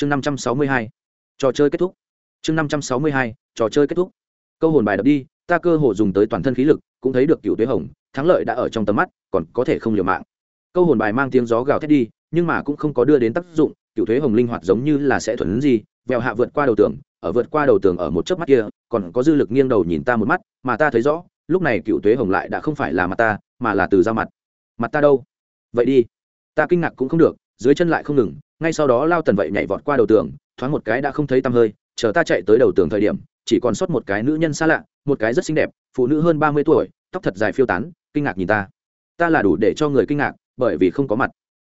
chương năm trăm sáu mươi hai, trò chơi kết thúc. Chương năm trăm sáu mươi hai, trò chơi kết thúc. Câu hồn bài đập đi, ta cơ hồ dùng tới toàn thân khí lực, cũng thấy được cựu tuế hồng, thắng lợi đã ở trong tầm mắt, còn có thể không liều mạng. Câu hồn bài mang tiếng gió gào thét đi, nhưng mà cũng không có đưa đến tác dụng cựu thuế hồng linh hoạt giống như là sẽ thuần gì, vèo hạ vượt qua đầu tường, ở vượt qua đầu tường ở một chớp mắt kia, còn có dư lực nghiêng đầu nhìn ta một mắt, mà ta thấy rõ, lúc này cựu thuế hồng lại đã không phải là mặt ta, mà là từ ra mặt. Mặt ta đâu? Vậy đi. Ta kinh ngạc cũng không được, dưới chân lại không ngừng ngay sau đó lao tần vậy nhảy vọt qua đầu tường, thoáng một cái đã không thấy tăm hơi, chờ ta chạy tới đầu tường thời điểm, chỉ còn sót một cái nữ nhân xa lạ, một cái rất xinh đẹp, phụ nữ hơn ba mươi tuổi, tóc thật dài phiêu tán, kinh ngạc nhìn ta. Ta là đủ để cho người kinh ngạc, bởi vì không có mặt.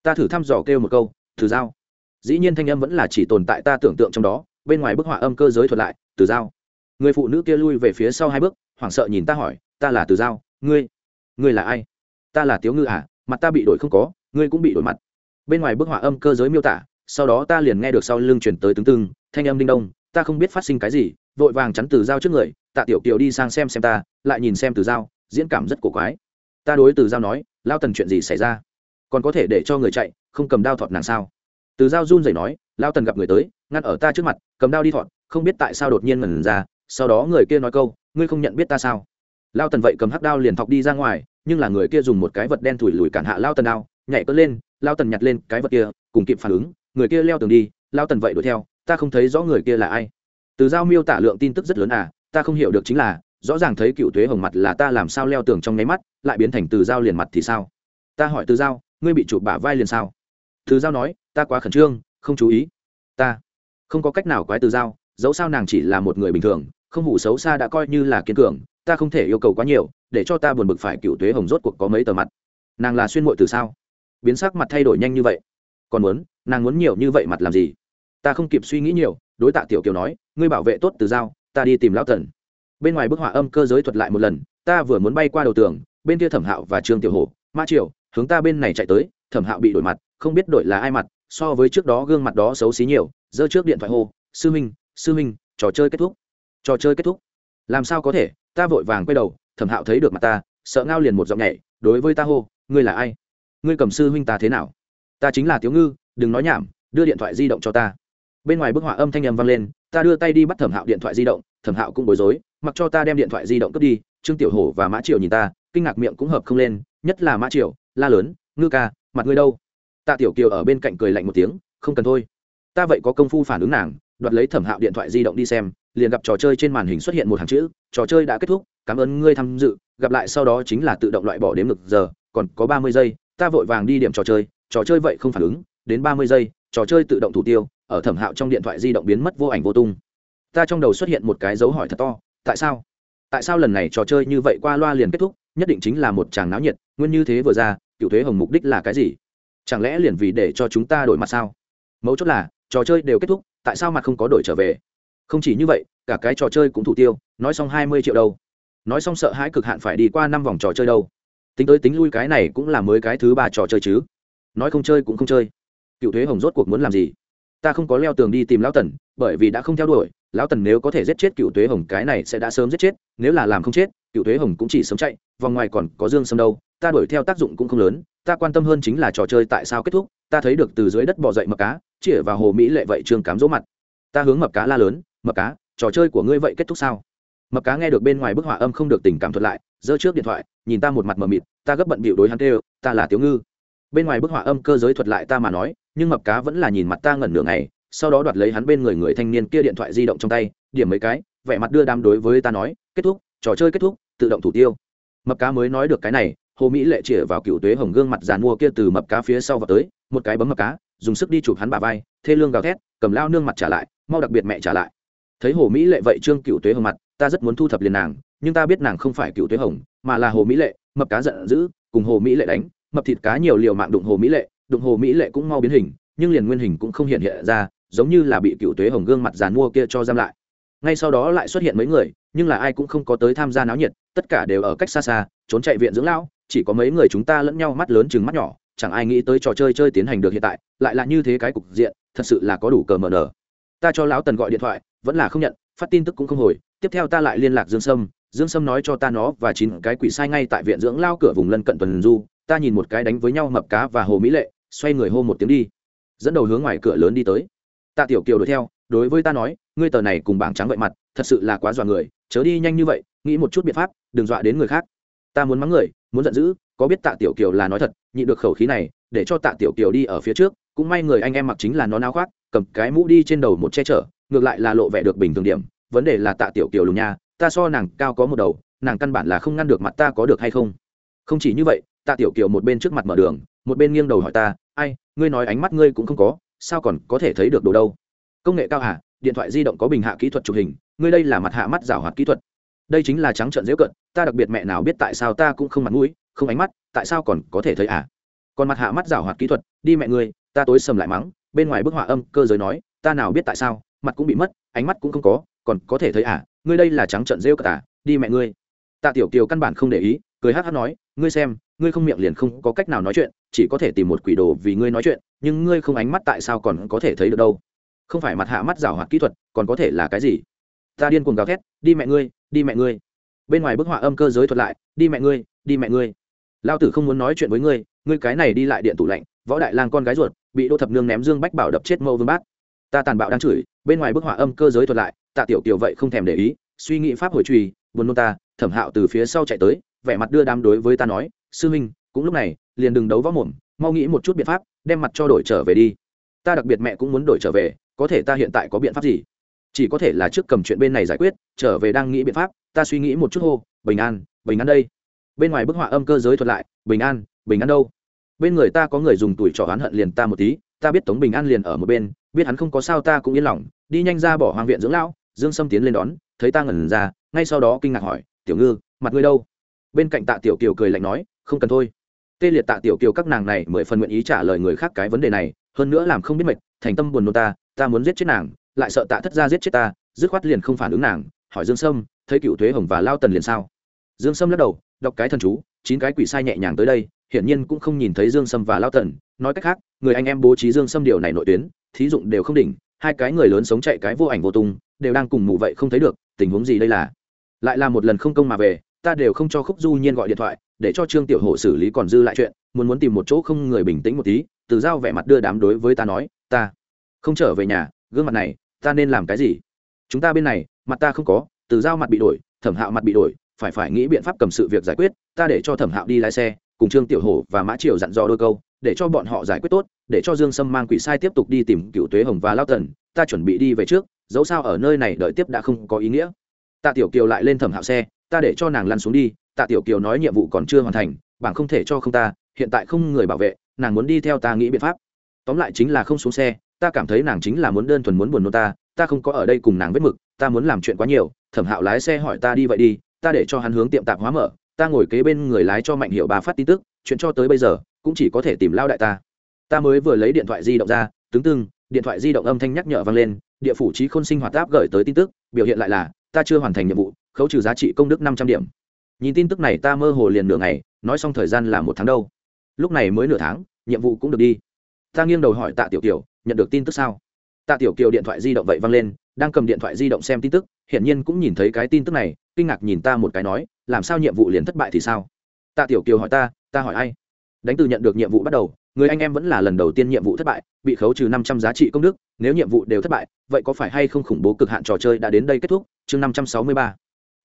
Ta thử thăm dò kêu một câu từ dao dĩ nhiên thanh âm vẫn là chỉ tồn tại ta tưởng tượng trong đó, bên ngoài bức họa âm cơ giới thuật lại từ dao người phụ nữ kia lui về phía sau hai bước, hoảng sợ nhìn ta hỏi, ta là từ dao ngươi? Ngươi là ai? Ta là tiếu ngư à? Mặt ta bị đổi không có, ngươi cũng bị đổi mặt bên ngoài bức họa âm cơ giới miêu tả, sau đó ta liền nghe được sau lưng chuyển tới tướng tưng, thanh âm đinh đông, ta không biết phát sinh cái gì, vội vàng chắn từ dao trước người, tạ tiểu kiều đi sang xem xem ta, lại nhìn xem từ dao, diễn cảm rất cổ quái. Ta đối từ dao nói, lao tần chuyện gì xảy ra? Còn có thể để cho người chạy, không cầm đao thọt nàng sao? Từ dao run rẩy nói, lao tần gặp người tới, ngăn ở ta trước mặt, cầm đao đi thọt, không biết tại sao đột nhiên ngẩn ra, sau đó người kia nói câu, ngươi không nhận biết ta sao? Lao tần vậy cầm hắc đao liền thọc đi ra ngoài, nhưng là người kia dùng một cái vật đen thủi lùi cản hạ lao tần đao nhảy cất lên, lao tần nhặt lên cái vật kia, cùng kịp phản ứng, người kia leo tường đi, lao tần vậy đuổi theo, ta không thấy rõ người kia là ai. Từ giao miêu tả lượng tin tức rất lớn à ta không hiểu được chính là, rõ ràng thấy cựu thuế hồng mặt là ta làm sao leo tường trong nháy mắt, lại biến thành từ giao liền mặt thì sao? Ta hỏi từ giao, ngươi bị chụp bả vai liền sao? Từ giao nói, ta quá khẩn trương, không chú ý. Ta không có cách nào quái từ giao, dẫu sao nàng chỉ là một người bình thường, không hủ xấu xa đã coi như là kiên cường, ta không thể yêu cầu quá nhiều, để cho ta buồn bực phải cựu tuế hồng rốt cuộc có mấy tờ mặt. Nàng là xuyên mội từ sao? Biến sắc mặt thay đổi nhanh như vậy. Còn muốn, nàng muốn nhiều như vậy mặt làm gì? Ta không kịp suy nghĩ nhiều, đối tạ tiểu kiều nói, ngươi bảo vệ tốt từ giao, ta đi tìm lão tần bên ngoài bức họa âm cơ giới thuật lại một lần, ta vừa muốn bay qua đầu tường, bên kia thẩm hạo và trương tiểu hổ, ma triều, hướng ta bên này chạy tới, thẩm hạo bị đổi mặt, không biết đổi là ai mặt, so với trước đó gương mặt đó xấu xí nhiều, giơ trước điện thoại hô, sư minh sư minh, trò chơi kết thúc, trò chơi kết thúc. Làm sao có thể? Ta vội vàng quay đầu, thẩm hạo thấy được mặt ta, sợ ngao liền một giọng nhảy, đối với ta hô, ngươi là ai? Ngươi cầm sư huynh ta thế nào? Ta chính là tiếu ngư, đừng nói nhảm, đưa điện thoại di động cho ta. Bên ngoài bức họa âm thanh â m vang lên, ta đưa tay đi bắt thẩm hạo điện thoại di động, thẩm hạo cũng bối rối, mặc cho ta đem điện thoại di động cướp đi, trương tiểu hổ và mã triều nhìn ta, kinh ngạc miệng cũng hợp không lên, nhất là mã triều, la lớn, ngư ca, mặt ngươi đâu? Tạ tiểu kiều ở bên cạnh cười lạnh một tiếng, không cần thôi. Ta vậy có công phu phản ứng nàng, đoạt lấy thẩm hạo điện thoại di động đi xem, liền gặp trò chơi trên màn hình xuất hiện một hàng chữ, trò chơi đã kết thúc, cảm ơn ngươi tham dự, gặp lại sau đó chính là tự động loại bỏ đếm ngực giờ, còn có ba mươi giây ta vội vàng đi điểm trò chơi trò chơi vậy không phản ứng, đến ba mươi giây, trò chơi tự động thủ tiêu, ở thẩm hạo trong điện thoại di động biến mất vô ảnh vô tung. Ta trong đầu xuất hiện một cái dấu hỏi thật to, tại sao? Tại sao lần này trò chơi như vậy qua loa liền kết thúc, nhất định chính là một chàng náo nhiệt, nguyên như thế vừa ra, cựu thuế hồng mục đích là cái gì? Chẳng lẽ liền vì để cho chúng ta đổi mặt sao? Mấu chốt là, trò chơi đều kết thúc, tại sao mặt không có đổi trở về? Không chỉ như vậy, cả cái trò chơi cũng thủ tiêu, nói xong hai mươi triệu đâu. Nói xong sợ hãi cực hạn phải đi qua năm vòng trò chơi đâu tính tới tính lui cái này cũng là mới cái thứ ba trò chơi chứ. Nói không chơi cũng không chơi. Cựu thuế hồng rốt cuộc muốn làm gì? Ta không có leo tường đi tìm lão tần, bởi vì đã không theo đuổi. Lão tần nếu có thể giết chết cựu tuế hồng, cái này sẽ đã sớm giết chết. Nếu là làm không chết, cựu tuế hồng cũng chỉ sớm chạy, vòng ngoài còn có dương sâm đâu. Ta đuổi theo tác dụng cũng không lớn. Ta quan tâm hơn chính là trò chơi tại sao kết thúc. Ta thấy được từ dưới đất bỏ dậy mập cá chĩa vào hồ mỹ lệ vậy trương cám dỗ mặt. Ta hướng mập cá la lớn, mập cá, trò chơi của ngươi vậy kết thúc sao? Mập cá nghe được bên ngoài bức họa âm không được tình cảm thuật lại giơ trước điện thoại, nhìn ta một mặt mờ mịt, ta gấp bận bịu đối hắn tê ta là tiểu ngư. Bên ngoài bức họa âm cơ giới thuật lại ta mà nói, nhưng mập cá vẫn là nhìn mặt ta ngẩn nửa ngày, sau đó đoạt lấy hắn bên người người thanh niên kia điện thoại di động trong tay, điểm mấy cái, vẻ mặt đưa đám đối với ta nói, kết thúc, trò chơi kết thúc, tự động thủ tiêu. Mập cá mới nói được cái này, hồ mỹ lệ chĩa vào cựu tuế hồng gương mặt dàn mua kia từ mập cá phía sau vào tới, một cái bấm mập cá, dùng sức đi chụp hắn bà vai, thê lương gào thét, cầm lao nương mặt trả lại, mau đặc biệt mẹ trả lại. Thấy hồ mỹ lệ vậy trương cựu tuế hồng mặt, ta rất muốn thu thập liền nàng nhưng ta biết nàng không phải cựu tuế hồng, mà là hồ mỹ lệ, mập cá giận dữ, cùng hồ mỹ lệ đánh, mập thịt cá nhiều liều mạng đụng hồ mỹ lệ, đụng hồ mỹ lệ cũng mau biến hình, nhưng liền nguyên hình cũng không hiện hiện ra, giống như là bị cựu tuế hồng gương mặt dàn mua kia cho giam lại. Ngay sau đó lại xuất hiện mấy người, nhưng là ai cũng không có tới tham gia náo nhiệt, tất cả đều ở cách xa xa, trốn chạy viện dưỡng lão, chỉ có mấy người chúng ta lẫn nhau mắt lớn chừng mắt nhỏ, chẳng ai nghĩ tới trò chơi chơi tiến hành được hiện tại, lại là như thế cái cục diện, thật sự là có đủ cờ mờ nở ta cho lão tần gọi điện thoại, vẫn là không nhận, phát tin tức cũng không hồi, tiếp theo ta lại liên lạc dương sâm dương sâm nói cho ta nó và chín cái quỷ sai ngay tại viện dưỡng lao cửa vùng lân cận tuần du, ta nhìn một cái đánh với nhau mập cá và hồ mỹ lệ, xoay người hô một tiếng đi. Dẫn đầu hướng ngoài cửa lớn đi tới. Tạ tiểu kiều đuổi theo, đối với ta nói, ngươi tờ này cùng bảng trắng vậy mặt, thật sự là quá dọa người, chớ đi nhanh như vậy, nghĩ một chút biện pháp, đừng dọa đến người khác. Ta muốn mắng người, muốn giận dữ, có biết tạ tiểu kiều là nói thật nhị được khẩu khí này, để cho tạ tiểu kiều đi ở phía trước, cũng may người anh em mặc chính là nó náo khoác, cầm cái mũ đi trên đầu một che chở, ngược lại là lộ vẻ được bình thường điểm, vấn đề là tạ tiểu kiều lùng nha ta so nàng cao có một đầu, nàng căn bản là không ngăn được mặt ta có được hay không? Không chỉ như vậy, tạ tiểu kiều một bên trước mặt mở đường, một bên nghiêng đầu hỏi ta, ai, ngươi nói ánh mắt ngươi cũng không có, sao còn có thể thấy được đồ đâu? Công nghệ cao hả? Điện thoại di động có bình hạ kỹ thuật chụp hình, ngươi đây là mặt hạ mắt rào hoạt kỹ thuật. Đây chính là trắng trợn dễ cận, ta đặc biệt mẹ nào biết tại sao ta cũng không mặt mũi, không ánh mắt, tại sao còn có thể thấy à? Còn mặt hạ mắt rào hoạt kỹ thuật, đi mẹ ngươi, ta tối sầm lại mắng, bên ngoài bức họa âm cơ giới nói, ta nào biết tại sao, mặt cũng bị mất, ánh mắt cũng không có, còn có thể thấy à? Ngươi đây là trắng trợn rêu cả đi mẹ ngươi. Tạ tiểu kiều căn bản không để ý, cười hát hát nói, ngươi xem, ngươi không miệng liền không có cách nào nói chuyện, chỉ có thể tìm một quỷ đồ vì ngươi nói chuyện, nhưng ngươi không ánh mắt tại sao còn có thể thấy được đâu? Không phải mặt hạ mắt rào hoạt kỹ thuật, còn có thể là cái gì? Ta điên cuồng gào thét, đi mẹ ngươi, đi mẹ ngươi. Bên ngoài bức họa âm cơ giới thuật lại, đi mẹ ngươi, đi mẹ ngươi. Lao tử không muốn nói chuyện với ngươi ngươi cái này đi lại điện tủ lạnh, võ đại lang con gái ruột, bị đỗ thập nương ném dương bách bảo đập chết mâu vương bát. Ta tàn bạo đang chửi, bên ngoài bức họa âm cơ giới thuật lại tạ tiểu kiều vậy không thèm để ý, suy nghĩ pháp hồi truy, buồn nôn ta, thẩm hạo từ phía sau chạy tới, vẻ mặt đưa đám đối với ta nói, sư huynh, cũng lúc này, liền đừng đấu võ mồm, mau nghĩ một chút biện pháp, đem mặt cho đổi trở về đi. Ta đặc biệt mẹ cũng muốn đổi trở về, có thể ta hiện tại có biện pháp gì? Chỉ có thể là trước cầm chuyện bên này giải quyết, trở về đang nghĩ biện pháp, ta suy nghĩ một chút hô, bình an bình an đây. Bên ngoài bức họa âm cơ giới thuật lại, bình an bình an đâu? Bên người ta có người dùng tuổi trò oán hận liền ta một tí, ta biết tống bình an liền ở một bên, biết hắn không có sao ta cũng yên lòng, đi nhanh ra bỏ hoàng viện dưỡng lão dương sâm tiến lên đón, thấy ta ngẩn ra, ngay sau đó kinh ngạc hỏi, tiểu ngư, mặt ngươi đâu? Bên cạnh tạ tiểu kiều cười lạnh nói, không cần thôi. Tê liệt tạ tiểu kiều các nàng này mười phần nguyện ý trả lời người khác cái vấn đề này, hơn nữa làm không biết mệt, thành tâm buồn nôn ta ta muốn giết chết nàng, lại sợ tạ thất ra giết chết ta, dứt khoát liền không phản ứng nàng, hỏi dương sâm, thấy cựu thuế hồng và lao tần liền sao? Dương sâm lắc đầu, đọc cái thần chú, chín cái quỷ sai nhẹ nhàng tới đây, hiển nhiên cũng không nhìn thấy dương sâm và lao tần, nói cách khác, người anh em bố trí dương sâm điều này nội tuyến, thí dụng đều không đỉnh, hai cái người lớn sống chạy cái vô ảnh vô tung đều đang cùng mụ vậy không thấy được, tình huống gì đây là? Lại là một lần không công mà về, ta đều không cho khúc du nhiên gọi điện thoại, để cho trương tiểu hổ xử lý còn dư lại chuyện, muốn muốn tìm một chỗ không người bình tĩnh một tí, từ giao vẻ mặt đưa đám đối với ta nói, ta không trở về nhà, gương mặt này, ta nên làm cái gì? Chúng ta bên này, mặt ta không có, từ giao mặt bị đổi, thẩm hạo mặt bị đổi, phải phải nghĩ biện pháp cầm sự việc giải quyết, ta để cho thẩm hạo đi lái xe, cùng trương tiểu hổ và mã triều dặn dò đôi câu, để cho bọn họ giải quyết tốt, để cho dương sâm mang quỷ sai tiếp tục đi tìm cựu tuế hồng và lao tần ta chuẩn bị đi về trước dẫu sao ở nơi này đợi tiếp đã không có ý nghĩa. Tạ tiểu kiều lại lên thẩm hạo xe, ta để cho nàng lăn xuống đi, tạ tiểu kiều nói nhiệm vụ còn chưa hoàn thành, bảng không thể cho không ta, hiện tại không người bảo vệ, nàng muốn đi theo ta nghĩ biện pháp. Tóm lại chính là không xuống xe, ta cảm thấy nàng chính là muốn đơn thuần muốn buồn nôn ta ta không có ở đây cùng nàng vết mực, ta muốn làm chuyện quá nhiều, thẩm hạo lái xe hỏi ta đi vậy đi, ta để cho hắn hướng tiệm tạp hóa mở, ta ngồi kế bên người lái cho mạnh hiệu bà phát tin tức, chuyện cho tới bây giờ, cũng chỉ có thể tìm lao đại ta. Ta mới vừa lấy điện thoại di động ra tướng tương điện thoại di động âm thanh nhắc nhở vang lên địa phủ trí khôn sinh hoạt áp gửi tới tin tức, biểu hiện lại là, ta chưa hoàn thành nhiệm vụ, khấu trừ giá trị công đức năm trăm điểm. Nhìn tin tức này ta mơ hồ liền nửa ngày, nói xong thời gian là một tháng đâu. Lúc này mới nửa tháng, nhiệm vụ cũng được đi. Ta nghiêng đầu hỏi tạ tiểu kiều, nhận được tin tức sao? Tạ tiểu kiều điện thoại di động vậy văng lên, đang cầm điện thoại di động xem tin tức, hiển nhiên cũng nhìn thấy cái tin tức này, kinh ngạc nhìn ta một cái nói, làm sao nhiệm vụ liền thất bại thì sao? Tạ tiểu kiều hỏi ta ta hỏi ai? Đánh từ nhận được nhiệm vụ bắt đầu, người anh em vẫn là lần đầu tiên nhiệm vụ thất bại, bị khấu trừ năm trăm giá trị công đức, nếu nhiệm vụ đều thất bại, vậy có phải hay không khủng bố cực hạn trò chơi đã đến đây kết thúc? Chương năm trăm sáu mươi ba.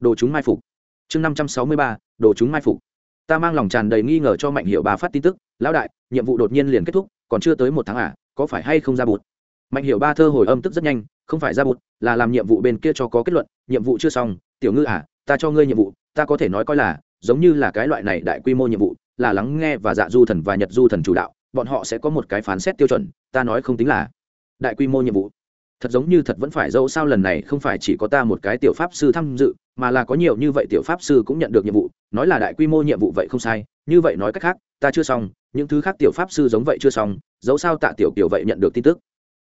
Đồ chúng mai phục. Chương năm trăm sáu mươi ba, đồ chúng mai phục. Ta mang lòng tràn đầy nghi ngờ cho mạnh hiệu bà phát tin tức, lão đại, nhiệm vụ đột nhiên liền kết thúc, còn chưa tới một tháng à có phải hay không ra bụt? Mạnh hiệu ba thơ hồi âm tức rất nhanh, không phải ra bụt, là làm nhiệm vụ bên kia cho có kết luận, nhiệm vụ chưa xong, tiểu ngư à ta cho ngươi nhiệm vụ, ta có thể nói coi là giống như là cái loại này đại quy mô nhiệm vụ là lắng nghe và dạ du thần và nhật du thần chủ đạo, bọn họ sẽ có một cái phán xét tiêu chuẩn, ta nói không tính là đại quy mô nhiệm vụ. Thật giống như thật vẫn phải dẫu sao lần này không phải chỉ có ta một cái tiểu pháp sư tham dự, mà là có nhiều như vậy tiểu pháp sư cũng nhận được nhiệm vụ, nói là đại quy mô nhiệm vụ vậy không sai, như vậy nói cách khác, ta chưa xong, những thứ khác tiểu pháp sư giống vậy chưa xong, dẫu sao tạ tiểu kiều vậy nhận được tin tức.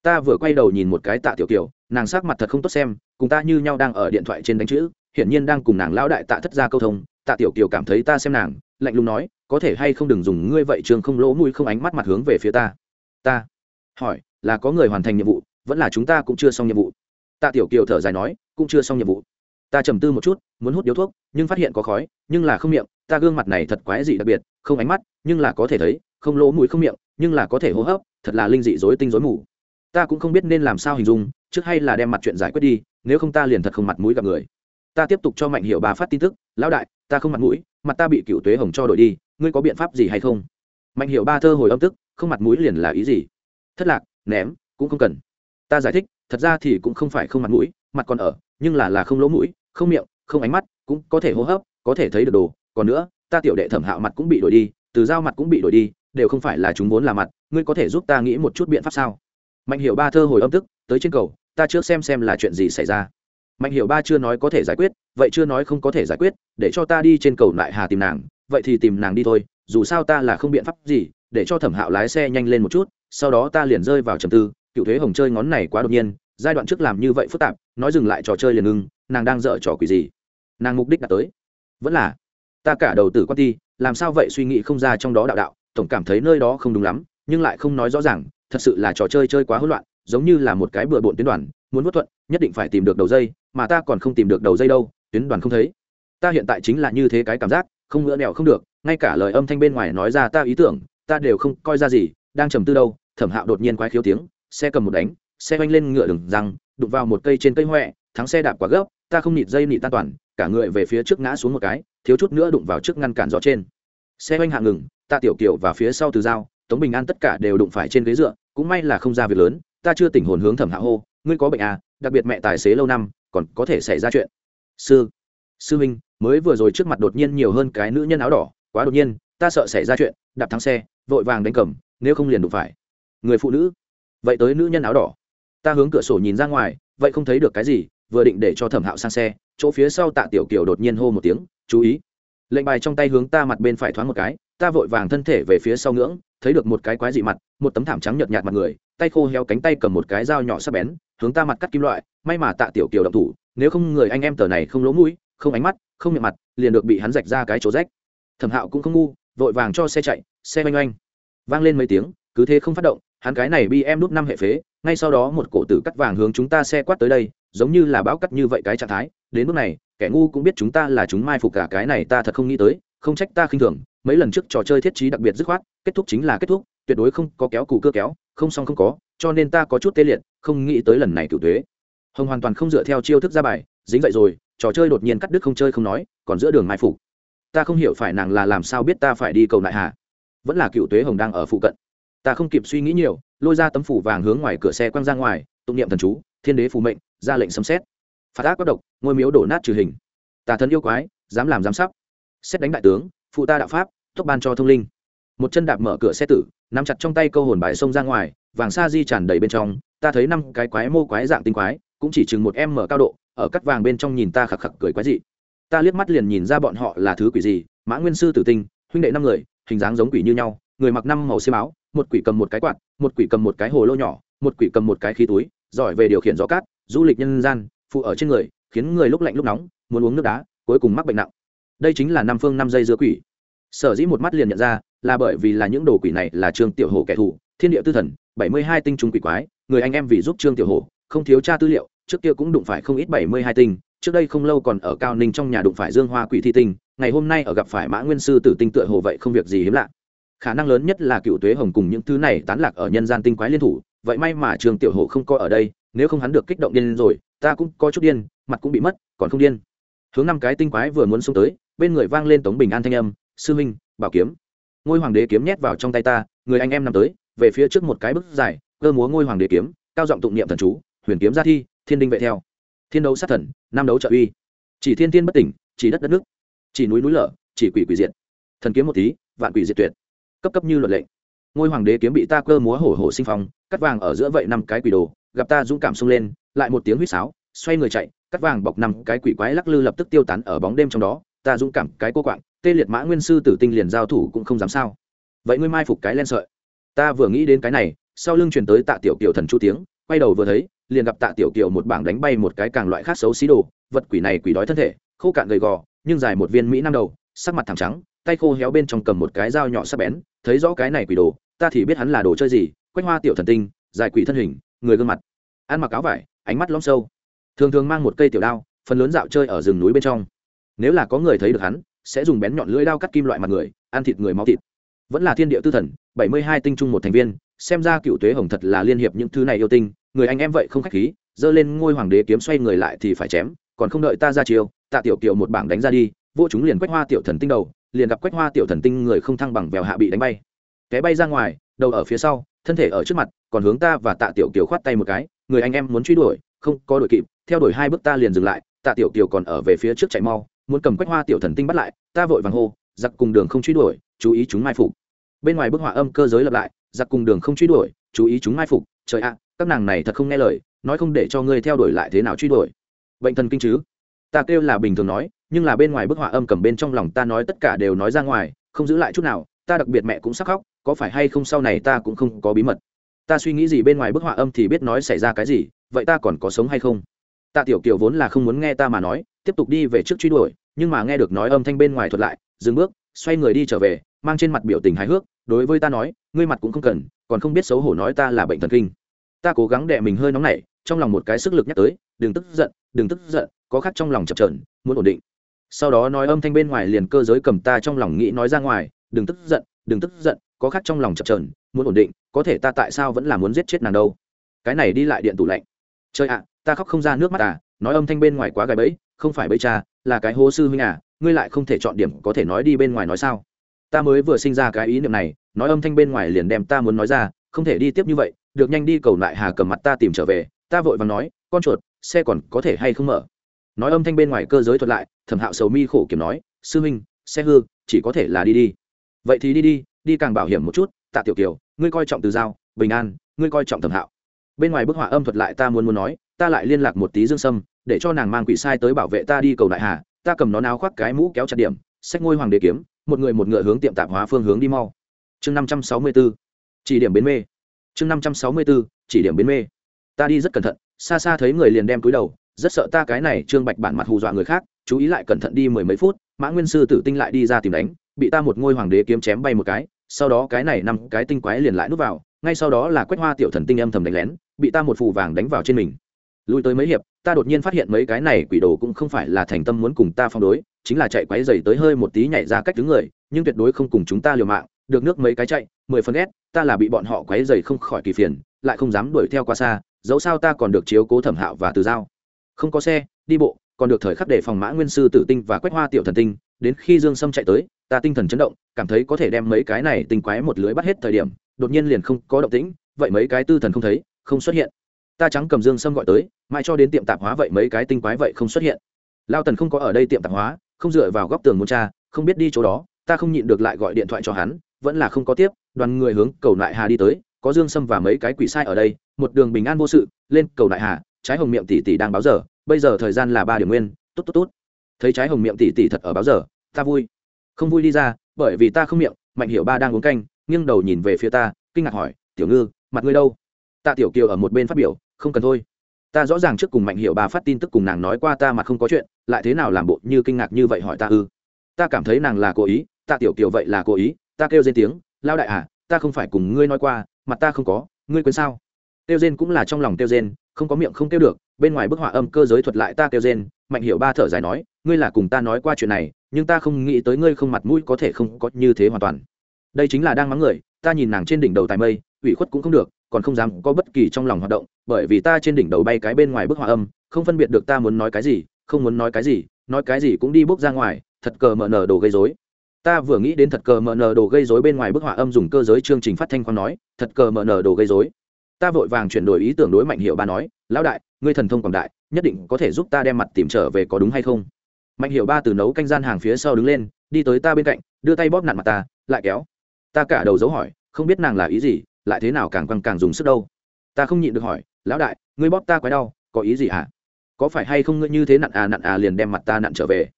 Ta vừa quay đầu nhìn một cái tạ tiểu kiều, nàng sắc mặt thật không tốt xem, cùng ta như nhau đang ở điện thoại trên đánh chữ, hiển nhiên đang cùng nàng lão đại tạ thất ra câu thông, tạ tiểu kiều cảm thấy ta xem nàng lạnh lùng nói, có thể hay không đừng dùng ngươi vậy trường không lỗ mũi không ánh mắt mặt hướng về phía ta. Ta? Hỏi, là có người hoàn thành nhiệm vụ, vẫn là chúng ta cũng chưa xong nhiệm vụ. Tạ tiểu kiều thở dài nói, cũng chưa xong nhiệm vụ. Ta trầm tư một chút, muốn hút điếu thuốc, nhưng phát hiện có khói, nhưng là không miệng, ta gương mặt này thật quái dị đặc biệt, không ánh mắt, nhưng là có thể thấy, không lỗ mũi không miệng, nhưng là có thể hô hấp, thật là linh dị dối tinh dối mù. Ta cũng không biết nên làm sao hình dung, trước hay là đem mặt chuyện giải quyết đi, nếu không ta liền thật không mặt mũi gặp người. Ta tiếp tục cho mạnh hiệu bà phát tin tức, lão đại ta không mặt mũi, mặt ta bị cựu tuế hồng cho đổi đi, ngươi có biện pháp gì hay không? Mạnh hiệu ba thơ hồi âm tức, không mặt mũi liền là ý gì? Thất lạc, ném, cũng không cần. Ta giải thích, thật ra thì cũng không phải không mặt mũi, mặt còn ở, nhưng là là không lỗ mũi, không miệng, không ánh mắt, cũng có thể hô hấp, có thể thấy được đồ. Còn nữa, ta tiểu đệ thẩm hạo mặt cũng bị đổi đi, từ dao mặt cũng bị đổi đi, đều không phải là chúng vốn là mặt, ngươi có thể giúp ta nghĩ một chút biện pháp sao? Mạnh hiệu ba thơ hồi âm tức, tới trên cầu, ta trước xem xem là chuyện gì xảy ra mạnh hiệu ba chưa nói có thể giải quyết, vậy chưa nói không có thể giải quyết, để cho ta đi trên cầu lại hà tìm nàng, vậy thì tìm nàng đi thôi, dù sao ta là không biện pháp gì, để cho thẩm hạo lái xe nhanh lên một chút, sau đó ta liền rơi vào trầm tư, cựu thuế hồng chơi ngón này quá đột nhiên, giai đoạn trước làm như vậy phức tạp, nói dừng lại trò chơi liền ngưng, nàng đang dở trò quỷ gì? Nàng mục đích đã tới. Vẫn là, ta cả đầu tử quan ti, làm sao vậy suy nghĩ không ra trong đó đạo đạo, tổng cảm thấy nơi đó không đúng lắm, nhưng lại không nói rõ ràng, thật sự là trò chơi chơi quá hỗn loạn, giống như là một cái bừa bộn tuyến đoàn, muốn vất thuận, nhất định phải tìm được đầu dây mà ta còn không tìm được đầu dây đâu, tuyến đoàn không thấy. Ta hiện tại chính là như thế cái cảm giác, không ngỡ nẹo không được, ngay cả lời âm thanh bên ngoài nói ra ta ý tưởng, ta đều không coi ra gì, đang trầm tư đâu, thẩm hạo đột nhiên quái khiếu tiếng, xe cầm một đánh, xe oanh lên ngựa đường răng, đụng vào một cây trên cây huệ thắng xe đạp quá gấp ta không nịt dây nịt tan toàn, cả người về phía trước ngã xuống một cái, thiếu chút nữa đụng vào trước ngăn cản gió trên. Xe oanh hạ ngừng, ta tiểu kiểu và phía sau từ dao tống bình an tất cả đều đụng phải trên ghế dựa, cũng may là không ra việc lớn, ta chưa tỉnh hồn hướng thẩm hạ hô, ngươi có bệnh à đặc biệt mẹ tài xế lâu năm còn có thể xảy ra chuyện. Sư sư minh mới vừa rồi trước mặt đột nhiên nhiều hơn cái nữ nhân áo đỏ, quá đột nhiên, ta sợ xảy ra chuyện, đạp thắng xe, vội vàng đánh cầm, nếu không liền đụng phải. Người phụ nữ, vậy tới nữ nhân áo đỏ. Ta hướng cửa sổ nhìn ra ngoài, vậy không thấy được cái gì, vừa định để cho thẩm hạo sang xe, chỗ phía sau tạ tiểu kiều đột nhiên hô một tiếng, chú ý. Lệnh bài trong tay hướng ta mặt bên phải thoáng một cái ta vội vàng thân thể về phía sau ngưỡng, thấy được một cái quái dị mặt, một tấm thảm trắng nhợt nhạt mặt người, tay khô heo cánh tay cầm một cái dao nhỏ sắc bén, hướng ta mặt cắt kim loại, may mà tạ tiểu kiều động thủ, nếu không người anh em tờ này không lỗ mũi, không ánh mắt, không miệng mặt, liền được bị hắn rạch ra cái chỗ rách. Thẩm hạo cũng không ngu, vội vàng cho xe chạy, xe oanh oanh. Vang lên mấy tiếng, cứ thế không phát động, hắn cái này bi em nút năm hệ phế, ngay sau đó một cổ tử cắt vàng hướng chúng ta xe quát tới đây, giống như là bão cắt như vậy cái trạng thái. Đến lúc này, kẻ ngu cũng biết chúng ta là chúng mai phục cả cái này ta thật không nghĩ tới, không trách ta khinh thường mấy lần trước trò chơi thiết trí đặc biệt dứt khoát, kết thúc chính là kết thúc, tuyệt đối không có kéo cù cưa kéo, không xong không có, cho nên ta có chút tê liệt, không nghĩ tới lần này cựu thuế. Hồng hoàn toàn không dựa theo chiêu thức ra bài, dính vậy rồi, trò chơi đột nhiên cắt đứt không chơi không nói, còn giữa đường mai phục. Ta không hiểu phải nàng là làm sao biết ta phải đi cầu nại hà. Vẫn là cựu tuế hồng đang ở phụ cận. Ta không kịp suy nghĩ nhiều, lôi ra tấm phủ vàng hướng ngoài cửa xe quăng ra ngoài, tụng niệm thần chú, thiên đế phù mệnh, ra lệnh sấm xét phạt ác bất độc, ngôi miếu đổ nát trừ hình. Tà thần yêu quái, dám làm dám sắp. Xét đánh đại tướng, phụ ta đạo pháp tốc ban cho thông linh. Một chân đạp mở cửa xe tử, nắm chặt trong tay câu hồn bài sông ra ngoài, vàng sa di tràn đầy bên trong. Ta thấy năm cái quái mô quái dạng tinh quái, cũng chỉ chừng một em mở cao độ, ở cắt vàng bên trong nhìn ta khạc khạc cười quái dị. Ta liếc mắt liền nhìn ra bọn họ là thứ quỷ gì, mã nguyên sư tử tinh, huynh đệ năm người, hình dáng giống quỷ như nhau, người mặc năm màu xiêm áo, một quỷ cầm một cái quạt, một quỷ cầm một cái hồ lô nhỏ, một quỷ cầm một cái khí túi, giỏi về điều khiển gió cát, du lịch nhân gian, phụ ở trên người, khiến người lúc lạnh lúc nóng, muốn uống nước đá, cuối cùng mắc bệnh nặng. Đây chính là năm phương năm dây giữa quỷ sở dĩ một mắt liền nhận ra là bởi vì là những đồ quỷ này là trương tiểu hồ kẻ thù, thiên địa tư thần, bảy mươi hai tinh trung quỷ quái, người anh em vì giúp trương tiểu hồ không thiếu tra tư liệu, trước kia cũng đụng phải không ít bảy mươi hai tinh, trước đây không lâu còn ở cao ninh trong nhà đụng phải dương hoa quỷ thi tinh, ngày hôm nay ở gặp phải mã nguyên sư tử tinh tựa hồ vậy không việc gì hiếm lạ. Khả năng lớn nhất là cựu tuế hồng cùng những thứ này tán lạc ở nhân gian tinh quái liên thủ, vậy may mà trường tiểu hồ không coi ở đây, nếu không hắn được kích động điên rồi, ta cũng có chút điên, mặt cũng bị mất, còn không điên. Hướng năm cái tinh quái vừa muốn xông tới, bên người vang lên tống bình an thanh âm sư minh, bảo kiếm. Ngôi hoàng đế kiếm nhét vào trong tay ta, người anh em nằm tới, về phía trước một cái bức dài, cơ múa ngôi hoàng đế kiếm, cao giọng tụng niệm thần chú, huyền kiếm ra thi, thiên đinh vệ theo. Thiên đấu sát thần nam đấu trợ uy. Chỉ thiên thiên bất tỉnh, chỉ đất đất nước. Chỉ núi núi lở, chỉ quỷ quỷ diệt. Thần kiếm một tí, vạn quỷ diệt tuyệt. Cấp cấp như luật lệnh ngôi hoàng đế kiếm bị ta cơ múa hổ hổ sinh phong, cắt vàng ở giữa vậy năm cái quỷ đồ, gặp ta dũng cảm xông lên, lại một tiếng huýt sáo, xoay người chạy, cắt vàng bọc năm cái quỷ quái lắc lư lập tức tiêu tán ở bóng đêm trong đó ta dũng cảm cái cô quạng, tê liệt mã nguyên sư tử tinh liền giao thủ cũng không dám sao. Vậy ngươi mai phục cái len sợi. Ta vừa nghĩ đến cái này, sau lưng truyền tới tạ tiểu kiều thần chu tiếng, quay đầu vừa thấy, liền gặp tạ tiểu kiều một bảng đánh bay một cái càng loại khác xấu xí đồ, vật quỷ này quỷ đói thân thể, khô cạn gầy gò, nhưng dài một viên mỹ năm đầu, sắc mặt thẳng trắng, tay khô héo bên trong cầm một cái dao nhỏ sắc bén, thấy rõ cái này quỷ đồ, ta thì biết hắn là đồ chơi gì, quách hoa tiểu thần tinh, dài quỷ thân hình, người gương mặt. Ăn mặc áo vải, ánh mắt lõm sâu. Thường thường mang một cây tiểu đao, phần lớn dạo chơi ở rừng núi bên trong nếu là có người thấy được hắn, sẽ dùng bén nhọn lưỡi đao cắt kim loại mặt người, ăn thịt người máu thịt. Vẫn là thiên địa tư thần, bảy mươi hai tinh trung một thành viên, xem ra cựu tuế hồng thật là liên hiệp những thứ này yêu tinh, người anh em vậy không khách khí, giơ lên ngôi hoàng đế kiếm xoay người lại thì phải chém, còn không đợi ta ra chiều tạ tiểu kiều một bảng đánh ra đi, vô chúng liền quách hoa tiểu thần tinh đầu, liền gặp quách hoa tiểu thần tinh người không thăng bằng vèo hạ bị đánh bay. Té bay ra ngoài, đầu ở phía sau, thân thể ở trước mặt, còn hướng ta và tạ tiểu kiều khoát tay một cái, người anh em muốn truy đuổi, không có đuổi kịp, theo đuổi hai bước ta liền dừng lại, tạ tiểu kiều còn ở về phía trước chạy mau muốn cầm quách hoa tiểu thần tinh bắt lại, ta vội vàng hô, giặc cùng đường không truy đuổi, chú ý chúng mai phục. Bên ngoài bức họa âm cơ giới lập lại, giặc cùng đường không truy đuổi, chú ý chúng mai phục. Trời ạ à, các nàng này thật không nghe lời, nói không để cho ngươi theo đuổi lại thế nào truy đuổi. Bệnh thần kinh chứ? Ta kêu là bình thường nói, nhưng là bên ngoài bức họa âm cầm bên trong lòng ta nói tất cả đều nói ra ngoài, không giữ lại chút nào, ta đặc biệt mẹ cũng sắc khóc, có phải hay không sau này ta cũng không có bí mật. Ta suy nghĩ gì bên ngoài bức họa âm thì biết nói xảy ra cái gì, vậy ta còn có sống hay không? Tạ tiểu kiều vốn là không muốn nghe ta mà nói, tiếp tục đi về trước truy đuổi, nhưng mà nghe được nói âm thanh bên ngoài thuật lại, dừng bước, xoay người đi trở về, mang trên mặt biểu tình hài hước, đối với ta nói, ngươi mặt cũng không cần, còn không biết xấu hổ nói ta là bệnh thần kinh. Ta cố gắng đè mình hơi nóng nảy trong lòng một cái sức lực nhắc tới, đừng tức giận, đừng tức giận, có khác trong lòng chập trờn muốn ổn định. Sau đó nói âm thanh bên ngoài liền cơ giới cầm ta trong lòng nghĩ nói ra ngoài, đừng tức giận, đừng tức giận, có khác trong lòng chập trờn muốn ổn định, có thể ta tại sao vẫn là muốn giết chết nàng đâu? Cái này đi lại điện tủ lạnh. Chơi ạ ta khóc không ra nước mắt à nói âm thanh bên ngoài quá gài bẫy, không phải bẫy cha, là cái hố sư huynh à ngươi lại không thể chọn điểm có thể nói đi bên ngoài nói sao? Ta mới vừa sinh ra cái ý niệm này, nói âm thanh bên ngoài liền đem ta muốn nói ra, không thể đi tiếp như vậy, được nhanh đi cầu lại hà cầm mặt ta tìm trở về, ta vội và nói, con chuột, xe còn có thể hay không mở? Nói âm thanh bên ngoài cơ giới thuật lại, thẩm hạo sầu mi khổ kiểm nói, sư huynh, xe hư, chỉ có thể là đi đi. Vậy thì đi đi đi càng bảo hiểm một chút, tạ tiểu kiều, ngươi coi trọng từ giao, bình an, ngươi coi trọng thẩm hạo. Bên ngoài bức họa âm thuật lại ta muốn muốn nói ta lại liên lạc một tí dương sâm, để cho nàng mang quỷ sai tới bảo vệ ta đi cầu đại hà, ta cầm nó áo khoác cái mũ kéo chặt điểm, xách ngôi hoàng đế kiếm, một người một ngựa hướng tiệm tạp hóa phương hướng đi mau. Chương năm trăm sáu mươi b ố chỉ điểm bến mê. Chương năm trăm sáu mươi b ố chỉ điểm bến mê. Ta đi rất cẩn thận, xa xa thấy người liền đem túi đầu, rất sợ ta cái này trương bạch bản mặt hù dọa người khác, chú ý lại cẩn thận đi mười mấy phút, mã nguyên sư tử tinh lại đi ra tìm đánh, bị ta một ngôi hoàng đế kiếm chém bay một cái, sau đó cái này năm cái tinh quái liền lại núp vào, ngay sau đó là quét hoa tiểu thần tinh âm thầm đánh lén, bị ta một phù vàng đánh vào trên mình lui tới mấy hiệp, ta đột nhiên phát hiện mấy cái này quỷ đồ cũng không phải là thành tâm muốn cùng ta phong đối, chính là chạy quáy dày tới hơi một tí nhảy ra cách đứng người, nhưng tuyệt đối không cùng chúng ta liều mạng, được nước mấy cái chạy, mười phần ghét, ta là bị bọn họ quáy dày không khỏi kỳ phiền, lại không dám đuổi theo qua xa, dẫu sao ta còn được chiếu cố thẩm hạo và từ giao. Không có xe, đi bộ, còn được thời khắc để phòng mã nguyên sư tử tinh và quét hoa tiểu thần tinh, đến khi dương sâm chạy tới, ta tinh thần chấn động, cảm thấy có thể đem mấy cái này tinh quái một lưới bắt hết thời điểm, đột nhiên liền không có động tĩnh, vậy mấy cái tư thần không thấy, không xuất hiện ta trắng cầm dương sâm gọi tới, mãi cho đến tiệm tạp hóa vậy mấy cái tinh quái vậy không xuất hiện. Lao tần không có ở đây tiệm tạp hóa, không dựa vào góc tường muốn cha không biết đi chỗ đó, ta không nhịn được lại gọi điện thoại cho hắn, vẫn là không có tiếp, đoàn người hướng cầu nại hà đi tới, có dương sâm và mấy cái quỷ sai ở đây, một đường bình an vô sự, lên cầu nại hà, trái hồng miệng tỷ tỷ đang báo giờ, bây giờ thời gian là ba điểm nguyên, tốt tốt tốt. Thấy trái hồng miệng tỷ tỷ thật ở báo giờ, ta vui. Không vui đi ra, bởi vì ta không miệng, mạnh hiểu ba đang uống canh, nghiêng đầu nhìn về phía ta, kinh ngạc hỏi, tiểu ngư, mặt ngươi đâu? Tạ tiểu kiều ở một bên phát biểu không cần thôi. Ta rõ ràng trước cùng mạnh hiệu bà phát tin tức cùng nàng nói qua ta mà không có chuyện, lại thế nào làm bộ như kinh ngạc như vậy hỏi ta ư? Ta cảm thấy nàng là cố ý, ta tiểu kiểu vậy là cố ý, ta kêu lên tiếng lao đại à ta không phải cùng ngươi nói qua mặt ta không có, ngươi quên sao? Kêu dên cũng là trong lòng kêu dên, không có miệng không kêu được, bên ngoài bức họa âm cơ giới thuật lại ta kêu dên, mạnh hiệu ba thở dài nói, ngươi là cùng ta nói qua chuyện này, nhưng ta không nghĩ tới ngươi không mặt mũi có thể không có như thế hoàn toàn. Đây chính là đang mắng người, ta nhìn nàng trên đỉnh đầu tài mây, ủy khuất cũng không được còn không dám có bất kỳ trong lòng hoạt động, bởi vì ta trên đỉnh đầu bay cái bên ngoài bức họa âm, không phân biệt được ta muốn nói cái gì, không muốn nói cái gì, nói cái gì cũng đi bốc ra ngoài, thật cờ mờ nờ đồ gây dối ta vừa nghĩ đến thật cờ mờ nờ đồ gây dối bên ngoài bức họa âm dùng cơ giới chương trình phát thanh khoan nói, thật cờ mờ nờ đồ gây dối ta vội vàng chuyển đổi ý tưởng đối mạnh hiệu ba nói, lão đại, ngươi thần thông quảng đại, nhất định có thể giúp ta đem mặt tìm trở về có đúng hay không? Mạnh hiệu ba từ nấu canh gian hàng phía sau đứng lên, đi tới ta bên cạnh, đưa tay bóp nặn mặt ta, lại kéo. Ta cả đầu dấu hỏi, không biết nàng là ý gì lại thế nào càng càng càng dùng sức đâu? Ta không nhịn được hỏi, lão đại, ngươi bóp ta quái đau, có ý gì hả? Có phải hay không ngươi như thế nặn à nặn à liền đem mặt ta nặn trở về?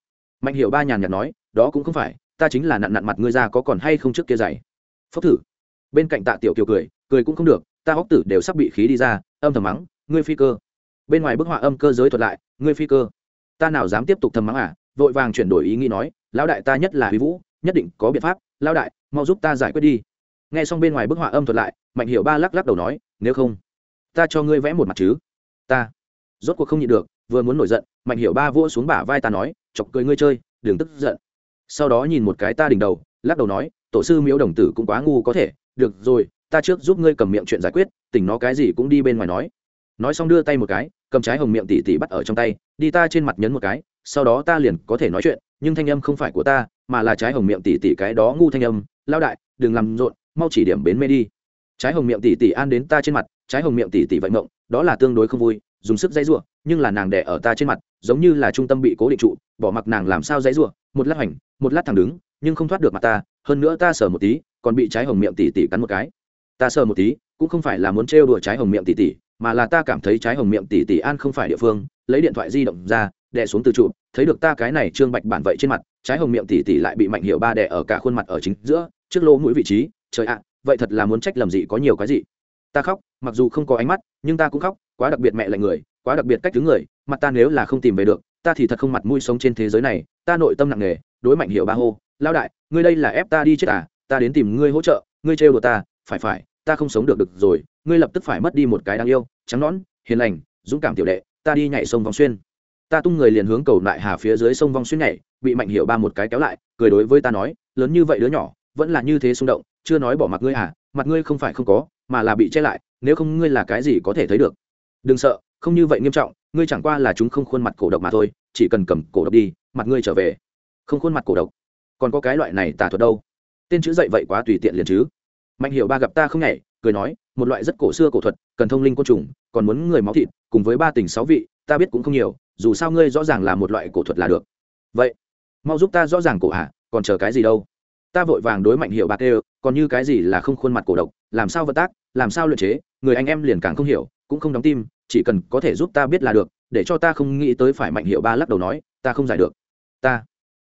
Mạnh hiệu ba nhàn nhạt nói, đó cũng không phải, ta chính là nặn nặn mặt ngươi ra có còn hay không trước kia dày phốc thử. Bên cạnh tạ tiểu kiều cười cười cũng không được, ta hóc tử đều sắp bị khí đi ra, âm thầm mắng, ngươi phi cơ. Bên ngoài bức họa âm cơ giới thuật lại, ngươi phi cơ. Ta nào dám tiếp tục thầm mắng à? Vội vàng chuyển đổi ý nghĩ nói, lão đại ta nhất là huy vũ, nhất định có biện pháp, lão đại, mau giúp ta giải quyết đi nghe xong bên ngoài bức họa âm thuật lại, mạnh hiệu ba lắc lắc đầu nói, nếu không, ta cho ngươi vẽ một mặt chứ. Ta. Rốt cuộc không nhịn được, vừa muốn nổi giận, mạnh hiệu ba vỗ xuống bả vai ta nói, chọc cười ngươi chơi, đừng tức giận. Sau đó nhìn một cái ta đỉnh đầu, lắc đầu nói, tổ sư miếu đồng tử cũng quá ngu có thể, được rồi, ta trước giúp ngươi cầm miệng chuyện giải quyết, tỉnh nó cái gì cũng đi bên ngoài nói. Nói xong đưa tay một cái, cầm trái hồng miệng tỉ tỉ bắt ở trong tay, đi ta trên mặt nhấn một cái, sau đó ta liền có thể nói chuyện, nhưng thanh âm không phải của ta, mà là trái hồng miệng tỉ tỉ cái đó ngu thanh âm lao đại, đừng làm rộn mau chỉ điểm bến mê đi. Trái hồng miệng tỉ tỉ an đến ta trên mặt, trái hồng miệng tỉ tỉ vậy mộng, đó là tương đối không vui, dùng sức dãy rủa nhưng là nàng đẻ ở ta trên mặt, giống như là trung tâm bị cố định trụ, bỏ mặc nàng làm sao dãy rủa một lát hoành, một lát thẳng đứng, nhưng không thoát được mặt ta, hơn nữa ta sờ một tí, còn bị trái hồng miệng tỉ tỉ cắn một cái. Ta sờ một tí, cũng không phải là muốn trêu đùa trái hồng miệng tỉ tỉ mà là ta cảm thấy trái hồng miệng tỉ tỉ an không phải địa phương, lấy điện thoại di động ra, đè xuống từ trụ, thấy được ta cái này trương bạch bản vậy trên mặt, trái hồng miệng tỉ tỉ lại bị mạnh hiệu ba đè ở cả khuôn mặt ở chính giữa, trước lỗ mũi vị trí trời ạ, vậy thật là muốn trách lầm gì có nhiều cái gì ta khóc, mặc dù không có ánh mắt, nhưng ta cũng khóc, quá đặc biệt mẹ lạnh người, quá đặc biệt cách thứ người mặt ta nếu là không tìm về được, ta thì thật không mặt mũi sống trên thế giới này, ta nội tâm nặng nề, đối mạnh hiệu ba hô lao đại, ngươi đây là ép ta đi chết à ta đến tìm ngươi hỗ trợ, ngươi trêu đùa ta, phải phải, ta không sống được được rồi, ngươi lập tức phải mất đi một cái đáng yêu, trắng nõn, hiền lành, dũng cảm tiểu đệ, ta đi nhảy sông vòng xuyên. Ta tung người liền hướng cầu lại hà phía dưới sông vong xuyên nhảy, bị mạnh hiệu ba một cái kéo lại, cười đối với ta nói, lớn như vậy đứa nhỏ, vẫn là như thế xung động chưa nói bỏ mặt ngươi à mặt ngươi không phải không có, mà là bị che lại, nếu không ngươi là cái gì có thể thấy được. Đừng sợ, không như vậy nghiêm trọng, ngươi chẳng qua là chúng không khuôn mặt cổ độc mà thôi, chỉ cần cầm cổ độc đi mặt ngươi trở về. Không khuôn mặt cổ độc. Còn có cái loại này tà thuật đâu? Tên chữ dậy vậy quá tùy tiện liền chứ. Mạnh hiểu ba gặp ta không nhảy, cười nói, một loại rất cổ xưa cổ thuật, cần thông linh côn trùng, còn muốn người máu thịt, cùng với ba tình sáu vị, ta biết cũng không nhiều, dù sao ngươi rõ ràng là một loại cổ thuật là được. Vậy, mau giúp ta rõ ràng cổ hạ còn chờ cái gì đâu? Ta vội vàng đối mạnh hiểu bạc đều còn như cái gì là không khuôn mặt cổ độc, làm sao vận tác, làm sao luyện chế, người anh em liền càng không hiểu, cũng không đóng tim, chỉ cần có thể giúp ta biết là được, để cho ta không nghĩ tới phải mạnh hiệu ba lắc đầu nói, ta không giải được. Ta,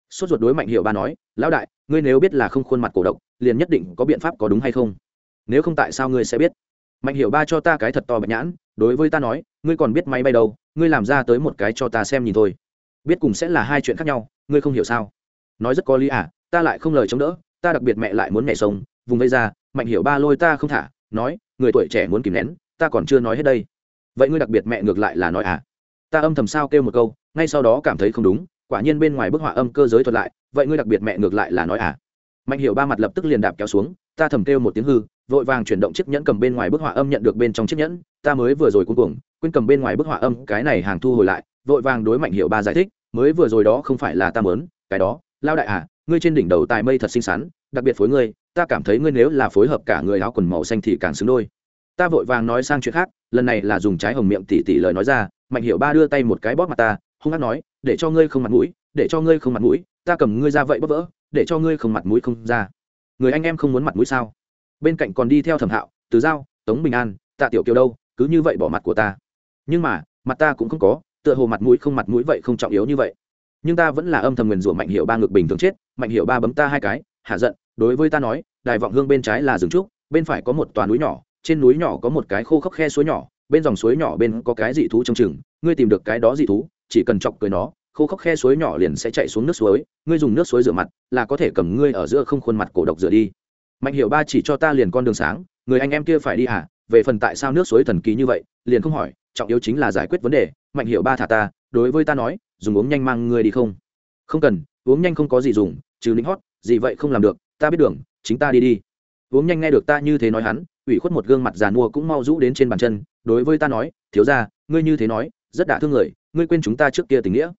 sốt ruột đối mạnh hiệu ba nói, lão đại, ngươi nếu biết là không khuôn mặt cổ độc, liền nhất định có biện pháp có đúng hay không? Nếu không tại sao ngươi sẽ biết? Mạnh hiệu ba cho ta cái thật to bạch nhãn, đối với ta nói, ngươi còn biết máy bay đâu, ngươi làm ra tới một cái cho ta xem nhìn thôi. Biết cùng sẽ là hai chuyện khác nhau, ngươi không hiểu sao? Nói rất có lý à ta lại không lời chống đỡ, ta đặc biệt mẹ lại muốn mẹ sống vùng vây ra, mạnh hiểu ba lôi ta không thả, nói, người tuổi trẻ muốn kìm nén, ta còn chưa nói hết đây. Vậy ngươi đặc biệt mẹ ngược lại là nói à? Ta âm thầm sao kêu một câu, ngay sau đó cảm thấy không đúng, quả nhiên bên ngoài bức họa âm cơ giới thuật lại, vậy ngươi đặc biệt mẹ ngược lại là nói à? Mạnh hiểu ba mặt lập tức liền đạp kéo xuống, ta thầm kêu một tiếng hư, vội vàng chuyển động chiếc nhẫn cầm bên ngoài bức họa âm nhận được bên trong chiếc nhẫn, ta mới vừa rồi cuối cùng quên cầm bên ngoài bức họa âm, cái này hàng thu hồi lại, vội vàng đối mạnh hiểu ba giải thích, mới vừa rồi đó không phải là ta mớn cái đó, lao đại à ngươi trên đỉnh đầu tài mây thật xinh xắn, đặc biệt phối ngươi, ta cảm thấy ngươi nếu là phối hợp cả người áo quần màu xanh thì càng xứng đôi. Ta vội vàng nói sang chuyện khác, lần này là dùng trái hồng miệng tỉ tỉ lời nói ra, mạnh hiệu ba đưa tay một cái bóp mặt ta, hung hát nói, để cho ngươi không mặt mũi, để cho ngươi không mặt mũi, ta cầm ngươi ra vậy bóp vỡ, để cho ngươi không mặt mũi không ra. Người anh em không muốn mặt mũi sao? Bên cạnh còn đi theo thẩm hạo, từ giao, tống bình an, tạ tiểu kiều đâu, cứ như vậy bỏ mặt của ta. Nhưng mà, mặt ta cũng không có, tựa hồ mặt mũi không mặt mũi vậy không trọng yếu như vậy nhưng ta vẫn là âm thầm nguyền rủa mạnh hiệu ba ngực bình thường chết, mạnh hiệu ba bấm ta hai cái, hạ giận, đối với ta nói, đài vọng hương bên trái là rừng trúc, bên phải có một tòa núi nhỏ, trên núi nhỏ có một cái khô khốc khe suối nhỏ, bên dòng suối nhỏ bên có cái dị thú trong chừng, ngươi tìm được cái đó dị thú, chỉ cần chọc cười nó, khô khốc khe suối nhỏ liền sẽ chạy xuống nước suối, ngươi dùng nước suối rửa mặt, là có thể cầm ngươi ở giữa không khuôn mặt cổ độc rửa đi. Mạnh hiệu ba chỉ cho ta liền con đường sáng, người anh em kia phải đi hả? Về phần tại sao nước suối thần kỳ như vậy, liền không hỏi, trọng yếu chính là giải quyết vấn đề, mạnh hiệu ba thả ta, đối với ta nói dùng uống nhanh mang ngươi đi không? Không cần, uống nhanh không có gì dùng, trừ lính hót, gì vậy không làm được, ta biết đường, chính ta đi đi. Uống nhanh nghe được ta như thế nói hắn, ủy khuất một gương mặt già mua cũng mau rũ đến trên bàn chân, đối với ta nói, thiếu ra ngươi như thế nói, rất đả thương người, ngươi quên chúng ta trước kia tình nghĩa.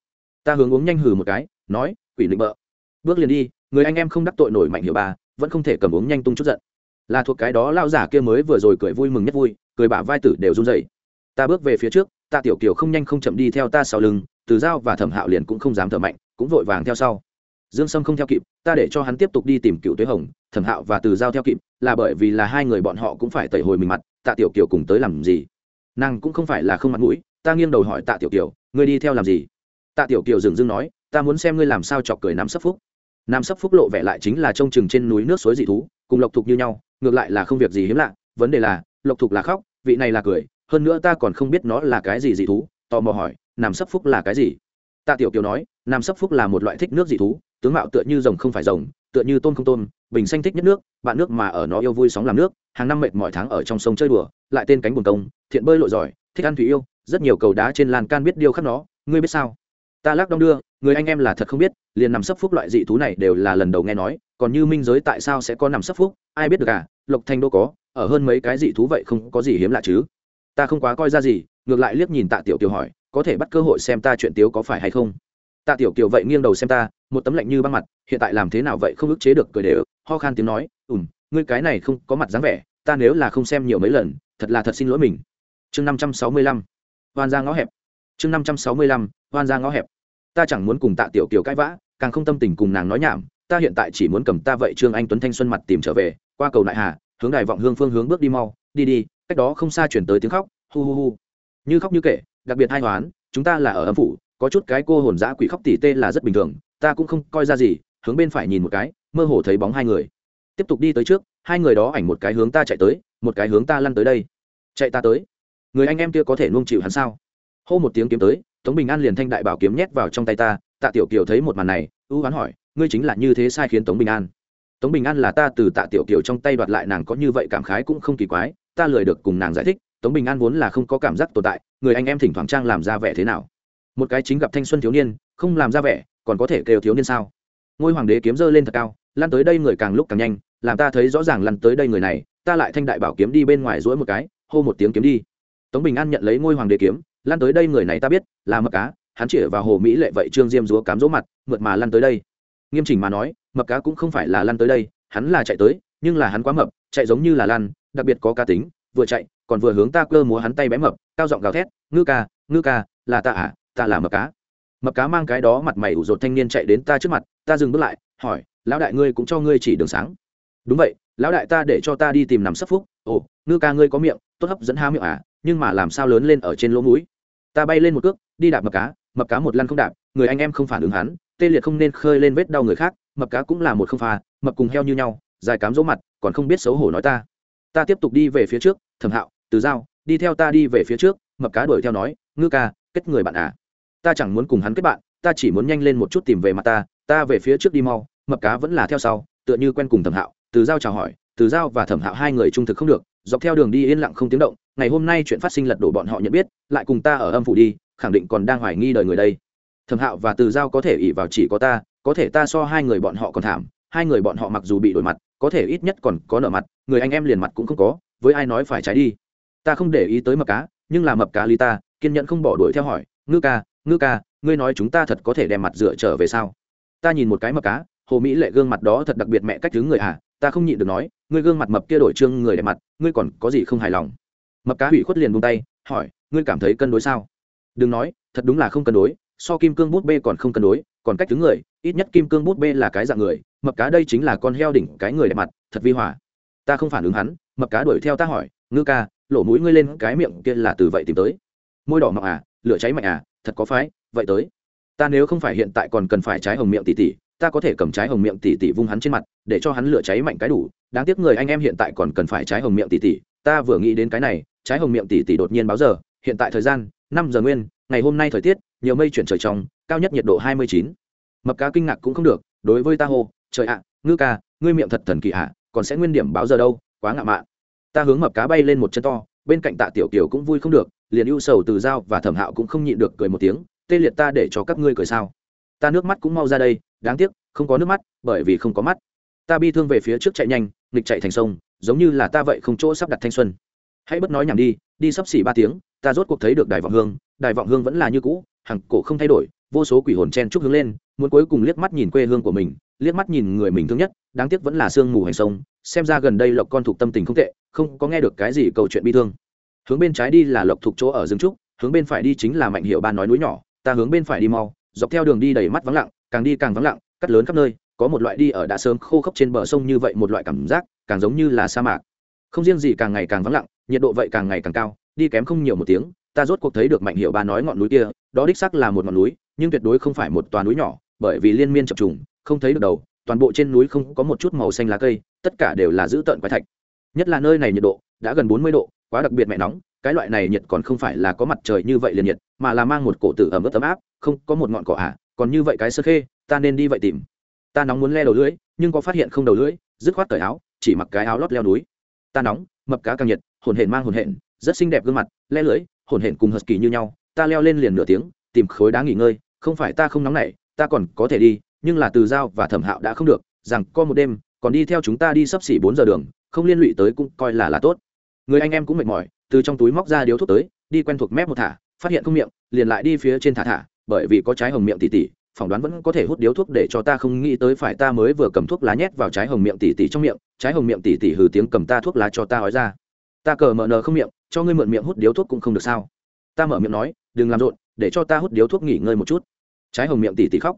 Ta hướng uống nhanh hừ một cái, nói, quỷ định bợ. Bước liền đi, người anh em không đắc tội nổi mạnh hiệu bà, vẫn không thể cầm uống nhanh tung chút giận. Là thuộc cái đó lao giả kia mới vừa rồi cười vui mừng nhất vui, cười bả vai tử đều run rẩy. Ta bước về phía trước, ta tiểu kiều không nhanh không chậm đi theo ta sau lưng từ Giao và thẩm hạo liền cũng không dám thở mạnh, cũng vội vàng theo sau. Dương sâm không theo kịp, ta để cho hắn tiếp tục đi tìm cựu tuế hồng, thẩm hạo và từ giao theo kịp, là bởi vì là hai người bọn họ cũng phải tẩy hồi mình mặt, tạ tiểu kiều cùng tới làm gì? Nàng cũng không phải là không mặt mũi, ta nghiêng đầu hỏi tạ tiểu kiều, ngươi đi theo làm gì? Tạ tiểu kiều dừng dưng nói, ta muốn xem ngươi làm sao chọc cười nam sấp phúc. Nam sấp phúc lộ vẻ lại chính là trông chừng trên núi nước suối dị thú, cùng lộc thục như nhau, ngược lại là không việc gì hiếm lạ, vấn đề là, lộc thục là khóc, vị này là cười, hơn nữa ta còn không biết nó là cái gì dị thú, tò mò hỏi nằm sấp phúc là cái gì? Tạ tiểu kiều nói nằm sấp phúc là một loại thích nước dị thú, tướng mạo tựa như rồng không phải rồng, tựa như tôn không tôn bình xanh thích nhất nước, bạn nước mà ở nó yêu vui sóng làm nước, hàng năm mệt mỏi tháng ở trong sông chơi đùa, lại tên cánh buồn công, thiện bơi lội giỏi, thích ăn thủy yêu, rất nhiều cầu đá trên lan can biết điêu khắc nó, ngươi biết sao? Ta lắc đong đưa, người anh em là thật không biết, liền nằm sấp phúc loại dị thú này đều là lần đầu nghe nói, còn như minh giới tại sao sẽ có nằm sấp phúc, ai biết được à lộc thanh đô có, ở hơn mấy cái dị thú vậy không có gì hiếm lạ chứ. Ta không quá coi ra gì, ngược lại liếc nhìn tạ tiểu kiều hỏi có thể bắt cơ hội xem ta chuyện tiếu có phải hay không. Tạ tiểu kiều vậy nghiêng đầu xem ta, một tấm lạnh như băng mặt, hiện tại làm thế nào vậy không ức chế được cười để ho khan tiếng nói ùm ngươi cái này không có mặt dáng vẻ, ta nếu là không xem nhiều mấy lần, thật là thật xin lỗi mình. Chương năm trăm sáu mươi lăm, hoan ra ngõ hẹp. Chương năm trăm sáu mươi lăm, hoan ra ngõ hẹp. Ta chẳng muốn cùng tạ tiểu kiều cãi vã, càng không tâm tình cùng nàng nói nhảm, ta hiện tại chỉ muốn cầm ta vậy trương anh tuấn thanh xuân mặt tìm trở về, qua cầu nại hà, hướng đài vọng hương phương hướng bước đi mau, đi đi, cách đó không xa chuyển tới tiếng khóc, hu hu hu. Như khóc như kể đặc biệt hai hoán, chúng ta là ở âm phủ, có chút cái cô hồn dã quỷ khóc tỉ tê là rất bình thường, ta cũng không coi ra gì, hướng bên phải nhìn một cái, mơ hồ thấy bóng hai người. Tiếp tục đi tới trước, hai người đó ảnh một cái hướng ta chạy tới, một cái hướng ta lăn tới đây. Chạy ta tới. Người anh em kia có thể nuông chịu hắn sao? Hô một tiếng kiếm tới, tống bình an liền thanh đại bảo kiếm nhét vào trong tay ta, tạ tiểu kiều thấy một màn này, ưu hoán hỏi, ngươi chính là như thế sai khiến tống bình an? Tống bình an là ta từ tạ tiểu kiều trong tay đoạt lại nàng có như vậy cảm khái cũng không kỳ quái, ta lười được cùng nàng giải thích tống bình an vốn là không có cảm giác tồn tại, người anh em thỉnh thoảng trang làm ra vẻ thế nào? Một cái chính gặp thanh xuân thiếu niên, không làm ra vẻ, còn có thể kêu thiếu niên sao? Ngôi hoàng đế kiếm dơ lên thật cao lan tới đây người càng lúc càng nhanh, làm ta thấy rõ ràng lăn tới đây người này, ta lại thanh đại bảo kiếm đi bên ngoài rỗi một cái, hô một tiếng kiếm đi. Tống bình an nhận lấy ngôi hoàng đế kiếm lan tới đây người này ta biết, là mập cá, hắn chỉ vào hồ mỹ lệ vậy trương diêm dúa cám dỗ mặt, mượt mà lăn tới đây. Nghiêm chỉnh mà nói, mập cá cũng không phải là lăn tới đây, hắn là chạy tới, nhưng là hắn quá mập, chạy giống như là lăn, đặc biệt có cá tính, vừa chạy còn vừa hướng ta cơ múa hắn tay bé mập, cao giọng gào thét, ngư ca ngư ca, là ta à ta là mập cá. Mập cá mang cái đó mặt mày ủ rột thanh niên chạy đến ta trước mặt, ta dừng bước lại, hỏi, lão đại ngươi cũng cho ngươi chỉ đường sáng. Đúng vậy, lão đại ta để cho ta đi tìm nằm sấp phúc. Ồ, ngư ca ngươi có miệng, tốt hấp dẫn há miệng à nhưng mà làm sao lớn lên ở trên lỗ mũi? Ta bay lên một cước, đi đạp mập cá mập cá một lăn không đạp, người anh em không phản ứng hắn, tê liệt không nên khơi lên vết đau người khác, mập cá cũng là một không pha, mập cùng heo như nhau, dài cám dỗ mặt, còn không biết xấu hổ nói ta. Ta tiếp tục đi về phía trước, thẩm hạo từ dao đi theo ta đi về phía trước, mập cá đuổi theo nói, ngư ca, kết người bạn à. Ta chẳng muốn cùng hắn kết bạn, ta chỉ muốn nhanh lên một chút tìm về mặt ta ta về phía trước đi mau. Mập cá vẫn là theo sau, tựa như quen cùng thẩm hạo. Từ giao chào hỏi, từ giao và thẩm hạo hai người trung thực không được, dọc theo đường đi yên lặng không tiếng động. Ngày hôm nay chuyện phát sinh lật đổ bọn họ nhận biết, lại cùng ta ở âm phủ đi, khẳng định còn đang hoài nghi đời người đây. Thẩm hạo và từ giao có thể ỉ vào chỉ có ta, có thể ta so hai người bọn họ còn thảm. Hai người bọn họ mặc dù bị đổi mặt, có thể ít nhất còn có nợ mặt, người anh em liền mặt cũng không có, với ai nói phải trái đi ta không để ý tới mập cá, nhưng là mập cá lý ta, kiên nhẫn không bỏ đuổi theo hỏi, ngư ca ngư ca, ngươi nói chúng ta thật có thể đem mặt dựa trở về sao? Ta nhìn một cái mập cá, hồ mỹ lệ gương mặt đó thật đặc biệt mẹ cách thứ người à ta không nhịn được nói, ngươi gương mặt mập kia đổi trương người đẹp mặt, ngươi còn có gì không hài lòng? Mập cá hủy khuất liền buông tay, hỏi, ngươi cảm thấy cân đối sao? Đừng nói, thật đúng là không cân đối, so kim cương bút bê còn không cân đối, còn cách thứ người, ít nhất kim cương bút bê là cái dạng người, mập cá đây chính là con heo đỉnh cái người đẹp mặt, thật vi hỏa ta không phản ứng hắn, mập cá đuổi theo ta hỏi, ngư ca lỗ mũi ngươi lên cái miệng kia là từ vậy tìm tới. Môi đỏ mọc à lửa cháy mạnh à thật có phái, vậy tới. Ta nếu không phải hiện tại còn cần phải trái hồng miệng tỉ tỉ, ta có thể cầm trái hồng miệng tỉ tỉ vung hắn trên mặt, để cho hắn lửa cháy mạnh cái đủ. Đáng tiếc người anh em hiện tại còn cần phải trái hồng miệng tỉ tỉ. Ta vừa nghĩ đến cái này, trái hồng miệng tỉ tỉ đột nhiên báo giờ, hiện tại thời gian, năm giờ nguyên, ngày hôm nay thời tiết, nhiều mây chuyển trời trong, cao nhất nhiệt độ hai mươi chín. Mập cá kinh ngạc cũng không được, đối với ta hô, trời ạ, ngư ca, ngươi miệng thật thần kỳ ạ, còn sẽ nguyên điểm báo giờ đâu, quá ngạo mạn ta hướng mập cá bay lên một chân to, bên cạnh tạ tiểu kiều cũng vui không được, liền ưu sầu từ dao và thẩm hạo cũng không nhịn được cười một tiếng, tê liệt ta để cho các ngươi cười sao? Ta nước mắt cũng mau ra đây, đáng tiếc, không có nước mắt, bởi vì không có mắt. Ta bi thương về phía trước chạy nhanh, nghịch chạy thành sông, giống như là ta vậy không chỗ sắp đặt thanh xuân. Hãy bất nói nhảm đi đi sắp xỉ ba tiếng, ta rốt cuộc thấy được đài vọng hương, đài vọng hương vẫn là như cũ hằng cổ không thay đổi, vô số quỷ hồn chen chúc hướng lên, muốn cuối cùng liếc mắt nhìn quê hương của mình liếc mắt nhìn người mình thương nhất, đáng tiếc vẫn là sương mù hành sông, xem ra gần đây lộc con thuộc tâm tình không tệ, không có nghe được cái gì câu chuyện bi thương. Hướng bên trái đi là lộc thuộc chỗ ở rừng trúc, hướng bên phải đi chính là mạnh hiệu ba nói núi nhỏ, ta hướng bên phải đi mau, dọc theo đường đi đầy mắt vắng lặng, càng đi càng vắng lặng, cắt lớn khắp nơi, có một loại đi ở đã sớm khô khốc trên bờ sông như vậy một loại cảm giác, càng giống như là sa mạc. Không riêng gì càng ngày càng vắng lặng, nhiệt độ vậy càng ngày càng cao, đi kém không nhiều một tiếng, ta rốt cuộc thấy được mạnh hiệu ba nói ngọn núi kia, đó đích sắc là một ngọn núi, nhưng tuyệt đối không phải một toàn núi nhỏ, bởi vì liên miên chập trùng không thấy được đầu toàn bộ trên núi không có một chút màu xanh lá cây tất cả đều là giữ tợn quái thạch. Nhất là nơi này nhiệt độ đã gần bốn mươi độ quá đặc biệt mẹ nóng cái loại này nhiệt còn không phải là có mặt trời như vậy liền nhiệt mà là mang một cổ tử ẩm ướt ấm áp không có một ngọn cỏ ả à, còn như vậy cái sơ khê ta nên đi vậy tìm. Ta nóng muốn le đầu lưỡi nhưng có phát hiện không đầu lưỡi dứt khoát cởi áo chỉ mặc cái áo lót leo núi. Ta nóng mập cá càng nhiệt hồn hển mang hồn hển rất xinh đẹp gương mặt le lưỡi hồn hển cùng hờ kỳ như nhau ta leo lên liền nửa tiếng tìm khối đá nghỉ ngơi không phải ta không nóng nảy ta còn có thể đi nhưng là từ giao và thẩm hạo đã không được, rằng có một đêm, còn đi theo chúng ta đi sắp xỉ bốn giờ đường, không liên lụy tới cũng coi là là tốt. Người anh em cũng mệt mỏi, từ trong túi móc ra điếu thuốc tới, đi quen thuộc mép một thả, phát hiện không miệng, liền lại đi phía trên thả thả, bởi vì có trái hồng miệng tỉ tỉ, phỏng đoán vẫn có thể hút điếu thuốc để cho ta không nghĩ tới phải ta mới vừa cầm thuốc lá nhét vào trái hồng miệng tỉ tỉ trong miệng, trái hồng miệng tỉ tỉ hừ tiếng cầm ta thuốc lá cho ta nói ra. Ta cờ mở nờ không miệng, cho ngươi mượn miệng hút điếu thuốc cũng không được sao. Ta mở miệng nói, đừng làm rộn, để cho ta hút điếu thuốc nghỉ ngơi một chút. Trái hồng miệng tỉ tỉ khóc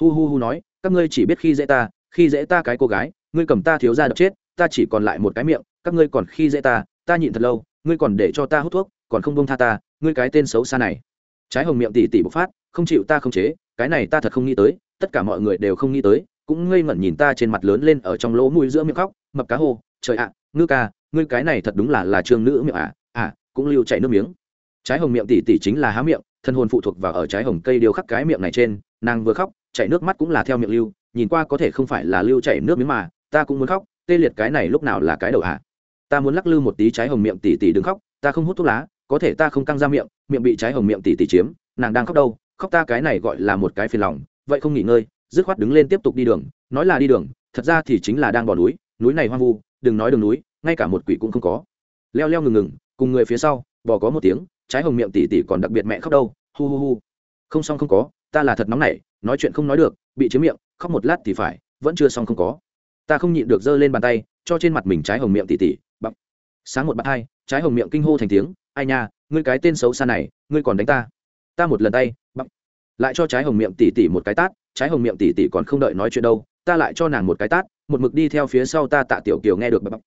hu hu hu nói, các ngươi chỉ biết khi dễ ta, khi dễ ta cái cô gái, ngươi cầm ta thiếu ra đập chết, ta chỉ còn lại một cái miệng, các ngươi còn khi dễ ta ta nhịn thật lâu, ngươi còn để cho ta hút thuốc, còn không bông tha ta, ngươi cái tên xấu xa này. Trái hồng miệng tỉ tỉ bộc phát, không chịu ta không chế, cái này ta thật không nghĩ tới, tất cả mọi người đều không nghĩ tới, cũng ngây ngẩn nhìn ta trên mặt lớn lên ở trong lỗ mũi giữa miệng khóc, mập cá hô, trời ạ, ngư ca, ngươi cái này thật đúng là là trương nữ miệng à à cũng lưu chảy nước miếng. Trái hồng miệng tỉ tỉ chính là há miệng, thân hồn phụ thuộc vào ở trái hồng cây điều khắc cái miệng này trên, nàng vừa khóc chảy nước mắt cũng là theo miệng lưu, nhìn qua có thể không phải là lưu chảy nước miếng mà, ta cũng muốn khóc, tê liệt cái này lúc nào là cái đầu hạ ta muốn lắc lư một tí trái hồng miệng tỉ tỉ đừng khóc, ta không hút thuốc lá, có thể ta không căng ra miệng miệng bị trái hồng miệng tỉ tỉ chiếm, nàng đang khóc đâu, khóc ta cái này gọi là một cái phiền lòng, vậy không nghỉ ngơi, dứt khoát đứng lên tiếp tục đi đường, nói là đi đường, thật ra thì chính là đang bỏ núi núi này hoang vu, đừng nói đường núi, ngay cả một quỷ cũng không có. Leo leo ngừng ngừng, cùng người phía sau, bò có một tiếng, trái hồng miệng tỉ tỉ còn đặc biệt mẹ khóc đâu, hu hu hu. Không xong không có ta là thật nóng nảy nói chuyện không nói được bị chiếm miệng khóc một lát thì phải vẫn chưa xong không có. Ta không nhịn được giơ lên bàn tay cho trên mặt mình trái hồng miệng tỉ tỉ bắp sáng một bát hai trái hồng miệng kinh hô thành tiếng ai nha ngươi cái tên xấu xa này ngươi còn đánh ta. Ta một lần tay bắp lại cho trái hồng miệng tỉ tỉ một cái tát trái hồng miệng tỉ tỉ còn không đợi nói chuyện đâu ta lại cho nàng một cái tát một mực đi theo phía sau ta tạ tiểu kiều nghe được bắp bắp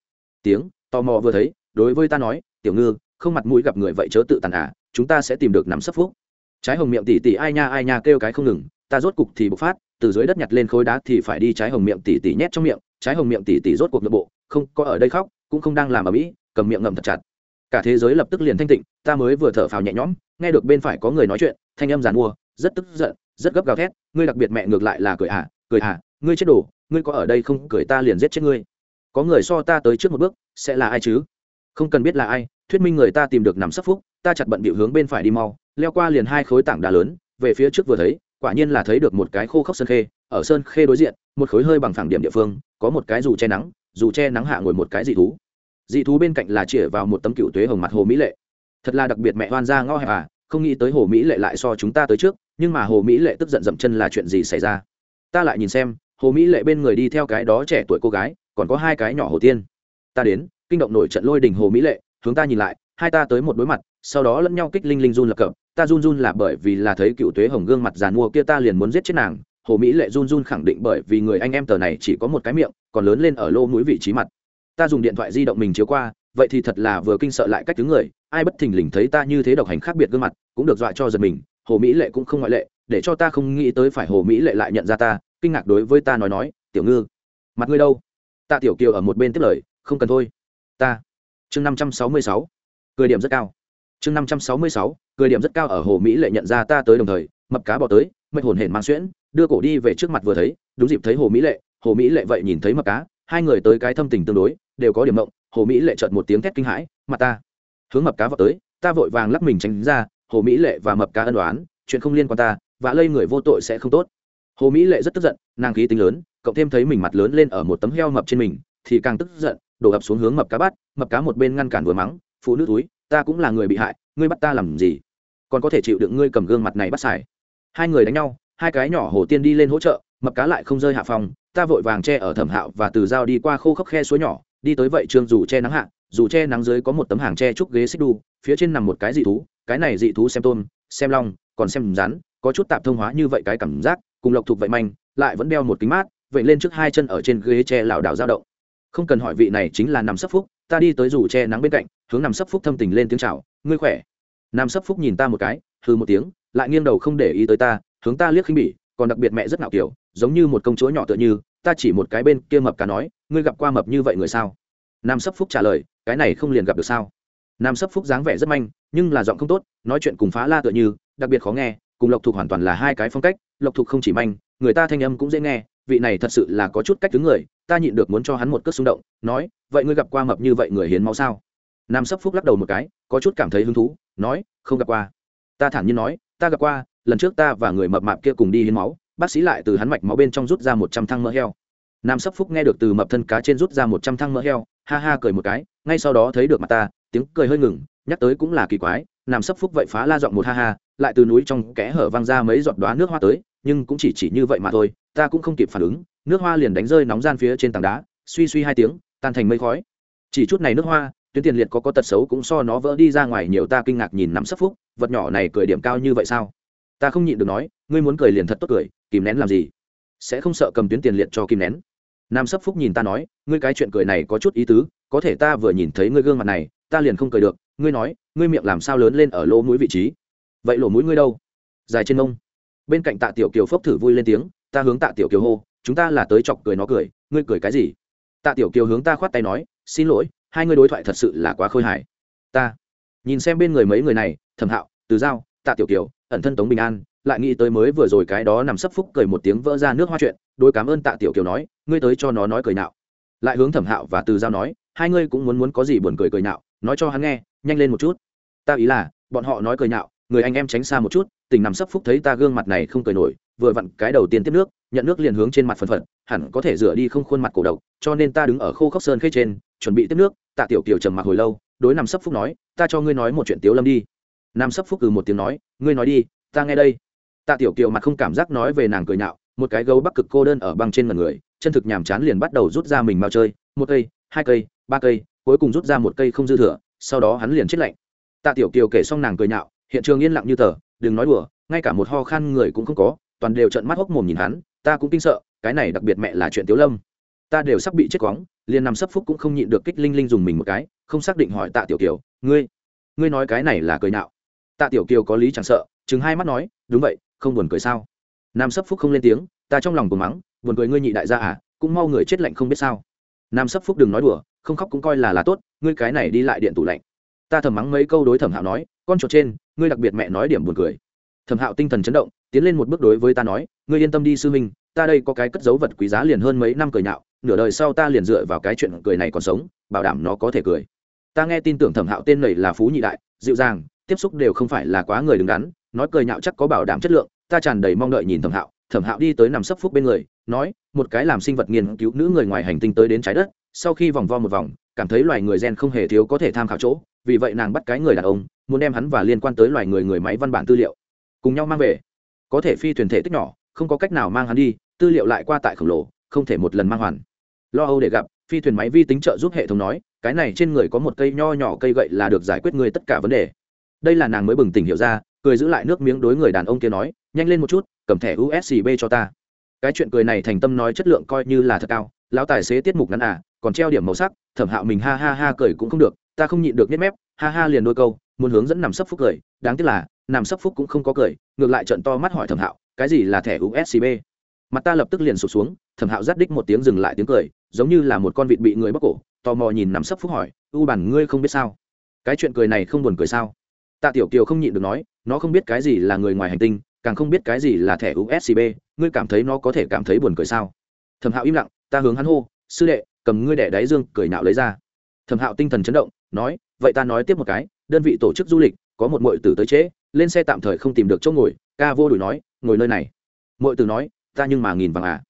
tiếng tò mò vừa thấy đối với ta nói tiểu ngư không mặt mũi gặp người vậy chớ tự tàn ả à, chúng ta sẽ tìm được nắm sấp phúc trái hồng miệng tỉ tỉ ai nha ai nha kêu cái không ngừng, ta rốt cục thì bộc phát, từ dưới đất nhặt lên khối đá thì phải đi trái hồng miệng tỉ tỉ nhét trong miệng, trái hồng miệng tỉ tỉ rốt cuộc nội bộ, không có ở đây khóc, cũng không đang làm ở mỹ, cầm miệng ngậm thật chặt. Cả thế giới lập tức liền thanh tịnh, ta mới vừa thở phào nhẹ nhõm, nghe được bên phải có người nói chuyện, thanh âm giàn mua, rất tức giận, rất gấp gào thét, ngươi đặc biệt mẹ ngược lại là cười à cười à ngươi chết đổ ngươi có ở đây không, cười ta liền giết chết ngươi. Có người so ta tới trước một bước, sẽ là ai chứ? Không cần biết là ai, thuyết minh người ta tìm được nằm sắp phúc, ta chặt bận bịu hướng bên phải đi mau leo qua liền hai khối tảng đá lớn, về phía trước vừa thấy, quả nhiên là thấy được một cái khô khốc sơn khê. Ở sơn khê đối diện, một khối hơi bằng phẳng điểm địa phương, có một cái dù che nắng, dù che nắng hạ ngồi một cái dị thú. Dị thú bên cạnh là chĩa vào một tấm cựu tuế hồng mặt hồ mỹ lệ. Thật là đặc biệt mẹ hoan ra ngõ hẹp à không nghĩ tới hồ mỹ lệ lại so chúng ta tới trước, nhưng mà hồ mỹ lệ tức giận dậm chân là chuyện gì xảy ra? Ta lại nhìn xem, hồ mỹ lệ bên người đi theo cái đó trẻ tuổi cô gái, còn có hai cái nhỏ hồ tiên. Ta đến, kinh động nổi trận lôi đình hồ mỹ lệ, hướng ta nhìn lại, hai ta tới một đối mặt, sau đó lẫn nhau kích linh linh run lập cập ta run run là bởi vì là thấy cựu tuế hồng gương mặt giàn mua kia ta liền muốn giết chết nàng, hồ mỹ lệ run run khẳng định bởi vì người anh em tờ này chỉ có một cái miệng, còn lớn lên ở lô mũi vị trí mặt. Ta dùng điện thoại di động mình chiếu qua, vậy thì thật là vừa kinh sợ lại cách thứ người, ai bất thình lình thấy ta như thế độc hành khác biệt gương mặt, cũng được dọa cho giật mình, hồ mỹ lệ cũng không ngoại lệ, để cho ta không nghĩ tới phải hồ mỹ lệ lại nhận ra ta, kinh ngạc đối với ta nói nói, tiểu ngư, mặt ngươi đâu? Ta tiểu kiều ở một bên tiếp lời, không cần thôi, ta. Chương năm trăm sáu mươi sáu, cười điểm rất cao chương năm trăm sáu mươi sáu, cười điểm rất cao ở hồ mỹ lệ nhận ra ta tới đồng thời, mập cá bỏ tới mệt hồn hển mang xuyễn, đưa cổ đi về trước mặt vừa thấy, đúng dịp thấy hồ mỹ lệ, hồ mỹ lệ vậy nhìn thấy mập cá, hai người tới cái thâm tình tương đối, đều có điểm mộng hồ mỹ lệ chợt một tiếng thét kinh hãi, mặt ta! Hướng mập cá vào tới, ta vội vàng lắc mình tránh ra, hồ mỹ lệ và mập cá ân đoán chuyện không liên quan ta và lây người vô tội sẽ không tốt. Hồ mỹ lệ rất tức giận, nàng khí tính lớn, cộng thêm thấy mình mặt lớn lên ở một tấm heo mập trên mình, thì càng tức giận, đổ ập xuống hướng mập cá bắt, mập cá một bên ngăn cản vừa mắng, phụ nữ túi ta cũng là người bị hại, ngươi bắt ta làm gì? Còn có thể chịu đựng ngươi cầm gương mặt này bắt xài. Hai người đánh nhau, hai cái nhỏ hồ tiên đi lên hỗ trợ, mập cá lại không rơi hạ phòng, ta vội vàng che ở thẩm hạo và từ dao đi qua khô khốc khe suối nhỏ, đi tới vậy trương dù che nắng hạ, dù che nắng dưới có một tấm hàng che trúc ghế xích đu, phía trên nằm một cái dị thú, cái này dị thú xem tôm, xem long, còn xem rắn, có chút tạp thông hóa như vậy cái cảm giác, cùng lộc thuộc vậy manh, lại vẫn đeo một kính mát, vậy lên trước hai chân ở trên ghế tre lảo đảo dao động. Không cần hỏi vị này chính là nằm sấp phúc, ta đi tới dù che nắng bên cạnh hướng nằm sấp phúc thâm tình lên tiếng chào, ngươi khỏe? Nam sấp phúc nhìn ta một cái hư một tiếng, lại nghiêng đầu không để ý tới ta, hướng ta liếc khinh bỉ, còn đặc biệt mẹ rất ngạo kiểu, giống như một công chúa nhỏ tựa như, ta chỉ một cái bên kia mập cá nói, ngươi gặp qua mập như vậy người sao? Nam sấp phúc trả lời, cái này không liền gặp được sao? Nam sấp phúc dáng vẻ rất manh, nhưng là giọng không tốt, nói chuyện cùng phá la tựa như, đặc biệt khó nghe, cùng lộc thục hoàn toàn là hai cái phong cách, lộc thục không chỉ manh, người ta thanh âm cũng dễ nghe, vị này thật sự là có chút cách thứ người, ta nhịn được muốn cho hắn một cước xung động, nói, vậy ngươi gặp qua mập như vậy người hiến máu sao? Nam sấp phúc lắc đầu một cái, có chút cảm thấy hứng thú, nói, không gặp qua. Ta thản nhiên nói, ta gặp qua, lần trước ta và người mập mạp kia cùng đi hiến máu, bác sĩ lại từ hắn mạch máu bên trong rút ra một trăm thăng mỡ heo. Nam sấp phúc nghe được từ mập thân cá trên rút ra một trăm thăng mỡ heo, ha ha cười một cái, ngay sau đó thấy được mặt ta, tiếng cười hơi ngừng, nhắc tới cũng là kỳ quái, nam sấp phúc vậy phá la dọn một ha ha, lại từ núi trong kẽ hở văng ra mấy giọt đoá nước hoa tới, nhưng cũng chỉ chỉ như vậy mà thôi, ta cũng không kịp phản ứng, nước hoa liền đánh rơi nóng gian phía trên tảng đá, suy suy hai tiếng, tan thành mây khói. Chỉ chút này nước hoa tuyến tiền liệt có có tật xấu cũng so nó vỡ đi ra ngoài nhiều, ta kinh ngạc nhìn nắm sấp phúc, vật nhỏ này cười điểm cao như vậy sao? Ta không nhịn được nói, ngươi muốn cười liền thật tốt cười, kìm nén làm gì? Sẽ không sợ cầm tuyến tiền liệt cho kìm nén. Nam sấp phúc nhìn ta nói, ngươi cái chuyện cười này có chút ý tứ, có thể ta vừa nhìn thấy ngươi gương mặt này, ta liền không cười được, ngươi nói, ngươi miệng làm sao lớn lên ở lỗ mũi vị trí? Vậy lỗ mũi ngươi đâu? Dài trên mông. Bên cạnh tạ tiểu kiều phốc thử vui lên tiếng, ta hướng tạ tiểu kiều hô, chúng ta là tới chọc cười nó cười, ngươi cười cái gì? Tạ tiểu kiều hướng ta khoát tay nói, xin lỗi hai người đối thoại thật sự là quá khôi hài. Ta, nhìn xem bên người mấy người này, thẩm hạo, từ giao, tạ tiểu kiều, ẩn thân tống bình an, lại nghĩ tới mới vừa rồi cái đó nằm sấp phúc cười một tiếng vỡ ra nước hoa chuyện, đối cảm ơn tạ tiểu kiều nói, ngươi tới cho nó nói cười nạo. Lại hướng thẩm hạo và từ giao nói, hai ngươi cũng muốn muốn có gì buồn cười cười nạo, nói cho hắn nghe, nhanh lên một chút. Ta ý là, bọn họ nói cười nạo, người anh em tránh xa một chút, tình nằm sấp phúc thấy ta gương mặt này không cười nổi vừa vặn cái đầu tiên tiếp nước, nhận nước liền hướng trên mặt phần phật, hẳn có thể rửa đi không khuôn mặt cổ độc, cho nên ta đứng ở khô khốc sơn khê trên, chuẩn bị tiếp nước, tạ tiểu kiều trầm mặc hồi lâu, đối nằm sấp phúc nói, ta cho ngươi nói một chuyện tiếu lâm đi. Nam sấp phúc ừ một tiếng nói, ngươi nói đi, ta nghe đây. Tạ tiểu kiều mặt không cảm giác nói về nàng cười nhạo, một cái gấu bắc cực cô đơn ở băng trên mặt người, chân thực nhàm chán liền bắt đầu rút ra mình mau chơi, một cây, hai cây, ba cây, cuối cùng rút ra một cây không dư thừa, sau đó hắn liền chết lạnh. Tạ tiểu kiều kể xong nàng cười nhạo, hiện trường yên lặng như tờ, đừng nói đùa, ngay cả một ho khan người cũng không có toàn đều trợn mắt hốc mồm nhìn hắn, ta cũng kinh sợ, cái này đặc biệt mẹ là chuyện tiếu lâm. Ta đều sắp bị chết quóng liền nằm sấp phúc cũng không nhịn được kích linh linh dùng mình một cái, không xác định hỏi tạ tiểu kiều, ngươi ngươi nói cái này là cười nạo tạ tiểu kiều có lý chẳng sợ, chừng hai mắt nói, đúng vậy, không buồn cười sao? Nam sấp phúc không lên tiếng, ta trong lòng buồn mắng, buồn cười ngươi nhị đại gia à cũng mau người chết lạnh không biết sao. Nam sấp phúc đừng nói đùa, không khóc cũng coi là là tốt, ngươi cái này đi lại điện tủ lạnh. Ta thầm mắng mấy câu đối thẩm hạo nói, con chuột trên, ngươi đặc biệt mẹ nói điểm buồn cười. Thẩm hạo tinh thần chấn động tiến lên một bước đối với ta nói, ngươi yên tâm đi sư minh ta đây có cái cất dấu vật quý giá liền hơn mấy năm cười nhạo, nửa đời sau ta liền dựa vào cái chuyện cười này còn sống, bảo đảm nó có thể cười. Ta nghe tin tưởng thẩm hạo tên này là phú nhị đại, dịu dàng, tiếp xúc đều không phải là quá người đứng đắn, nói cười nhạo chắc có bảo đảm chất lượng, ta tràn đầy mong đợi nhìn thẩm hạo thẩm hạo đi tới nằm sấp phúc bên người, nói, một cái làm sinh vật nghiên cứu nữ người ngoài hành tinh tới đến trái đất, sau khi vòng vo một vòng, cảm thấy loài người gen không hề thiếu có thể tham khảo chỗ, vì vậy nàng bắt cái người đàn ông, muốn đem hắn và liên quan tới loài người người máy văn bản tư liệu, cùng nhau mang về có thể phi thuyền thể tích nhỏ, không có cách nào mang hắn đi, tư liệu lại qua tại khổng lồ, không thể một lần mang hoàn. Lo âu để gặp, phi thuyền máy vi tính trợ giúp hệ thống nói, cái này trên người có một cây nho nhỏ cây gậy là được giải quyết người tất cả vấn đề. Đây là nàng mới bừng tỉnh hiểu ra, cười giữ lại nước miếng đối người đàn ông kia nói, nhanh lên một chút, cầm thẻ usb cho ta. Cái chuyện cười này thành tâm nói chất lượng coi như là thật cao, lão tài xế tiết mục ngắn à còn treo điểm màu sắc, thẩm hạo mình ha ha ha cười cũng không được, ta không nhịn được nhét mép, ha ha liền đôi câu, muốn hướng dẫn nằm sấp phúc cười, đáng tiếc là nằm sấp phúc cũng không có cười, ngược lại trận to mắt hỏi thẩm hạo, cái gì là thẻ usb mặt ta lập tức liền sụt xuống, thẩm hạo giắt đích một tiếng dừng lại tiếng cười, giống như là một con vịt bị người bóc cổ, tò mò nhìn nằm sấp phúc hỏi, u bản ngươi không biết sao? Cái chuyện cười này không buồn cười sao? Tạ tiểu kiều không nhịn được nói, nó không biết cái gì là người ngoài hành tinh, càng không biết cái gì là thẻ usb ngươi cảm thấy nó có thể cảm thấy buồn cười sao? Thẩm hạo im lặng, ta hướng hắn hô, sư đệ, cầm ngươi đẻ đáy dương, cười nạo lấy ra. Thẩm hạo tinh thần chấn động, nói, vậy ta nói tiếp một cái, đơn vị tổ chức du lịch có một mội tử tới trễ, lên xe tạm thời không tìm được chỗ ngồi, ca vô đùi nói, ngồi nơi này. Mội tử nói, ta nhưng mà nghìn vàng à.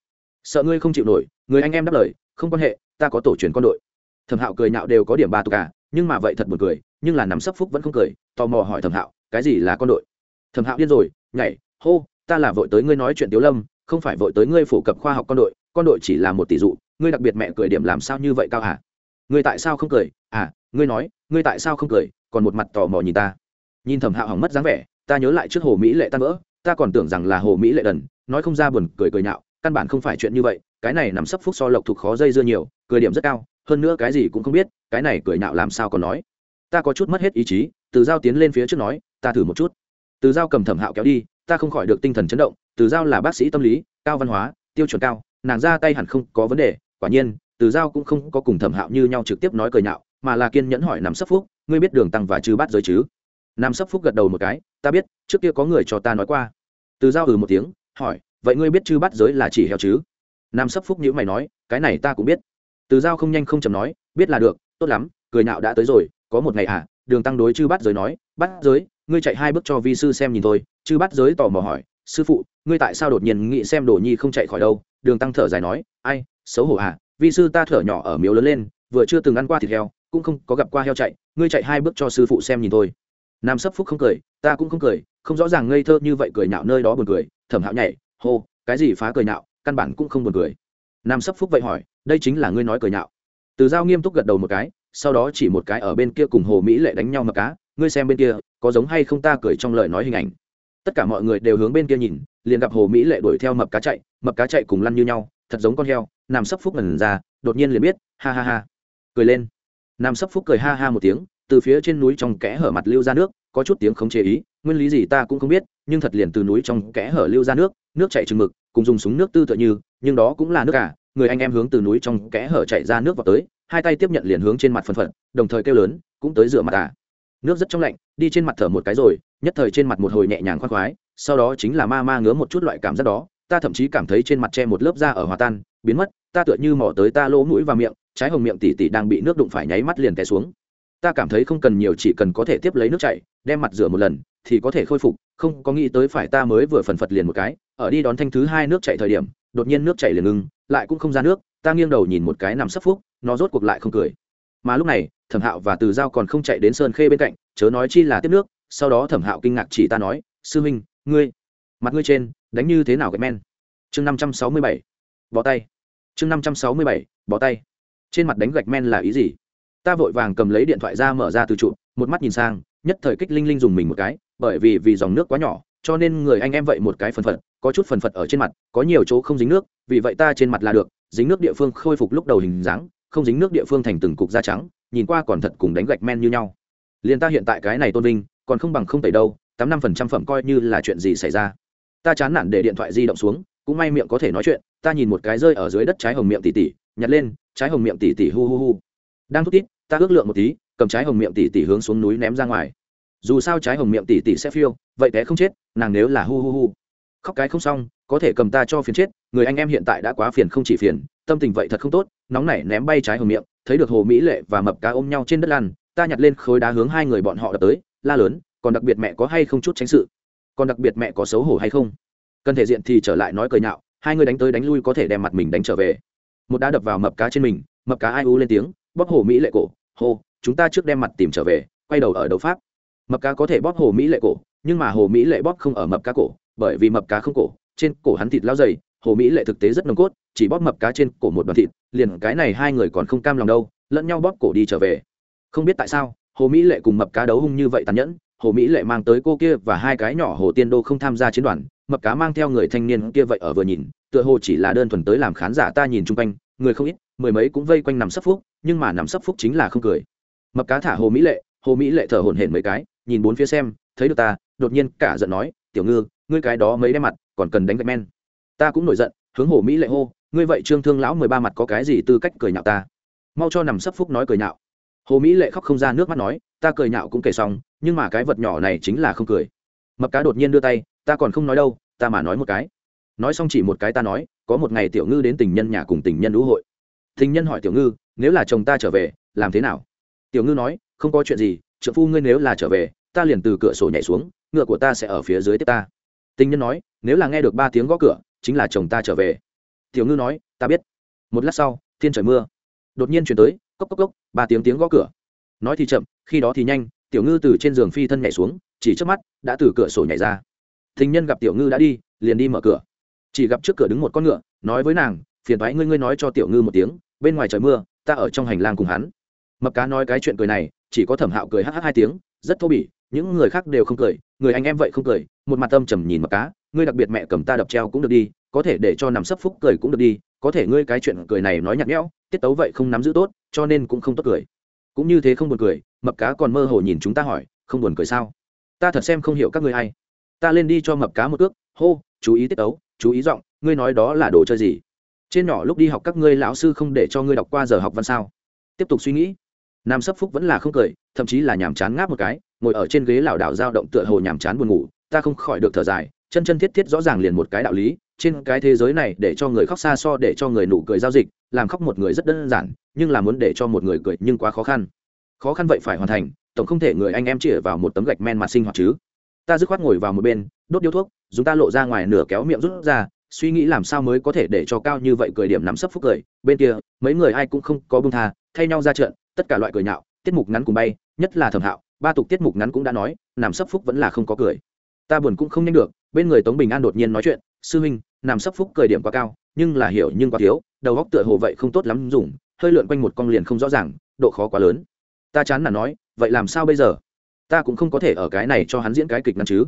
Sợ ngươi không chịu nổi, người anh em đáp lời, không quan hệ, ta có tổ truyền con đội. Thẩm hạo cười nhạo đều có điểm ba tục à nhưng mà vậy thật buồn cười, nhưng là nắm sấp phúc vẫn không cười, tò mò hỏi thẩm hạo, cái gì là con đội? Thẩm hạo điên rồi, nhảy, hô, ta là vội tới ngươi nói chuyện tiếu lâm, không phải vội tới ngươi phổ cập khoa học con đội con đội chỉ là một tỷ dụ, ngươi đặc biệt mẹ cười điểm làm sao như vậy cao hả ngươi tại sao không cười? À ngươi nói, ngươi tại sao không cười? Còn một mặt tò mò nhìn ta nhìn thẩm hạo hỏng mất dáng vẻ, ta nhớ lại trước hồ mỹ lệ tan vỡ, ta còn tưởng rằng là hồ mỹ lệ đần, nói không ra buồn cười cười nhạo, căn bản không phải chuyện như vậy, cái này nằm sấp phúc so lộc thuộc khó dây dưa nhiều, cười điểm rất cao, hơn nữa cái gì cũng không biết, cái này cười nhạo làm sao còn nói. Ta có chút mất hết ý chí, từ giao tiến lên phía trước nói, ta thử một chút. Từ giao cầm thẩm hạo kéo đi, ta không khỏi được tinh thần chấn động, từ giao là bác sĩ tâm lý, cao văn hóa, tiêu chuẩn cao, nàng ra tay hẳn không có vấn đề, quả nhiên, từ giao cũng không có cùng thẩm hạo như nhau trực tiếp nói cười nhạo, mà là kiên nhẫn hỏi nằm sấp phúc, ngươi biết đường tăng và chư bát giới chứ? Nam sấp phúc gật đầu một cái, ta biết, trước kia có người cho ta nói qua. Từ giao ừ một tiếng, hỏi, vậy ngươi biết chư bắt giới là chỉ heo chứ? Nam sấp phúc nhữ mày nói, cái này ta cũng biết. Từ giao không nhanh không chầm nói, biết là được, tốt lắm, cười nạo đã tới rồi, có một ngày à đường tăng đối chư bát giới nói, bắt giới, ngươi chạy hai bước cho vi sư xem nhìn thôi. Chư bát giới tò mò hỏi, sư phụ, ngươi tại sao đột nhiên nghĩ xem đồ nhi không chạy khỏi đâu? Đường tăng thở dài nói, ai, xấu hổ à vi sư ta thở nhỏ ở miếu lớn lên, vừa chưa từng ăn qua thịt heo, cũng không có gặp qua heo chạy, ngươi chạy hai bước cho sư phụ xem nhìn thôi nam sấp phúc không cười, ta cũng không cười, không rõ ràng ngây thơ như vậy cười nhạo nơi đó buồn cười, thẩm hạo nhảy, hô, cái gì phá cười nhạo, căn bản cũng không buồn cười. Nam sấp phúc vậy hỏi, đây chính là ngươi nói cười nhạo. Từ giao nghiêm túc gật đầu một cái, sau đó chỉ một cái ở bên kia cùng hồ mỹ lệ đánh nhau mập cá, ngươi xem bên kia, có giống hay không ta cười trong lời nói hình ảnh. Tất cả mọi người đều hướng bên kia nhìn, liền gặp hồ mỹ lệ đuổi theo mập cá chạy, mập cá chạy cùng lăn như nhau, thật giống con heo, nam sấp phúc ngần ra, đột nhiên liền biết, ha ha ha. Cười lên. Nam sấp phúc cười ha ha một tiếng từ phía trên núi trong kẽ hở mặt lưu ra nước, có chút tiếng không chế ý, nguyên lý gì ta cũng không biết, nhưng thật liền từ núi trong kẽ hở lưu ra nước nước chảy chừng mực, cùng dùng súng nước tư tựa như, nhưng đó cũng là nước cả, người anh em hướng từ núi trong kẽ hở chạy ra nước vào tới, hai tay tiếp nhận liền hướng trên mặt phần phận đồng thời kêu lớn, cũng tới rửa mặt à. Nước rất trong lạnh, đi trên mặt thở một cái rồi, nhất thời trên mặt một hồi nhẹ nhàng khoan khoái, sau đó chính là ma ma ngứa một chút loại cảm giác đó, ta thậm chí cảm thấy trên mặt che một lớp da ở hòa tan, biến mất, ta tựa như mỏ tới ta lỗ mũi và miệng, trái hồng miệng tỉ tỉ đang bị nước đụng phải nháy mắt liền té xuống ta cảm thấy không cần nhiều, chỉ cần có thể tiếp lấy nước chảy, đem mặt rửa một lần, thì có thể khôi phục, không có nghĩ tới phải ta mới vừa phần phật liền một cái, ở đi đón thanh thứ hai nước chảy thời điểm, đột nhiên nước chảy liền ngưng, lại cũng không ra nước, ta nghiêng đầu nhìn một cái nằm sấp phúc, nó rốt cuộc lại không cười. Mà lúc này, thẩm hạo và từ giao còn không chạy đến sơn khê bên cạnh, chớ nói chi là tiếp nước, sau đó thẩm hạo kinh ngạc chỉ ta nói, sư huynh, ngươi, mặt ngươi trên, đánh như thế nào gạch men? Chương năm trăm sáu mươi bảy, bỏ tay. Chương năm trăm sáu mươi bảy, bỏ tay. Trên mặt đánh gạch men là ý gì? Ta vội vàng cầm lấy điện thoại ra mở ra từ trụ, một mắt nhìn sang, nhất thời kích linh linh dùng mình một cái, bởi vì vì dòng nước quá nhỏ, cho nên người anh em vậy một cái phần phật, có chút phần phật ở trên mặt, có nhiều chỗ không dính nước, vì vậy ta trên mặt là được, dính nước địa phương khôi phục lúc đầu hình dáng, không dính nước địa phương thành từng cục da trắng, nhìn qua còn thật cùng đánh gạch men như nhau. Liền ta hiện tại cái này tôn vinh, còn không bằng không tẩy đâu, tám năm phần trăm phẩm coi như là chuyện gì xảy ra. Ta chán nản để điện thoại di động xuống, cũng may miệng có thể nói chuyện, ta nhìn một cái rơi ở dưới đất trái hồng miệng tỉ tỉ, nhặt lên, trái hồng miệng tỉ tỉ hu hu hu đang thúc tít ta ước lượng một tí cầm trái hồng miệng tỉ tỉ hướng xuống núi ném ra ngoài. Dù sao trái hồng miệng tỉ tỉ sẽ phiêu vậy té không chết nàng nếu là hu hu hu. Khóc cái không xong có thể cầm ta cho phiền chết người anh em hiện tại đã quá phiền không chỉ phiền tâm tình vậy thật không tốt nóng nảy ném bay trái hồng miệng thấy được hồ mỹ lệ và mập cá ôm nhau trên đất lăn, ta nhặt lên khối đá hướng hai người bọn họ đập tới la lớn còn đặc biệt mẹ có hay không chút tránh sự? Còn đặc biệt mẹ có xấu hổ hay không? Cần thể diện thì trở lại nói cười nhạo hai người đánh tới đánh lui có thể đem mặt mình đánh trở về. Một đá đập vào mập cá trên mình mập cá ai u lên tiếng bóp hồ mỹ lệ cổ, hô, chúng ta trước đem mặt tìm trở về, quay đầu ở đấu pháp. Mập cá có thể bóp hồ mỹ lệ cổ, nhưng mà hồ mỹ lệ bóp không ở mập cá cổ, bởi vì mập cá không cổ, trên cổ hắn thịt lao dày, hồ mỹ lệ thực tế rất nồng cốt, chỉ bóp mập cá trên cổ một đoàn thịt, liền cái này hai người còn không cam lòng đâu, lẫn nhau bóp cổ đi trở về. Không biết tại sao, hồ mỹ lệ cùng mập cá đấu hung như vậy tàn nhẫn, hồ mỹ lệ mang tới cô kia và hai cái nhỏ hồ tiên đô không tham gia chiến đoàn, mập cá mang theo người thanh niên kia vậy ở vừa nhìn, tựa hồ chỉ là đơn thuần tới làm khán giả ta nhìn chung quanh, người không ít, mười mấy cũng vây quanh nằm sấp phúc nhưng mà nằm sấp phúc chính là không cười. Mập cá thả hồ mỹ lệ, hồ mỹ lệ thở hổn hển mấy cái, nhìn bốn phía xem, thấy được ta, đột nhiên cả giận nói, tiểu ngư, ngươi cái đó mấy đem mặt, còn cần đánh gạch men. Ta cũng nổi giận, hướng hồ mỹ lệ hô, ngươi vậy trương thương lão mười ba mặt có cái gì tư cách cười nhạo ta? Mau cho nằm sấp phúc nói cười nhạo. Hồ mỹ lệ khóc không ra nước mắt nói, ta cười nhạo cũng kể xong, nhưng mà cái vật nhỏ này chính là không cười. Mập cá đột nhiên đưa tay, ta còn không nói đâu, ta mà nói một cái. Nói xong chỉ một cái ta nói, có một ngày tiểu ngư đến tình nhân nhà cùng tình nhân lũ hội. Tình nhân hỏi tiểu ngư nếu là chồng ta trở về, làm thế nào? Tiểu ngư nói, không có chuyện gì trợ phu ngươi nếu là trở về, ta liền từ cửa sổ nhảy xuống, ngựa của ta sẽ ở phía dưới tiếp ta. Tình nhân nói, nếu là nghe được ba tiếng gõ cửa, chính là chồng ta trở về. Tiểu ngư nói, ta biết. Một lát sau, thiên trời mưa. Đột nhiên chuyển tới, cốc cốc cốc, ba tiếng tiếng gõ cửa. Nói thì chậm, khi đó thì nhanh, tiểu ngư từ trên giường phi thân nhảy xuống, chỉ trước mắt, đã từ cửa sổ nhảy ra. Tình nhân gặp tiểu ngư đã đi, liền đi mở cửa. Chỉ gặp trước cửa đứng một con ngựa, nói với nàng, phiền thoái ngươi ngươi nói cho tiểu ngư một tiếng, bên ngoài trời mưa ta ở trong hành lang cùng hắn. Mập cá nói cái chuyện cười này, chỉ có thẩm hạo cười hh hai tiếng, rất thô bỉ, những người khác đều không cười, người anh em vậy không cười, một mặt âm trầm nhìn mập cá, ngươi đặc biệt mẹ cầm ta đập treo cũng được đi, có thể để cho nằm sấp phúc cười cũng được đi, có thể ngươi cái chuyện cười này nói nhạt nhẽo, tiết tấu vậy không nắm giữ tốt, cho nên cũng không tốt cười. Cũng như thế không buồn cười, mập cá còn mơ hồ nhìn chúng ta hỏi, không buồn cười sao? Ta thật xem không hiểu các ngươi hay ta lên đi cho mập cá một ước hô, chú ý tiết tấu, chú ý giọng, ngươi nói đó là đồ chơi gì? Trên nhỏ lúc đi học các ngươi lão sư không để cho ngươi đọc qua giờ học văn sao? Tiếp tục suy nghĩ. Nam sấp phúc vẫn là không cười, thậm chí là nhàm chán ngáp một cái, ngồi ở trên ghế lảo đảo dao động tựa hồ nhàm chán buồn ngủ, ta không khỏi được thở dài, chân chân thiết thiết rõ ràng liền một cái đạo lý, trên cái thế giới này để cho người khóc xa so để cho người nụ cười giao dịch, làm khóc một người rất đơn giản, nhưng là muốn để cho một người cười nhưng quá khó khăn. Khó khăn vậy phải hoàn thành, tổng không thể người anh em chĩa vào một tấm gạch men mà sinh hoạt chứ. Ta dứt khoát ngồi vào một bên, đốt điếu thuốc, dùng ta lộ ra ngoài nửa kéo miệng rút ra suy nghĩ làm sao mới có thể để cho cao như vậy cười điểm nắm sấp phúc cười. Bên kia, mấy người ai cũng không có bưng tha, thay nhau ra trận, tất cả loại cười nhạo, tiết mục ngắn cùng bay, nhất là thẩm hạo, ba tục tiết mục ngắn cũng đã nói, nằm sấp phúc vẫn là không có cười. Ta buồn cũng không nhanh được, bên người tống bình an đột nhiên nói chuyện, sư huynh, nằm sấp phúc cười điểm quá cao, nhưng là hiểu nhưng quá thiếu, đầu góc tựa hồ vậy không tốt lắm dùng, hơi lượn quanh một con liền không rõ ràng, độ khó quá lớn. Ta chán là nói, vậy làm sao bây giờ? Ta cũng không có thể ở cái này cho hắn diễn cái kịch ngắn chứ.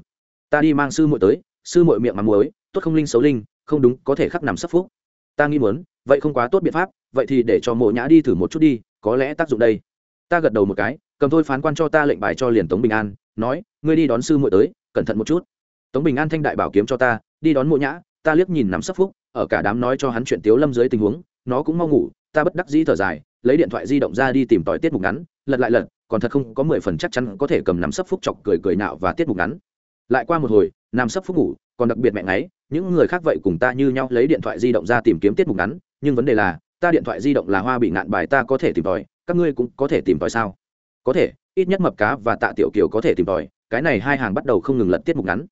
Ta đi mang sư muội tới, sư muội miệng mắm muối, tốt không linh xấu linh không đúng, có thể khắc nằm sấp phúc. Ta nghĩ muốn, vậy không quá tốt biện pháp, vậy thì để cho mộ nhã đi thử một chút đi, có lẽ tác dụng đây. Ta gật đầu một cái, cầm thôi phán quan cho ta lệnh bài cho liền tống bình an, nói, ngươi đi đón sư muội tới, cẩn thận một chút. Tống bình an thanh đại bảo kiếm cho ta, đi đón mộ nhã, ta liếc nhìn nằm sấp phúc, ở cả đám nói cho hắn chuyện tiếu lâm dưới tình huống, nó cũng mau ngủ, ta bất đắc dĩ thở dài, lấy điện thoại di động ra đi tìm tòi tiết mục ngắn, lật lại lật, còn thật không có mười phần chắc chắn có thể cầm nắm sấp phúc chọc cười cười nạo và tiết mục ngắn. Lại qua một hồi, nằm sấp phúc ngủ, còn đặc biệt mẹ ngáy những người khác vậy cùng ta như nhau lấy điện thoại di động ra tìm kiếm tiết mục ngắn, nhưng vấn đề là, ta điện thoại di động là hoa bị ngạn bài ta có thể tìm tòi, các ngươi cũng có thể tìm tòi sao? Có thể, ít nhất mập cá và tạ tiểu kiều có thể tìm tòi, cái này hai hàng bắt đầu không ngừng lật tiết mục ngắn.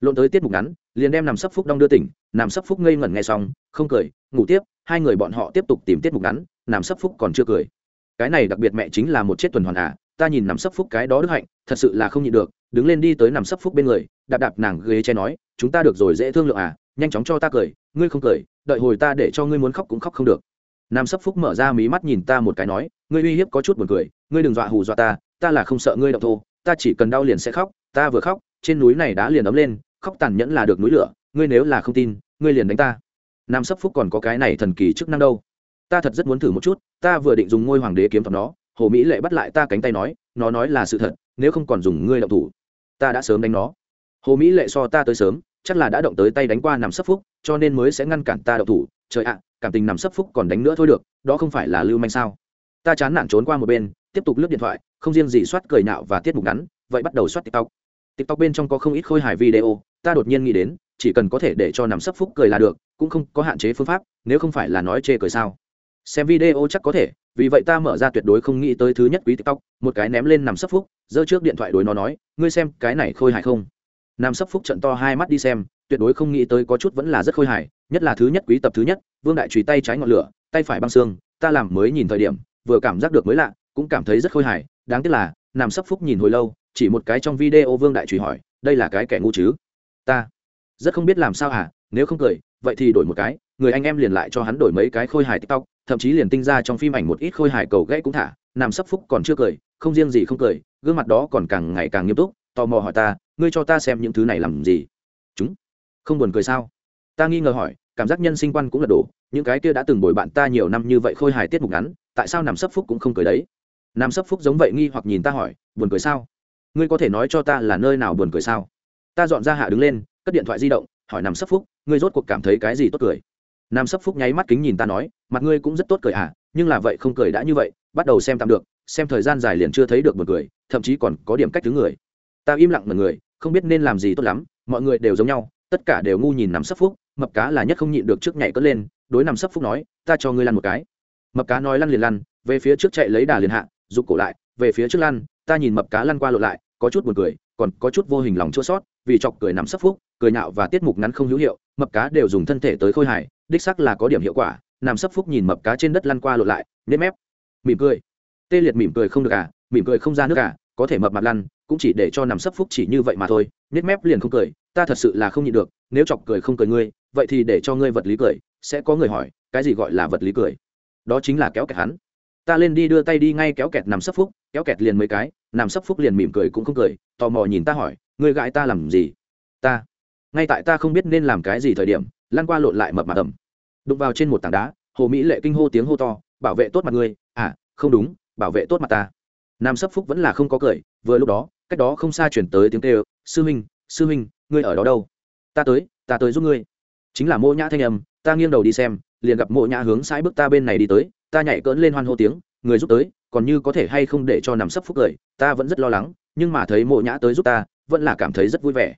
Lộn tới tiết mục ngắn, liền đem nằm sấp phúc đong đưa tỉnh nằm sấp phúc ngây ngẩn nghe xong, không cười, ngủ tiếp, hai người bọn họ tiếp tục tìm tiết mục ngắn nằm sấp phúc còn chưa cười. Cái này đặc biệt mẹ chính là một chết tuần hoàn à ta nhìn nằm sấp phúc cái đó đức hạnh, thật sự là không nhịn được, đứng lên đi tới nằm sấp phúc bên người, đạp đạp nàng ghế che nói, chúng ta được rồi dễ thương lượng à nhanh chóng cho ta cười, ngươi không cười, đợi hồi ta để cho ngươi muốn khóc cũng khóc không được. Nam sấp phúc mở ra mí mắt nhìn ta một cái nói, ngươi uy hiếp có chút buồn cười, ngươi đừng dọa hù dọa ta ta là không sợ ngươi động thô, ta chỉ cần đau liền sẽ khóc, ta vừa khóc, trên núi này đã liền ấm lên, khóc tàn nhẫn là được núi lửa, ngươi nếu là không tin, ngươi liền đánh ta. Nam sấp phúc còn có cái này thần kỳ chức năng đâu. Ta thật rất muốn thử một chút, ta vừa định dùng ngôi hoàng đế kiếm thuật nó hồ mỹ lệ bắt lại ta cánh tay nói, nó nói là sự thật, nếu không còn dùng ngươi động thủ, ta đã sớm đánh nó. Hồ mỹ lệ so ta tới sớm, chắc là đã động tới tay đánh qua nằm sấp phúc, cho nên mới sẽ ngăn cản ta động thủ. Trời ạ, cảm tình nằm sấp phúc còn đánh nữa thôi được, đó không phải là lưu manh sao? Ta chán nản trốn qua một bên, tiếp tục lướt điện thoại, không riêng gì soát cười nạo và tiết mục ngắn, vậy bắt đầu soát tiktok. Tiktok bên trong có không ít khôi hài video, ta đột nhiên nghĩ đến, chỉ cần có thể để cho nằm sấp phúc cười là được, cũng không có hạn chế phương pháp, nếu không phải là nói chê cười sao? Xem video chắc có thể, vì vậy ta mở ra tuyệt đối không nghĩ tới thứ nhất quý tiktok, một cái ném lên nằm sấp phúc, giơ trước điện thoại đối nó nói, ngươi xem, cái này khôi hài không? Nằm sấp phúc trận to hai mắt đi xem, tuyệt đối không nghĩ tới có chút vẫn là rất khôi hài, nhất là thứ nhất quý tập thứ nhất, vương đại trùy tay trái ngọn lửa, tay phải băng xương, ta làm mới nhìn thời điểm, vừa cảm giác được mới lạ, cũng cảm thấy rất khôi hài, đáng tiếc là, nằm sấp phúc nhìn hồi lâu, chỉ một cái trong video vương đại trùy hỏi, đây là cái kẻ ngu chứ? Ta. Rất không biết làm sao hả? Nếu không cười, vậy thì đổi một cái người anh em liền lại cho hắn đổi mấy cái khôi hài tiktok, thậm chí liền tinh ra trong phim ảnh một ít khôi hài cầu gãy cũng thả, nằm Sắp phúc còn chưa cười, không riêng gì không cười, gương mặt đó còn càng ngày càng nghiêm túc, tò mò hỏi ta, ngươi cho ta xem những thứ này làm gì? Chúng? Không buồn cười sao? Ta nghi ngờ hỏi, cảm giác nhân sinh quan cũng là đủ. những cái kia đã từng bồi bạn ta nhiều năm như vậy khôi hài tiết mục ngắn, tại sao nằm sấp phúc cũng không cười đấy? Nằm sấp phúc giống vậy nghi hoặc nhìn ta hỏi, buồn cười sao? Ngươi có thể nói cho ta là nơi nào buồn cười sao? Ta dọn ra hạ đứng lên, cất điện thoại di động, hỏi nằm sấp phúc, ngươi rốt cuộc cảm thấy cái gì tốt cười? Nam sấp phúc nháy mắt kính nhìn ta nói, mặt ngươi cũng rất tốt cười à nhưng là vậy không cười đã như vậy, bắt đầu xem tạm được, xem thời gian dài liền chưa thấy được buồn cười, thậm chí còn có điểm cách thứ người. Ta im lặng một người, không biết nên làm gì tốt lắm, mọi người đều giống nhau, tất cả đều ngu nhìn nằm sấp phúc, mập cá là nhất không nhịn được trước nhảy cất lên, đối nằm sấp phúc nói, ta cho ngươi lăn một cái. Mập cá nói lăn liền lăn, về phía trước chạy lấy đà liền hạ giục cổ lại, về phía trước lăn, ta nhìn mập cá lăn qua lộ lại, có chút buồn cười, còn có chút vô hình lòng chua sót, vì chọc cười nằm sấp phúc, cười nhạo và tiết mục ngắn không hữu hiệu, mập cá đều dùng thân thể tới khôi hài đích sắc là có điểm hiệu quả, nằm sấp phúc nhìn mập cá trên đất lăn qua lộn lại, nếp mép. Mỉm cười. Tê liệt mỉm cười không được à mỉm cười không ra nước à có thể mập mặt lăn, cũng chỉ để cho nằm sấp phúc chỉ như vậy mà thôi, nếp mép liền không cười, ta thật sự là không nhịn được, nếu chọc cười không cười ngươi, vậy thì để cho ngươi vật lý cười, sẽ có người hỏi, cái gì gọi là vật lý cười? Đó chính là kéo kẹt hắn. Ta lên đi đưa tay đi ngay kéo kẹt nằm sấp phúc, kéo kẹt liền mấy cái, nằm sấp phúc liền mỉm cười cũng không cười, tò mò nhìn ta hỏi, ngươi gãi ta làm gì? Ta. Ngay tại ta không biết nên làm cái gì thời điểm lan qua lộn lại mập mạp ẩm. Đụng vào trên một tảng đá, hồ mỹ lệ kinh hô tiếng hô to, bảo vệ tốt mặt ngươi à không đúng, bảo vệ tốt mặt ta. Nam sấp phúc vẫn là không có cười, vừa lúc đó, cách đó không xa chuyển tới tiếng kêu, sư huynh sư huynh, ngươi ở đó đâu? Ta tới ta tới giúp ngươi. Chính là mô nhã thanh âm, ta nghiêng đầu đi xem, liền gặp mộ nhã hướng sai bước ta bên này đi tới, ta nhảy cỡn lên hoan hô tiếng, người giúp tới, còn như có thể hay không để cho nằm sấp phúc cười, ta vẫn rất lo lắng, nhưng mà thấy mộ nhã tới giúp ta, vẫn là cảm thấy rất vui vẻ.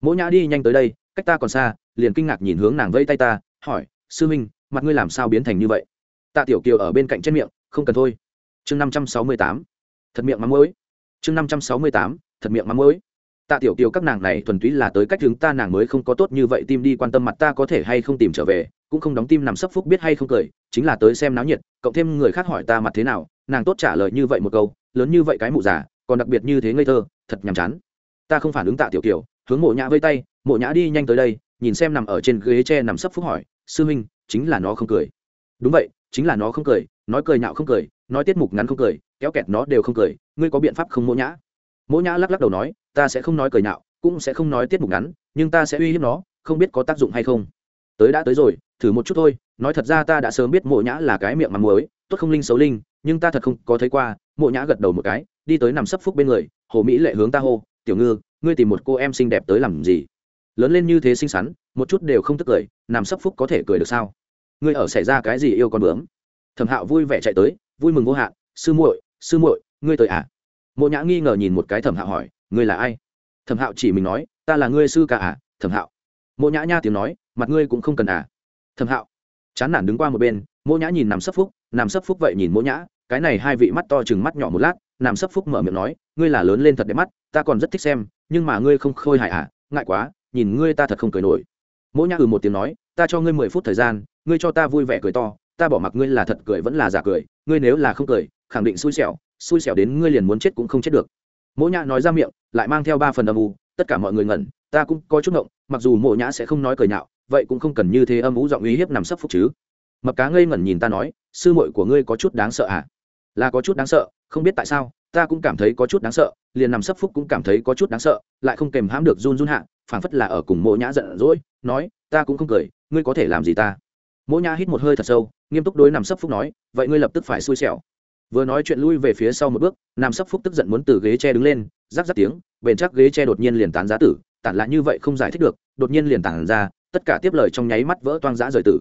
Mộ nhã đi nhanh tới đây cách ta còn xa liền kinh ngạc nhìn hướng nàng vây tay ta hỏi sư minh, mặt ngươi làm sao biến thành như vậy? Tạ tiểu kiều ở bên cạnh trên miệng không cần thôi. Chương năm trăm sáu mươi tám thật miệng mắm mũi chương năm trăm sáu mươi tám thật miệng mắm mũi tạ tiểu kiều các nàng này thuần túy là tới cách hướng ta nàng mới không có tốt như vậy tim đi quan tâm mặt ta có thể hay không tìm trở về cũng không đóng tim nằm sấp phúc biết hay không cười chính là tới xem náo nhiệt cộng thêm người khác hỏi ta mặt thế nào nàng tốt trả lời như vậy một câu lớn như vậy cái mụ già còn đặc biệt như thế ngây thơ thật nhàm chán. Ta không phản ứng tạ tiểu kiều hướng mộ nhã vây tay mộ nhã đi nhanh tới đây, nhìn xem nằm ở trên ghế tre nằm sấp phúc hỏi, sư huynh chính là nó không cười. Đúng vậy, chính là nó không cười, nói cười nhạo không cười, nói tiết mục ngắn không cười, kéo kẹt nó đều không cười, ngươi có biện pháp không mộ nhã? Mộ nhã lắc lắc đầu nói, ta sẽ không nói cười nhạo, cũng sẽ không nói tiết mục ngắn, nhưng ta sẽ uy hiếp nó, không biết có tác dụng hay không. Tới đã tới rồi, thử một chút thôi, nói thật ra ta đã sớm biết mộ nhã là cái miệng mắm muối, tốt không linh xấu linh, nhưng ta thật không có thấy qua. Mộ nhã gật đầu một cái, đi tới nằm sấp phúc bên người, hồ mỹ lệ hướng ta hô, tiểu ngư, ngươi tìm một cô em xinh đẹp tới làm gì? Lớn lên như thế xinh xắn, một chút đều không tức cười, nằm sấp phúc có thể cười được sao? Ngươi ở xảy ra cái gì yêu con bướm? Thẩm hạo vui vẻ chạy tới, vui mừng vô hạn, sư muội sư muội, ngươi tới à? Mộ nhã nghi ngờ nhìn một cái thẩm hạo hỏi, ngươi là ai? Thẩm hạo chỉ mình nói, ta là ngươi sư cả à thẩm hạo. Mộ nhã nha tiếng nói, mặt ngươi cũng không cần à. Thẩm hạo chán nản đứng qua một bên, mộ nhã nhìn nằm sấp phúc, nằm sấp phúc vậy nhìn mộ nhã, cái này hai vị mắt to chừng mắt nhỏ một lát, nằm sấp phúc mở miệng nói, ngươi là lớn lên thật đẹp mắt, ta còn rất thích xem, nhưng mà ngươi không khôi hài à ngại quá nhìn ngươi ta thật không cười nổi. Mỗi nhã ừ một tiếng nói, ta cho ngươi mười phút thời gian, ngươi cho ta vui vẻ cười to, ta bỏ mặc ngươi là thật cười vẫn là giả cười, ngươi nếu là không cười, khẳng định xui xẻo xui xẻo đến ngươi liền muốn chết cũng không chết được. Mỗ nhã nói ra miệng, lại mang theo ba phần âm u, tất cả mọi người ngẩn, ta cũng có chút ngộng, mặc dù mộ nhã sẽ không nói cười nhạo, vậy cũng không cần như thế âm u giọng uy hiếp nằm sấp phúc chứ. Mập cá ngây ngẩn nhìn ta nói, sư muội của ngươi có chút đáng sợ à? Là có chút đáng sợ, không biết tại sao, ta cũng cảm thấy có chút đáng sợ, liền nằm sấp phúc cũng cảm thấy có chút đáng sợ, lại không kèm hãm được run run hạ phảng phất là ở cùng mộ nhã giận dỗi, nói, ta cũng không cười, ngươi có thể làm gì ta? Mộ nhã hít một hơi thật sâu, nghiêm túc đối nằm sấp phúc nói, vậy ngươi lập tức phải xui xẻo. Vừa nói chuyện lui về phía sau một bước nằm sấp phúc tức giận muốn từ ghế tre đứng lên, rắc rắc tiếng, bền chắc ghế tre đột nhiên liền tán giá tử, tản lại như vậy không giải thích được, đột nhiên liền tản ra, tất cả tiếp lời trong nháy mắt vỡ toang giã rời tử.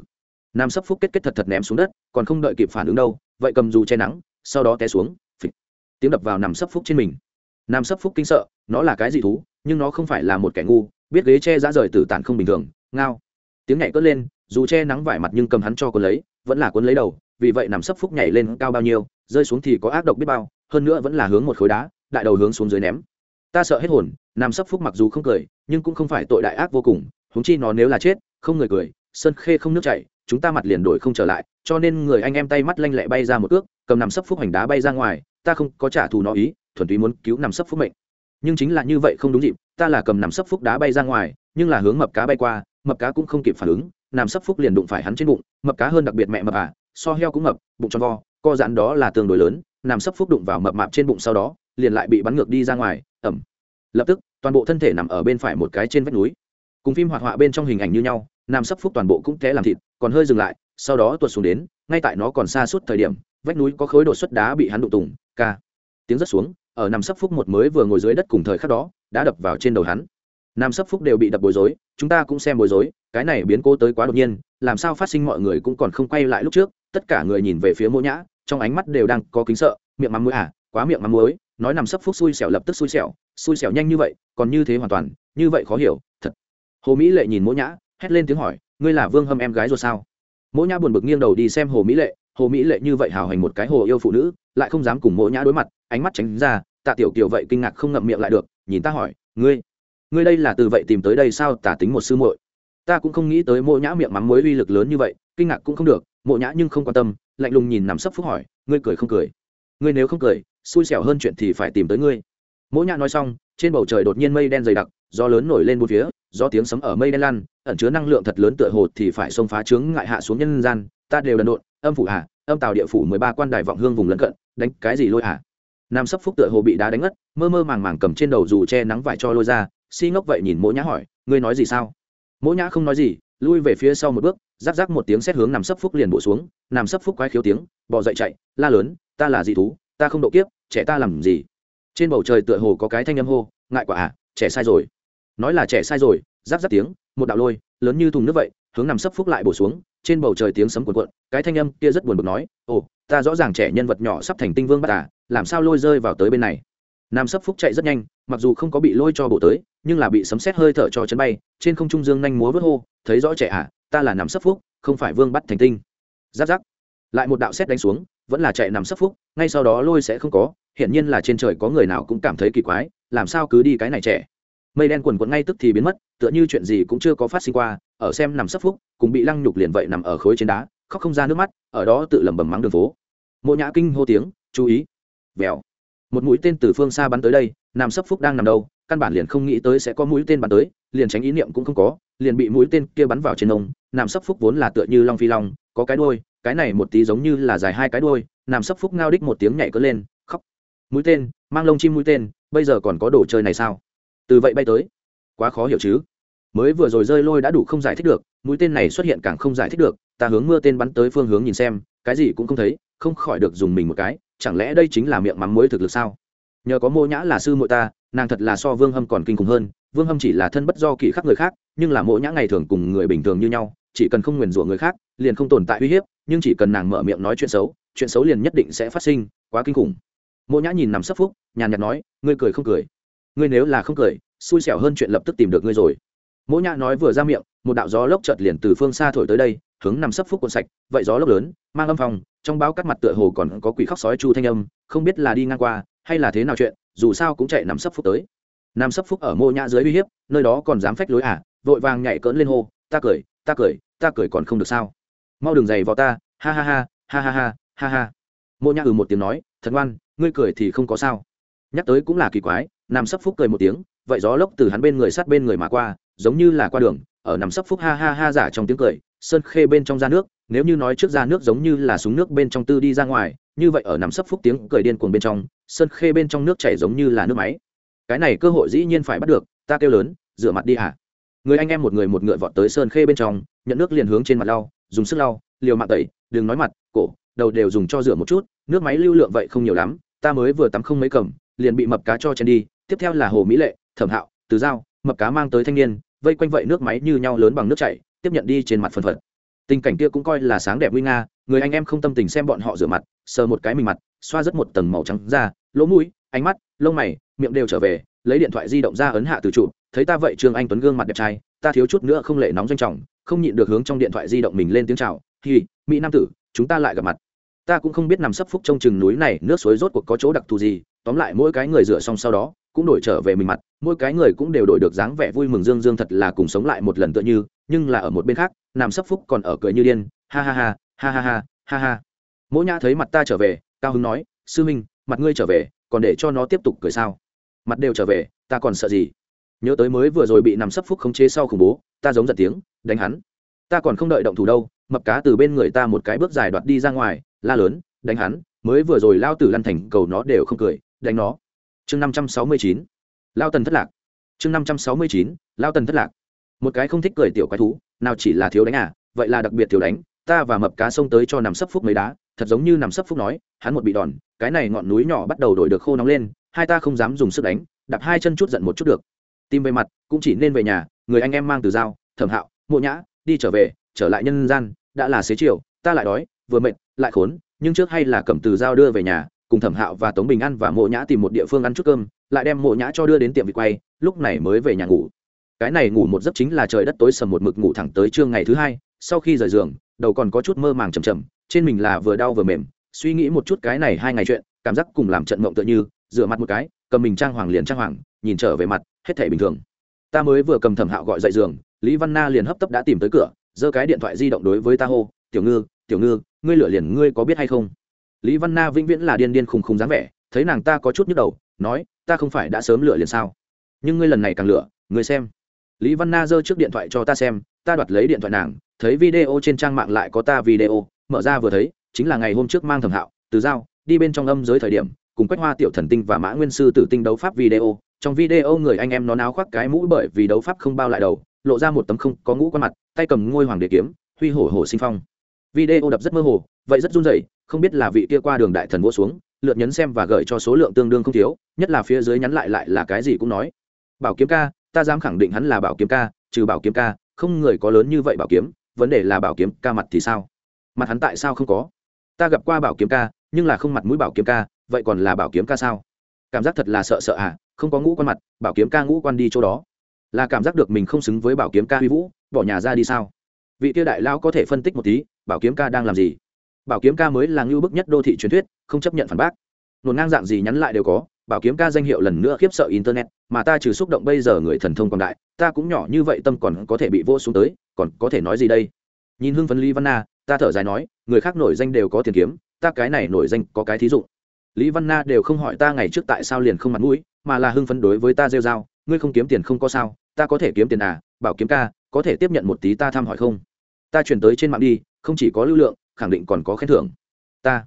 Nam sấp phúc kết kết thật thật ném xuống đất, còn không đợi kịp phản ứng đâu, vậy cầm dù che nắng, sau đó té xuống, phịch, tiếng đập vào nằm sấp phúc trên mình. Nam sấp phúc kinh sợ nó là cái gì thú, nhưng nó không phải là một kẻ ngu, biết ghế che giã rời tử tản không bình thường, ngao. Tiếng nhảy cất lên, dù che nắng vải mặt nhưng cầm hắn cho cuốn lấy, vẫn là cuốn lấy đầu, vì vậy nằm sấp phúc nhảy lên cao bao nhiêu, rơi xuống thì có ác độc biết bao, hơn nữa vẫn là hướng một khối đá, đại đầu hướng xuống dưới ném. Ta sợ hết hồn, nằm sấp phúc mặc dù không cười, nhưng cũng không phải tội đại ác vô cùng, huống chi nó nếu là chết, không người cười, sơn khê không nước chảy, chúng ta mặt liền đổi không trở lại, cho nên người anh em tay mắt lanh lẹ bay ra một ước, cầm nằm sấp phúc hành đá bay ra ngoài, ta không có trả thù nó ý, thuần túy muốn cứu nằm sấp phúc mệnh nhưng chính là như vậy không đúng dịp, ta là cầm nằm sấp phúc đá bay ra ngoài, nhưng là hướng mập cá bay qua, mập cá cũng không kịp phản ứng, nằm sấp phúc liền đụng phải hắn trên bụng, mập cá hơn đặc biệt mẹ mập à so heo cũng mập, bụng tròn vo, co giãn đó là tương đối lớn, nằm sấp phúc đụng vào mập mạp trên bụng sau đó, liền lại bị bắn ngược đi ra ngoài ẩm lập tức, toàn bộ thân thể nằm ở bên phải một cái trên vách núi. Cùng phim hoạt họa bên trong hình ảnh như nhau, nằm sấp phúc toàn bộ cũng té làm thịt, còn hơi dừng lại, sau đó tuột xuống đến, ngay tại nó còn xa suốt thời điểm, vách núi có khối đột xuất đá bị hắn đụng tùng, ca. Tiếng rất xuống ở nằm sấp phúc một mới vừa ngồi dưới đất cùng thời khắc đó, đã đập vào trên đầu hắn. Nam sấp phúc đều bị đập bối rối, chúng ta cũng xem bối rối, cái này biến cố tới quá đột nhiên, làm sao phát sinh mọi người cũng còn không quay lại lúc trước, tất cả người nhìn về phía mỗ nhã, trong ánh mắt đều đang có kính sợ, miệng mắm muối à quá miệng mắm muối, nói nằm sấp phúc xui xẻo lập tức xui xẻo xui xẻo nhanh như vậy, còn như thế hoàn toàn, như vậy khó hiểu, thật. Hồ mỹ lệ nhìn mỗ nhã, hét lên tiếng hỏi, ngươi là vương hâm em gái rồi sao? Mỗ nhã buồn bực nghiêng đầu đi xem hồ mỹ lệ, hồ mỹ lệ như vậy hào hành một cái hồ yêu phụ nữ lại không dám cùng mỗ nhã đối mặt, ánh mắt tránh ra, tạ tiểu kiều vậy kinh ngạc không ngậm miệng lại được, nhìn ta hỏi, ngươi ngươi đây là từ vậy tìm tới đây sao? Tả tính một sư muội. Ta cũng không nghĩ tới mộ nhã miệng mắm mối uy lực lớn như vậy, kinh ngạc cũng không được, mộ nhã nhưng không quan tâm, lạnh lùng nhìn nằm sấp phúc hỏi, ngươi cười không cười? Ngươi nếu không cười, xui xẻo hơn chuyện thì phải tìm tới ngươi. Mộ nhã nói xong, trên bầu trời đột nhiên mây đen dày đặc, gió lớn nổi lên bốn phía do tiếng sấm ở mây đen lan, ẩn chứa năng lượng thật lớn tựa hồ thì phải xông phá trướng ngại hạ xuống nhân gian, ta đều đần độn, âm phủ hạ âm tào địa phủ mười ba quan đài vọng hương vùng lân cận, đánh cái gì lôi hả? Nam sấp phúc tựa hồ bị đá đánh ngất, mơ mơ màng màng cầm trên đầu dù che nắng vải cho lôi ra, si ngốc vậy nhìn mỗ nhã hỏi, ngươi nói gì sao? Mỗ nhã không nói gì, lui về phía sau một bước giáp giáp một tiếng xét hướng nằm sấp phúc liền bổ xuống nằm sấp phúc quái khiếu tiếng bỏ dậy chạy, la lớn, ta là gì thú, ta không độ kiếp, trẻ ta làm gì? Trên bầu trời tựa hồ có cái thanh âm hô, ngại quả à trẻ sai rồi. Nói là trẻ sai rồi giáp giáp tiếng, một đạo lôi, lớn như thùng nước vậy hướng nằm sấp phúc lại bổ xuống trên bầu trời tiếng sấm cuộn cuộn cái thanh âm kia rất buồn bực nói ồ ta rõ ràng trẻ nhân vật nhỏ sắp thành tinh vương bắt à làm sao lôi rơi vào tới bên này? Nam sấp phúc chạy rất nhanh mặc dù không có bị lôi cho bộ tới nhưng là bị sấm xét hơi thở cho chân bay trên không trung dương nhanh múa vớt hô thấy rõ trẻ à, ta là nằm sấp phúc không phải vương bắt thành tinh. Giáp giáp. Lại một đạo xét đánh xuống vẫn là chạy nằm sấp phúc ngay sau đó lôi sẽ không có hiện nhiên là trên trời có người nào cũng cảm thấy kỳ quái làm sao cứ đi cái này trẻ? Mây đen quần quần ngay tức thì biến mất, tựa như chuyện gì cũng chưa có phát sinh qua, ở xem nằm sấp phúc, cùng bị lăng nhục liền vậy nằm ở khối trên đá, khóc không ra nước mắt, ở đó tự lẩm bẩm mắng đường phố. Mộ nhã kinh hô tiếng, chú ý! Vèo. Một mũi tên từ phương xa bắn tới đây, nằm sấp phúc đang nằm đâu, căn bản liền không nghĩ tới sẽ có mũi tên bắn tới, liền tránh ý niệm cũng không có, liền bị mũi tên kia bắn vào trên ông. Nằm sấp phúc vốn là tựa như long phi long, có cái đuôi, cái này một tí giống như là dài hai cái đuôi, nằm sấp phúc ngao đích một tiếng nhảy cất lên, khóc. Mũi tên, mang lông chim mũi tên, bây giờ còn có đồ chơi này sao? Từ vậy bay tới. Quá khó hiểu chứ. Mới vừa rồi rơi lôi đã đủ không giải thích được, mũi tên này xuất hiện càng không giải thích được, ta hướng mưa tên bắn tới phương hướng nhìn xem, cái gì cũng không thấy, không khỏi được dùng mình một cái, chẳng lẽ đây chính là miệng mắm muối thực lực sao? Nhờ có mô nhã là sư mội ta, nàng thật là so vương hâm còn kinh khủng hơn, vương hâm chỉ là thân bất do kỳ khắc người khác, nhưng là mô nhã ngày thường cùng người bình thường như nhau, chỉ cần không nguyền rủa người khác, liền không tồn tại uy hiếp, nhưng chỉ cần nàng mở miệng nói chuyện xấu chuyện xấu liền nhất định sẽ phát sinh, quá kinh khủng. Mô nhã nhìn nằm sấp phúc, nhàn nhạt nói, ngươi cười không cười? Ngươi nếu là không cười, xui xẻo hơn chuyện lập tức tìm được ngươi rồi. Mỗ nhã nói vừa ra miệng, một đạo gió lốc chợt liền từ phương xa thổi tới đây, hướng nằm sấp phúc cuộn sạch, vậy gió lốc lớn, mang âm phòng trong báo cắt mặt tựa hồ còn có quỷ khóc sói chu thanh âm, không biết là đi ngang qua, hay là thế nào chuyện, dù sao cũng chạy nằm sấp phúc tới. Nằm sấp phúc ở mô nhã dưới uy hiếp, nơi đó còn dám phách lối à vội vàng nhảy cỡn lên hô, ta cười ta cười ta cười còn không được sao? Mau đường dày vào ta, ha ha ha ha ha ha ha ha. Mô nhã ừ một tiếng nói, thật ngoan, ngươi cười thì không có sao. Nhắc tới cũng là kỳ quái nằm sấp phúc cười một tiếng, vậy gió lốc từ hắn bên người sát bên người mà qua, giống như là qua đường, ở nằm sấp phúc ha ha ha giả trong tiếng cười, sơn khê bên trong ra nước, nếu như nói trước ra nước giống như là súng nước bên trong tư đi ra ngoài, như vậy ở nằm sấp phúc tiếng cười điên cuồng bên trong, sơn khê bên trong nước chảy giống như là nước máy. Cái này cơ hội dĩ nhiên phải bắt được, ta kêu lớn, rửa mặt đi hả? Người anh em một người một ngựa vọt tới sơn khê bên trong, nhận nước liền hướng trên mặt lau, dùng sức lau, liều mạng tẩy, đừng nói mặt, cổ, đầu đều dùng cho rửa một chút, nước máy lưu lượng vậy không nhiều lắm, ta mới vừa tắm không mấy cầm, liền bị mập cá cho chen đi tiếp theo là hồ mỹ lệ, thẩm hạo, từ dao mập cá mang tới thanh niên, vây quanh vậy nước máy như nhau lớn bằng nước chảy, tiếp nhận đi trên mặt phần phật. Tình cảnh kia cũng coi là sáng đẹp nguy nga, người anh em không tâm tình xem bọn họ rửa mặt, sờ một cái mình mặt, xoa rất một tầng màu trắng ra lỗ mũi, ánh mắt, lông mày, miệng đều trở về, lấy điện thoại di động ra ấn hạ từ trụ, thấy ta vậy trương anh tuấn gương mặt đẹp trai, ta thiếu chút nữa không lệ nóng doanh trọng, không nhịn được hướng trong điện thoại di động mình lên tiếng chào thì mỹ nam tử, chúng ta lại gặp mặt. Ta cũng không biết nằm sấp phúc trong chừng núi này, nước suối rốt cuộc có chỗ đặc thù gì, tóm lại mỗi cái người rửa xong sau đó cũng đổi trở về mình mặt, mỗi cái người cũng đều đổi được dáng vẻ vui mừng dương dương thật là cùng sống lại một lần tựa như, nhưng là ở một bên khác nam sấp phúc còn ở cười như điên, ha ha ha ha ha ha ha ha. Mỗ nhã thấy mặt ta trở về, cao hứng nói, sư minh, mặt ngươi trở về, còn để cho nó tiếp tục cười sao? Mặt đều trở về, ta còn sợ gì? Nhớ tới mới vừa rồi bị nằm sấp phúc khống chế sau khủng bố, ta giống giật tiếng, đánh hắn. Ta còn không đợi động thủ đâu, mập cá từ bên người ta một cái bước dài đoạt đi ra ngoài, la lớn, đánh hắn, mới vừa rồi lao tử lăn thành cầu nó đều không cười, đánh nó chương năm trăm sáu mươi chín, lao tần thất lạc. Chương năm trăm sáu mươi chín, lao tần thất lạc. Một cái không thích cười tiểu quái thú, nào chỉ là thiếu đánh à vậy là đặc biệt thiếu đánh, ta và mập cá xông tới cho nằm sấp phúc mấy đá, thật giống như nằm sấp phúc nói, hắn một bị đòn, cái này ngọn núi nhỏ bắt đầu đổi được khô nóng lên, hai ta không dám dùng sức đánh, đạp hai chân chút giận một chút được. Tìm về mặt, cũng chỉ nên về nhà, người anh em mang từ dao thẩm hạo, mộ nhã, đi trở về, trở lại nhân gian, đã là xế chiều, ta lại đói, vừa mệt, lại khốn, nhưng trước hay là cầm từ dao đưa về nhà cùng thẩm hạo và tống bình ăn và mộ nhã tìm một địa phương ăn chút cơm, lại đem mộ nhã cho đưa đến tiệm vịt quay, lúc này mới về nhà ngủ. Cái này ngủ một giấc chính là trời đất tối sầm một mực ngủ thẳng tới trưa ngày thứ hai, sau khi rời giường, đầu còn có chút mơ màng chầm chầm trên mình là vừa đau vừa mềm, suy nghĩ một chút cái này hai ngày chuyện, cảm giác cùng làm trận mộng tựa như, rửa mặt một cái, cầm mình trang hoàng liền trang hoàng, nhìn trở về mặt, hết thể bình thường. Ta mới vừa cầm thẩm hạo gọi dậy giường, lý văn na liền hấp tấp đã tìm tới cửa, giơ cái điện thoại di động đối với ta hô, tiểu ngư tiểu ngư, ngươi lửa liền ngươi có biết hay không? Lý văn na vĩnh viễn là điên điên khùng khùng dáng vẻ thấy nàng ta có chút nhức đầu nói ta không phải đã sớm lựa liền sao? Nhưng ngươi lần này càng lựa, ngươi xem. Lý văn na giơ trước điện thoại cho ta xem ta đoạt lấy điện thoại nàng thấy video trên trang mạng lại có ta video mở ra vừa thấy chính là ngày hôm trước mang thẩm hạo từ dao đi bên trong âm giới thời điểm cùng quách hoa tiểu thần tinh và mã nguyên sư tử tinh đấu pháp video trong video người anh em nó náo khoác cái mũ bởi vì đấu pháp không bao lại đầu lộ ra một tấm không có ngũ quan mặt tay cầm ngôi hoàng đế kiếm huy hổ hổ sinh phong video đập rất mơ hồ, vậy rất run rẩy, không biết là vị kia qua đường đại thần vỗ xuống, lượt nhấn xem và gửi cho số lượng tương đương không thiếu, nhất là phía dưới nhắn lại lại là cái gì cũng nói. Bảo kiếm ca, ta dám khẳng định hắn là bảo kiếm ca, trừ bảo kiếm ca, không người có lớn như vậy bảo kiếm, vấn đề là bảo kiếm ca mặt thì sao? Mặt hắn tại sao không có? Ta gặp qua bảo kiếm ca, nhưng là không mặt mũi bảo kiếm ca, vậy còn là bảo kiếm ca sao? Cảm giác thật là sợ sợ à không có ngũ quan mặt, bảo kiếm ca ngũ quan đi chỗ đó. Là cảm giác được mình không xứng với bảo kiếm ca huy vũ, bỏ nhà ra đi sao? Vị kia đại lao có thể phân tích một tí, bảo kiếm ca đang làm gì? Bảo kiếm ca mới là ngưu bức nhất đô thị truyền thuyết, không chấp nhận phản bác. Nổn ngang dạng gì nhắn lại đều có, bảo kiếm ca danh hiệu lần nữa khiếp sợ internet, mà ta trừ xúc động bây giờ người thần thông còn đại, ta cũng nhỏ như vậy tâm còn có thể bị vô xuống tới, còn có thể nói gì đây? Nhìn hưng phấn lý văn na, ta thở dài nói, người khác nổi danh đều có tiền kiếm, ta cái này nổi danh có cái thí dụ. Lý văn na đều không hỏi ta ngày trước tại sao liền không mặt mũi, mà là hưng phấn đối với ta rêu r a o ngươi không kiếm tiền không có sao, ta có thể kiếm tiền à bảo kiếm ca, có thể tiếp nhận một tí ta thăm hỏi không? Ta chuyển tới trên mạng đi, không chỉ có lưu lượng, khẳng định còn có khen thưởng. Ta,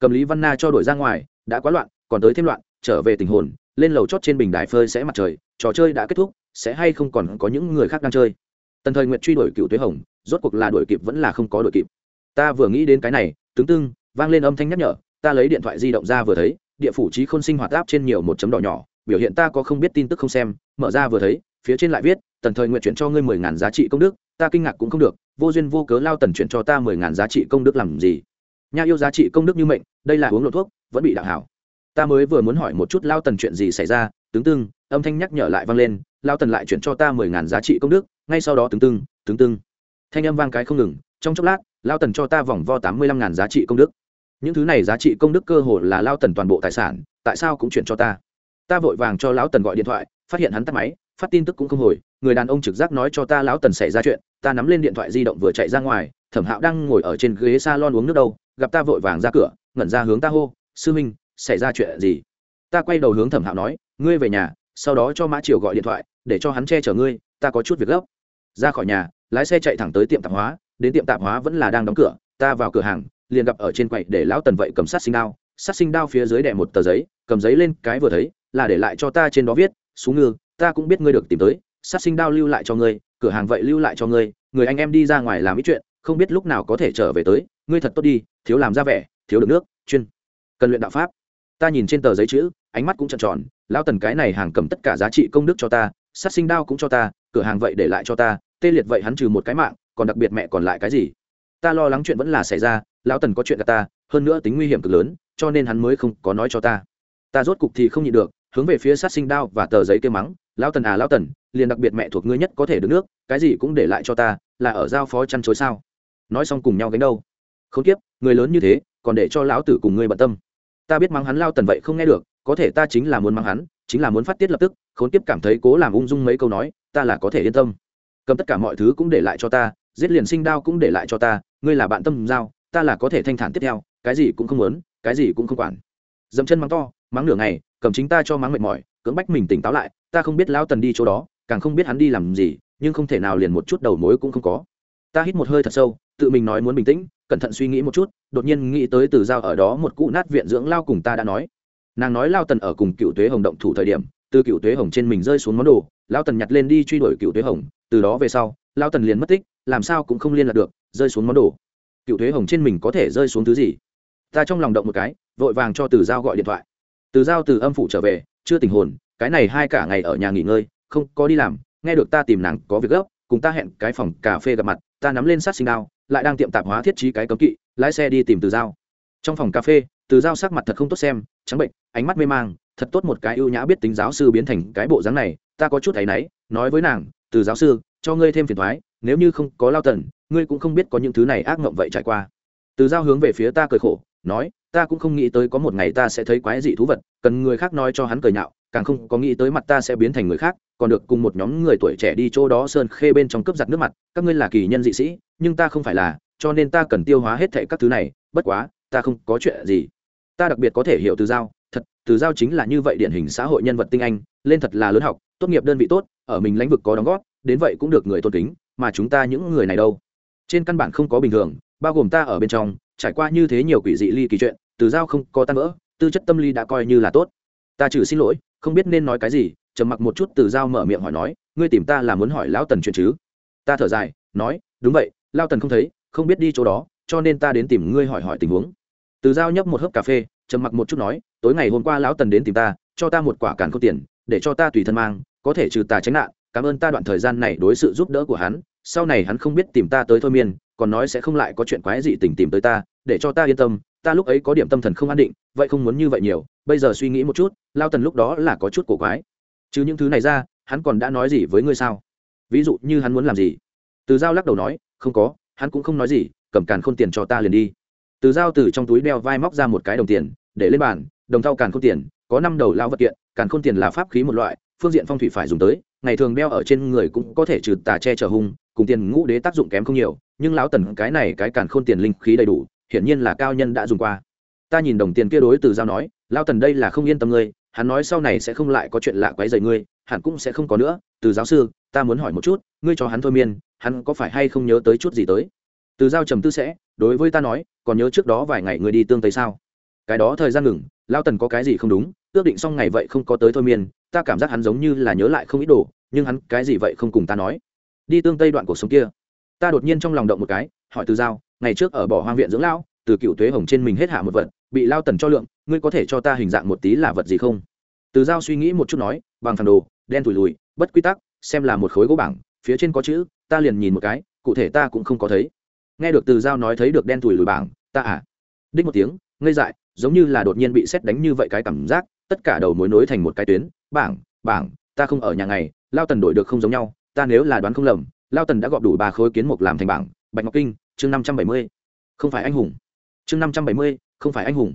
cầm lý văn na cho đổi ra ngoài, đã quá loạn, còn tới thêm loạn, trở về tình hồn, lên lầu chót trên bình đài phơi sẽ mặt trời, trò chơi đã kết thúc, sẽ hay không còn có những người khác đang chơi. Tần thời nguyện truy đuổi cựu tuế hồng, rốt cuộc là đuổi kịp vẫn là không có đuổi kịp. Ta vừa nghĩ đến cái này tướng tưng, vang lên âm thanh nhắc nhở, ta lấy điện thoại di động ra vừa thấy, địa phủ trí khôn sinh hoạt áp trên nhiều một chấm đỏ nhỏ, biểu hiện ta có không biết tin tức không xem, mở ra vừa thấy, phía trên lại viết, tần thời nguyện chuyển cho ngươi mười ngàn giá trị công đức ta kinh ngạc cũng không được, vô duyên vô cớ lao tần chuyển cho ta mười ngàn giá trị công đức làm gì? Nha yêu giá trị công đức như mệnh, đây là uống lộ thuốc, vẫn bị đạo hảo. Ta mới vừa muốn hỏi một chút lao tần chuyện gì xảy ra tướng tương âm thanh nhắc nhở lại vang lên, lao tần lại chuyển cho ta mười ngàn giá trị công đức, ngay sau đó tướng tương tướng tương thanh âm vang cái không ngừng, trong chốc lát, lao tần cho ta vòng vo tám mươi lăm ngàn giá trị công đức. Những thứ này giá trị công đức cơ hồ là lao tần toàn bộ tài sản, tại sao cũng chuyển cho ta? Ta vội vàng cho lão tần gọi điện thoại, phát hiện hắn tắt máy, phát tin tức cũng không hồi người đàn ông trực giác nói cho ta lão tần xảy ra chuyện, ta nắm lên điện thoại di động vừa chạy ra ngoài, thẩm hạo đang ngồi ở trên ghế s a lon uống nước đâu, gặp ta vội vàng ra cửa, ngẩn ra hướng ta hô, sư minh, xảy ra chuyện gì? Ta quay đầu hướng thẩm hạo nói, ngươi về nhà, sau đó cho mã triều gọi điện thoại, để cho hắn che chở ngươi, ta có chút việc gấp. Ra khỏi nhà, lái xe chạy thẳng tới tiệm tạp hóa, đến tiệm tạp hóa vẫn là đang đóng cửa, ta vào cửa hàng, liền gặp ở trên quầy để lão tần vậy cầm sát sinh đao, sát sinh đao phía dưới đẻ một tờ giấy, cầm giấy lên, cái vừa thấy, là để lại cho ta trên đó viết xuống ngư, ta cũng biết ngươi được tìm tới sát sinh đao lưu lại cho ngươi, cửa hàng vậy lưu lại cho ngươi, người anh em đi ra ngoài làm ít chuyện, không biết lúc nào có thể trở về tới, ngươi thật tốt đi, thiếu làm ra vẻ, thiếu được nước, chuyên. Cần luyện đạo pháp. Ta nhìn trên tờ giấy chữ, ánh mắt cũng trợn tròn lao tần cái này hàng cầm tất cả giá trị công đức cho ta, sát sinh đao cũng cho ta, cửa hàng vậy để lại cho ta, tê liệt vậy hắn trừ một cái mạng, còn đặc biệt mẹ còn lại cái gì? Ta lo lắng chuyện vẫn là xảy ra, lão tần có chuyện gặp ta, hơn nữa tính nguy hiểm cực lớn, cho nên hắn mới không có nói cho ta. Ta rốt cục thì không nhịn được, hướng về phía sát sinh đao và tờ giấy kêu mắng lão tần à lão tần, liền đặc biệt mẹ thuộc ngươi nhất có thể đứng nước, cái gì cũng để lại cho ta, là ở giao phó chăn chối sao? Nói xong cùng nhau gánh đâu không tiếp người lớn như thế, còn để cho lão tử cùng ngươi bận tâm. Ta biết mắng hắn lao tần vậy không nghe được, có thể ta chính là muốn mắng hắn, chính là muốn phát tiết lập tức, khốn kiếp cảm thấy cố làm ung dung mấy câu nói, ta là có thể yên tâm. Cầm tất cả mọi thứ cũng để lại cho ta, giết liền sinh đao cũng để lại cho ta, ngươi là bạn tâm giao, ta là có thể thanh thản tiếp theo, cái gì cũng không muốn, cái gì cũng không quản. Dẫm chân mắng to, mắng nửa ngày, cầm chính ta cho mắng mệt mỏi, cưỡng bách mình tỉnh táo lại ta không biết lão tần đi chỗ đó, càng không biết hắn đi làm gì, nhưng không thể nào liền một chút đầu mối cũng không có. Ta hít một hơi thật sâu, tự mình nói muốn bình tĩnh, cẩn thận suy nghĩ một chút, đột nhiên nghĩ tới từ giao ở đó một cụ nát viện dưỡng lao cùng ta đã nói. Nàng nói lao tần ở cùng cựu tuế hồng động thủ thời điểm, từ cựu tuế hồng trên mình rơi xuống món đồ, lao tần nhặt lên đi truy đuổi cựu tuế hồng, từ đó về sau, lao tần liền mất tích, làm sao cũng không liên lạc được, rơi xuống món đồ. Cựu tuế hồng trên mình có thể rơi xuống thứ gì? Ta trong lòng động một cái, vội vàng cho từ giao gọi điện thoại. Từ giao từ âm phủ trở về, chưa tình hồn cái này hai cả ngày ở nhà nghỉ ngơi, không có đi làm, nghe được ta tìm nàng có việc gấp, cùng ta hẹn cái phòng cà phê gặp mặt, ta nắm lên sát sinh đao, lại đang tiệm tạp hóa thiết trí cái cấm kỵ, lái xe đi tìm từ giao. Trong phòng cà phê, từ giao sắc mặt thật không tốt xem, trắng bệnh, ánh mắt mê mang, thật tốt một cái ưu nhã biết tính giáo sư biến thành cái bộ dáng này, ta có chút thấy náy, nói với nàng, từ giáo sư, cho ngươi thêm phiền thoái, nếu như không có lao tần, ngươi cũng không biết có những thứ này ác mộng vậy trải qua. Từ giao hướng về phía ta cười khổ, nói, ta cũng không nghĩ tới có một ngày ta sẽ thấy quái dị thú vật, cần người khác nói cho hắn cười nhạo càng không có nghĩ tới mặt ta sẽ biến thành người khác, còn được cùng một nhóm người tuổi trẻ đi chỗ đó sơn khê bên trong cướp giặt nước mặt, các ngươi là kỳ nhân dị sĩ, nhưng ta không phải là, cho nên ta cần tiêu hóa hết thệ các thứ này, bất quá, ta không có chuyện gì. Ta đặc biệt có thể hiểu từ giao, thật, từ giao chính là như vậy điển hình xã hội nhân vật tinh anh, lên thật là lớn học, tốt nghiệp đơn vị tốt, ở mình lãnh vực có đóng góp, đến vậy cũng được người tôn kính, mà chúng ta những người này đâu? Trên căn bản không có bình thường, bao gồm ta ở bên trong, trải qua như thế nhiều quỷ dị ly kỳ chuyện, từ giao không có tan vỡ, tư chất tâm lý đã coi như là tốt. Ta trừ xin lỗi không biết nên nói cái gì, trầm mặc một chút, từ giao mở miệng hỏi nói, ngươi tìm ta là muốn hỏi lão tần chuyện chứ? Ta thở dài, nói, đúng vậy lao tần không thấy, không biết đi chỗ đó, cho nên ta đến tìm ngươi hỏi hỏi tình huống. Từ giao nhấp một hớp cà phê, trầm mặc một chút nói, tối ngày hôm qua lão tần đến tìm ta, cho ta một quả càn không tiền, để cho ta tùy thân mang, có thể trừ tà tránh nạn, cảm ơn ta đoạn thời gian này đối sự giúp đỡ của hắn, sau này hắn không biết tìm ta tới thôi miên, còn nói sẽ không lại có chuyện quái dị tình tìm tới ta, để cho ta yên tâm, ta lúc ấy có điểm tâm thần không an định, vậy không muốn như vậy nhiều bây giờ suy nghĩ một chút, lao tần lúc đó là có chút cổ quái. Chứ những thứ này ra, hắn còn đã nói gì với ngươi sao? Ví dụ như hắn muốn làm gì? Từ giao lắc đầu nói, không có, hắn cũng không nói gì, cầm càn khôn tiền cho ta liền đi. Từ giao từ trong túi đeo vai móc ra một cái đồng tiền, để lên bàn, đồng thau càn khôn tiền, có năm đầu lao vật kiện, càn khôn tiền là pháp khí một loại, phương diện phong thủy phải dùng tới, ngày thường đeo ở trên người cũng có thể trừ tà che chở hung, cùng tiền ngũ đế tác dụng kém không nhiều, nhưng lão tần cái này cái càn khôn tiền linh khí đầy đủ, hiển nhiên là cao nhân đã dùng qua. Ta nhìn đồng tiền kia đối từ giao nói lao tần đây là không yên tâm ngươi, hắn nói sau này sẽ không lại có chuyện lạ quấy rầy ngươi, hẳn cũng sẽ không có nữa. Từ giáo sư, ta muốn hỏi một chút, ngươi cho hắn thôi miên, hắn có phải hay không nhớ tới chút gì tới? Từ giao trầm tư sẽ, đối với ta nói, còn nhớ trước đó vài ngày ngươi đi tương tây sao? Cái đó thời gian ngừng, lao tần có cái gì không đúng, ước định xong ngày vậy không có tới thôi miên, ta cảm giác hắn giống như là nhớ lại không ít đồ, nhưng hắn cái gì vậy không cùng ta nói. Đi tương tây đoạn cuộc sống kia. Ta đột nhiên trong lòng động một cái, hỏi từ giao, ngày trước ở bỏ hoang viện dưỡng lao từ cựu tuế hồng trên mình hết hạ một vật, bị lao tần cho lượng ngươi có thể cho ta hình dạng một tí là vật gì không? Từ giao suy nghĩ một chút nói, bằng phản đồ, đen thùi lùi, bất quy tắc, xem là một khối gỗ bảng, phía trên có chữ, ta liền nhìn một cái, cụ thể ta cũng không có thấy. Nghe được từ giao nói thấy được đen thùi lùi bảng, ta à? Đích một tiếng, ngây dại, giống như là đột nhiên bị xét đánh như vậy cái cảm giác, tất cả đầu mối nối thành một cái tuyến, bảng bảng, ta không ở nhà ngày, lao tần đổi được không giống nhau, ta nếu là đoán không lầm, lao tần đã gọp đủ ba khối kiến mục làm thành bảng, bạch ngọc kinh, chương năm trăm bảy mươi, không phải anh hùng. Chương năm trăm bảy mươi, không phải anh hùng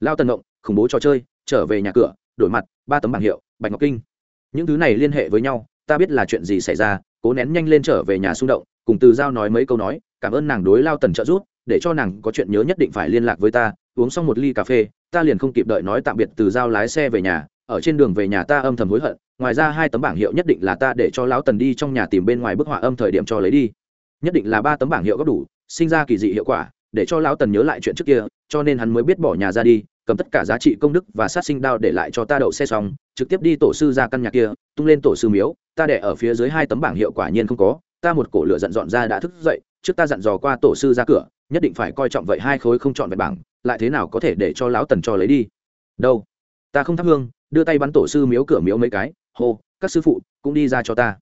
lao tần động khủng bố trò chơi, trở về nhà cửa, đổi mặt, ba tấm bảng hiệu, bạch ngọc kinh. Những thứ này liên hệ với nhau, ta biết là chuyện gì xảy ra, cố nén nhanh lên trở về nhà xung động, cùng từ giao nói mấy câu nói, cảm ơn nàng đối lao tần trợ giúp, để cho nàng có chuyện nhớ nhất định phải liên lạc với ta, uống xong một ly cà phê, ta liền không kịp đợi nói tạm biệt từ giao lái xe về nhà, ở trên đường về nhà ta âm thầm hối hận, ngoài ra hai tấm bảng hiệu nhất định là ta để cho lão tần đi trong nhà tìm bên ngoài bức họa âm thời điểm cho lấy đi. Nhất định là ba tấm bảng hiệu góp đủ, sinh ra kỳ dị hiệu quả, để cho lão tần nhớ lại chuyện trước kia cho nên hắn mới biết bỏ nhà ra đi, cầm tất cả giá trị công đức và sát sinh đao để lại cho ta đậu xe xong, trực tiếp đi tổ sư ra căn nhà kia, tung lên tổ sư miếu, ta để ở phía dưới hai tấm bảng hiệu quả nhiên không có, ta một cổ lửa giận dọn ra đã thức dậy, trước ta dặn dò qua tổ sư ra cửa, nhất định phải coi trọng vậy hai khối không chọn vẹn bảng, lại thế nào có thể để cho lão tần cho lấy đi. Đâu? Ta không thắp hương, đưa tay bắn tổ sư miếu cửa miếu mấy cái, hô, các sư phụ, cũng đi ra cho ta.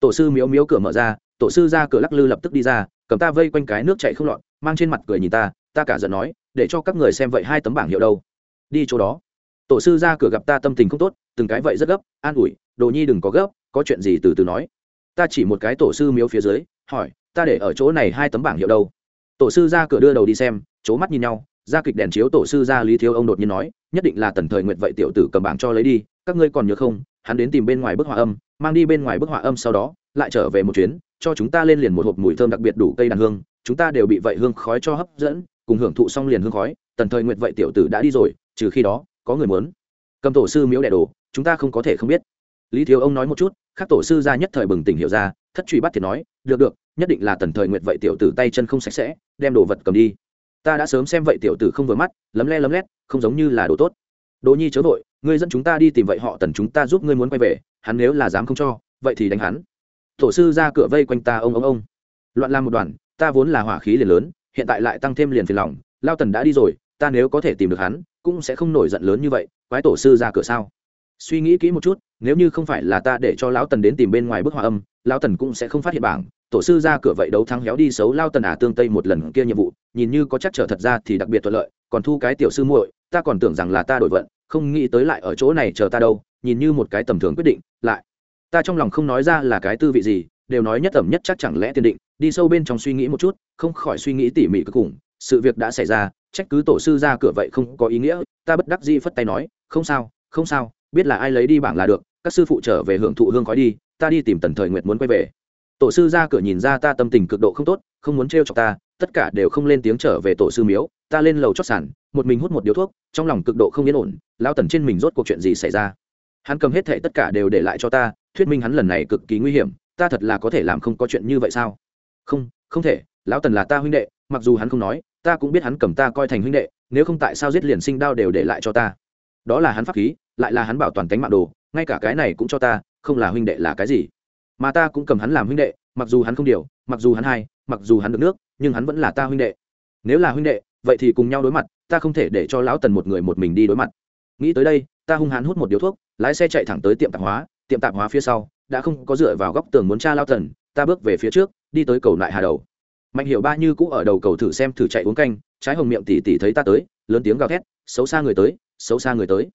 Tổ sư miếu miếu cửa mở ra, tổ sư ra cửa lắc lư lập tức đi ra, cầm ta vây quanh cái nước chạy không lọt, mang trên mặt cười nhìn ta ta cả giận nói để cho các người xem vậy hai tấm bảng hiệu đâu. Đi chỗ đó. Tổ sư ra cửa gặp ta tâm tình không tốt, từng cái vậy rất gấp, an ủi, đồ nhi đừng có gấp, có chuyện gì từ từ nói. Ta chỉ một cái tổ sư miếu phía dưới, hỏi, ta để ở chỗ này hai tấm bảng hiệu đâu? Tổ sư ra cửa đưa đầu đi xem c mắt nhìn nhau, ra kịch đèn chiếu tổ sư ra lý thiếu ông đột nhiên nói, nhất định là tần thời nguyện vậy tiểu tử cầm bảng cho lấy đi, các ngươi còn nhớ không, hắn đến tìm bên ngoài bức họa âm, mang đi bên ngoài bức họa âm sau đó, lại trở về một chuyến, cho chúng ta lên liền một hộp mùi thơm đặc biệt đủ cây đàn hương, chúng ta đều bị vậy hương khói cho hấp dẫn cùng hưởng thụ xong liền hương khói, tần thời nguyện vậy tiểu tử đã đi rồi, trừ khi đó, có người muốn. Cầm tổ sư miếu đẻ đồ, chúng ta không có thể không biết. Lý thiếu ông nói một chút khác tổ sư ra nhất thời bừng tỉnh hiểu ra, thất truy bắt thì nói, được được, nhất định là tần thời nguyện vậy tiểu tử tay chân không sạch sẽ, đem đồ vật cầm đi. Ta đã sớm xem vậy tiểu tử không vừa mắt, lấm le lấm lét, không giống như là đồ tốt. Đồ nhi chớ vội, ngươi dẫn chúng ta đi tìm vậy họ tần chúng ta giúp ngươi muốn quay về, hắn nếu là dám không cho, vậy thì đánh hắn. Tổ sư ra cửa vây quanh ta ông ông ông. Loạn làm một đoàn, ta vốn là hỏa khí liền lớn hiện tại lại tăng thêm liền phiền lòng, lao tần đã đi rồi, ta nếu có thể tìm được hắn, cũng sẽ không nổi giận lớn như vậy, quái tổ sư ra cửa sao? Suy nghĩ kỹ một chút, nếu như không phải là ta để cho lão tần đến tìm bên ngoài bức hòa âm, lão tần cũng sẽ không phát hiện bảng. Tổ sư ra cửa vậy đấu thắng héo đi xấu lao tần ả à tương tây một lần kia nhiệm vụ, nhìn như có chắc trở thật ra thì đặc biệt thuận lợi, còn thu cái tiểu sư muội, ta còn tưởng rằng là ta đổi vận, không nghĩ tới lại ở chỗ này chờ ta đâu, nhìn như một cái tầm thường quyết định, lại. Ta trong lòng không nói ra là cái tư vị gì, đều nói nhất ẩm nhất chắc chẳng lẽ tiền định, đi sâu bên trong suy nghĩ một chút không khỏi suy nghĩ tỉ mỉ cực cùng sự việc đã xảy ra, trách cứ tổ sư ra cửa vậy không có ý nghĩa, ta bất đắc dĩ phất tay nói, không sao không sao, biết là ai lấy đi bảng là được, các sư phụ trở về hưởng thụ hương khói đi, ta đi tìm tần thời nguyệt muốn quay về. Tổ sư ra cửa nhìn ra ta tâm tình cực độ không tốt, không muốn trêu chọc ta, tất cả đều không lên tiếng trở về tổ sư miếu, ta lên lầu chót sản một mình hút một điếu thuốc, trong lòng cực độ không yên ổn lao tần trên mình rốt cuộc chuyện gì xảy ra? Hắn cầm hết thệ tất cả đều để lại cho ta, thuyết minh hắn lần này cực kỳ nguy hiểm, ta thật là có thể làm không có chuyện như vậy sao? Không không thể lão tần là ta huynh đệ, mặc dù hắn không nói, ta cũng biết hắn cầm ta coi thành huynh đệ, nếu không tại sao giết liền sinh đao đều để lại cho ta? Đó là hắn pháp khí, lại là hắn bảo toàn cánh mạng đồ, ngay cả cái này cũng cho ta, không là huynh đệ là cái gì? Mà ta cũng cầm hắn làm huynh đệ, mặc dù hắn không điều, mặc dù hắn hai, mặc dù hắn được nước, nhưng hắn vẫn là ta huynh đệ. Nếu là huynh đệ, vậy thì cùng nhau đối mặt, ta không thể để cho lão tần một người một mình đi đối mặt. Nghĩ tới đây, ta hung hãn hút một điếu thuốc, lái xe chạy thẳng tới tiệm tạp hóa, tiệm tạp hóa phía sau, đã không có dựa vào góc tường muốn tra lao tần, ta bước về phía trước, đi tới cầu lại hà đầu mạnh Hiệu ba như cũ ở đầu cầu thử xem thử chạy uống canh, trái hồng miệng tỉ tỉ thấy ta tới, lớn tiếng gào thét, xấu xa người tới, xấu xa người tới.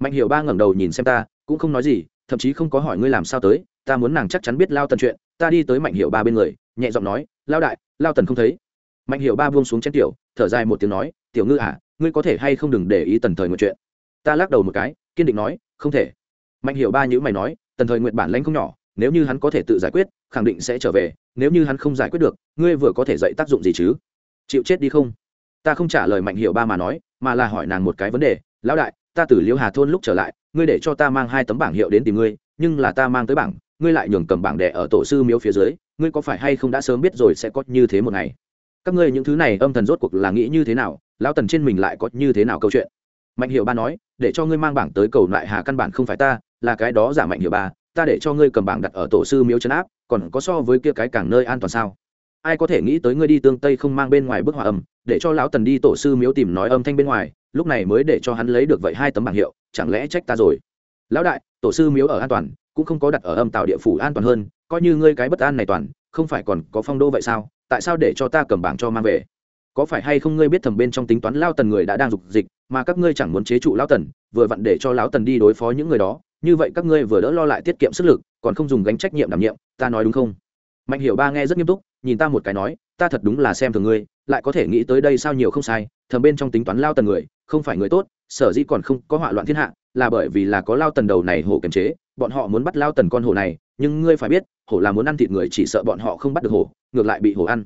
Mạnh Hiệu ba ngẩng đầu nhìn xem ta, cũng không nói gì, thậm chí không có hỏi ngươi làm sao tới, ta muốn nàng chắc chắn biết lao tần chuyện, ta đi tới mạnh hiệu ba bên người, nhẹ giọng nói, lao đại, lao tần không thấy. Mạnh hiệu ba buông xuống chén tiểu, thở dài một tiếng nói, tiểu ngư à ngươi có thể hay không đừng để ý tần thời một chuyện. Ta lắc đầu một cái, kiên định nói, không thể. Mạnh Hiệu ba nhữ mày nói, tần thời nguyện bản lãnh không nhỏ nếu như hắn có thể tự giải quyết, khẳng định sẽ trở về, nếu như hắn không giải quyết được, ngươi vừa có thể dạy tác dụng gì chứ? Chịu chết đi không? Ta không trả lời mạnh hiệu ba mà nói, mà là hỏi nàng một cái vấn đề, lão đại, ta từ liễu hà thôn lúc trở lại, ngươi để cho ta mang hai tấm bảng hiệu đến tìm ngươi, nhưng là ta mang tới bảng, ngươi lại nhường cầm bảng đẻ ở tổ sư miếu phía dưới, ngươi có phải hay không đã sớm biết rồi sẽ có như thế một ngày? Các ngươi những thứ này âm thần rốt cuộc là nghĩ như thế nào, lão tần trên mình lại có như thế nào câu chuyện? Mạnh hiệu ba nói, để cho ngươi mang bảng tới cầu lại hà căn bản không phải ta, là cái đó giả mạnh hiệu ba ta để cho ngươi cầm bảng đặt ở tổ sư miếu trấn áp, còn có so với kia cái cảng nơi an toàn sao? Ai có thể nghĩ tới ngươi đi tương tây không mang bên ngoài bức hòa âm, để cho lão tần đi tổ sư miếu tìm nói âm thanh bên ngoài, lúc này mới để cho hắn lấy được vậy hai tấm bảng hiệu, chẳng lẽ trách ta rồi? Lão đại, tổ sư miếu ở an toàn, cũng không có đặt ở âm tạo địa phủ an toàn hơn, coi như ngươi cái bất an này toàn, không phải còn có phong đô vậy sao? Tại sao để cho ta cầm bảng cho mang về? Có phải hay không ngươi biết thầm bên trong tính toán lao tần người đã đang dục dịch, mà các ngươi chẳng muốn chế trụ lão tần, vừa vặn để cho lão tần đi đối phó những người đó như vậy các ngươi vừa đỡ lo lại tiết kiệm sức lực, còn không dùng gánh trách nhiệm đảm nhiệm, ta nói đúng không? Mạnh hiểu ba nghe rất nghiêm túc, nhìn ta một cái nói, ta thật đúng là xem thường ngươi, lại có thể nghĩ tới đây sao nhiều không sai, thầm bên trong tính toán lao tần người, không phải người tốt, sở dĩ còn không có họa loạn thiên hạ, là bởi vì là có lao tần đầu này hổ kiềm chế, bọn họ muốn bắt lao tần con hổ này, nhưng ngươi phải biết, hổ là muốn ăn thịt người chỉ sợ bọn họ không bắt được hổ, ngược lại bị hổ ăn.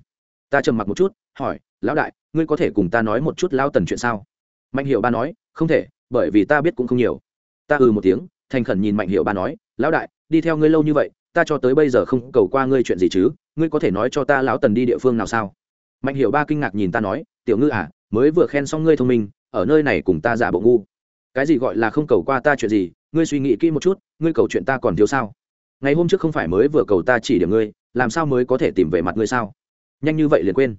Ta trầm mặc một chút, hỏi, lão đại, ngươi có thể cùng ta nói một chút lao tần chuyện sao? Mạnh hiệu ba nói, không thể, bởi vì ta biết cũng không nhiều. Ta ừ một tiếng thành khẩn nhìn mạnh hiệu ba nói, lão đại, đi theo ngươi lâu như vậy, ta cho tới bây giờ không cầu qua ngươi chuyện gì chứ, ngươi có thể nói cho ta lão tần đi địa phương nào sao? Mạnh hiệu ba kinh ngạc nhìn ta nói, tiểu ngư à mới vừa khen xong ngươi thông minh, ở nơi này cùng ta giả bộ ngu. Cái gì gọi là không cầu qua ta chuyện gì, ngươi suy nghĩ kỹ một chút, ngươi cầu chuyện ta còn thiếu sao? Ngày hôm trước không phải mới vừa cầu ta chỉ điểm ngươi, làm sao mới có thể tìm về mặt ngươi sao? Nhanh như vậy liền quên.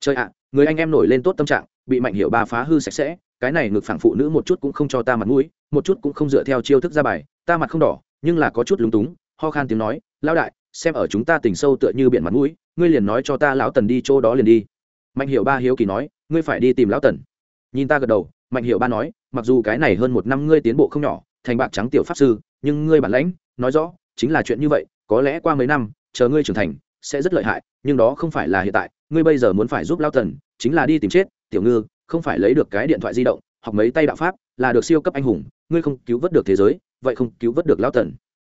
Trời ạ, người anh em nổi lên tốt tâm trạng, bị mạnh hiệu ba phá hư sạch sẽ cái này ngực phản phụ nữ một chút cũng không cho ta mặt mũi, một chút cũng không dựa theo chiêu thức ra bài, ta mặt không đỏ, nhưng là có chút lúng túng, ho khan tiếng nói lao đại, xem ở chúng ta tình sâu tựa như biển mặt mũi, ngươi liền nói cho ta lão tần đi chỗ đó liền đi. Mạnh hiệu ba hiếu kỳ nói, ngươi phải đi tìm lão tần. Nhìn ta gật đầu, mạnh hiệu ba nói, mặc dù cái này hơn một năm ngươi tiến bộ không nhỏ, thành bạc trắng tiểu pháp sư, nhưng ngươi bản lãnh, nói rõ, chính là chuyện như vậy, có lẽ qua mấy năm, chờ ngươi trưởng thành, sẽ rất lợi hại, nhưng đó không phải là hiện tại, ngươi bây giờ muốn phải giúp lao tần chính là đi tìm chết, tiểu ngư, không phải lấy được cái điện thoại di động, học mấy tay đạo pháp, là được siêu cấp anh hùng, ngươi không cứu vớt được thế giới, vậy không cứu vớt được lao tần.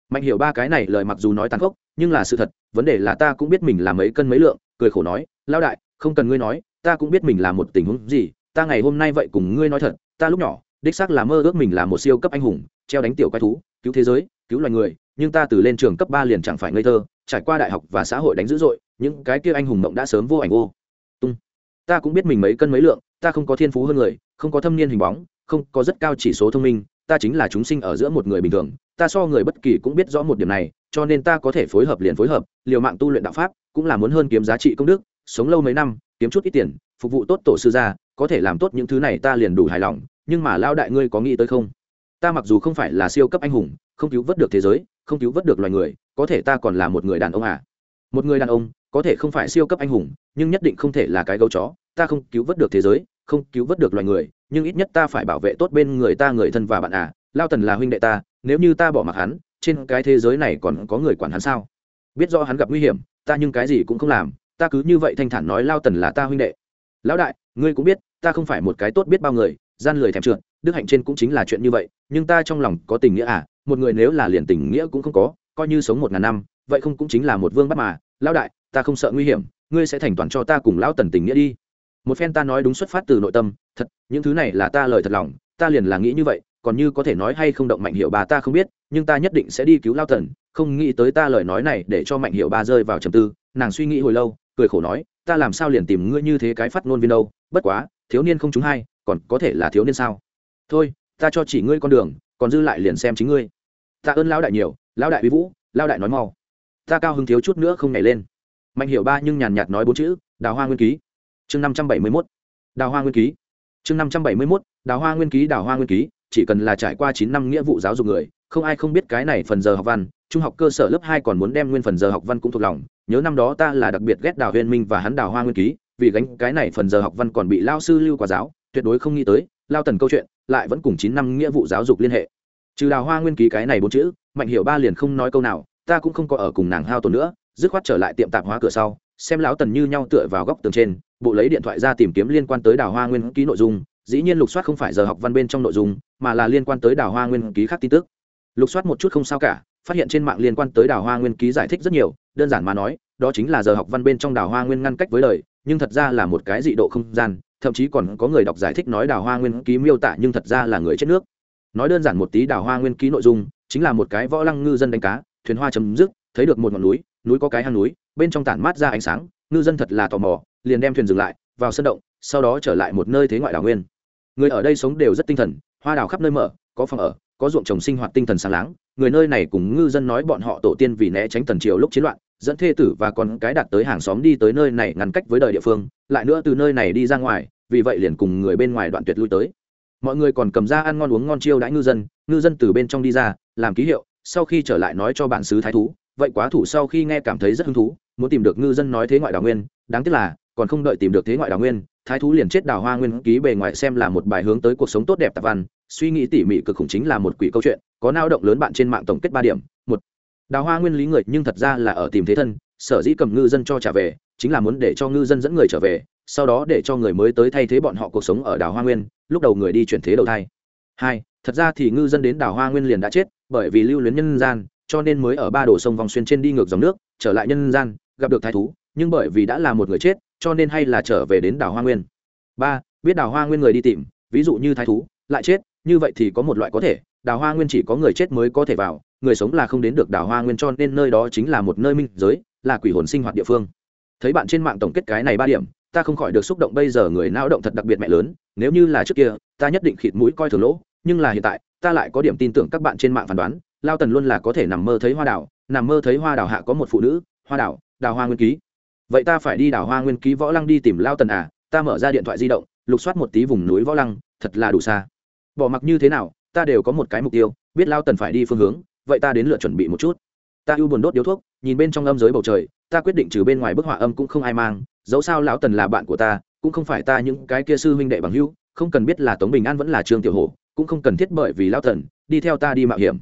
Mạnh hiểu ba cái này lời mặc dù nói tàn khốc, nhưng là sự thật, vấn đề là ta cũng biết mình là mấy cân mấy lượng, cười khổ nói lao đại, không cần ngươi nói, ta cũng biết mình là một tình huống gì, ta ngày hôm nay vậy cùng ngươi nói thật, ta lúc nhỏ, đích xác là mơ ước mình là một siêu cấp anh hùng, treo đánh tiểu quái thú, cứu thế giới, cứu loài người, nhưng ta từ lên trường cấp ba liền chẳng phải ngây thơ, trải qua đại học và xã hội đánh dữ dội, những cái kia anh hùng mộng đã sớm vô ảnh vô ta cũng biết mình mấy cân mấy lượng, ta không có thiên phú hơn người, không có thâm niên hình bóng, không có rất cao chỉ số thông minh, ta chính là chúng sinh ở giữa một người bình thường, ta so người bất kỳ cũng biết rõ một điểm này, cho nên ta có thể phối hợp liền phối hợp, liều mạng tu luyện đạo pháp, cũng là muốn hơn kiếm giá trị công đức, sống lâu mấy năm, kiếm chút ít tiền, phục vụ tốt tổ sư gia, có thể làm tốt những thứ này ta liền đủ hài lòng, nhưng mà lao đại ngươi có nghĩ tới không? Ta mặc dù không phải là siêu cấp anh hùng, không cứu vớt được thế giới, không cứu vớt được loài người, có thể ta còn là một người đàn ông à? Một người đàn ông, có thể không phải siêu cấp anh hùng, nhưng nhất định không thể là cái gấu chó ta không cứu vớt được thế giới, không cứu vớt được loài người, nhưng ít nhất ta phải bảo vệ tốt bên người ta người thân và bạn à. Lao tần là huynh đệ ta, nếu như ta bỏ mặc hắn, trên cái thế giới này còn có người quản hắn sao? Biết rõ hắn gặp nguy hiểm, ta nhưng cái gì cũng không làm, ta cứ như vậy thanh thản nói lao tần là ta huynh đệ. Lão đại, ngươi cũng biết, ta không phải một cái tốt biết bao người, gian lười thèm trượt, đức hạnh trên cũng chính là chuyện như vậy, nhưng ta trong lòng có tình nghĩa à một người nếu là liền tình nghĩa cũng không có, coi như sống một ngàn năm, vậy không cũng chính là một vương bắt mà. Lão đại, ta không sợ nguy hiểm, ngươi sẽ thành toàn cho ta cùng lão tần tình nghĩa đi một phen ta nói đúng xuất phát từ nội tâm, thật, những thứ này là ta lời thật lòng, ta liền là nghĩ như vậy, còn như có thể nói hay không động mạnh hiệu bà ta không biết, nhưng ta nhất định sẽ đi cứu lao tần không nghĩ tới ta lời nói này để cho mạnh hiệu bà rơi vào trầm tư, nàng suy nghĩ hồi lâu, cười khổ nói, ta làm sao liền tìm ngươi như thế cái phát ngôn viên đâu, bất quá, thiếu niên không chúng hay còn có thể là thiếu niên sao? Thôi, ta cho chỉ ngươi con đường, còn dư lại liền xem chính ngươi. Ta ơn lão đại nhiều, lão đại uy vũ, lão đại nói mau. Ta cao hứng thiếu chút nữa không nhảy lên. Mạnh hiệu ba nhưng nhàn nhạt nói bốn chữ, đào hoa nguyên ký chương năm trăm bảy mươi mốt, đào hoa nguyên ký. Chương năm trăm bảy mươi mốt, đào hoa nguyên ký, đào hoa nguyên ký, chỉ cần là trải qua chín năm nghĩa vụ giáo dục người, không ai không biết cái này phần giờ học văn, trung học cơ sở lớp hai còn muốn đem nguyên phần giờ học văn cũng thuộc lòng. Nhớ năm đó ta là đặc biệt ghét đào huyền minh và hắn đào hoa nguyên ký, vì gánh cái này phần giờ học văn còn bị lao sư lưu quả giáo, tuyệt đối không nghĩ tới, lao tần câu chuyện, lại vẫn cùng chín năm nghĩa vụ giáo dục liên hệ. Trừ đào hoa nguyên ký cái này bốn chữ, mạnh hiểu ba liền không nói câu nào, ta cũng không có ở cùng nàng hao tổn nữa, dứt khoát trở lại tiệm tạp hóa cửa sau, xem lão tần như nhau tựa vào góc tường trên bộ lấy điện thoại ra tìm kiếm liên quan tới đào hoa nguyên ký nội dung, dĩ nhiên lục soát không phải giờ học văn bên trong nội dung, mà là liên quan tới đào hoa nguyên ký khác tin tức. Lục soát một chút không sao cả, phát hiện trên mạng liên quan tới đào hoa nguyên ký giải thích rất nhiều, đơn giản mà nói, đó chính là giờ học văn bên trong đào hoa nguyên ngăn cách với lời nhưng thật ra là một cái dị độ không gian, thậm chí còn có người đọc giải thích nói đào hoa nguyên ký miêu tả nhưng thật ra là người chết nước. Nói đơn giản một tí đào hoa nguyên ký nội dung, chính là một cái võ lăng ngư dân đánh cá, thuyền hoa chấm dứt, thấy được một ngọn núi núi có cái hang núi, bên trong tản mát ra ánh sáng, ngư dân thật là tò mò liền đem thuyền dừng lại, vào sân động, sau đó trở lại một nơi thế ngoại đảo nguyên. Người ở đây sống đều rất tinh thần, hoa đào khắp nơi mở, có phòng ở, có ruộng trồng sinh hoạt tinh thần sáng láng. Người nơi này cùng ngư dân nói bọn họ tổ tiên vì né tránh tần triều lúc chiến loạn, dẫn thê tử và con cái đạt tới hàng xóm đi tới nơi này ngăn cách với đời địa phương, lại nữa từ nơi này đi ra ngoài, vì vậy liền cùng người bên ngoài đoạn tuyệt lui tới. Mọi người còn cầm ra ăn ngon uống ngon chiêu đãi ngư dân ngư dân từ bên trong đi ra, làm ký hiệu, sau khi trở lại nói cho bản xứ thái thú, vậy quá thủ sau khi nghe cảm thấy rất hứng thú, muốn tìm được ngư dân nói thế ngoại đào nguyên, đáng tiếc là còn không đợi tìm được thế ngoại đào nguyên, thái thú liền chết đào hoa nguyên ký bề ngoài xem là một bài hướng tới cuộc sống tốt đẹp tạp văn, suy nghĩ tỉ mỉ cực khủng chính là một quỷ câu chuyện, có nao động lớn bạn trên mạng tổng kết ba điểm, một, đào hoa nguyên lý người nhưng thật ra là ở tìm thế thân, sở dĩ cầm ngư dân cho trả về, chính là muốn để cho ngư dân dẫn người trở về, sau đó để cho người mới tới thay thế bọn họ cuộc sống ở đào hoa nguyên, lúc đầu người đi chuyển thế đầu thai. Hai, thật ra thì ngư dân đến đào hoa nguyên liền đã chết, bởi vì lưu luyến nhân gian, cho nên mới ở ba đổ sông vòng xuyên trên đi ngược dòng nước, trở lại nhân gian, gặp được thái thú, nhưng bởi vì đã là một người chết cho nên hay là trở về đến đảo hoa nguyên. Ba, biết đảo hoa nguyên người đi tìm, ví dụ như thái thú, lại chết, như vậy thì có một loại có thể, đảo hoa nguyên chỉ có người chết mới có thể vào, người sống là không đến được đảo hoa nguyên cho nên nơi đó chính là một nơi minh giới, là quỷ hồn sinh hoạt địa phương. Thấy bạn trên mạng tổng kết cái này ba điểm, ta không khỏi được xúc động bây giờ người não động thật đặc biệt mẹ lớn, nếu như là trước kia, ta nhất định khịt mũi coi thường lỗ, nhưng là hiện tại, ta lại có điểm tin tưởng các bạn trên mạng phán đoán, lao tần luôn là có thể nằm mơ thấy hoa đảo, nằm mơ thấy hoa đảo hạ có một phụ nữ, hoa đảo, đào hoa nguyên ký vậy ta phải đi đảo hoa nguyên ký võ lăng đi tìm lao tần à ta mở ra điện thoại di động, lục soát một tí vùng núi võ lăng, thật là đủ xa. Bỏ mặc như thế nào, ta đều có một cái mục tiêu, biết lao tần phải đi phương hướng, vậy ta đến lựa chuẩn bị một chút. Ta ưu buồn đốt điếu thuốc, nhìn bên trong âm giới bầu trời, ta quyết định trừ bên ngoài bức họa âm cũng không ai mang, dẫu sao lão tần là bạn của ta, cũng không phải ta những cái kia sư huynh đệ bằng hữu, không cần biết là tống bình an vẫn là trương tiểu hổ, cũng không cần thiết bởi vì lao tần, đi theo ta đi mạo hiểm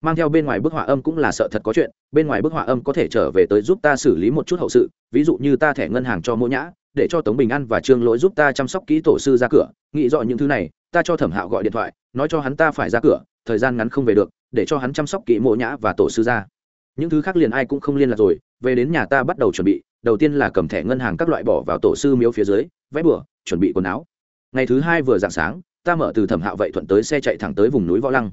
mang theo bên ngoài bức họa âm cũng là sợ thật có chuyện, bên ngoài bức họa âm có thể trở về tới giúp ta xử lý một chút hậu sự, ví dụ như ta thẻ ngân hàng cho mỗi nhã, để cho tống bình an và trương lỗi giúp ta chăm sóc kỹ tổ sư ra cửa, nghĩ rõ những thứ này, ta cho thẩm hạo gọi điện thoại, nói cho hắn ta phải ra cửa, thời gian ngắn không về được, để cho hắn chăm sóc kỹ mộ nhã và tổ sư ra. Những thứ khác liền ai cũng không liên lạc rồi, về đến nhà ta bắt đầu chuẩn bị, đầu tiên là cầm thẻ ngân hàng các loại bỏ vào tổ sư miếu phía dưới, vẽ bửa chuẩn bị quần áo. Ngày thứ hai vừa dạng sáng, ta mở từ thẩm hạo vậy thuận tới xe chạy thẳng tới vùng núi võ lăng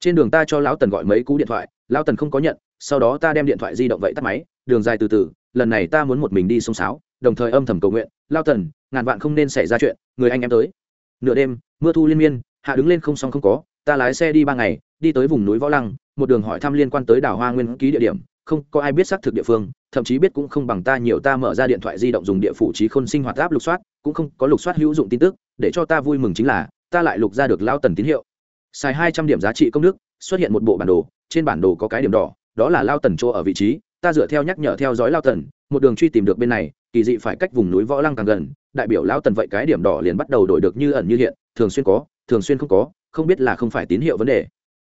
trên đường ta cho lão tần gọi mấy cú điện thoại, lão tần không có nhận, sau đó ta đem điện thoại di động vậy tắt máy, đường dài từ từ, lần này ta muốn một mình đi sông sáo, đồng thời âm thầm cầu nguyện lao tần, ngàn vạn không nên xảy ra chuyện, người anh em tới. Nửa đêm, mưa thu liên miên, hạ đứng lên không xong không có, ta lái xe đi ba ngày, đi tới vùng núi võ lăng, một đường hỏi thăm liên quan tới đảo hoa nguyên ký địa điểm, không có ai biết xác thực địa phương, thậm chí biết cũng không bằng ta nhiều ta mở ra điện thoại di động dùng địa phủ trí khôn sinh hoạt áp lục soát, cũng không có lục soát hữu dụng tin tức, để cho ta vui mừng chính là, ta lại lục ra được lao tần tín hiệu xài hai trăm điểm giá trị công đức, xuất hiện một bộ bản đồ, trên bản đồ có cái điểm đỏ, đó là lao tần chỗ ở vị trí, ta dựa theo nhắc nhở theo dõi lao tần, một đường truy tìm được bên này, kỳ dị phải cách vùng núi võ lăng càng gần, đại biểu lao tần vậy cái điểm đỏ liền bắt đầu đổi được như ẩn như hiện, thường xuyên có, thường xuyên không có, không biết là không phải tín hiệu vấn đề.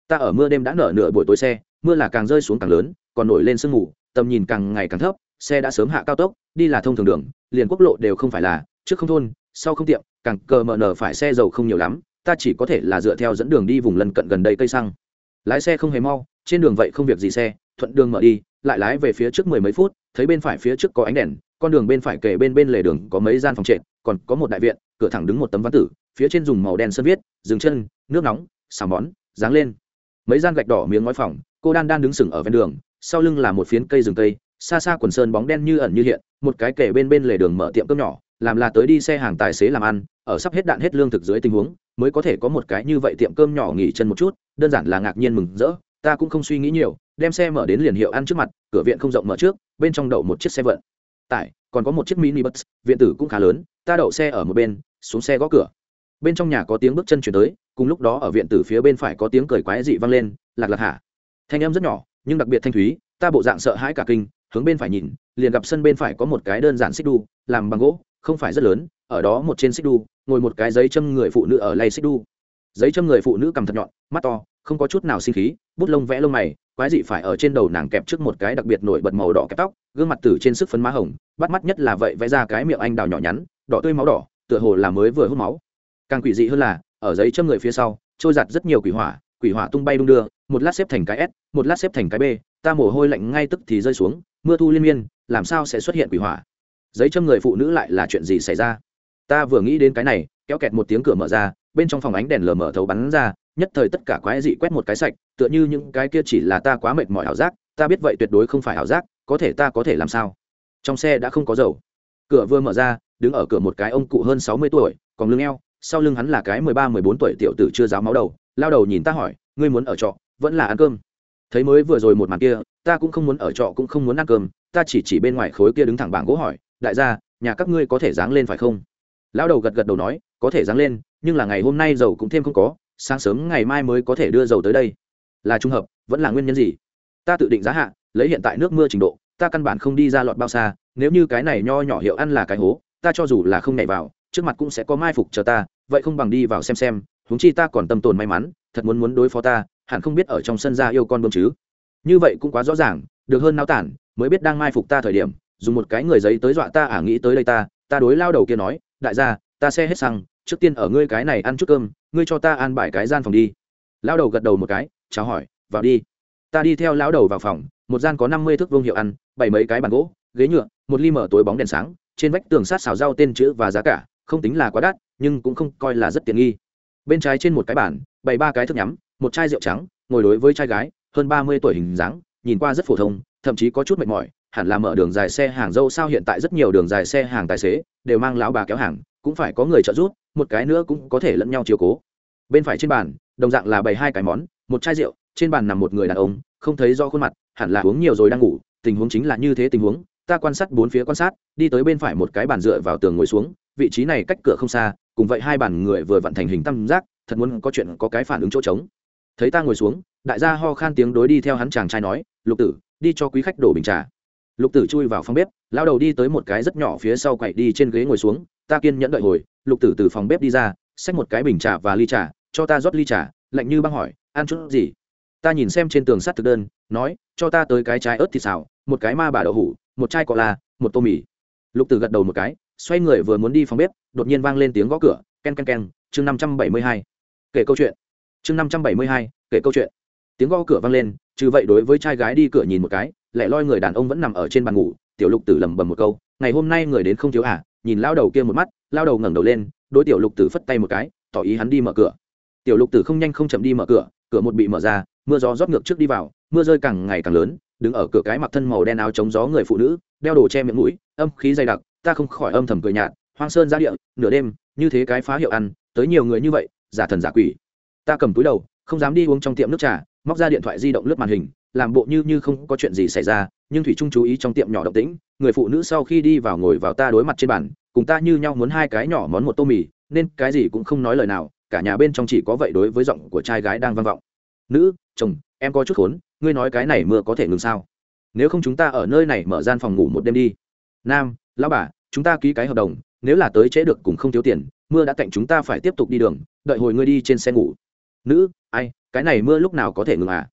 Ta ở mưa đêm đã nở nửa buổi tối xe, mưa là càng rơi xuống càng lớn, còn nổi lên sương mù, tầm nhìn càng ngày càng thấp, xe đã sớm hạ cao tốc, đi là thông thường đường, liền quốc lộ đều không phải là, trước không thôn, sau không tiệm, càng cờ mờ nở phải xe dầu không nhiều lắm ta chỉ có thể là dựa theo dẫn đường đi vùng lân cận gần đây cây xăng. Lái xe không hề mau, trên đường vậy không việc gì xe, thuận đường mở đi, lại lái về phía trước mười mấy phút, thấy bên phải phía trước có ánh đèn, con đường bên phải kề bên bên lề đường có mấy gian phòng trệt, còn có một đại viện, cửa thẳng đứng một tấm văn tử, phía trên dùng màu đen sơn viết, dừng chân, nước nóng, xào món, dáng lên. Mấy gian gạch đỏ miếng ngói phòng, cô đan đan đứng sừng ở ven đường, sau lưng là một phiến cây rừng cây, xa xa quần sơn bóng đen như ẩn như hiện, một cái kề bên bên lề đường mở tiệm cơm nhỏ, làm là tới đi xe hàng tài xế làm ăn, ở sắp hết đạn hết lương thực dưới tình huống mới có thể có một cái như vậy tiệm cơm nhỏ nghỉ chân một chút, đơn giản là ngạc nhiên mừng rỡ, ta cũng không suy nghĩ nhiều, đem xe mở đến liền hiệu ăn trước mặt, cửa viện không rộng mở trước, bên trong đậu một chiếc xe vận. Tải, còn có một chiếc mini bus, viện tử cũng khá lớn, ta đậu xe ở một bên, xuống xe gõ cửa. Bên trong nhà có tiếng bước chân chuyển tới, cùng lúc đó ở viện tử phía bên phải có tiếng cười quái dị vang lên, lạc lạc hả thanh em rất nhỏ, nhưng đặc biệt thanh thúy, ta bộ dạng sợ hãi cả kinh, hướng bên phải nhìn, liền gặp sân bên phải có một cái đơn giản xích đu, làm bằng gỗ không phải rất lớn, ở đó một trên xích đu, ngồi một cái giấy châm người phụ nữ ở lay xích đu. Giấy châm người phụ nữ cầm thật nhọn, mắt to, không có chút nào sinh khí, bút lông vẽ lông mày, quái dị phải ở trên đầu nàng kẹp trước một cái đặc biệt nổi bật màu đỏ kẹp tóc, gương mặt từ trên sức phấn má hồng, bắt mắt nhất là vậy vẽ ra cái miệng anh đào nhỏ nhắn, đỏ tươi máu đỏ, tựa hồ là mới vừa hút máu. Càng quỷ dị hơn là, ở giấy châm người phía sau, trôi giặt rất nhiều quỷ hỏa quỷ hỏa tung bay đung đưa, một lát xếp thành cái s, một lát xếp thành cái b, ta mồ hôi lạnh ngay tức thì rơi xuống, mưa thu liên miên, làm sao sẽ xuất hiện quỷ hỏa? Giấy châm người phụ nữ lại là chuyện gì xảy ra? Ta vừa nghĩ đến cái này, kéo kẹt một tiếng cửa mở ra, bên trong phòng ánh đèn lờ mở thấu bắn ra, nhất thời tất cả quái dị quét một cái sạch, tựa như những cái kia chỉ là ta quá mệt mỏi ảo giác, ta biết vậy tuyệt đối không phải ảo giác, có thể ta có thể làm sao? Trong xe đã không có dầu. Cửa vừa mở ra, đứng ở cửa một cái ông cụ hơn sáu mươi tuổi, còn lưng eo, sau lưng hắn là cái mười ba, mười bốn tuổi tiểu tử chưa giáo máu đầu, lao đầu nhìn ta hỏi, ngươi muốn ở trọ, vẫn là ăn cơm? Thấy mới vừa rồi một màn kia, ta cũng không muốn ở trọ cũng không muốn ăn cơm, ta chỉ chỉ bên ngoài khối kia đứng thẳng bảng gỗ hỏi đại gia, nhà các ngươi có thể dáng lên phải không? Lão đầu gật gật đầu nói, có thể dáng lên, nhưng là ngày hôm nay dầu cũng thêm không có, sáng sớm ngày mai mới có thể đưa dầu tới đây. Là trung hợp, vẫn là nguyên nhân gì? Ta tự định giá hạ, lấy hiện tại nước mưa trình độ, ta căn bản không đi ra lọt bao xa, nếu như cái này nho nhỏ hiệu ăn là cái hố, ta cho dù là không nhảy vào, trước mặt cũng sẽ có mai phục chờ ta, vậy không bằng đi vào xem xem, huống chi ta còn tâm tồn may mắn, thật muốn muốn đối phó ta, hẳn không biết ở trong sân ra yêu con bơm chứ. Như vậy cũng quá rõ ràng, được hơn nao tản, mới biết đang mai phục ta thời điểm dùng một cái người giấy tới dọa ta à nghĩ tới đây ta ta đối lao đầu kia nói, đại gia, ta xe hết xăng, trước tiên ở ngươi cái này ăn chút cơm, ngươi cho ta ăn bài cái gian phòng đi. Lao đầu gật đầu một cái, chào hỏi, vào đi. Ta đi theo lão đầu vào phòng, một gian có năm mươi thước vương hiệu ăn, bảy mấy cái bàn gỗ, ghế nhựa, một ly mở tối bóng đèn sáng, trên vách tường sát xào rau tên chữ và giá cả, không tính là quá đắt, nhưng cũng không coi là rất tiện nghi. Bên trái trên một cái bàn, bày ba cái thức nhắm, một chai rượu trắng, ngồi đối với trai gái, hơn ba mươi tuổi hình dáng, nhìn qua rất phổ thông, thậm chí có chút mệt mỏi hẳn là mở đường dài xe hàng dâu sao hiện tại rất nhiều đường dài xe hàng tài xế đều mang lão bà kéo hàng, cũng phải có người trợ giúp, một cái nữa cũng có thể lẫn nhau chiều cố. Bên phải trên bàn, đồng dạng là bày hai cái món, một chai rượu, trên bàn nằm một người đàn ông, không thấy do khuôn mặt, hẳn là uống nhiều rồi đang ngủ, tình huống chính là như thế tình huống, ta quan sát bốn phía quan sát, đi tới bên phải một cái bàn dựa vào tường ngồi xuống, vị trí này cách cửa không xa, cùng vậy hai bàn người vừa vận thành hình tam giác, thật muốn có chuyện có cái phản ứng chỗ trống. Thấy ta ngồi xuống, đại gia ho khan tiếng đối đi theo hắn chàng trai nói, lục tử, đi cho quý khách đổ bình trà lục tử chui vào phòng bếp, lao đầu đi tới một cái rất nhỏ phía sau quậy đi trên ghế ngồi xuống, ta kiên nhẫn đợi hồi. Lục tử từ phòng bếp đi ra, xách một cái bình trà và ly trà, cho ta rót ly trà. Lạnh như băng hỏi, ăn chút gì? Ta nhìn xem trên tường sắt thực đơn, nói, cho ta tới cái trái ớt thịt xào, một cái ma bà đậu hủ, một chai cọ la, một tô mì. Lục tử gật đầu một cái, xoay người vừa muốn đi phòng bếp, đột nhiên vang lên tiếng gõ cửa, ken ken ken, chương năm trăm bảy mươi hai. Kể câu chuyện. Chương năm trăm bảy mươi hai, kể câu chuyện. Tiếng gõ cửa vang lên trừ vậy đối với trai gái đi cửa nhìn một cái, lẻ loi người đàn ông vẫn nằm ở trên bàn ngủ, tiểu lục tử lẩm bẩm một câu, ngày hôm nay người đến không thiếu à? Nhìn lao đầu kia một mắt lao đầu ngẩng đầu lên, đối tiểu lục tử phất tay một cái, tỏ ý hắn đi mở cửa. Tiểu lục tử không nhanh không chậm đi mở cửa cửa một bị mở ra, mưa gió rót ngược trước đi vào, mưa rơi càng ngày càng lớn, đứng ở cửa cái mặc thân màu đen áo chống gió người phụ nữ, đeo đồ che miệng mũi, âm khí dày đặc, ta không khỏi âm thầm cười nhạt, hoang sơn ra địa, nửa đêm, như thế cái phá hiệu ăn, tới nhiều người như vậy, giả thần giả quỷ. Ta cầm túi đầu, không dám đi uống trong tiệm nước trà móc ra điện thoại di động lướt màn hình, làm bộ như như không có chuyện gì xảy ra, nhưng thủy trung chú ý trong tiệm nhỏ động tĩnh, người phụ nữ sau khi đi vào ngồi vào ta đối mặt trên bàn, cùng ta như nhau muốn hai cái nhỏ món một tô mì, nên cái gì cũng không nói lời nào, cả nhà bên trong chỉ có vậy đối với giọng của trai gái đang vang vọng. Nữ, chồng, em có chút khốn, ngươi nói cái này mưa có thể ngừng sao? Nếu không chúng ta ở nơi này mở gian phòng ngủ một đêm đi. Nam, lão bà, chúng ta ký cái hợp đồng, nếu là tới trễ được cùng không thiếu tiền, mưa đã cạnh chúng ta phải tiếp tục đi đường, đợi hồi ngươi đi trên xe ngủ. Nữ, ai cái này mưa lúc nào có thể ngừng à?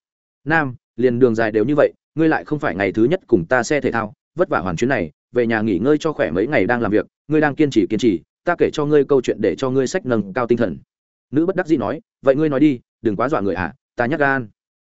Nam, liền đường dài đều như vậy, ngươi lại không phải ngày thứ nhất cùng ta xe thể thao, vất vả hoàn chuyến này, về nhà nghỉ ngơi cho khỏe mấy ngày đang làm việc, ngươi đang kiên trì kiên trì, ta kể cho ngươi câu chuyện để cho ngươi sách nâng cao tinh thần. Nữ bất đắc dĩ nói, vậy ngươi nói đi, đừng quá dọa người à ta nhắc gan.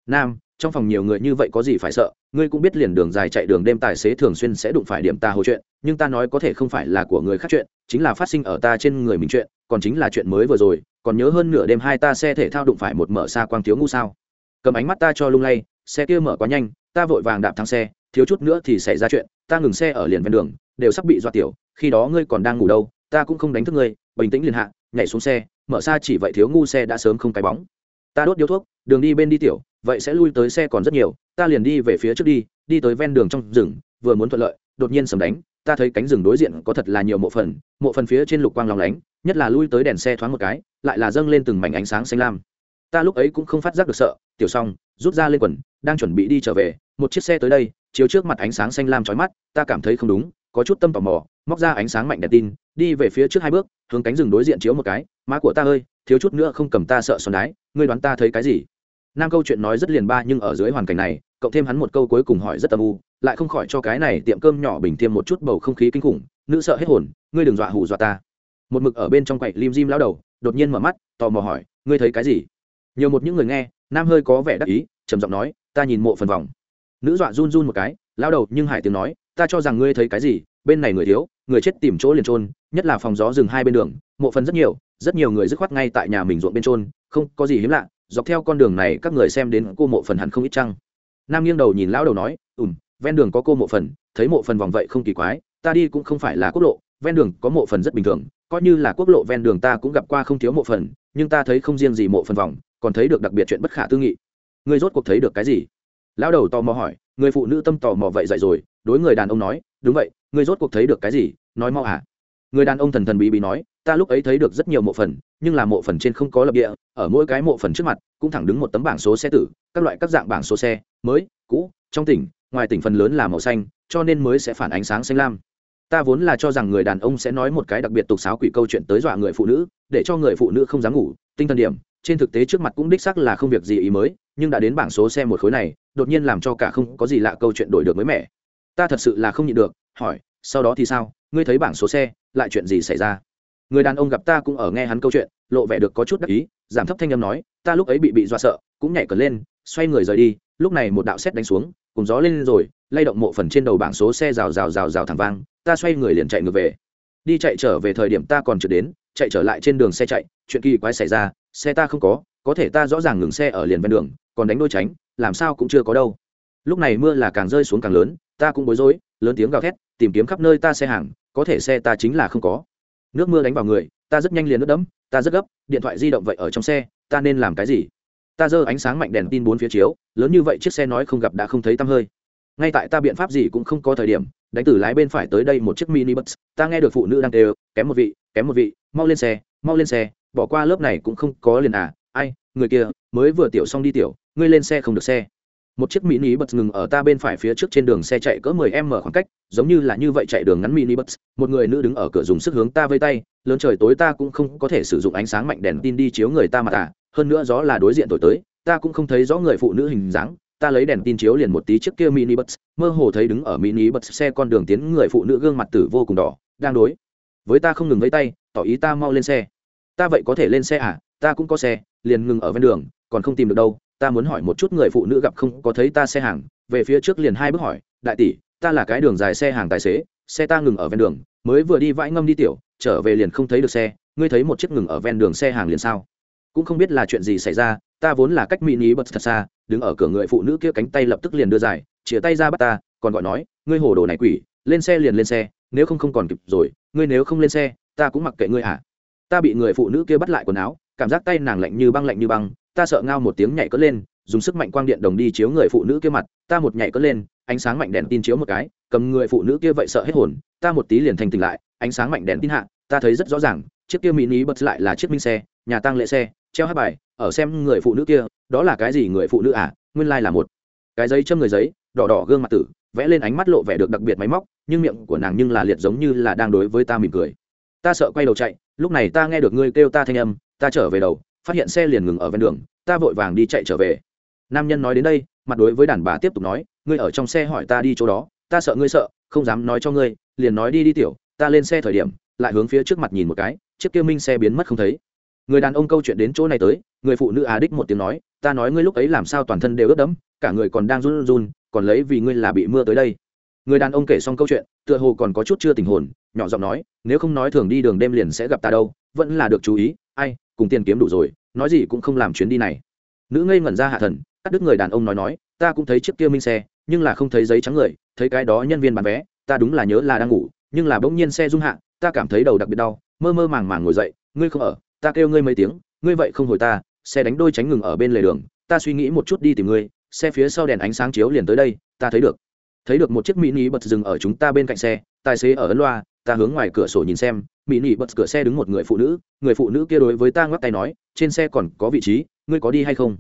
Nam, trong phòng nhiều người như vậy có gì phải sợ, ngươi cũng biết liền đường dài chạy đường đêm tài xế thường xuyên sẽ đụng phải điểm ta hồ chuyện, nhưng ta nói có thể không phải là của người khác chuyện chính là phát sinh ở ta trên người mình chuyện, còn chính là chuyện mới vừa rồi, còn nhớ hơn nửa đêm hai ta xe thể thao đụng phải một mở xa quang thiếu ngu sao? Cầm ánh mắt ta cho lung lay, xe kia mở quá nhanh, ta vội vàng đạp thắng xe, thiếu chút nữa thì xảy ra chuyện, ta ngừng xe ở liền ven đường, đều sắp bị dọa tiểu, khi đó ngươi còn đang ngủ đâu, ta cũng không đánh thức ngươi, bình tĩnh liền hạ, nhảy xuống xe, mở xa chỉ vậy thiếu ngu xe đã sớm không cái bóng. Ta đốt điếu thuốc, đường đi bên đi tiểu, vậy sẽ lui tới xe còn rất nhiều, ta liền đi về phía trước đi đi tới ven đường trong rừng, vừa muốn thuận lợi, đột nhiên sầm đánh ta thấy cánh rừng đối diện có thật là nhiều mộ phần mộ phần phía trên lục quang lòng lánh, nhất là lui tới đèn xe thoáng một cái, lại là dâng lên từng mảnh ánh sáng xanh lam. Ta lúc ấy cũng không phát giác được sợ, tiểu xong rút ra lên quần, đang chuẩn bị đi trở về, một chiếc xe tới đây, chiếu trước mặt ánh sáng xanh lam trói mắt, ta cảm thấy không đúng, có chút tâm tò mò, móc ra ánh sáng mạnh đèn tin, đi về phía trước hai bước, hướng cánh rừng đối diện chiếu một cái, má của ta ơi, thiếu chút nữa không cầm ta sợ xoắn đái, ngươi đoán ta thấy cái gì? Nam câu chuyện nói rất liền ba nhưng ở dưới hoàn cảnh này, cộng thêm hắn một câu cuối cùng hỏi rất âm u lại không khỏi cho cái này tiệm cơm nhỏ bình thêm một chút bầu không khí kinh khủng, nữ sợ hết hồn, ngươi đừng dọa hù dọa ta. Một mực ở bên trong quậy lim dim lao đầu, đột nhiên mở mắt, tò mò hỏi, ngươi thấy cái gì? Nhiều một những người nghe, nam hơi có vẻ đắc ý, trầm giọng nói, ta nhìn mộ phần vòng. Nữ dọa run run một cái lao đầu nhưng hải tiếng nói, ta cho rằng ngươi thấy cái gì, bên này người thiếu, người chết tìm chỗ liền trôn nhất là phòng gió rừng hai bên đường, mộ phần rất nhiều rất nhiều người dứt khoát ngay tại nhà mình ruộng bên trôn không có gì hiếm lạ, dọc theo con đường này các người xem đến cô mộ phần hẳn không ít chăng. Nam nghiêng đầu nhìn lão đầu nói ùm ven đường có cô mộ phần, thấy mộ phần vòng vậy không kỳ quái, ta đi cũng không phải là quốc lộ, ven đường có mộ phần rất bình thường, coi như là quốc lộ ven đường ta cũng gặp qua không thiếu mộ phần, nhưng ta thấy không riêng gì mộ phần vòng, còn thấy được đặc biệt chuyện bất khả tư nghị. Người rốt cuộc thấy được cái gì? Lão đầu tò mò hỏi, người phụ nữ tâm tò mò vậy dậy rồi, đối người đàn ông nói, đúng vậy người rốt cuộc thấy được cái gì? Nói mau à? Người đàn ông thần thần bí bí nói, ta lúc ấy thấy được rất nhiều mộ phần, nhưng là mộ phần trên không có lập địa, ở mỗi cái mộ phần trước mặt, cũng thẳng đứng một tấm bảng số xe tử, các loại các dạng bảng số xe, mới, cũ, trong tỉnh ngoài tỉnh phần lớn là màu xanh, cho nên mới sẽ phản ánh sáng xanh lam. Ta vốn là cho rằng người đàn ông sẽ nói một cái đặc biệt tục sáo quỷ câu chuyện tới dọa người phụ nữ, để cho người phụ nữ không dám ngủ, tinh thần điểm, trên thực tế trước mặt cũng đích sắc là không việc gì ý mới, nhưng đã đến bảng số xe một khối này, đột nhiên làm cho cả không có gì lạ câu chuyện đổi được mới mẻ. Ta thật sự là không nhịn được, hỏi, sau đó thì sao, ngươi thấy bảng số xe, lại chuyện gì xảy ra? Người đàn ông gặp ta cũng ở nghe hắn câu chuyện, lộ vẻ được có chút đắc ý giảm thấp thanh âm nói, ta lúc ấy bị bị dọa sợ, cũng nhảy cờ lên, xoay người rời đi, lúc này một đạo xét đánh xuống, cùng gió lên rồi, lay động mộ phần trên đầu bảng số xe rào rào rào rào thẳng vang, ta xoay người liền chạy ngược về. Đi chạy trở về thời điểm ta còn chưa đến, chạy trở lại trên đường xe chạy, chuyện kỳ quái xảy ra, xe ta không có có thể ta rõ ràng ngừng xe ở liền ven đường, còn đánh đôi tránh, làm sao cũng chưa có đâu. Lúc này mưa là càng rơi xuống càng lớn, ta cũng bối rối, lớn tiếng gào thét, tìm kiếm khắp nơi ta xe hàng, có thể xe ta chính là không có. Nước mưa đánh vào người, ta rất nhanh liền nước đẫm ta rất gấp, điện thoại di động vậy ở trong xe, ta nên làm cái gì? Ta giơ ánh sáng mạnh đèn tin bốn phía chiếu, lớn như vậy chiếc xe nói không gặp đã không thấy tăm hơi. Ngay tại ta biện pháp gì cũng không có thời điểm, đánh từ lái bên phải tới đây một chiếc mini bus, ta nghe được phụ nữ đang đều kém một vị, kém một vị, mau lên xe, mau lên xe, bỏ qua lớp này cũng không có liền à ai, người kia, mới vừa tiểu xong đi tiểu, ngươi lên xe không được xe một chiếc mini bus ngừng ở ta bên phải phía trước trên đường xe chạy cỡ 10 m khoảng cách, giống như là như vậy chạy đường ngắn mini bus, một người nữ đứng ở cửa dùng sức hướng ta vây tay, lớn trời tối ta cũng không có thể sử dụng ánh sáng mạnh đèn tin đi chiếu người ta mà à hơn nữa gió là đối diện tối tới, ta cũng không thấy rõ người phụ nữ hình dáng, ta lấy đèn tin chiếu liền một tí trước kia mini bus, mơ hồ thấy đứng ở mini bus xe con đường tiến người phụ nữ gương mặt tử vô cùng đỏ, đang đối với ta không ngừng vây tay, tỏ ý ta mau lên xe. Ta vậy có thể lên xe à? Ta cũng có xe, liền ngừng ở ven đường, còn không tìm được đâu ta muốn hỏi một chút người phụ nữ gặp không, có thấy ta xe hàng? Về phía trước liền hai bước hỏi, đại tỷ, ta là cái đường dài xe hàng tài xế, xe ta ngừng ở ven đường, mới vừa đi vãi ngâm đi tiểu, trở về liền không thấy được xe, ngươi thấy một chiếc ngừng ở ven đường xe hàng liền sao? Cũng không biết là chuyện gì xảy ra, ta vốn là cách mini bật thật xa, đứng ở cửa người phụ nữ kia cánh tay lập tức liền đưa dài chĩa tay ra bắt ta, còn gọi nói, ngươi hồ đồ này quỷ, lên xe liền lên xe, nếu không không còn kịp rồi, ngươi nếu không lên xe, ta cũng mặc kệ ngươi hả? Ta bị người phụ nữ kia bắt lại quần áo, cảm giác tay nàng lạnh như băng lạnh như băng ta sợ ngao một tiếng nhảy cất lên, dùng sức mạnh quang điện đồng đi chiếu người phụ nữ kia mặt, ta một nhảy cất lên, ánh sáng mạnh đèn tin chiếu một cái, cầm người phụ nữ kia vậy sợ hết hồn, ta một tí liền thành tỉnh lại, ánh sáng mạnh đèn tin hạ, ta thấy rất rõ ràng, chiếc kia mini bật lại là chiếc minh xe, nhà tăng lễ xe, treo hát bài, ở xem người phụ nữ kia, đó là cái gì người phụ nữ à nguyên lai、like、là một cái giấy châm người giấy, đỏ đỏ gương mặt tử, vẽ lên ánh mắt lộ vẻ được đặc biệt máy móc, nhưng miệng của nàng nhưng là liệt giống như là đang đối với ta mỉm cười. Ta sợ quay đầu chạy, lúc này ta nghe được ngươi kêu ta thanh âm, ta trở về đầu phát hiện xe liền ngừng ở ven đường, ta vội vàng đi chạy trở về. Nam nhân nói đến đây, mặt đối với đàn bà tiếp tục nói, ngươi ở trong xe hỏi ta đi chỗ đó, ta sợ ngươi sợ, không dám nói cho ngươi, liền nói đi đi tiểu, ta lên xe thời điểm, lại hướng phía trước mặt nhìn một cái, chiếc kia minh xe biến mất không thấy. Người đàn ông câu chuyện đến chỗ này tới, người phụ nữ á đích một tiếng nói, ta nói ngươi lúc ấy làm sao toàn thân đều ướt đẫm, cả người còn đang run run, còn lấy vì ngươi là bị mưa tới đây. Người đàn ông kể xong câu chuyện, tựa hồ còn có chút chưa tình hồn, nhỏ giọng nói, nếu không nói thường đi đường đêm liền sẽ gặp ta đâu, vẫn là được chú ý, ai cùng tiền kiếm đủ rồi, nói gì cũng không làm chuyến đi này. Nữ ngây ngẩn ra hạ thần, cắt đứt người đàn ông nói nói, ta cũng thấy chiếc kia minh xe, nhưng là không thấy giấy trắng người, thấy cái đó nhân viên bán vé, ta đúng là nhớ là đang ngủ, nhưng là bỗng nhiên xe rung hạ, ta cảm thấy đầu đặc biệt đau, mơ mơ màng màng ngồi dậy, ngươi không ở, ta kêu ngươi mấy tiếng, ngươi vậy không hồi ta, xe đánh đôi tránh ngừng ở bên lề đường, ta suy nghĩ một chút đi tìm ngươi, xe phía sau đèn ánh sáng chiếu liền tới đây, ta thấy được. Thấy được một chiếc mini bật dừng ở chúng ta bên cạnh xe, tài xế ở ấn loa, ta hướng ngoài cửa sổ nhìn xem mini bật cửa xe đứng một người phụ nữ, người phụ nữ kia đối với ta ngoắc tay nói, trên xe còn có vị trí, ngươi có đi hay không?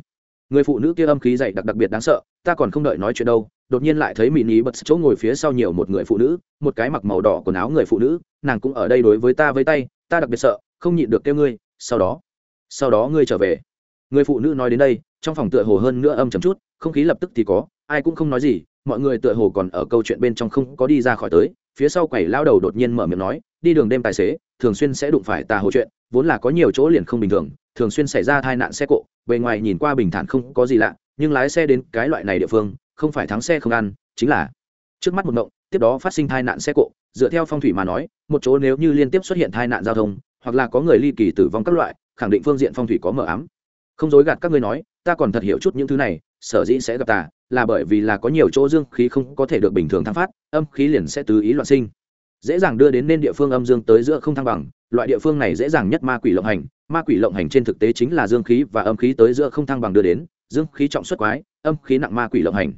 Người phụ nữ kia âm khí dày đặc đặc biệt đáng sợ, ta còn không đợi nói chuyện đâu. Đột nhiên lại thấy mini bật chỗ ngồi phía sau nhiều một người phụ nữ, một cái mặc màu đỏ quần áo người phụ nữ, nàng cũng ở đây đối với ta với tay, ta đặc biệt sợ, không nhịn được kêu ngươi, sau đó sau đó ngươi trở về. Người phụ nữ nói đến đây, trong phòng tựa hồ hơn nữa âm chấm chút, không khí lập tức thì có, ai cũng không nói gì, mọi người tựa hồ còn ở câu chuyện bên trong không có đi ra khỏi tới, phía sau quầy lao đầu đột nhiên mở miệng nói đi đường đêm tài xế, thường xuyên sẽ đụng phải tà hồ chuyện, vốn là có nhiều chỗ liền không bình thường thường xuyên xảy ra tai nạn xe cộ, bề ngoài nhìn qua bình thản không có gì lạ, nhưng lái xe đến cái loại này địa phương, không phải thắng xe không ăn, chính là trước mắt một mộng tiếp đó phát sinh tai nạn xe cộ, dựa theo phong thủy mà nói, một chỗ nếu như liên tiếp xuất hiện tai nạn giao thông, hoặc là có người ly kỳ tử vong các loại, khẳng định phương diện phong thủy có mờ ám. Không dối gạt các ngươi nói, ta còn thật hiểu chút những thứ này, sở dĩ sẽ gặp tà, là bởi vì là có nhiều chỗ dương khí không có thể được bình thường thăng phát, âm khí liền sẽ tứ ý loạn sinh dễ dàng đưa đến nên địa phương âm dương tới giữa không thăng bằng. Loại địa phương này dễ dàng nhất ma quỷ lộng hành. Ma quỷ lộng hành trên thực tế chính là dương khí và âm khí tới giữa không thăng bằng đưa đến. Dương khí trọng xuất quái, âm khí nặng ma quỷ lộng hành.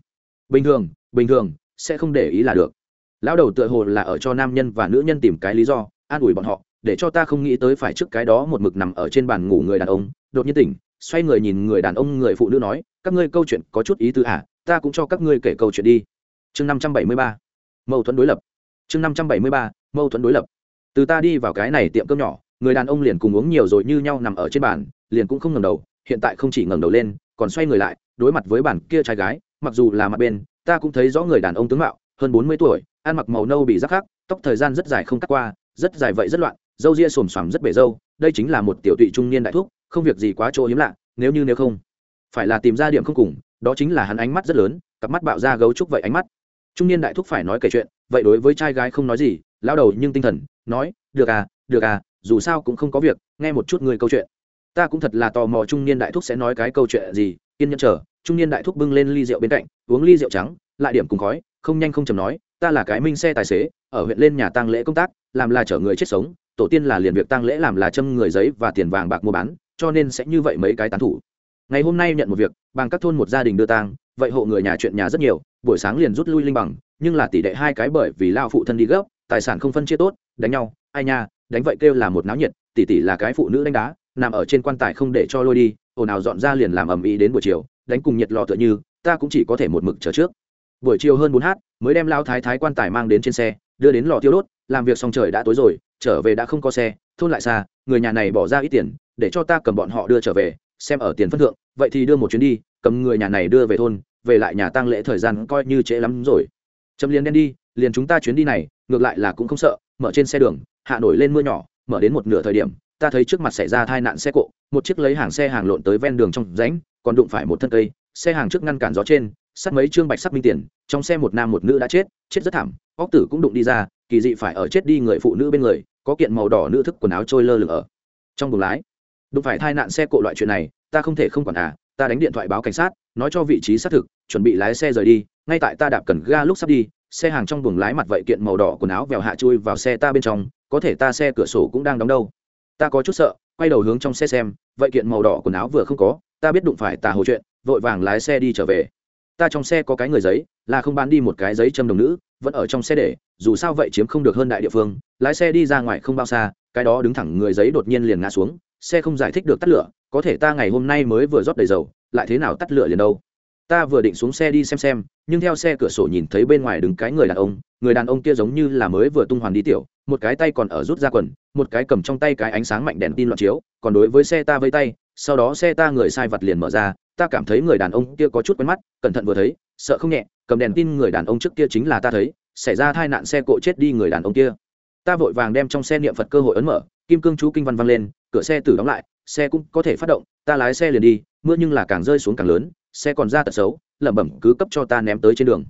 Bình thường bình thường, sẽ không để ý là được. Lão đầu tựa hồ là ở cho nam nhân và nữ nhân tìm cái lý do, an ủi bọn họ, để cho ta không nghĩ tới phải trước cái đó một mực nằm ở trên bàn ngủ người đàn ông. Đột nhiên tỉnh, xoay người nhìn người đàn ông người phụ nữ nói, các ngươi câu chuyện có chút ý tứ à ta cũng cho các ngươi kể câu chuyện đi. Chương năm trăm bảy mươi ba. Mâu thuẫn đối lập chương năm trăm bảy mươi ba, mâu thuẫn đối lập. Từ ta đi vào cái này tiệm cơm nhỏ, người đàn ông liền cùng uống nhiều rồi như nhau nằm ở trên bàn, liền cũng không ngẩng đầu, hiện tại không chỉ ngẩng đầu lên, còn xoay người lại, đối mặt với bàn kia trai gái, mặc dù là mặt bên, ta cũng thấy rõ người đàn ông tướng mạo, hơn bốn mươi tuổi, ăn mặc màu nâu bị rắc khắc, tóc thời gian rất dài không cắt qua, rất dài vậy rất loạn dâu ria xồm xoàm rất bể dâu đây chính là một tiểu tụy trung niên đại thúc, không việc gì quá chỗ hiếm lạ, nếu như nếu không, phải là tìm ra điểm không cùng, đó chính là hắn ánh mắt rất lớn, cặp mắt bạo ra gấu trúc vậy ánh mắt trung niên đại thúc phải nói kể chuyện, vậy đối với trai gái không nói gì lao đầu nhưng tinh thần, nói, được à được à dù sao cũng không có việc, nghe một chút người câu chuyện. Ta cũng thật là tò mò trung niên đại thúc sẽ nói cái câu chuyện gì, kiên nhẫn chờ. Trung niên đại thúc bưng lên ly rượu bên cạnh, uống ly rượu trắng, lại điểm cùng khói, không nhanh không chầm nói, ta là cái minh xe tài xế, ở huyện lên nhà tang lễ công tác, làm là chở người chết sống, tổ tiên là liền việc tang lễ làm là châm người giấy và tiền vàng bạc mua bán, cho nên sẽ như vậy mấy cái tán thủ. Ngày hôm nay nhận một việc, bằng các thôn một gia đình đưa tang, vậy hộ người nhà chuyện nhà rất nhiều buổi sáng liền rút lui linh bằng, nhưng là tỷ đệ hai cái bởi vì lao phụ thân đi gấp, tài sản không phân chia tốt, đánh nhau, ai nha, đánh vậy kêu là một náo nhiệt, tỷ tỷ là cái phụ nữ đánh đá, nằm ở trên quan tài không để cho lôi đi, ồn ào dọn ra liền làm ầm ĩ đến buổi chiều, đánh cùng nhiệt lò tựa như, ta cũng chỉ có thể một mực chờ trước. Buổi chiều hơn bốn h mới đem lao thái thái quan tài mang đến trên xe, đưa đến lò tiêu đốt, làm việc xong trời đã tối rồi, trở về đã không có xe, thôn lại xa, người nhà này bỏ ra ít tiền, để cho ta cầm bọn họ đưa trở về, xem ở tiền phân thượng, vậy thì đưa một chuyến đi, cầm người nhà này đưa về thôn về lại nhà tang lễ thời gian coi như trễ lắm rồi. Chấm liền đen đi, liền chúng ta chuyến đi này, ngược lại là cũng không sợ, mở trên xe đường, hạ nổi lên mưa nhỏ, mở đến một nửa thời điểm, ta thấy trước mặt xảy ra tai nạn xe cộ, một chiếc lấy hàng xe hàng lộn tới ven đường trong rãnh, còn đụng phải một thân cây, xe hàng trước ngăn cản gió trên, sắt mấy trương bạch sắc minh tiền, trong xe một nam một nữ đã chết chết rất thảm, óc tử cũng đụng đi ra, kỳ dị phải ở chết đi người phụ nữ bên người, có kiện màu đỏ nữ thức quần áo trôi lơ lửng ở trong buồng lái. Đụng phải tai nạn xe cộ loại chuyện này, ta không thể không quản à ta đánh điện thoại báo cảnh sát, nói cho vị trí xác thực, chuẩn bị lái xe rời đi, ngay tại ta đạp cần ga lúc sắp đi, xe hàng trong buồng lái mặt vậy kiện màu đỏ quần áo vèo hạ chui vào xe ta bên trong, có thể ta xe cửa sổ cũng đang đóng đâu. Ta có chút sợ, quay đầu hướng trong xe xem, vậy kiện màu đỏ quần áo vừa không có, ta biết đụng phải tà hồ chuyện, vội vàng lái xe đi trở về. Ta trong xe có cái người giấy, là không bán đi một cái giấy châm đồng nữ, vẫn ở trong xe để, dù sao vậy chiếm không được hơn đại địa phương, lái xe đi ra ngoài không bao xa, cái đó đứng thẳng người giấy đột nhiên liền ngã xuống xe không giải thích được tắt lửa, có thể ta ngày hôm nay mới vừa rót đầy dầu, lại thế nào tắt lửa liền đâu? Ta vừa định xuống xe đi xem xem, nhưng theo xe cửa sổ nhìn thấy bên ngoài đứng cái người đàn ông, người đàn ông kia giống như là mới vừa tung hoàn đi tiểu, một cái tay còn ở rút ra quần, một cái cầm trong tay cái ánh sáng mạnh đèn tin loạn chiếu, còn đối với xe ta vây tay, sau đó xe ta người sai vật liền mở ra, ta cảm thấy người đàn ông kia có chút quen mắt, cẩn thận vừa thấy, sợ không nhẹ, cầm đèn tin người đàn ông trước kia chính là ta thấy, xảy ra tai nạn xe cộ chết đi người đàn ông kia. Ta vội vàng đem trong xe niệm phật cơ hội ấn mở, kim cương chú kinh văn vang lên cửa xe tử đóng lại, xe cũng có thể phát động, ta lái xe liền đi, mưa nhưng là càng rơi xuống càng lớn, xe còn ra tật xấu, lẩm bẩm cứ cấp cho ta ném tới trên đường.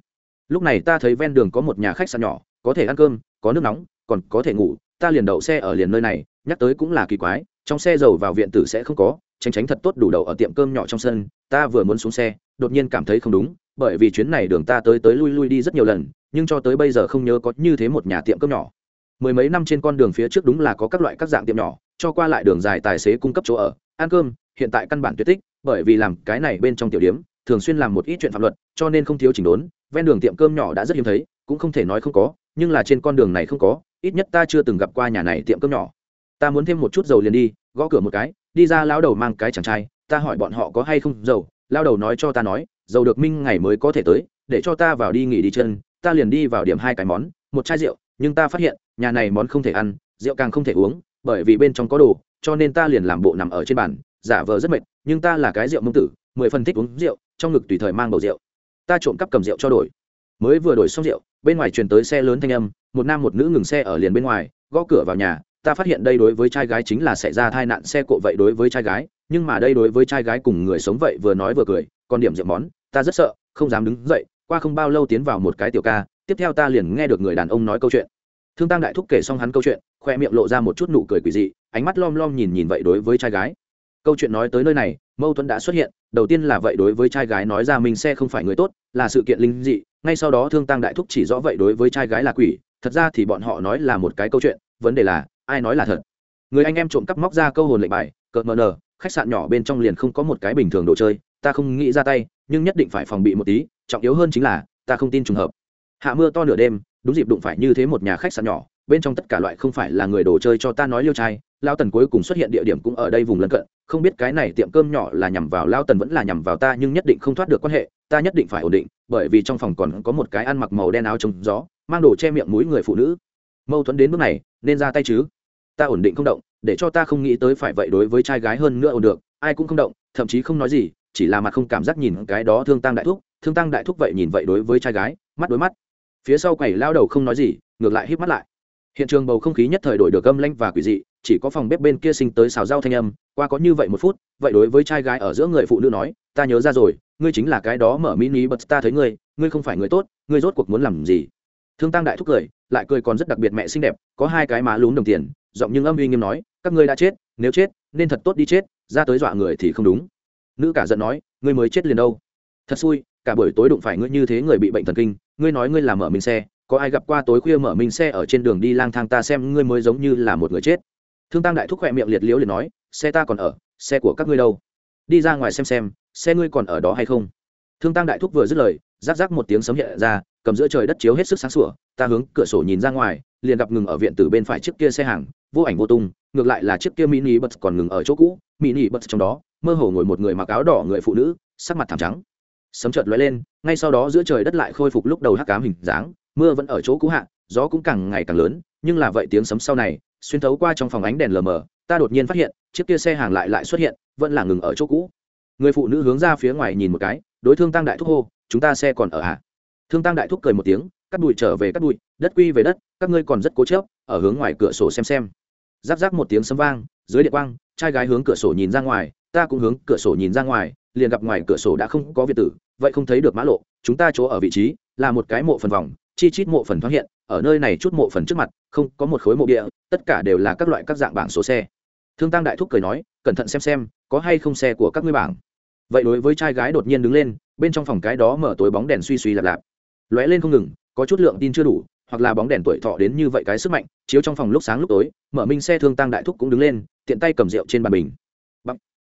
Lúc này ta thấy ven đường có một nhà khách sạn nhỏ, có thể ăn cơm, có nước nóng, còn có thể ngủ, ta liền đậu xe ở liền nơi này, nhắc tới cũng là kỳ quái, trong xe dầu vào viện tử sẽ không có, tránh tránh thật tốt đủ đậu ở tiệm cơm nhỏ trong sân, ta vừa muốn xuống xe, đột nhiên cảm thấy không đúng, bởi vì chuyến này đường ta tới tới lui lui đi rất nhiều lần, nhưng cho tới bây giờ không nhớ có như thế một nhà tiệm cơm nhỏ. Mười mấy năm trên con đường phía trước đúng là có các loại các dạng tiệm nhỏ cho qua lại đường dài tài xế cung cấp chỗ ở. Ăn cơm, hiện tại căn bản tuyệt tích, bởi vì làm cái này bên trong tiểu điếm, thường xuyên làm một ít chuyện phạm luật, cho nên không thiếu chỉnh đốn. Ven đường tiệm cơm nhỏ đã rất hiếm thấy, cũng không thể nói không có, nhưng là trên con đường này không có, ít nhất ta chưa từng gặp qua nhà này tiệm cơm nhỏ. Ta muốn thêm một chút dầu liền đi, gõ cửa một cái, đi ra lao đầu mang cái chàng trai, ta hỏi bọn họ có hay không dầu. Lao đầu nói cho ta nói, dầu được minh ngày mới có thể tới, để cho ta vào đi nghỉ đi chân, ta liền đi vào điểm hai cái món, một chai rượu, nhưng ta phát hiện, nhà này món không thể ăn, rượu càng không thể uống bởi vì bên trong có đồ, cho nên ta liền làm bộ nằm ở trên bàn, giả vờ rất mệt, nhưng ta là cái rượu mông tử, mười phần thích uống rượu, trong ngực tùy thời mang bầu rượu. Ta trộm cắp cầm rượu cho đổi. Mới vừa đổi xong rượu, bên ngoài truyền tới xe lớn thanh âm, một nam một nữ ngừng xe ở liền bên ngoài, gõ cửa vào nhà, ta phát hiện đây đối với trai gái chính là xảy ra tai nạn xe cộ vậy đối với trai gái, nhưng mà đây đối với trai gái cùng người sống vậy vừa nói vừa cười, còn điểm rượu món, ta rất sợ, không dám đứng dậy, qua không bao lâu tiến vào một cái tiểu ca, tiếp theo ta liền nghe được người đàn ông nói câu chuyện. Thương tăng đại thúc kể xong hắn câu chuyện khoe miệng lộ ra một chút nụ cười quỷ dị, ánh mắt lom lom nhìn nhìn vậy đối với trai gái. Câu chuyện nói tới nơi này, mâu thuẫn đã xuất hiện, đầu tiên là vậy đối với trai gái nói ra mình xe không phải người tốt, là sự kiện linh dị, ngay sau đó thương tăng đại thúc chỉ rõ vậy đối với trai gái là quỷ, thật ra thì bọn họ nói là một cái câu chuyện, vấn đề là, ai nói là thật? Người anh em trộm cắp móc ra câu hồn lệnh bài, cợt mờ nờ, khách sạn nhỏ bên trong liền không có một cái bình thường đồ chơi, ta không nghĩ ra tay, nhưng nhất định phải phòng bị một tí, trọng yếu hơn chính là, ta không tin trùng hợp. Hạ mưa to nửa đêm, đúng dịp đụng phải như thế một nhà khách sạn nhỏ bên trong tất cả loại không phải là người đồ chơi cho ta nói liêu trai lao tần cuối cùng xuất hiện địa điểm cũng ở đây vùng lân cận, không biết cái này tiệm cơm nhỏ là nhằm vào lao tần vẫn là nhằm vào ta nhưng nhất định không thoát được quan hệ, ta nhất định phải ổn định, bởi vì trong phòng còn có một cái ăn mặc màu đen áo trông gió, mang đồ che miệng mũi người phụ nữ. Mâu thuẫn đến bước này, nên ra tay chứ? Ta ổn định không động, để cho ta không nghĩ tới phải vậy đối với trai gái hơn nữa ổn được, ai cũng không động, thậm chí không nói gì, chỉ là mặt không cảm giác nhìn cái đó thương tăng đại thúc, thương tăng đại thúc vậy nhìn vậy đối với trai gái, mắt đối mắt. Phía sau quầy lao đầu không nói gì, ngược lại híp mắt lại hiện trường bầu không khí nhất thời đổi được âm lanh và quỷ dị, chỉ có phòng bếp bên kia sinh tới xào rau thanh âm, qua có như vậy một phút, vậy đối với trai gái ở giữa người phụ nữ nói, ta nhớ ra rồi, ngươi chính là cái đó mở mini bật ta thấy ngươi ngươi không phải người tốt, ngươi rốt cuộc muốn làm gì? Thương tăng đại thúc cười, lại cười còn rất đặc biệt mẹ xinh đẹp, có hai cái má lún đồng tiền, giọng nhưng âm uy nghiêm nói, các ngươi đã chết, nếu chết, nên thật tốt đi chết, ra tới dọa người thì không đúng. Nữ cả giận nói, ngươi mới chết liền đâu. Thật xui, cả buổi tối đụng phải ngươi như thế người bị bệnh thần kinh, ngươi nói ngươi làm mở mình xe có ai gặp qua tối khuya mở mình xe ở trên đường đi lang thang ta xem ngươi mới giống như là một người chết. Thương tăng đại thúc khỏe miệng liệt liễu liền nói, xe ta còn ở, xe của các ngươi đâu? Đi ra ngoài xem xem, xe ngươi còn ở đó hay không? Thương tăng đại thúc vừa dứt lời rác rác một tiếng sấm hiện ra, cầm giữa trời đất chiếu hết sức sáng sủa, ta hướng cửa sổ nhìn ra ngoài, liền gặp ngừng ở viện từ bên phải chiếc kia xe hàng, vô ảnh vô tung, ngược lại là chiếc kia mini bật còn ngừng ở chỗ cũ, mini bật trong đó, mơ hồ ngồi một người mặc áo đỏ người phụ nữ, sắc mặt thảm trắng. Sấm chợt lóe lên, ngay sau đó giữa trời đất lại khôi phục lúc đầu hắc cám hình dáng mưa vẫn ở chỗ cũ hạ gió cũng càng ngày càng lớn nhưng là vậy tiếng sấm sau này xuyên thấu qua trong phòng ánh đèn lờ mờ ta đột nhiên phát hiện chiếc kia xe hàng lại lại xuất hiện vẫn là ngừng ở chỗ cũ. Người phụ nữ hướng ra phía ngoài nhìn một cái đối thương tăng đại thúc hô chúng ta xe còn ở hạ thương tăng đại thúc cười một tiếng cắt đùi trở về cắt đùi, đất quy về đất các ngươi còn rất cố chớp ở hướng ngoài cửa sổ xem xem. Giáp giáp một tiếng sấm vang dưới điện quang trai gái hướng cửa sổ nhìn ra ngoài ta cũng hướng cửa sổ nhìn ra ngoài liền gặp ngoài cửa sổ đã không có việt tử vậy không thấy được mã lộ chúng ta chỗ ở vị trí là một cái mộ phần vòng chi chít mộ phần thoáng hiện, ở nơi này chút mộ phần trước mặt, không có một khối mộ địa, tất cả đều là các loại các dạng bảng số xe. Thương tăng đại thúc cười nói, cẩn thận xem xem, có hay không xe của các ngươi bảng. Vậy đối với trai gái đột nhiên đứng lên, bên trong phòng cái đó mở tối bóng đèn suy suy lạp lạp lóe lên không ngừng, có chút lượng tin chưa đủ, hoặc là bóng đèn tuổi thọ đến như vậy cái sức mạnh, chiếu trong phòng lúc sáng lúc tối, mở minh xe thương tăng đại thúc cũng đứng lên, tiện tay cầm rượu trên bàn bình.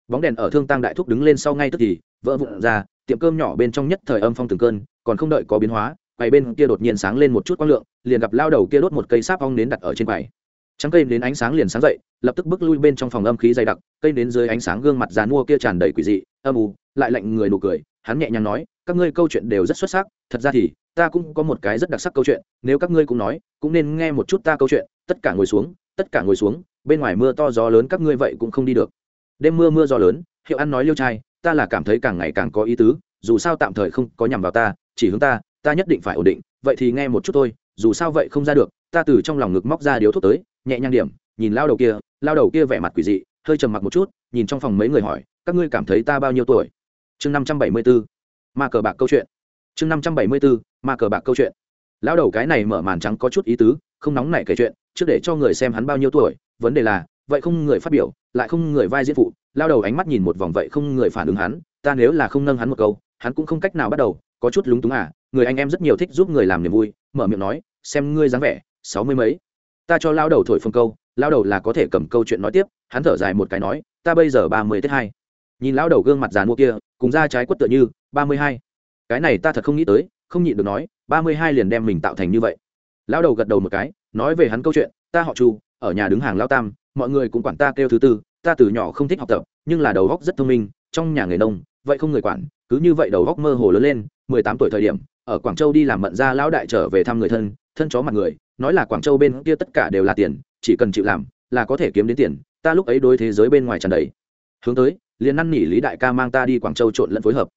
Bóng đèn ở thương tăng đại thúc đứng lên sau ngay tức thì, vỡ vụn ra, tiệm cơm nhỏ bên trong nhất thời âm phong từng cơn, còn không đợi có biến hóa quầy bên kia đột nhiên sáng lên một chút quang lượng, liền gặp lao đầu kia đốt một cây sáp ong nến đặt ở trên quầy. Trắng cây nến ánh sáng liền sáng dậy, lập tức bước lui bên trong phòng âm khí dày đặc, cây nến dưới ánh sáng gương mặt dàn mua kia tràn đầy quỷ dị, âm u, lại lạnh người nụ cười, hắn nhẹ nhàng nói, các ngươi câu chuyện đều rất xuất sắc, thật ra thì, ta cũng có một cái rất đặc sắc câu chuyện, nếu các ngươi cũng nói, cũng nên nghe một chút ta câu chuyện, tất cả ngồi xuống, tất cả ngồi xuống, bên ngoài mưa to gió lớn các ngươi vậy cũng không đi được. Đêm mưa mưa gió lớn, hiệu ăn nói liêu trai, ta là cảm thấy càng ngày càng có ý tứ, dù sao tạm thời không có nhằm vào ta, chỉ hướng ta ta nhất định phải ổn định, vậy thì nghe một chút thôi, dù sao vậy không ra được, ta từ trong lòng ngực móc ra điếu thuốc tới, nhẹ nhàng điểm, nhìn lao đầu kia, lao đầu kia vẻ mặt quỷ dị, hơi trầm mặc một chút, nhìn trong phòng mấy người hỏi, các ngươi cảm thấy ta bao nhiêu tuổi? Chương năm trăm bảy mươi bốn, ma cờ bạc câu chuyện. Chương năm trăm bảy mươi bốn, ma cờ bạc câu chuyện. Lao đầu cái này mở màn trắng có chút ý tứ, không nóng nảy kể chuyện, trước để cho người xem hắn bao nhiêu tuổi, vấn đề là, vậy không người phát biểu, lại không người vai diễn phụ, lao đầu ánh mắt nhìn một vòng vậy không người phản ứng hắn, ta nếu là không nâng hắn một câu, hắn cũng không cách nào bắt đầu, có chút lúng túng à người anh em rất nhiều thích giúp người làm niềm vui, mở miệng nói, xem ngươi dáng vẻ, sáu mươi mấy. Ta cho lao đầu thổi phương câu, lao đầu là có thể cầm câu chuyện nói tiếp. Hắn thở dài một cái nói, ta bây giờ ba mươi tết hai. Nhìn lao đầu gương mặt già mua kia, cùng ra trái quất tựa như, ba mươi hai. Cái này ta thật không nghĩ tới, không nhịn được nói, ba mươi hai liền đem mình tạo thành như vậy. Lao đầu gật đầu một cái, nói về hắn câu chuyện, ta họ chu, ở nhà đứng hàng lao tam, mọi người cũng quản ta kêu thứ tư, ta từ nhỏ không thích học tập, nhưng là đầu góc rất thông minh, trong nhà người nông, vậy không người quản, cứ như vậy đầu góc mơ hồ lớn lên, mười tám tuổi thời điểm ở quảng châu đi làm mận ra lão đại trở về thăm người thân thân chó mặt người, nói là quảng châu bên kia tất cả đều là tiền, chỉ cần chịu làm, là có thể kiếm đến tiền, ta lúc ấy đối thế giới bên ngoài tràn đầy. Hướng tới, liền năn nỉ lý đại ca mang ta đi quảng châu trộn lẫn phối hợp.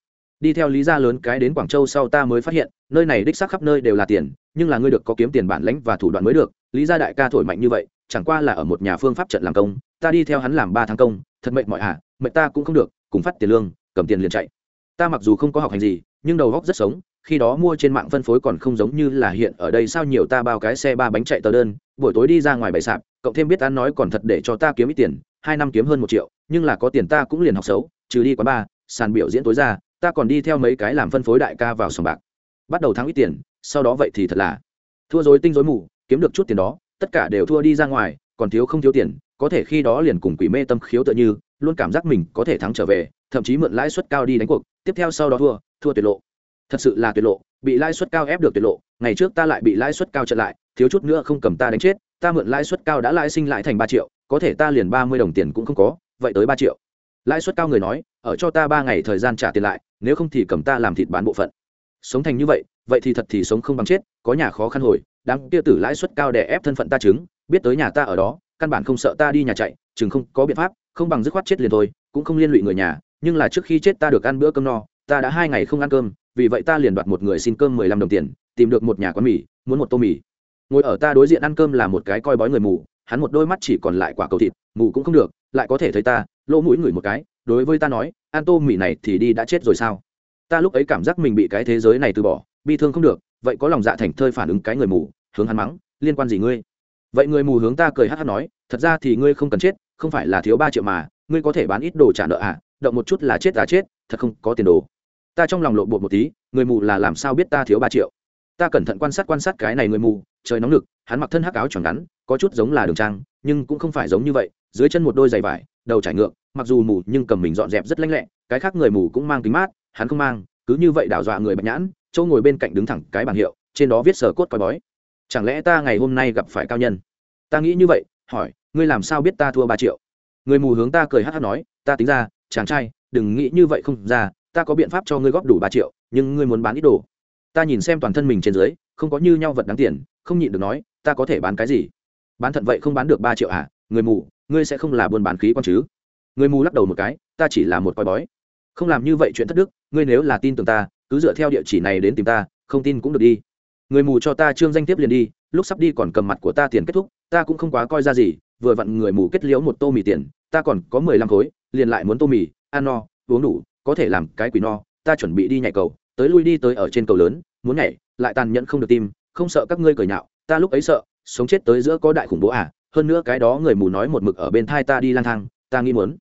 Đi theo lý gia lớn cái đến quảng châu sau ta mới phát hiện, nơi này đích xác khắp nơi đều là tiền, nhưng là ngươi được có kiếm tiền bản lãnh và thủ đoạn mới được, lý gia đại ca thổi mạnh như vậy, chẳng qua là ở một nhà phương pháp trận làm công, ta đi theo hắn làm ba tháng công, thật mệnh mọi hạ à, mệnh ta cũng không được, cùng phát tiền lương, cầm tiền liền chạy. Ta mặc dù không có học hành gì, nhưng đầu góc rất sống khi đó mua trên mạng phân phối còn không giống như là hiện ở đây, sao nhiều ta bao cái xe ba bánh chạy tờ đơn, buổi tối đi ra ngoài bày sạp, cậu thêm biết ăn nói còn thật để cho ta kiếm ít tiền, hai năm kiếm hơn một triệu, nhưng là có tiền ta cũng liền học xấu, trừ đi quán ba sàn biểu diễn tối ra, ta còn đi theo mấy cái làm phân phối đại ca vào sòng bạc. Bắt đầu thắng ít tiền, sau đó vậy thì thật là thua dối tinh dối mù, kiếm được chút tiền đó, tất cả đều thua đi ra ngoài, còn thiếu không thiếu tiền, có thể khi đó liền cùng quỷ mê tâm khiếu tựa như, luôn cảm giác mình có thể thắng trở về, thậm chí mượn lãi suất cao đi đánh cuộc, tiếp theo sau đó thua thua tuyệt lộ thật sự là tuyệt lộ, bị lãi suất cao ép được tuyệt lộ, ngày trước ta lại bị lãi suất cao trận lại, thiếu chút nữa không cầm ta đánh chết, ta mượn lãi suất cao đã lãi sinh lại thành ba triệu, có thể ta liền ba mươi đồng tiền cũng không có, vậy tới ba triệu. Lãi suất cao người nói, ở cho ta ba ngày thời gian trả tiền lại, nếu không thì cầm ta làm thịt bán bộ phận. Sống thành như vậy vậy thì thật thì sống không bằng chết, có nhà khó khăn hồi đáng kia tử lãi suất cao để ép thân phận ta chứng, biết tới nhà ta ở đó, căn bản không sợ ta đi nhà chạy, chừng không có biện pháp, không bằng dứt khoát chết liền thôi, cũng không liên lụy người nhà, nhưng là trước khi chết ta được ăn bữa cơm no, ta đã hai ngày không ăn cơm vì vậy ta liền đoạt một người xin cơm mười lăm đồng tiền, tìm được một nhà quán mì, muốn một tô mì. Ngồi ở ta đối diện ăn cơm là một cái coi bói người mù, hắn một đôi mắt chỉ còn lại quả cầu thịt, mù cũng không được, lại có thể thấy ta, lỗ mũi ngửi một cái, đối với ta nói, ăn tô mì này thì đi đã chết rồi sao? Ta lúc ấy cảm giác mình bị cái thế giới này từ bỏ, bi thương không được, vậy có lòng dạ thành thơi phản ứng cái người mù, hướng hắn mắng, liên quan gì ngươi? Vậy người mù hướng ta cười hát hát nói, thật ra thì ngươi không cần chết, không phải là thiếu ba triệu mà, ngươi có thể bán ít đồ trả nợ à động một chút là chết à chết, thật không có tiền đồ ta trong lòng lộ bột một tí, người mù là làm sao biết ta thiếu ba triệu? Ta cẩn thận quan sát quan sát cái này người mù, trời nóng lực hắn mặc thân hắc áo tròn ngắn, có chút giống là đường trang, nhưng cũng không phải giống như vậy, dưới chân một đôi giày vải, đầu trải ngược, mặc dù mù nhưng cầm mình dọn dẹp rất lanh lẹ, cái khác người mù cũng mang kính mát, hắn không mang, cứ như vậy đảo dọa người bạch nhãn châu ngồi bên cạnh đứng thẳng cái bảng hiệu, trên đó viết sở cốt coi bói. Chẳng lẽ ta ngày hôm nay gặp phải cao nhân? Ta nghĩ như vậy, hỏi, ngươi làm sao biết ta thua ba triệu? Người mù hướng ta cười hát hát nói, ta tính ra, chàng trai, đừng nghĩ như vậy không ra ta có biện pháp cho ngươi góp đủ ba triệu, nhưng ngươi muốn bán ít đồ. Ta nhìn xem toàn thân mình trên dưới, không có như nhau vật đáng tiền, không nhịn được nói, ta có thể bán cái gì? Bán thận vậy không bán được ba triệu à? Người mù, ngươi sẽ không là buôn bán khí quan chứ? Người mù lắc đầu một cái, ta chỉ là một coi bói. Không làm như vậy chuyện thất đức, ngươi nếu là tin tưởng ta, cứ dựa theo địa chỉ này đến tìm ta, không tin cũng được đi. Người mù cho ta trương danh tiếp liền đi, lúc sắp đi còn cầm mặt của ta tiền kết thúc, ta cũng không quá coi ra gì, vừa vặn người mù kết liễu một tô mì tiền, ta còn có mười lăm khối, liền lại muốn tô mì, ăn no, uống đủ có thể làm cái quỷ no, ta chuẩn bị đi nhảy cầu, tới lui đi tới ở trên cầu lớn, muốn nhảy, lại tàn nhẫn không được tim, không sợ các ngươi cười nhạo, ta lúc ấy sợ, sống chết tới giữa có đại khủng bố à hơn nữa cái đó người mù nói một mực ở bên thai ta đi lang thang, ta nghĩ muốn,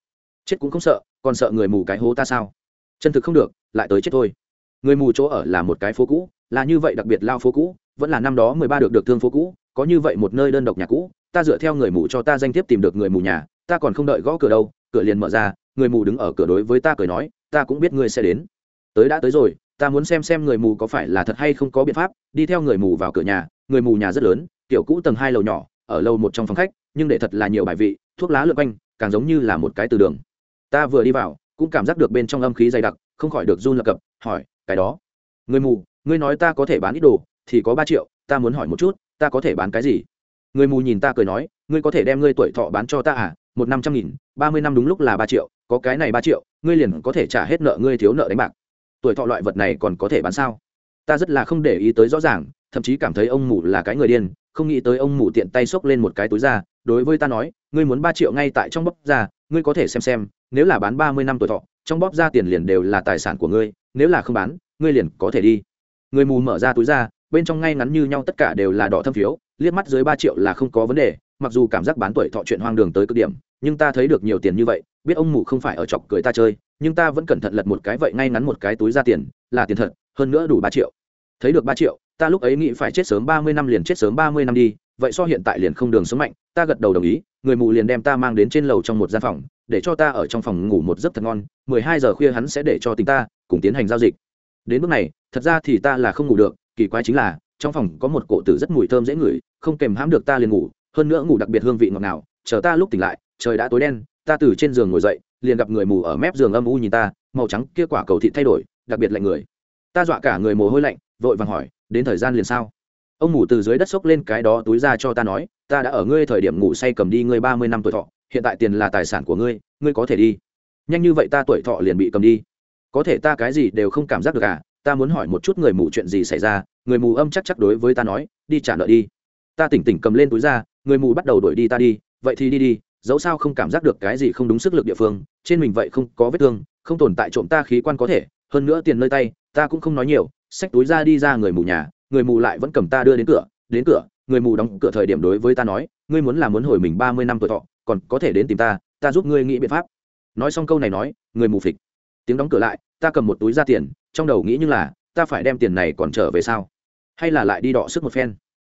chết cũng không sợ, còn sợ người mù cái hố ta sao? Chân thực không được, lại tới chết thôi. Người mù chỗ ở là một cái phố cũ, là như vậy đặc biệt lao phố cũ, vẫn là năm đó mười ba được được thương phố cũ, có như vậy một nơi đơn độc nhà cũ, ta dựa theo người mù cho ta danh thiếp tìm được người mù nhà, ta còn không đợi gõ cửa đâu, cửa liền mở ra, người mù đứng ở cửa đối với ta cười nói ta cũng biết ngươi sẽ đến. Tới đã tới rồi, ta muốn xem xem người mù có phải là thật hay không có biện pháp, đi theo người mù vào cửa nhà, người mù nhà rất lớn kiểu cũ tầng hai lầu nhỏ, ở lâu một trong phòng khách, nhưng để thật là nhiều bài vị, thuốc lá lượt quanh, càng giống như là một cái từ đường. Ta vừa đi vào, cũng cảm giác được bên trong âm khí dày đặc, không khỏi được run lập cập, hỏi, cái đó, người mù, ngươi nói ta có thể bán ít đồ, thì có ba triệu, ta muốn hỏi một chút, ta có thể bán cái gì? Người mù nhìn ta cười nói, ngươi có thể đem ngươi tuổi thọ bán cho ta à? Một năm trăm nghìn, ba mươi năm đúng lúc là ba triệu có cái này ba triệu, ngươi liền có thể trả hết nợ ngươi thiếu nợ đánh bạc. Tuổi thọ loại vật này còn có thể bán sao? Ta rất là không để ý tới rõ ràng, thậm chí cảm thấy ông mù là cái người điên, không nghĩ tới ông mù tiện tay xốc lên một cái túi ra, đối với ta nói, ngươi muốn ba triệu ngay tại trong bóp ra, ngươi có thể xem xem, nếu là bán ba mươi năm tuổi thọ, trong bóp ra tiền liền đều là tài sản của ngươi, nếu là không bán, ngươi liền có thể đi. Người mù mở ra túi ra, bên trong ngay ngắn như nhau tất cả đều là đỏ thâm phiếu, liếc mắt dưới ba triệu là không có vấn đề, mặc dù cảm giác bán tuổi thọ chuyện hoang đường tới cực điểm nhưng ta thấy được nhiều tiền như vậy, biết ông mù không phải ở chọc cười ta chơi, nhưng ta vẫn cẩn thận lật một cái vậy ngay ngắn một cái túi ra tiền, là tiền thật, hơn nữa đủ ba triệu. Thấy được ba triệu, ta lúc ấy nghĩ phải chết sớm ba mươi năm liền chết sớm ba mươi năm đi, vậy so hiện tại liền không đường sống mạnh, ta gật đầu đồng ý, người mù liền đem ta mang đến trên lầu trong một gian phòng, để cho ta ở trong phòng ngủ một giấc thật ngon, mười hai giờ khuya hắn sẽ để cho tính ta, cùng tiến hành giao dịch. Đến bước này, thật ra thì ta là không ngủ được, kỳ quái chính là, trong phòng có một cổ tử rất mùi thơm dễ ngửi, không kèm hãm được ta liền ngủ, hơn nữa ngủ đặc biệt hương vị ngọt ngào, chờ ta lúc tỉnh lại trời đã tối đen, ta từ trên giường ngồi dậy, liền gặp người mù ở mép giường âm u nhìn ta, màu trắng kia quả cầu thị thay đổi, đặc biệt lạnh người. Ta dọa cả người mồ hôi lạnh, vội vàng hỏi, đến thời gian liền sao? Ông mù từ dưới đất xốc lên cái đó túi ra cho ta nói, ta đã ở ngươi thời điểm ngủ say cầm đi ngươi ba mươi năm tuổi thọ, hiện tại tiền là tài sản của ngươi ngươi có thể đi. Nhanh như vậy ta tuổi thọ liền bị cầm đi. Có thể ta cái gì đều không cảm giác được à ta muốn hỏi một chút người mù chuyện gì xảy ra, người mù âm chắc chắc đối với ta nói, đi trả nợ đi. Ta tỉnh tỉnh cầm lên túi ra, người mù bắt đầu đuổi đi ta đi, vậy thì đi đi dẫu sao không cảm giác được cái gì không đúng sức lực địa phương, trên mình vậy không có vết thương, không tồn tại trộm ta khí quan có thể, hơn nữa tiền nơi tay, ta cũng không nói nhiều, xách túi ra đi ra người mù nhà, người mù lại vẫn cầm ta đưa đến cửa đến cửa, người mù đóng cửa thời điểm đối với ta nói, ngươi muốn là muốn hồi mình ba mươi năm tuổi thọ, còn có thể đến tìm ta ta giúp ngươi nghĩ biện pháp. Nói xong câu này nói, người mù phịch. Tiếng đóng cửa lại, ta cầm một túi ra tiền, trong đầu nghĩ như là, ta phải đem tiền này còn trở về sao? Hay là lại đi đọ sức một phen?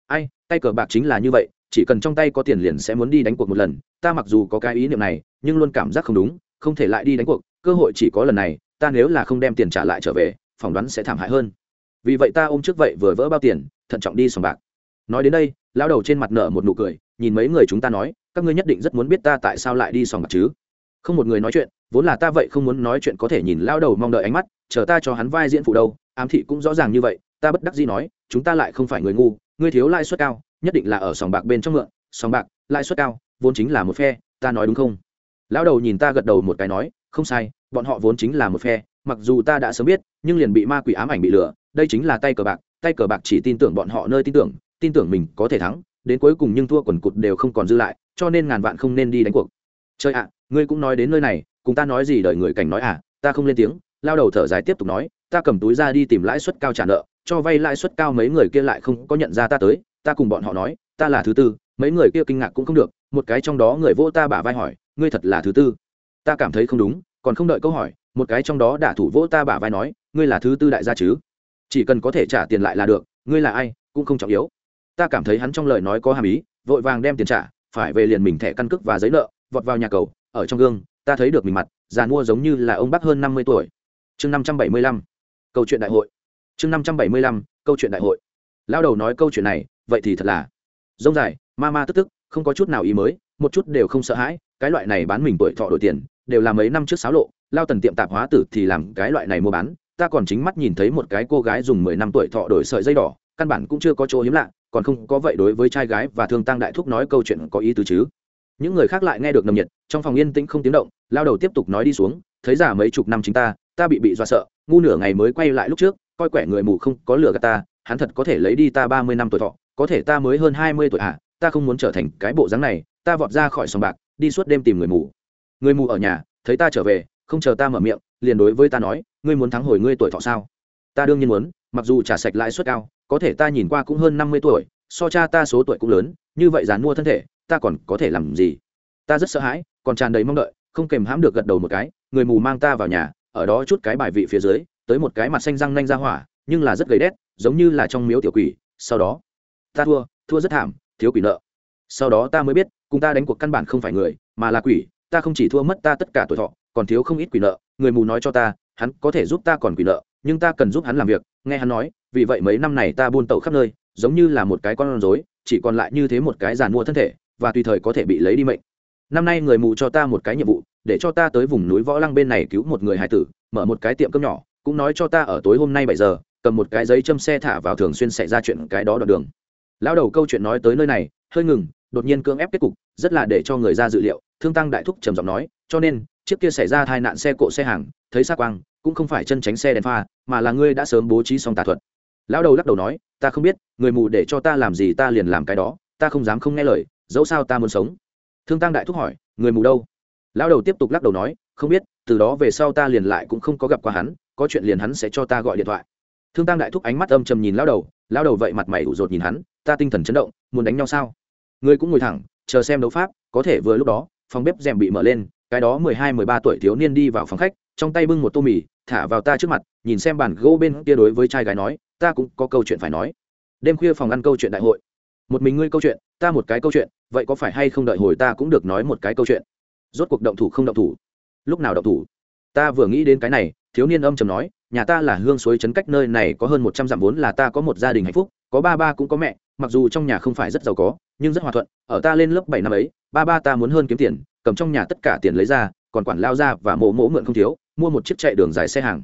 Ai, tay cờ bạc chính là như vậy chỉ cần trong tay có tiền liền sẽ muốn đi đánh cuộc một lần. Ta mặc dù có cái ý niệm này, nhưng luôn cảm giác không đúng, không thể lại đi đánh cuộc. Cơ hội chỉ có lần này, ta nếu là không đem tiền trả lại trở về, phỏng đoán sẽ thảm hại hơn. Vì vậy ta ôm trước vậy vừa vỡ bao tiền, thận trọng đi sòng bạc. Nói đến đây lao đầu trên mặt nở một nụ cười, nhìn mấy người chúng ta nói, các ngươi nhất định rất muốn biết ta tại sao lại đi sòng bạc chứ? Không một người nói chuyện, vốn là ta vậy không muốn nói chuyện có thể nhìn lao đầu mong đợi ánh mắt, chờ ta cho hắn vai diễn phụ đâu, ám thị cũng rõ ràng như vậy, ta bất đắc dĩ nói, chúng ta lại không phải người ngu, ngươi thiếu lãi suất cao nhất định là ở sòng bạc bên trong mượn, sòng bạc, lãi suất cao, vốn chính là một phe, ta nói đúng không? Lão đầu nhìn ta gật đầu một cái nói, không sai, bọn họ vốn chính là một phe, mặc dù ta đã sớm biết, nhưng liền bị ma quỷ ám ảnh bị lừa, đây chính là tay cờ bạc, tay cờ bạc chỉ tin tưởng bọn họ nơi tin tưởng tin tưởng mình có thể thắng, đến cuối cùng nhưng thua quần cụt đều không còn dư lại, cho nên ngàn vạn không nên đi đánh cuộc. Chơi ạ, ngươi cũng nói đến nơi này, cùng ta nói gì đợi người cảnh nói à ta không lên tiếng lao đầu thở dài tiếp tục nói, ta cầm túi ra đi tìm lãi suất cao trả nợ, cho vay lãi suất cao mấy người kia lại không có nhận ra ta tới ta cùng bọn họ nói, ta là thứ tư, mấy người kia kinh ngạc cũng không được, một cái trong đó người vô ta bả vai hỏi, ngươi thật là thứ tư? Ta cảm thấy không đúng, còn không đợi câu hỏi, một cái trong đó đả thủ vỗ ta bả vai nói, ngươi là thứ tư đại gia chứ? Chỉ cần có thể trả tiền lại là được, ngươi là ai, cũng không trọng yếu. Ta cảm thấy hắn trong lời nói có hàm ý, vội vàng đem tiền trả, phải về liền mình thẻ căn cước và giấy nợ, vọt vào nhà cầu, ở trong gương, ta thấy được mình mặt, già mua giống như là ông bác hơn năm mươi tuổi. Chương năm trăm bảy mươi lăm, câu chuyện đại hội. Chương năm trăm bảy mươi lăm, câu chuyện đại hội. Lao đầu nói câu chuyện này vậy thì thật là rông dài, ma ma tức tức, không có chút nào ý mới, một chút đều không sợ hãi, cái loại này bán mình tuổi thọ đổi tiền, đều là mấy năm trước xáo lộ, lao tần tiệm tạp hóa tử thì làm cái loại này mua bán, ta còn chính mắt nhìn thấy một cái cô gái dùng mười năm tuổi thọ đổi sợi dây đỏ, căn bản cũng chưa có chỗ hiếm lạ, còn không có vậy đối với trai gái và thương tăng đại thúc nói câu chuyện có ý tứ chứ. Những người khác lại nghe được nồng nhiệt, trong phòng yên tĩnh không tiếng động, lao đầu tiếp tục nói đi xuống, thấy giả mấy chục năm chính ta ta bị bị dọa sợ, ngu nửa ngày mới quay lại lúc trước, coi quẻ người mù không có lừa gạt ta, hắn thật có thể lấy đi ta ba mươi năm tuổi thọ có thể ta mới hơn hai mươi tuổi à ta không muốn trở thành cái bộ dáng này, ta vọt ra khỏi sòng bạc, đi suốt đêm tìm người mù. Người mù ở nhà, thấy ta trở về, không chờ ta mở miệng, liền đối với ta nói, ngươi muốn thắng hồi ngươi tuổi thọ sao? Ta đương nhiên muốn, mặc dù trả sạch lãi suất cao, có thể ta nhìn qua cũng hơn năm mươi tuổi, so cha ta số tuổi cũng lớn, như vậy dàn mua thân thể, ta còn có thể làm gì? Ta rất sợ hãi, còn tràn đầy mong đợi, không kèm hãm được gật đầu một cái, người mù mang ta vào nhà, ở đó chút cái bài vị phía dưới, tới một cái mặt xanh răng nanh ra hỏa, nhưng là rất gầy đét, giống như là trong miếu tiểu quỷ, sau đó ta thua thua rất thảm, thiếu quỷ nợ. Sau đó ta mới biết, cùng ta đánh cuộc căn bản không phải người, mà là quỷ, ta không chỉ thua mất ta tất cả tuổi thọ, còn thiếu không ít quỷ nợ. Người mù nói cho ta, hắn có thể giúp ta còn quỷ nợ, nhưng ta cần giúp hắn làm việc. Nghe hắn nói, vì vậy mấy năm này ta buôn tẩu khắp nơi, giống như là một cái con rối, chỉ còn lại như thế một cái giàn mua thân thể, và tùy thời có thể bị lấy đi mệnh. Năm nay người mù cho ta một cái nhiệm vụ, để cho ta tới vùng núi võ lăng bên này cứu một người hải tử, mở một cái tiệm cơm nhỏ, cũng nói cho ta ở tối hôm nay bảy giờ, cầm một cái giấy châm xe thả vào thường xuyên xảy ra chuyện cái đó đoạn đường lão đầu câu chuyện nói tới nơi này, hơi ngừng, đột nhiên cưỡng ép kết cục, rất là để cho người ra dự liệu, thương tăng đại thúc trầm giọng nói, cho nên, chiếc kia xảy ra tai nạn xe cộ xe hàng, thấy xác quang, cũng không phải chân tránh xe đèn pha, mà là ngươi đã sớm bố trí xong tà thuật. Lão đầu lắc đầu nói, ta không biết, người mù để cho ta làm gì ta liền làm cái đó, ta không dám không nghe lời, dẫu sao ta muốn sống. Thương tăng đại thúc hỏi, người mù đâu? Lão đầu tiếp tục lắc đầu nói, không biết, từ đó về sau ta liền lại cũng không có gặp qua hắn, có chuyện liền hắn sẽ cho ta gọi điện thoại. Thương tăng đại thúc ánh mắt âm trầm nhìn lão đầu lão đầu vậy mặt mày ủ rột nhìn hắn ta tinh thần chấn động, muốn đánh nhau sao? Ngươi cũng ngồi thẳng, chờ xem đấu pháp, có thể vừa lúc đó, phòng bếp rèm bị mở lên, cái đó mười hai, mười ba tuổi thiếu niên đi vào phòng khách, trong tay bưng một tô mì, thả vào ta trước mặt, nhìn xem bàn gỗ bên kia đối với trai gái nói, ta cũng có câu chuyện phải nói. Đêm khuya phòng ăn câu chuyện đại hội. Một mình ngươi câu chuyện, ta một cái câu chuyện, vậy có phải hay không đợi hồi ta cũng được nói một cái câu chuyện? Rốt cuộc động thủ không động thủ? Lúc nào động thủ? Ta vừa nghĩ đến cái này, thiếu niên âm chầm nói, nhà ta là hương suối trấn cách nơi này có hơn một trăm dặm vốn là ta có một gia đình hạnh phúc, có ba ba cũng có mẹ mặc dù trong nhà không phải rất giàu có, nhưng rất hòa thuận, ở ta lên lớp bảy năm ấy, ba ba ta muốn hơn kiếm tiền, cầm trong nhà tất cả tiền lấy ra, còn quản lao ra và mộ mỗ mượn không thiếu, mua một chiếc chạy đường dài xe hàng.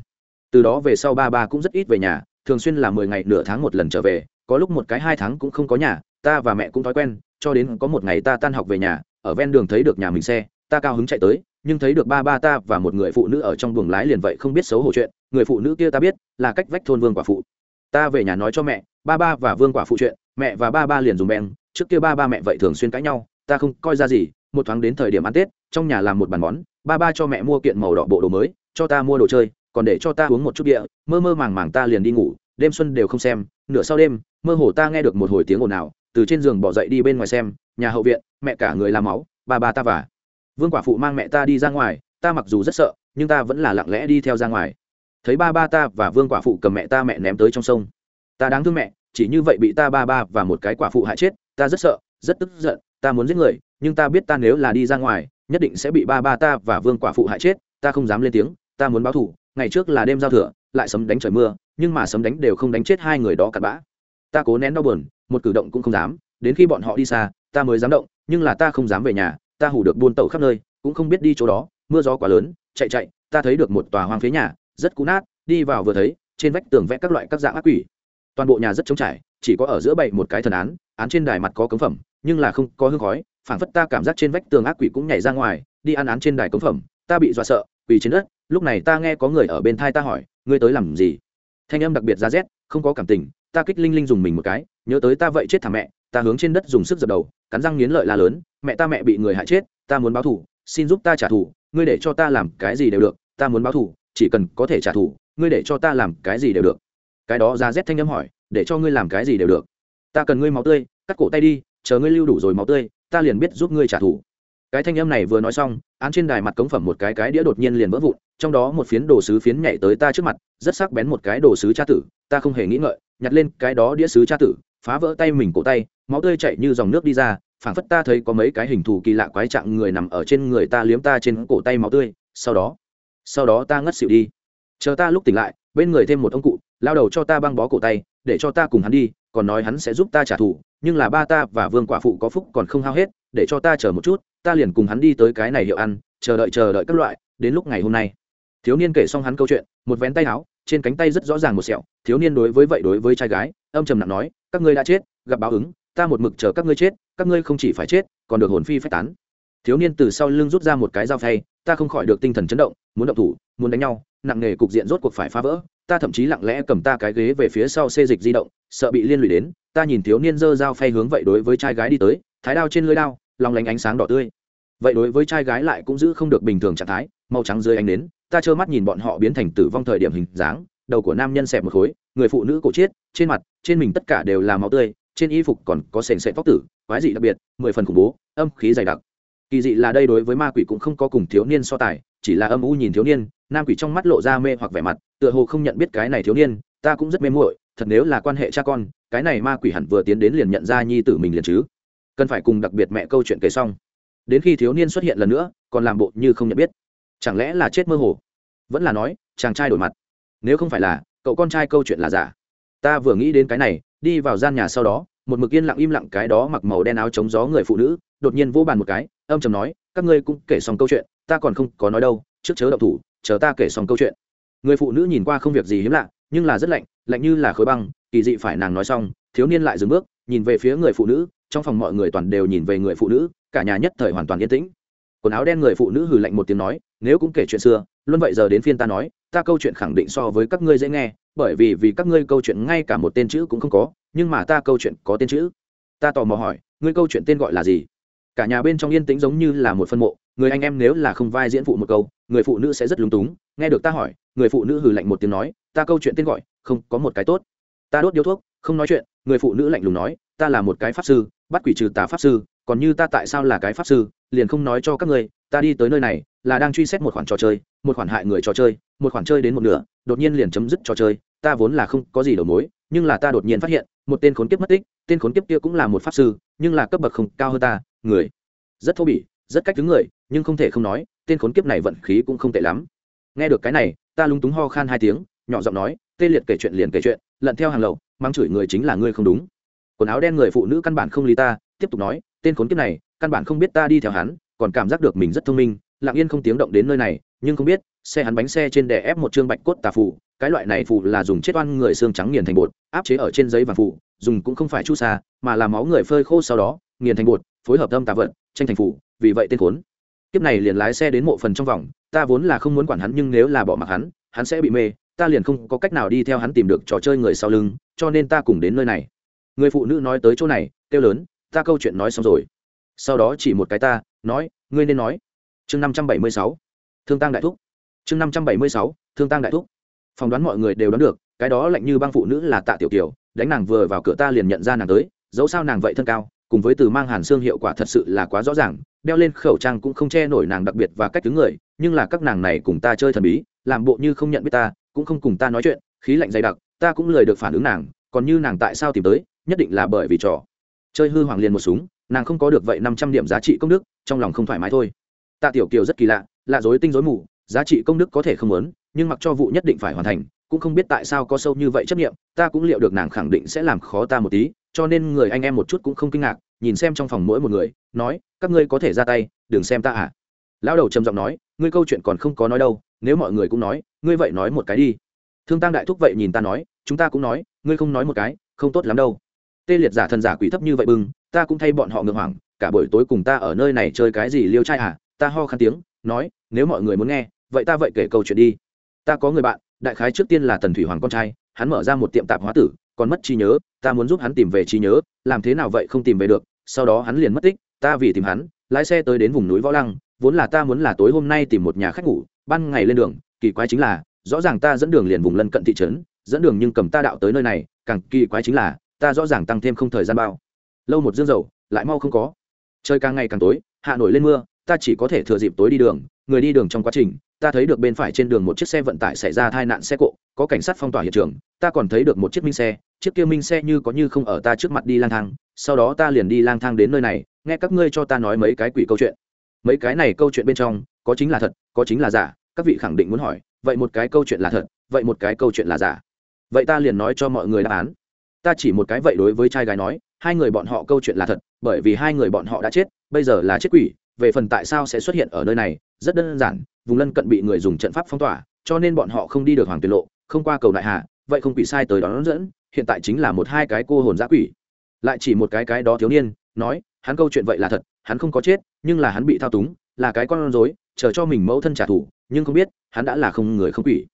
Từ đó về sau ba ba cũng rất ít về nhà, thường xuyên là mười ngày nửa tháng một lần trở về, có lúc một cái hai tháng cũng không có nhà, ta và mẹ cũng thói quen, cho đến có một ngày ta tan học về nhà, ở ven đường thấy được nhà mình xe, ta cao hứng chạy tới, nhưng thấy được ba ba ta và một người phụ nữ ở trong buồng lái liền vậy không biết xấu hổ chuyện, người phụ nữ kia ta biết là cách vách thôn vương quả phụ. Ta về nhà nói cho mẹ, ba ba và vương quả phụ chuyện mẹ và ba ba liền dùng beng, trước kia ba ba mẹ vậy thường xuyên cãi nhau, ta không coi ra gì, một thoáng đến thời điểm ăn tết, trong nhà làm một bàn món, ba ba cho mẹ mua kiện màu đỏ bộ đồ mới, cho ta mua đồ chơi, còn để cho ta uống một chút địa mơ mơ màng màng ta liền đi ngủ, đêm xuân đều không xem, nửa sau đêm, mơ hồ ta nghe được một hồi tiếng ồn ào, từ trên giường bỏ dậy đi bên ngoài xem, nhà hậu viện, mẹ cả người làm máu, ba ba ta và vương quả phụ mang mẹ ta đi ra ngoài, ta mặc dù rất sợ, nhưng ta vẫn là lặng lẽ đi theo ra ngoài. Thấy ba ba ta và vương quả phụ cầm mẹ ta mẹ ném tới trong sông. Ta đáng thương mẹ chỉ như vậy bị ta ba ba và một cái quả phụ hại chết, ta rất sợ, rất tức giận, ta muốn giết người, nhưng ta biết ta nếu là đi ra ngoài, nhất định sẽ bị ba ba ta và vương quả phụ hại chết, ta không dám lên tiếng, ta muốn báo thù, ngày trước là đêm giao thừa, lại sấm đánh trời mưa, nhưng mà sấm đánh đều không đánh chết hai người đó cặn bã. Ta cố nén đau buồn, một cử động cũng không dám, đến khi bọn họ đi xa, ta mới dám động, nhưng là ta không dám về nhà, ta hủ được buôn tẩu khắp nơi, cũng không biết đi chỗ đó, mưa gió quá lớn, chạy chạy, ta thấy được một tòa hoang phế nhà, rất cũ nát, đi vào vừa thấy, trên vách tường vẽ các loại các dạng ác quỷ toàn bộ nhà rất trống trải, chỉ có ở giữa bậy một cái thần án án trên đài mặt có cống phẩm, nhưng là không có hương khói, phảng phất ta cảm giác trên vách tường ác quỷ cũng nhảy ra ngoài, đi ăn án trên đài cống phẩm, ta bị dọa sợ, quỳ trên đất, lúc này ta nghe có người ở bên thai ta hỏi, ngươi tới làm gì? Thanh âm đặc biệt ra rét, không có cảm tình, ta kích linh linh dùng mình một cái, nhớ tới ta vậy chết thả mẹ, ta hướng trên đất dùng sức dập đầu, cắn răng nghiến lợi la lớn, mẹ ta mẹ bị người hại chết, ta muốn báo thù, xin giúp ta trả thù, ngươi để cho ta làm cái gì đều được, ta muốn báo thù, chỉ cần có thể trả thù, ngươi để cho ta làm cái gì đều được cái đó ra rét thanh âm hỏi, để cho ngươi làm cái gì đều được. Ta cần ngươi máu tươi, cắt cổ tay đi, chờ ngươi lưu đủ rồi máu tươi, ta liền biết giúp ngươi trả thù. Cái thanh âm này vừa nói xong, án trên đài mặt cống phẩm một cái cái đĩa đột nhiên liền vỡ vụn, trong đó một phiến đồ sứ phiến nhảy tới ta trước mặt, rất sắc bén một cái đồ sứ cha tử, ta không hề nghĩ ngợi, nhặt lên cái đó đĩa sứ cha tử, phá vỡ tay mình cổ tay, máu tươi chảy như dòng nước đi ra, phảng phất ta thấy có mấy cái hình thù kỳ lạ quái trạng người nằm ở trên người ta liếm ta trên cổ tay máu tươi, sau đó sau đó ta ngất xỉu đi. Chờ ta lúc tỉnh lại, bên người thêm một ông cụ lao đầu cho ta băng bó cổ tay, để cho ta cùng hắn đi, còn nói hắn sẽ giúp ta trả thù, nhưng là ba ta và vương quả phụ có phúc còn không hao hết, để cho ta chờ một chút, ta liền cùng hắn đi tới cái này hiệu ăn, chờ đợi chờ đợi các loại, đến lúc ngày hôm nay. Thiếu niên kể xong hắn câu chuyện, một vén tay áo, trên cánh tay rất rõ ràng một sẹo, thiếu niên đối với vậy đối với trai gái, âm trầm nặng nói, các ngươi đã chết, gặp báo ứng, ta một mực chờ các ngươi chết, các ngươi không chỉ phải chết, còn được hồn phi phách tán. Thiếu niên từ sau lưng rút ra một cái dao phay, ta không khỏi được tinh thần chấn động, muốn động thủ, muốn đánh nhau, nặng nề cục diện rốt cuộc phải phá vỡ ta thậm chí lặng lẽ cầm ta cái ghế về phía sau xê dịch di động, sợ bị liên lụy đến, ta nhìn thiếu niên giơ dao phay hướng vậy đối với trai gái đi tới, thái đao trên lưới đao, lòng lánh ánh sáng đỏ tươi. Vậy đối với trai gái lại cũng giữ không được bình thường trạng thái, màu trắng dưới ánh nến, ta trơ mắt nhìn bọn họ biến thành tử vong thời điểm hình dáng, đầu của nam nhân xẹp một khối, người phụ nữ cổ chết trên mặt, trên mình tất cả đều là máu tươi, trên y phục còn có sền sệt tóc tử, quái dị đặc biệt, mười phần khủng bố, âm khí dày đặc. Kỳ dị là đây đối với ma quỷ cũng không có cùng thiếu niên so tài chỉ là âm u nhìn thiếu niên, nam quỷ trong mắt lộ ra mê hoặc vẻ mặt, tựa hồ không nhận biết cái này thiếu niên, ta cũng rất mê muội, thật nếu là quan hệ cha con, cái này ma quỷ hẳn vừa tiến đến liền nhận ra nhi tử mình liền chứ. Cần phải cùng đặc biệt mẹ câu chuyện kể xong. Đến khi thiếu niên xuất hiện lần nữa, còn làm bộ như không nhận biết. Chẳng lẽ là chết mơ hồ? Vẫn là nói, chàng trai đổi mặt. Nếu không phải là, cậu con trai câu chuyện là giả. Ta vừa nghĩ đến cái này, đi vào gian nhà sau đó, một mực yên lặng im lặng cái đó mặc màu đen áo chống gió người phụ nữ, đột nhiên vô bàn một cái, âm chầm nói, các ngươi cũng kể xong câu chuyện ta còn không có nói đâu, trước chớ động thủ, chờ ta kể xong câu chuyện. Người phụ nữ nhìn qua không việc gì hiếm lạ, nhưng là rất lạnh lạnh như là khối băng, kỳ dị phải nàng nói xong, thiếu niên lại dừng bước, nhìn về phía người phụ nữ, trong phòng mọi người toàn đều nhìn về người phụ nữ, cả nhà nhất thời hoàn toàn yên tĩnh. Quần áo đen người phụ nữ hừ lạnh một tiếng nói, nếu cũng kể chuyện xưa luôn vậy giờ đến phiên ta nói, ta câu chuyện khẳng định so với các ngươi dễ nghe, bởi vì vì các ngươi câu chuyện ngay cả một tên chữ cũng không có, nhưng mà ta câu chuyện có tên chữ. Ta tò mò hỏi, ngươi câu chuyện tên gọi là gì? Cả nhà bên trong yên tĩnh giống như là một phân mộ người anh em nếu là không vai diễn phụ một câu, người phụ nữ sẽ rất lúng túng. Nghe được ta hỏi, người phụ nữ hừ lạnh một tiếng nói, ta câu chuyện tên gọi, không có một cái tốt. Ta đốt điếu thuốc, không nói chuyện. Người phụ nữ lạnh lùng nói, ta là một cái pháp sư, bắt quỷ trừ tà pháp sư, còn như ta tại sao là cái pháp sư, liền không nói cho các ngươi ta đi tới nơi này, là đang truy xét một khoản trò chơi, một khoản hại người trò chơi, một khoản chơi đến một nửa, đột nhiên liền chấm dứt trò chơi. Ta vốn là không có gì đầu mối, nhưng là ta đột nhiên phát hiện, một tên khốn kiếp mất tích, tên khốn kiếp kia cũng là một pháp sư, nhưng là cấp bậc không cao hơn ta, người. Rất thô bỉ, rất cách thứ người nhưng không thể không nói, tên khốn kiếp này vận khí cũng không tệ lắm. Nghe được cái này, ta lúng túng ho khan hai tiếng, nhỏ giọng nói, tê liệt kể chuyện liền kể chuyện, lận theo hàng lậu mang chửi người chính là ngươi không đúng. Quần áo đen người phụ nữ căn bản không lý ta, tiếp tục nói, tên khốn kiếp này, căn bản không biết ta đi theo hắn, còn cảm giác được mình rất thông minh, lặng yên không tiếng động đến nơi này, nhưng không biết, xe hắn bánh xe trên đè ép một chương bạch cốt tà phù, cái loại này phù là dùng chết oan người xương trắng nghiền thành bột, áp chế ở trên giấy vàng phù, dùng cũng không phải chu xa mà là máu người phơi khô sau đó, nghiền thành bột, phối hợp âm tà vận tranh thành phù, vì vậy tên khốn kiếp này liền lái xe đến mộ phần trong vòng, ta vốn là không muốn quản hắn, nhưng nếu là bỏ mặc hắn hắn sẽ bị mê, ta liền không có cách nào đi theo hắn tìm được trò chơi người sau lưng, cho nên ta cùng đến nơi này. Người phụ nữ nói tới chỗ này, kêu lớn, ta câu chuyện nói xong rồi. Sau đó chỉ một cái ta, nói, ngươi nên nói. Chương năm trăm bảy mươi sáu, thương tăng đại thúc. Chương năm trăm bảy mươi sáu, thương tăng đại thúc. Phỏng đoán mọi người đều đoán được, cái đó lạnh như băng phụ nữ là tạ tiểu kiều, đánh nàng vừa vào cửa ta liền nhận ra nàng tới, dẫu sao nàng vậy thân cao, cùng với từ mang hàn xương hiệu quả thật sự là quá rõ ràng đeo lên khẩu trang cũng không che nổi nàng đặc biệt và cách đứng người, nhưng là các nàng này cùng ta chơi thần bí, làm bộ như không nhận biết ta, cũng không cùng ta nói chuyện, khí lạnh dày đặc, ta cũng lời được phản ứng nàng, còn như nàng tại sao tìm tới, nhất định là bởi vì trò chơi hư hoàng liền một súng, nàng không có được vậy năm trăm điểm giá trị công đức, trong lòng không thoải mái thôi. Tạ tiểu kiều rất kỳ lạ lạ dối tinh dối mù, giá trị công đức có thể không lớn, nhưng mặc cho vụ nhất định phải hoàn thành, cũng không biết tại sao có sâu như vậy chấp nghiệm ta cũng liệu được nàng khẳng định sẽ làm khó ta một tí, cho nên người anh em một chút cũng không kinh ngạc nhìn xem trong phòng mỗi một người, nói, các ngươi có thể ra tay, đừng xem ta à? Lão đầu trầm giọng nói, ngươi câu chuyện còn không có nói đâu, nếu mọi người cũng nói, ngươi vậy nói một cái đi. Thương tăng đại thúc vậy nhìn ta nói, chúng ta cũng nói, ngươi không nói một cái, không tốt lắm đâu. Tê liệt giả thần giả quỷ thấp như vậy bưng ta cũng thay bọn họ ngượng hoảng, cả buổi tối cùng ta ở nơi này chơi cái gì liêu trai à? Ta ho khăn tiếng, nói, nếu mọi người muốn nghe, vậy ta vậy kể câu chuyện đi. Ta có người bạn, đại khái trước tiên là tần thủy hoàng con trai, hắn mở ra một tiệm tạp hóa tử, còn mất trí nhớ, ta muốn giúp hắn tìm về trí nhớ, làm thế nào vậy không tìm về được sau đó hắn liền mất tích, ta vì tìm hắn, lái xe tới đến vùng núi võ lăng, vốn là ta muốn là tối hôm nay tìm một nhà khách ngủ, ban ngày lên đường, kỳ quái chính là, rõ ràng ta dẫn đường liền vùng lân cận thị trấn, dẫn đường nhưng cầm ta đạo tới nơi này, càng kỳ quái chính là, ta rõ ràng tăng thêm không thời gian bao. Lâu một dương dầu, lại mau không có. Trời càng ngày càng tối, hạ nổi lên mưa, ta chỉ có thể thừa dịp tối đi đường, người đi đường trong quá trình, ta thấy được bên phải trên đường một chiếc xe vận tải xảy ra tai nạn xe cộ, có cảnh sát phong tỏa hiện trường, ta còn thấy được một chiếc minh xe, chiếc kia minh xe như có như không ở ta trước mặt đi lang thang sau đó ta liền đi lang thang đến nơi này, nghe các ngươi cho ta nói mấy cái quỷ câu chuyện. Mấy cái này câu chuyện bên trong, có chính là thật, có chính là giả, các vị khẳng định muốn hỏi, vậy một cái câu chuyện là thật, vậy một cái câu chuyện là giả. Vậy ta liền nói cho mọi người đáp án. Ta chỉ một cái vậy đối với trai gái nói, hai người bọn họ câu chuyện là thật, bởi vì hai người bọn họ đã chết, bây giờ là chết quỷ, về phần tại sao sẽ xuất hiện ở nơi này, rất đơn giản, vùng lân cận bị người dùng trận pháp phong tỏa, cho nên bọn họ không đi được hoàng tuyệt lộ, không qua cầu đại hạ vậy không quỷ sai tới đón dẫn, hiện tại chính là một hai cái cô hồn giã quỷ lại chỉ một cái cái đó thiếu niên, nói, hắn câu chuyện vậy là thật, hắn không có chết, nhưng là hắn bị thao túng, là cái con rối, chờ cho mình mẫu thân trả thù, nhưng không biết, hắn đã là không người không quỷ.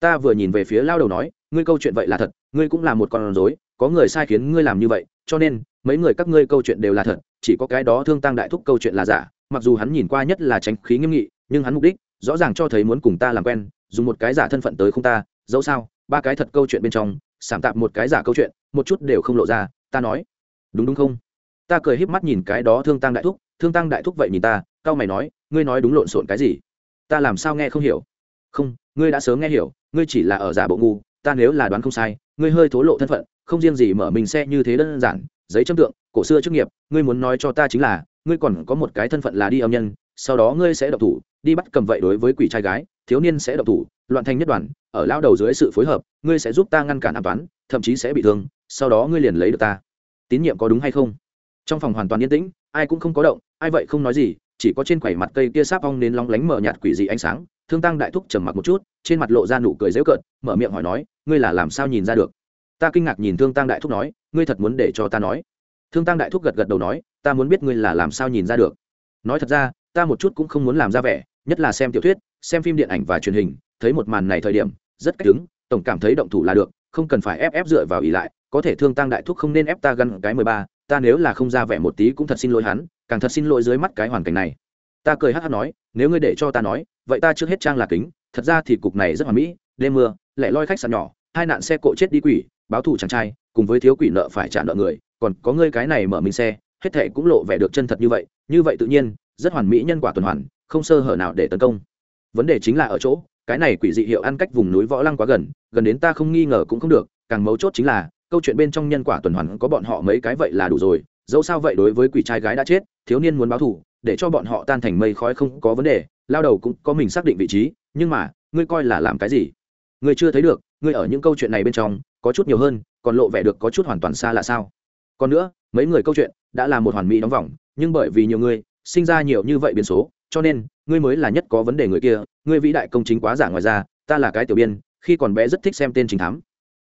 Ta vừa nhìn về phía lao đầu nói, ngươi câu chuyện vậy là thật, ngươi cũng là một con rối, có người sai khiến ngươi làm như vậy, cho nên, mấy người các ngươi câu chuyện đều là thật, chỉ có cái đó thương tăng đại thúc câu chuyện là giả, mặc dù hắn nhìn qua nhất là tránh khí nghiêm nghị, nhưng hắn mục đích, rõ ràng cho thấy muốn cùng ta làm quen, dùng một cái giả thân phận tới không ta, dẫu sao, ba cái thật câu chuyện bên trong, sảm tạp một cái giả câu chuyện, một chút đều không lộ ra, ta nói đúng đúng không? Ta cười híp mắt nhìn cái đó thương tăng đại thúc, thương tăng đại thúc vậy nhìn ta, cao mày nói, ngươi nói đúng lộn xộn cái gì? Ta làm sao nghe không hiểu? Không, ngươi đã sớm nghe hiểu, ngươi chỉ là ở giả bộ ngu, ta nếu là đoán không sai, ngươi hơi thố lộ thân phận, không riêng gì mở mình xe như thế đơn giản, giấy châm tượng, cổ xưa chức nghiệp, ngươi muốn nói cho ta chính là, ngươi còn có một cái thân phận là đi âm nhân, sau đó ngươi sẽ độc thủ, đi bắt cầm vậy đối với quỷ trai gái, thiếu niên sẽ độc thủ, loạn thành nhất đoàn, ở lao đầu dưới sự phối hợp, ngươi sẽ giúp ta ngăn cản an toán thậm chí sẽ bị thương, sau đó ngươi liền lấy được ta tín nhiệm có đúng hay không? Trong phòng hoàn toàn yên tĩnh, ai cũng không có động, ai vậy không nói gì, chỉ có trên quầy mặt cây kia sáp ong đến lóng lánh mở nhạt quỷ dị ánh sáng, thương tăng đại thúc trầm mặc một chút, trên mặt lộ ra nụ cười dễu cợt, mở miệng hỏi nói, ngươi là làm sao nhìn ra được? Ta kinh ngạc nhìn thương tăng đại thúc nói, ngươi thật muốn để cho ta nói? Thương tăng đại thúc gật gật đầu nói, ta muốn biết ngươi là làm sao nhìn ra được. Nói thật ra, ta một chút cũng không muốn làm ra vẻ, nhất là xem tiểu thuyết, xem phim điện ảnh và truyền hình, thấy một màn này thời điểm, rất cách đứng tổng cảm thấy động thủ là được, không cần phải ép ép dựa vào ỉ lại có thể thương tăng đại thúc không nên ép ta gần cái mười ba, ta nếu là không ra vẻ một tí cũng thật xin lỗi hắn, càng thật xin lỗi dưới mắt cái hoàn cảnh này. Ta cười hát hát nói, nếu ngươi để cho ta nói, vậy ta trước hết trang là kính, thật ra thì cục này rất hoàn mỹ, đêm mưa lại loi khách sạn nhỏ, hai nạn xe cộ chết đi quỷ, báo thù chàng trai, cùng với thiếu quỷ nợ phải trả nợ người, còn có ngươi cái này mở mình xe, hết thệ cũng lộ vẻ được chân thật như vậy như vậy tự nhiên, rất hoàn mỹ nhân quả tuần hoàn, không sơ hở nào để tấn công. Vấn đề chính là ở chỗ, cái này quỷ dị hiệu ăn cách vùng núi võ lăng quá gần gần đến ta không nghi ngờ cũng không được, càng mấu chốt chính là câu chuyện bên trong nhân quả tuần hoàn có bọn họ mấy cái vậy là đủ rồi, dẫu sao vậy đối với quỷ trai gái đã chết, thiếu niên muốn báo thù, để cho bọn họ tan thành mây khói không có vấn đề, lao đầu cũng có mình xác định vị trí, nhưng mà, ngươi coi là làm cái gì? Ngươi chưa thấy được, ngươi ở những câu chuyện này bên trong, có chút nhiều hơn, còn lộ vẻ được có chút hoàn toàn xa là sao? Còn nữa, mấy người câu chuyện đã là một hoàn mỹ đóng vòng, nhưng bởi vì nhiều người, sinh ra nhiều như vậy biến số, cho nên, ngươi mới là nhất có vấn đề người kia, ngươi vĩ đại công chính quá giả ngoài ra, ta là cái tiểu biên, khi còn bé rất thích xem tên chính thám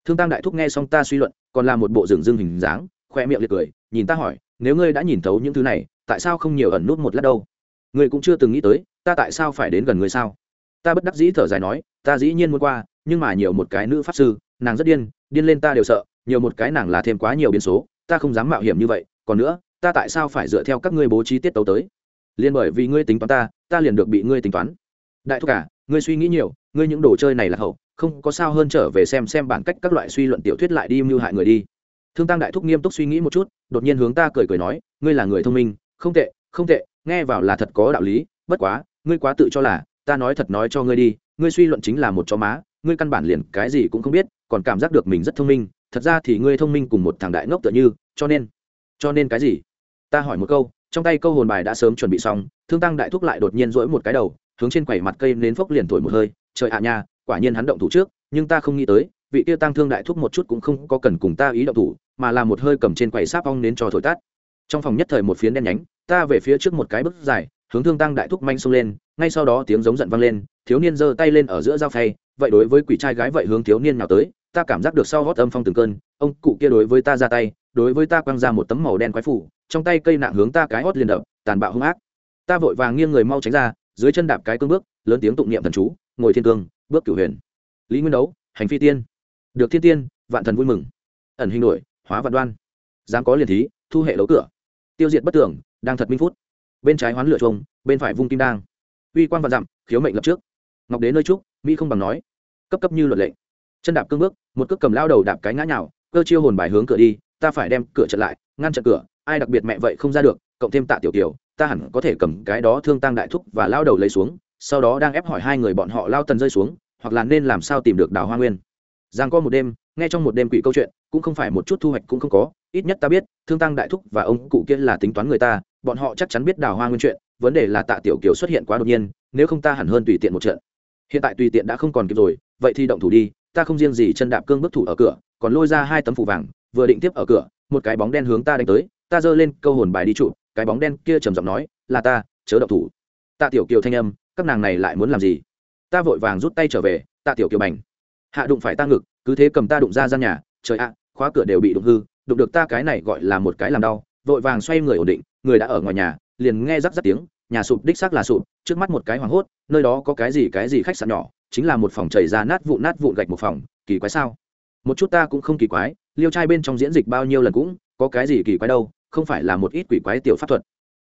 thương tăng đại thúc nghe xong ta suy luận còn là một bộ rừng rưng hình dáng khoe miệng liệt cười nhìn ta hỏi nếu ngươi đã nhìn thấu những thứ này tại sao không nhiều ẩn nút một lát đâu? Ngươi cũng chưa từng nghĩ tới ta tại sao phải đến gần ngươi sao? Ta bất đắc dĩ thở dài nói ta dĩ nhiên muốn qua nhưng mà nhiều một cái nữ pháp sư nàng rất điên điên lên ta đều sợ nhiều một cái nàng là thêm quá nhiều biến số ta không dám mạo hiểm như vậy còn nữa ta tại sao phải dựa theo các ngươi bố trí tiết tấu tới? Liền bởi vì ngươi tính toán ta ta liền được bị ngươi tính toán. Đại thúc cả à, ngươi suy nghĩ nhiều ngươi những đồ chơi này là hậu, không có sao hơn trở về xem xem bản cách các loại suy luận tiểu thuyết lại đi mưu hại người đi. Thương tăng đại thúc nghiêm túc suy nghĩ một chút, đột nhiên hướng ta cười cười nói, ngươi là người thông minh, không tệ không tệ, nghe vào là thật có đạo lý, bất quá, ngươi quá tự cho là, ta nói thật nói cho ngươi đi, ngươi suy luận chính là một chó má, ngươi căn bản liền cái gì cũng không biết, còn cảm giác được mình rất thông minh, thật ra thì ngươi thông minh cùng một thằng đại ngốc tựa như, cho nên cho nên cái gì? Ta hỏi một câu, trong tay câu hồn bài đã sớm chuẩn bị xong, thương tăng đại thúc lại đột nhiên rỗi một cái đầu, hướng trên quầy mặt cây nến phốc liền thổi một hơi trời ạ nha, quả nhiên hắn động thủ trước, nhưng ta không nghĩ tới, vị tiêu tăng thương đại thúc một chút cũng không có cần cùng ta ý động thủ, mà là một hơi cầm trên quầy sáp ong nến cho thổi tắt. Trong phòng nhất thời một phiến đen nhánh, ta về phía trước một cái bước dài, hướng thương tăng đại thúc manh xông lên, ngay sau đó tiếng giống giận vang lên, thiếu niên giơ tay lên ở giữa dao phay, vậy đối với quỷ trai gái vậy hướng thiếu niên nào tới, ta cảm giác được sau hót âm phong từng cơn, ông cụ kia đối với ta ra tay, đối với ta quăng ra một tấm màu đen quái phủ, trong tay cây nạng hướng ta cái hót liền đập, tàn bạo hung ác. Ta vội vàng nghiêng người mau tránh ra, dưới chân đạp cái cương bước, lớn tiếng tụng niệm thần chú ngồi thiên cương bước cửu huyền. Lý nguyên đấu hành phi tiên. Được thiên tiên vạn thần vui mừng. Ẩn hình đổi hóa vạn đoan. Dám có liền thí thu hệ đấu cửa. Tiêu diệt bất tưởng đang thật minh phút. Bên trái hoán lửa trông bên phải vung kim đang uy quan vạn dặm khiếu mệnh lập trước. Ngọc đế nơi trúc mỹ không bằng nói. Cấp cấp như luật lệnh chân đạp cương bước một cước cầm lao đầu đạp cái ngã nhào cơ chiêu hồn bài hướng cửa đi ta phải đem cửa chặn lại ngăn chặn cửa ai đặc biệt mẹ vậy không ra được cộng thêm tạ tiểu tiểu, ta hẳn có thể cầm cái đó thương tăng đại thúc và lao đầu lấy xuống sau đó đang ép hỏi hai người bọn họ lao tần rơi xuống, hoặc là nên làm sao tìm được đào hoa nguyên. Giang có một đêm, nghe trong một đêm quỷ câu chuyện, cũng không phải một chút thu hoạch cũng không có, ít nhất ta biết, thương tăng đại thúc và ông cụ kia là tính toán người ta, bọn họ chắc chắn biết đào hoa nguyên chuyện, vấn đề là tạ tiểu kiều xuất hiện quá đột nhiên, nếu không ta hẳn hơn tùy tiện một trận. Hiện tại tùy tiện đã không còn kịp rồi, vậy thì động thủ đi, ta không riêng gì chân đạp cương bước thủ ở cửa, còn lôi ra hai tấm phủ vàng, vừa định tiếp ở cửa, một cái bóng đen hướng ta đánh tới, ta giơ lên câu hồn bài đi trụ, cái bóng đen kia trầm giọng nói, là ta, chớ động thủ. Tạ tiểu kiều thanh âm các nàng này lại muốn làm gì? Ta vội vàng rút tay trở về, tạ tiểu kiều bành. Hạ đụng phải ta ngực, cứ thế cầm ta đụng ra gian nhà, trời ạ, khóa cửa đều bị đụng hư, đụng được ta cái này gọi là một cái làm đau, vội vàng xoay người ổn định, người đã ở ngoài nhà, liền nghe rắc rắc tiếng, nhà sụp đích xác là sụp, trước mắt một cái hoảng hốt, nơi đó có cái gì cái gì khách sạn nhỏ, chính là một phòng chảy ra nát vụn nát vụn gạch một phòng, kỳ quái sao? Một chút ta cũng không kỳ quái, liêu trai bên trong diễn dịch bao nhiêu lần cũng, có cái gì kỳ quái đâu, không phải là một ít quỷ quái tiểu pháp thuật.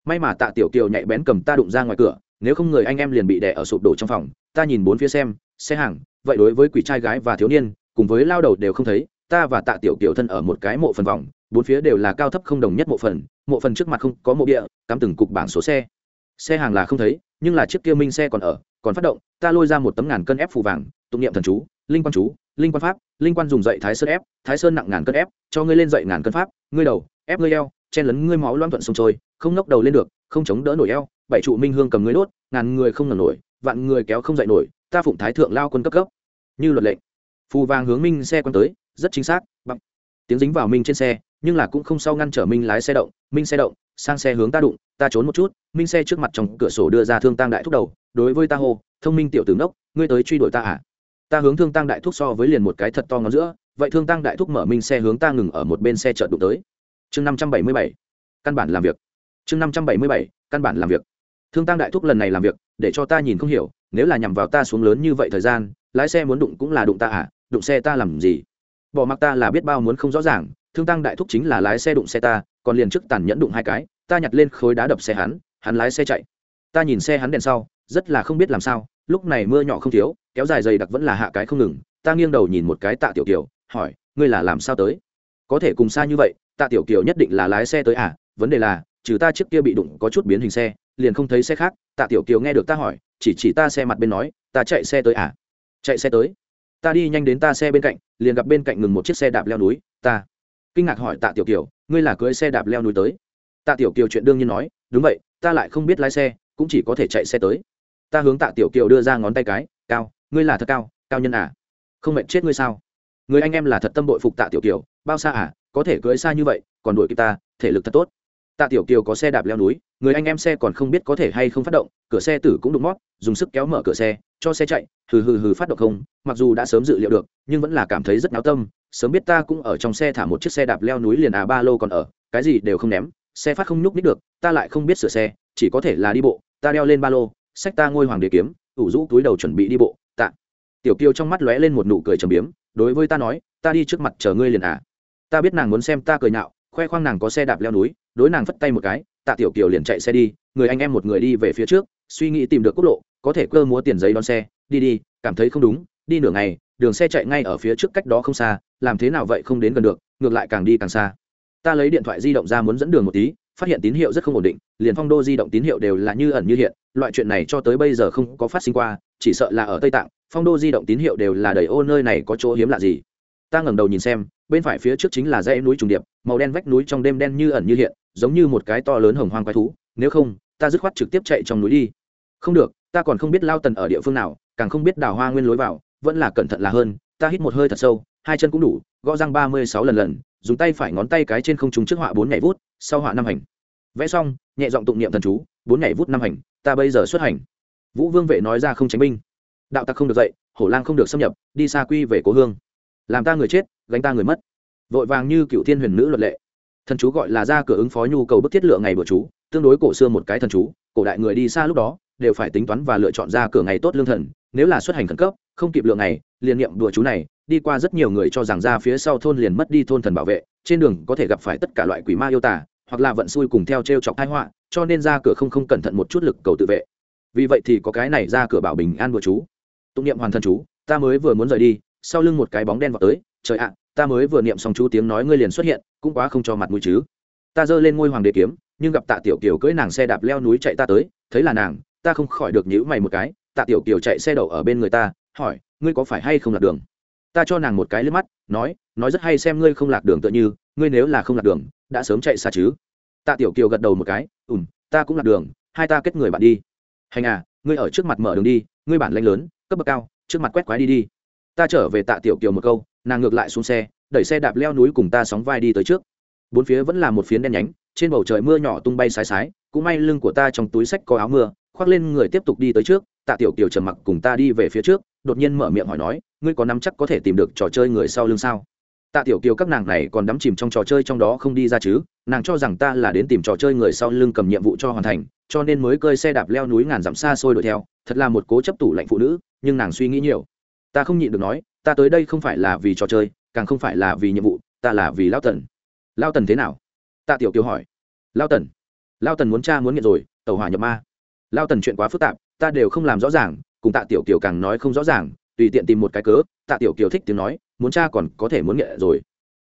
May mà tạ tiểu kiều nhạy bén cầm ta đụng ra ngoài cửa nếu không người anh em liền bị đè ở sụp đổ trong phòng, ta nhìn bốn phía xem, xe hàng, vậy đối với quỷ trai gái và thiếu niên, cùng với lao đầu đều không thấy, ta và tạ tiểu kiểu thân ở một cái mộ phần vòng, bốn phía đều là cao thấp không đồng nhất mộ phần mộ phần trước mặt không có mộ địa cắm từng cục bảng số xe. Xe hàng là không thấy, nhưng là chiếc kia minh xe còn ở, còn phát động, ta lôi ra một tấm ngàn cân ép phù vàng, tụng niệm thần chú, linh quan chú, linh quan pháp, linh quan dùng dậy thái sơn ép, thái sơn nặng ngàn cân ép, cho ngươi lên dậy ngàn cân pháp, ngươi đầu, ép ngươi eo, chen lấn ngươi máu loan thuận sông trôi, không ngóc đầu lên được không chống đỡ nổi eo, bảy trụ minh hương cầm người đốt, ngàn người không ngẩng nổi, vạn người kéo không dậy nổi, ta phụng thái thượng lao quân cấp cấp. Như luật lệnh. Phù vàng hướng minh xe quan tới, rất chính xác bằng tiếng dính vào minh trên xe, nhưng là cũng không sau ngăn trở minh lái xe động, minh xe động, sang xe hướng ta đụng, ta trốn một chút, minh xe trước mặt trong cửa sổ đưa ra thương tăng đại thúc đầu, đối với ta hô, thông minh tiểu tướng đốc ngươi tới truy đuổi ta à? Ta hướng thương tăng đại thúc so với liền một cái thật to ngón giữa, vậy thương tăng đại thúc mở minh xe hướng ta ngừng ở một bên xe chợt đụng tới. Chương năm trăm bảy mươi bảy. Căn bản làm việc chương năm trăm bảy mươi bảy, căn bản làm việc. Thương tăng đại thúc lần này làm việc, để cho ta nhìn không hiểu, nếu là nhằm vào ta xuống lớn như vậy thời gian, lái xe muốn đụng cũng là đụng ta à đụng xe ta làm gì? Bỏ mặc ta là biết bao muốn không rõ ràng, thương tăng đại thúc chính là lái xe đụng xe ta, còn liền trước tàn nhẫn đụng hai cái, ta nhặt lên khối đá đập xe hắn hắn lái xe chạy. Ta nhìn xe hắn đèn sau, rất là không biết làm sao, lúc này mưa nhỏ không thiếu, kéo dài dày đặc vẫn là hạ cái không ngừng, ta nghiêng đầu nhìn một cái tạ tiểu kiều, hỏi, ngươi là làm sao tới? Có thể cùng xa như vậy, tạ tiểu kiều nhất định là lái xe tới à vấn đề là trừ ta trước kia bị đụng có chút biến hình xe, liền không thấy xe khác. Tạ tiểu kiều nghe được ta hỏi, chỉ chỉ ta xe mặt bên nói, ta chạy xe tới à? Chạy xe tới. Ta đi nhanh đến ta xe bên cạnh, liền gặp bên cạnh ngừng một chiếc xe đạp leo núi, ta. Kinh ngạc hỏi tạ tiểu kiều, ngươi là cưới xe đạp leo núi tới? Tạ tiểu kiều chuyện đương nhiên nói, đúng vậy, ta lại không biết lái xe, cũng chỉ có thể chạy xe tới. Ta hướng tạ tiểu kiều đưa ra ngón tay cái, cao, ngươi là thật cao cao nhân à? Không mệt chết ngươi sao? Người anh em là thật tâm bội phục tạ tiểu kiều, bao xa à? Có thể cưới xa như vậy, còn đuổi kịp ta, thể lực thật tốt tạ tiểu kiều có xe đạp leo núi, người anh em xe còn không biết có thể hay không phát động, cửa xe tử cũng đụng mót dùng sức kéo mở cửa xe, cho xe chạy, hừ hừ hừ phát động không, mặc dù đã sớm dự liệu được, nhưng vẫn là cảm thấy rất náo tâm, sớm biết ta cũng ở trong xe thả một chiếc xe đạp leo núi liền à ba lô còn ở, cái gì đều không ném, xe phát không nhúc nít được, ta lại không biết sửa xe, chỉ có thể là đi bộ, ta đeo lên ba lô, xách ta ngôi hoàng đế kiếm, ủ rũ túi đầu chuẩn bị đi bộ, tạ. Tiểu kiều trong mắt lóe lên một nụ cười trầm biếm, đối với ta nói, ta đi trước mặt chờ ngươi liền à. Ta biết nàng muốn xem ta cười nhạo khoe khoang nàng có xe đạp leo núi, đối nàng phất tay một cái, tạ tiểu kiều liền chạy xe đi, người anh em một người đi về phía trước, suy nghĩ tìm được quốc lộ, có thể cơ múa tiền giấy đón xe, đi đi, cảm thấy không đúng, đi nửa ngày, đường xe chạy ngay ở phía trước cách đó không xa, làm thế nào vậy không đến gần được, ngược lại càng đi càng xa. Ta lấy điện thoại di động ra muốn dẫn đường một tí, phát hiện tín hiệu rất không ổn định, liền phong đô di động tín hiệu đều là như ẩn như hiện, loại chuyện này cho tới bây giờ không có phát sinh qua, chỉ sợ là ở tây tạng, phong đô di động tín hiệu đều là đầy ô, nơi này có chỗ hiếm lạ gì. Ta ngẩng đầu nhìn xem bên phải phía trước chính là dãy núi trùng điệp, màu đen vách núi trong đêm đen như ẩn như hiện, giống như một cái to lớn hồng hoang quái thú, nếu không, ta dứt khoát trực tiếp chạy trong núi đi. Không được, ta còn không biết lao tần ở địa phương nào, càng không biết đào hoa nguyên lối vào, vẫn là cẩn thận là hơn, ta hít một hơi thật sâu, hai chân cũng đủ, gõ răng ba mươi sáu lần lần, dùng tay phải ngón tay cái trên không trúng trước họa bốn nhảy vút, sau họa năm hành. Vẽ xong, nhẹ giọng tụng niệm thần chú, bốn nhảy vút năm hành, ta bây giờ xuất hành. Vũ vương vệ nói ra không tránh binh. Đạo tặc không được dậy, hổ lang không được xâm nhập, đi xa quy về cố hương làm ta người chết, gánh ta người mất. Vội vàng như cựu thiên huyền nữ luật lệ. Thần chú gọi là ra cửa ứng phó nhu cầu bức thiết lượng ngày bữa chú, tương đối cổ xưa một cái thần chú, cổ đại người đi xa lúc đó, đều phải tính toán và lựa chọn ra cửa ngày tốt lương thần, nếu là xuất hành khẩn cấp, không kịp lượng ngày, liền niệm đùa chú này, đi qua rất nhiều người cho rằng ra phía sau thôn liền mất đi thôn thần bảo vệ, trên đường có thể gặp phải tất cả loại quỷ ma yêu tả hoặc là vận xui cùng theo t r e o chọc thái họa, cho nên ra cửa không không cẩn thận một chút lực cầu tự vệ. Vì vậy thì có cái này ra cửa bảo bình an đùa chú. Tụng niệm hoàn thần chú, ta mới vừa muốn rời đi sau lưng một cái bóng đen vào tới, trời ạ, ta mới vừa niệm xong chú tiếng nói ngươi liền xuất hiện, cũng quá không cho mặt mũi chứ. Ta giơ lên ngôi hoàng đế kiếm, nhưng gặp tạ tiểu kiều cưỡi nàng xe đạp leo núi chạy ta tới, thấy là nàng, ta không khỏi được nhữ mày một cái, tạ tiểu kiều chạy xe đậu ở bên người ta, hỏi, ngươi có phải hay không lạc đường? Ta cho nàng một cái lên mắt, nói nói rất hay xem ngươi không lạc đường tựa như, ngươi nếu là không lạc đường, đã sớm chạy xa chứ? Tạ tiểu kiều gật đầu một cái ùm ta cũng lạc đường, hai ta kết người bạn đi. Hành à ngươi ở trước mặt mở đường đi, ngươi bản lanh lớn, cấp bậc cao, trước mặt quét quái đi đi ta trở về tạ tiểu kiều một câu, nàng ngược lại xuống xe, đẩy xe đạp leo núi cùng ta sóng vai đi tới trước. Bốn phía vẫn là một phiến đen nhánh, trên bầu trời mưa nhỏ tung bay sái sái, cũng may lưng của ta trong túi sách có áo mưa, khoác lên người tiếp tục đi tới trước, tạ tiểu kiều trầm mặc cùng ta đi về phía trước, đột nhiên mở miệng hỏi nói, ngươi có nắm chắc có thể tìm được trò chơi người sau lưng sao? Tạ tiểu kiều các nàng này còn đắm chìm trong trò chơi trong đó không đi ra chứ, nàng cho rằng ta là đến tìm trò chơi người sau lưng cầm nhiệm vụ cho hoàn thành, cho nên mới cơi xe đạp leo núi ngàn dặm xa xôi đuổi theo, thật là một cố chấp tủ lạnh phụ nữ, nhưng nàng suy nghĩ nhiều ta không nhịn được nói, ta tới đây không phải là vì trò chơi, càng không phải là vì nhiệm vụ, ta là vì lao tần. Lao tần thế nào? Tạ tiểu kiều hỏi. Lao tần. Lao tần muốn cha muốn nghiện rồi tàu hỏa nhập ma. Lao tần chuyện quá phức tạp, ta đều không làm rõ ràng, cùng tạ tiểu kiều càng nói không rõ ràng, tùy tiện tìm một cái cớ, tạ tiểu kiều thích tiếng nói, muốn cha còn có thể muốn nghệ rồi.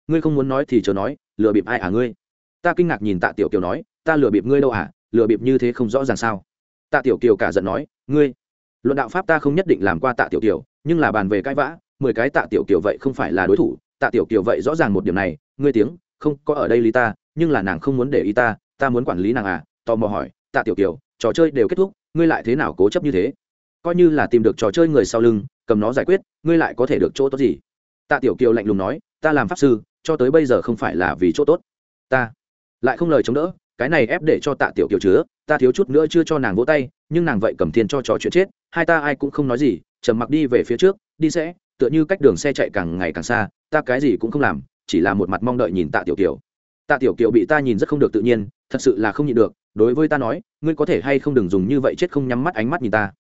Ngươi không muốn nói thì chờ nói, lừa bịp ai à ngươi? Ta kinh ngạc nhìn tạ tiểu kiều nói, ta lừa bịp ngươi đâu à lừa bịp như thế không rõ ràng sao? Tạ tiểu kiều cả giận nói, ngươi, luận đạo pháp ta không nhất định làm qua tạ tiểu kiều nhưng là bàn về cãi vã, mười cái tạ tiểu kiều vậy không phải là đối thủ, tạ tiểu kiều vậy rõ ràng một điểm này, ngươi tiếng, không, có ở đây lý ta, nhưng là nàng không muốn để ý ta ta muốn quản lý nàng à tò mò hỏi, tạ tiểu kiều, trò chơi đều kết thúc, ngươi lại thế nào cố chấp như thế? Coi như là tìm được trò chơi người sau lưng, cầm nó giải quyết, ngươi lại có thể được chỗ tốt gì? Tạ tiểu kiều lạnh lùng nói, ta làm pháp sư, cho tới bây giờ không phải là vì chỗ tốt. Ta lại không lời chống đỡ, cái này ép để cho tạ tiểu kiều chứa, ta thiếu chút nữa chưa cho nàng vỗ tay, nhưng nàng vậy cầm tiền cho trò chuyện chết, hai ta ai cũng không nói gì trầm mặc đi về phía trước, đi sẽ, tựa như cách đường xe chạy càng ngày càng xa, ta cái gì cũng không làm, chỉ là một mặt mong đợi nhìn tạ tiểu kiều. Tạ tiểu kiều bị ta nhìn rất không được tự nhiên, thật sự là không nhịn được, đối với ta nói, ngươi có thể hay không đừng dùng như vậy chết không nhắm mắt ánh mắt nhìn ta.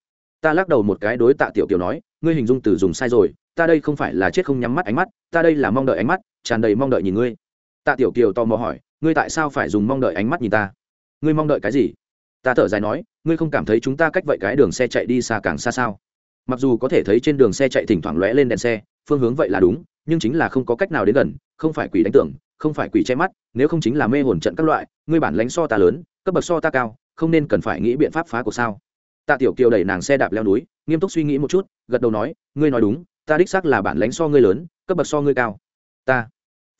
Ta lắc đầu một cái đối tạ tiểu kiều nói, ngươi hình dung từ dùng sai rồi, ta đây không phải là chết không nhắm mắt ánh mắt, ta đây là mong đợi ánh mắt, tràn đầy mong đợi nhìn ngươi. Tạ tiểu kiều tò mò hỏi, ngươi tại sao phải dùng mong đợi ánh mắt nhìn ta? Ngươi mong đợi cái gì? Ta thở dài nói, ngươi không cảm thấy chúng ta cách vậy cái đường xe chạy đi xa càng xa sao? Mặc dù có thể thấy trên đường xe chạy thỉnh thoảng lóe lên đèn xe, phương hướng vậy là đúng, nhưng chính là không có cách nào đến gần, không phải quỷ đánh tưởng, không phải quỷ che mắt, nếu không chính là mê hồn trận các loại, ngươi bản lánh so ta lớn, cấp bậc so ta cao, không nên cần phải nghĩ biện pháp phá của sao? Tạ tiểu kiều đẩy nàng xe đạp leo núi, nghiêm túc suy nghĩ một chút, gật đầu nói, ngươi nói đúng, ta đích xác là bản lánh so ngươi lớn, cấp bậc so ngươi cao. Ta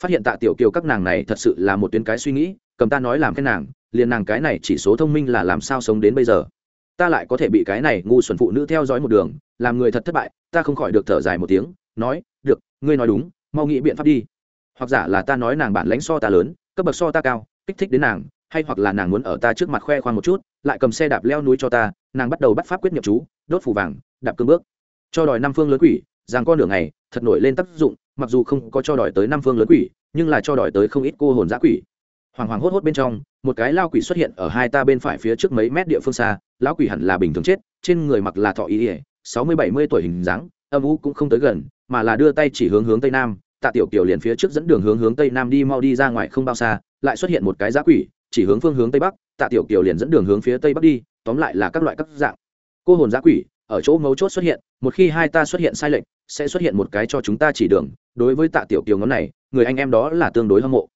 phát hiện tạ tiểu kiều các nàng này thật sự là một tuyến cái suy nghĩ, cầm ta nói làm cái nàng, liền nàng cái này chỉ số thông minh là làm sao sống đến bây giờ? Ta lại có thể bị cái này ngu xuẩn phụ nữ theo dõi một đường, làm người thật thất bại, ta không khỏi được thở dài một tiếng, nói, được, ngươi nói đúng, mau nghĩ biện pháp đi. Hoặc giả là ta nói nàng bản lãnh so ta lớn, cấp bậc so ta cao, kích thích đến nàng, hay hoặc là nàng muốn ở ta trước mặt khoe khoang một chút, lại cầm xe đạp leo núi cho ta, nàng bắt đầu bắt pháp quyết nhập chú, đốt phủ vàng, đạp cương bước. Cho đòi năm phương lớn quỷ, rằng con đường này, thật nổi lên tác dụng, mặc dù không có cho đòi tới năm phương lớn quỷ, nhưng là cho đòi tới không ít cô hồn giã quỷ hoàng hoàng hốt hốt bên trong, một cái lao quỷ xuất hiện ở hai ta bên phải phía trước mấy mét địa phương xa lão quỷ hẳn là bình thường chết, trên người mặc là thọ ý ỉa sáu mươi bảy mươi tuổi hình dáng, âm u cũng không tới gần, mà là đưa tay chỉ hướng hướng tây nam, tạ tiểu kiều liền phía trước dẫn đường hướng hướng tây nam đi mau đi ra ngoài không bao xa, lại xuất hiện một cái giá quỷ, chỉ hướng phương hướng tây bắc, tạ tiểu kiều liền dẫn đường hướng phía tây bắc đi, tóm lại là các loại các dạng. Cô hồn giá quỷ, ở chỗ mấu chốt xuất hiện, một khi hai ta xuất hiện sai lệch, sẽ xuất hiện một cái cho chúng ta chỉ đường, đối với tạ tiểu kiều ngón này, người anh em đó là tương đối hâm mộ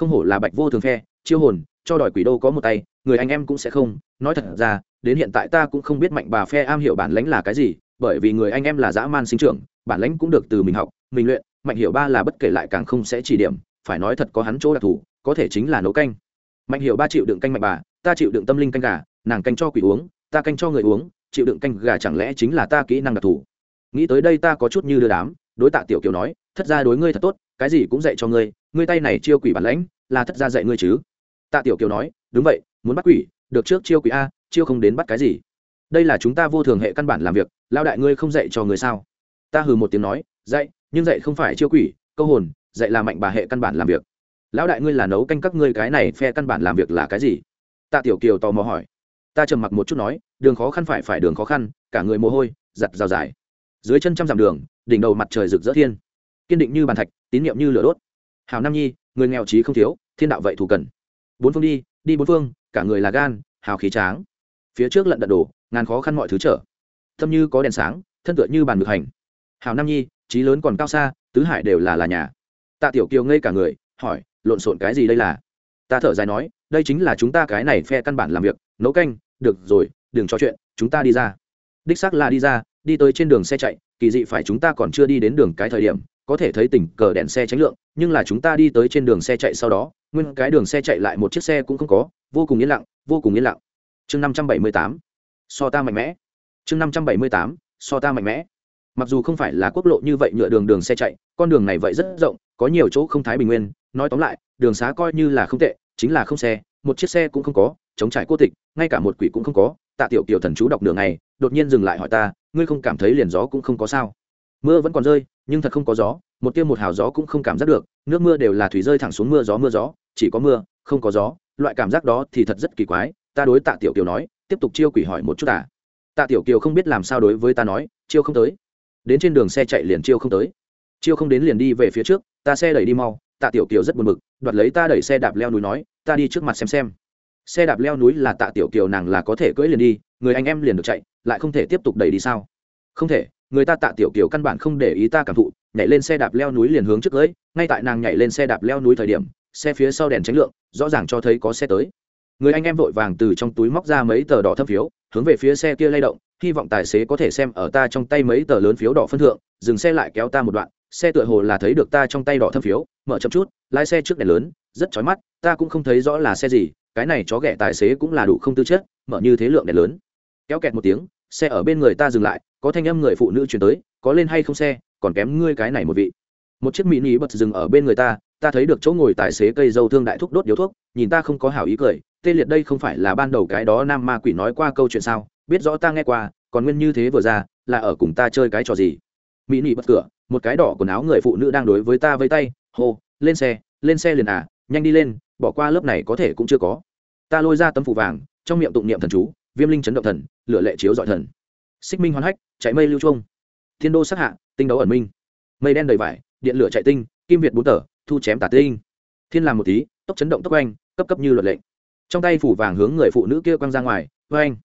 không hổ là bạch vô thường phe, chiêu hồn, cho đòi quỷ đô có một tay, người anh em cũng sẽ không. Nói thật ra, đến hiện tại ta cũng không biết mạnh bà phe am hiểu bản lãnh là cái gì, bởi vì người anh em là dã man sinh trưởng, bản lãnh cũng được từ mình học, mình luyện, mạnh hiểu ba là bất kể lại càng không sẽ chỉ điểm, phải nói thật có hắn chỗ đặc thù, có thể chính là nấu canh. Mạnh hiểu ba chịu đựng canh mạnh bà, ta chịu đựng tâm linh canh gà, nàng canh cho quỷ uống, ta canh cho người uống, chịu đựng canh gà chẳng lẽ chính là ta kỹ năng đặc thù? Nghĩ tới đây ta có chút như đưa đám, đối tạ tiểu kiều nói thất ra đối ngươi thật tốt cái gì cũng dạy cho ngươi ngươi tay này chiêu quỷ bản lãnh, là thất ra dạy ngươi chứ? Tạ tiểu kiều nói, đúng vậy, muốn bắt quỷ, được trước chiêu quỷ a, chiêu không đến bắt cái gì. Đây là chúng ta vô thường hệ căn bản làm việc lao đại ngươi không dạy cho người sao? Ta hừ một tiếng nói, dạy, nhưng dạy không phải chiêu quỷ, câu hồn, dạy là mạnh bà hệ căn bản làm việc. Lão đại ngươi là nấu canh các ngươi cái này phe căn bản làm việc là cái gì? Tạ tiểu kiều tò mò hỏi. Ta trầm mặc một chút nói, đường khó khăn phải phải đường khó khăn, cả người mồ hôi, giặt rào dài dưới chân trăm dặm đường, đỉnh đầu mặt trời rực rỡ thiên. Kiên định như bàn thạch tín nhiệm như lửa đốt. Hào nam nhi, người nghèo trí không thiếu, thiên đạo vậy thù cần. Bốn phương đi đi bốn phương, cả người là gan, hào khí tráng. Phía trước lận đận đổ, ngàn khó khăn mọi thứ trở. Thâm như có đèn sáng, thân tựa như bàn ngược hành. Hào nam nhi, trí lớn còn cao xa, tứ hải đều là là nhà. Tạ tiểu kiều ngây cả người, hỏi, lộn xộn cái gì đây là? Ta thở dài nói, đây chính là chúng ta cái này phe căn bản làm việc, nấu canh, được rồi, đừng trò chuyện, chúng ta đi ra. Đích xác là đi ra, đi tới trên đường xe chạy, kỳ dị phải chúng ta còn chưa đi đến đường cái thời điểm có thể thấy tỉnh cờ đèn xe tránh lượng, nhưng là chúng ta đi tới trên đường xe chạy sau đó, nguyên cái đường xe chạy lại một chiếc xe cũng không có, vô cùng yên lặng, vô cùng yên lặng. Chương năm trăm bảy mươi tám, so ta mạnh mẽ. Chương năm trăm bảy mươi tám, so ta mạnh mẽ. Mặc dù không phải là quốc lộ như vậy nhựa đường đường xe chạy, con đường này vậy rất rộng, có nhiều chỗ không thái bình nguyên, nói tóm lại, đường xá coi như là không tệ, chính là không xe, một chiếc xe cũng không có, chống trải cô tịch, ngay cả một quỷ cũng không có. Tạ tiểu kiều thần chú đọc đường này đột nhiên dừng lại hỏi ta, ngươi không cảm thấy liền gió cũng không có sao? Mưa vẫn còn rơi nhưng thật không có gió, một tiêm một hào gió cũng không cảm giác được, nước mưa đều là thủy rơi thẳng xuống mưa gió mưa gió, chỉ có mưa, không có gió, loại cảm giác đó thì thật rất kỳ quái, ta đối tạ tiểu kiều nói, tiếp tục chiêu quỷ hỏi một chút à. Tạ tiểu kiều không biết làm sao đối với ta nói, chiêu không tới. Đến trên đường xe chạy liền chiêu không tới. Chiêu không đến liền đi về phía trước, ta xe đẩy đi mau, tạ tiểu kiều rất buồn bực, đoạt lấy ta đẩy xe đạp leo núi nói, ta đi trước mặt xem xem. Xe đạp leo núi là tạ tiểu kiều nàng là có thể cưỡi liền đi, người anh em liền được chạy, lại không thể tiếp tục đẩy đi sao? Không thể người ta tạ tiểu kiều căn bản không để ý ta cảm thụ, nhảy lên xe đạp leo núi liền hướng trước cưỡi ngay tại nàng nhảy lên xe đạp leo núi thời điểm, xe phía sau đèn tránh lượng, rõ ràng cho thấy có xe tới. Người anh em vội vàng từ trong túi móc ra mấy tờ đỏ thâm phiếu, hướng về phía xe kia lay động, hy vọng tài xế có thể xem ở ta trong tay mấy tờ lớn phiếu đỏ phân thượng, dừng xe lại kéo ta một đoạn, xe tựa hồ là thấy được ta trong tay đỏ thâm phiếu, mở chậm chút, lái xe trước đèn lớn, rất chói mắt, ta cũng không thấy rõ là xe gì, cái này chó ghẻ tài xế cũng là đủ không tư chất, mở như thế lượng đèn lớn. Kéo kẹt một tiếng, xe ở bên người ta dừng lại có thanh âm người phụ nữ chuyển tới, có lên hay không xe, còn kém ngươi cái này một vị. Một chiếc mỹ nỉ bật dừng ở bên người ta ta thấy được chỗ ngồi tài xế cây dâu thương đại thúc đốt điếu thuốc, nhìn ta không có hảo ý cười, tê liệt đây không phải là ban đầu cái đó nam ma quỷ nói qua câu chuyện sao, biết rõ ta nghe qua, còn nguyên như thế vừa ra, là ở cùng ta chơi cái trò gì. Mỹ nỉ bật cửa, một cái đỏ quần áo người phụ nữ đang đối với ta với tay, hô, lên xe lên xe liền à nhanh đi lên, bỏ qua lớp này có thể cũng chưa có. Ta lôi ra tấm phủ vàng, trong miệng tụng niệm thần chú, viêm linh chấn động thần, lửa lệ chiếu dọi thần. Xích minh hoán hách chạy mây lưu trung thiên đô sắc hạ tinh đấu ẩn minh. Mây đen đầy vải điện lửa chạy tinh kim việt bốn tờ thu chém tả tinh. Thiên làm một tí tốc chấn động tốc quanh, cấp cấp như luật lệnh. Trong tay phủ vàng hướng người phụ nữ kia quăng ra ngoài vê anh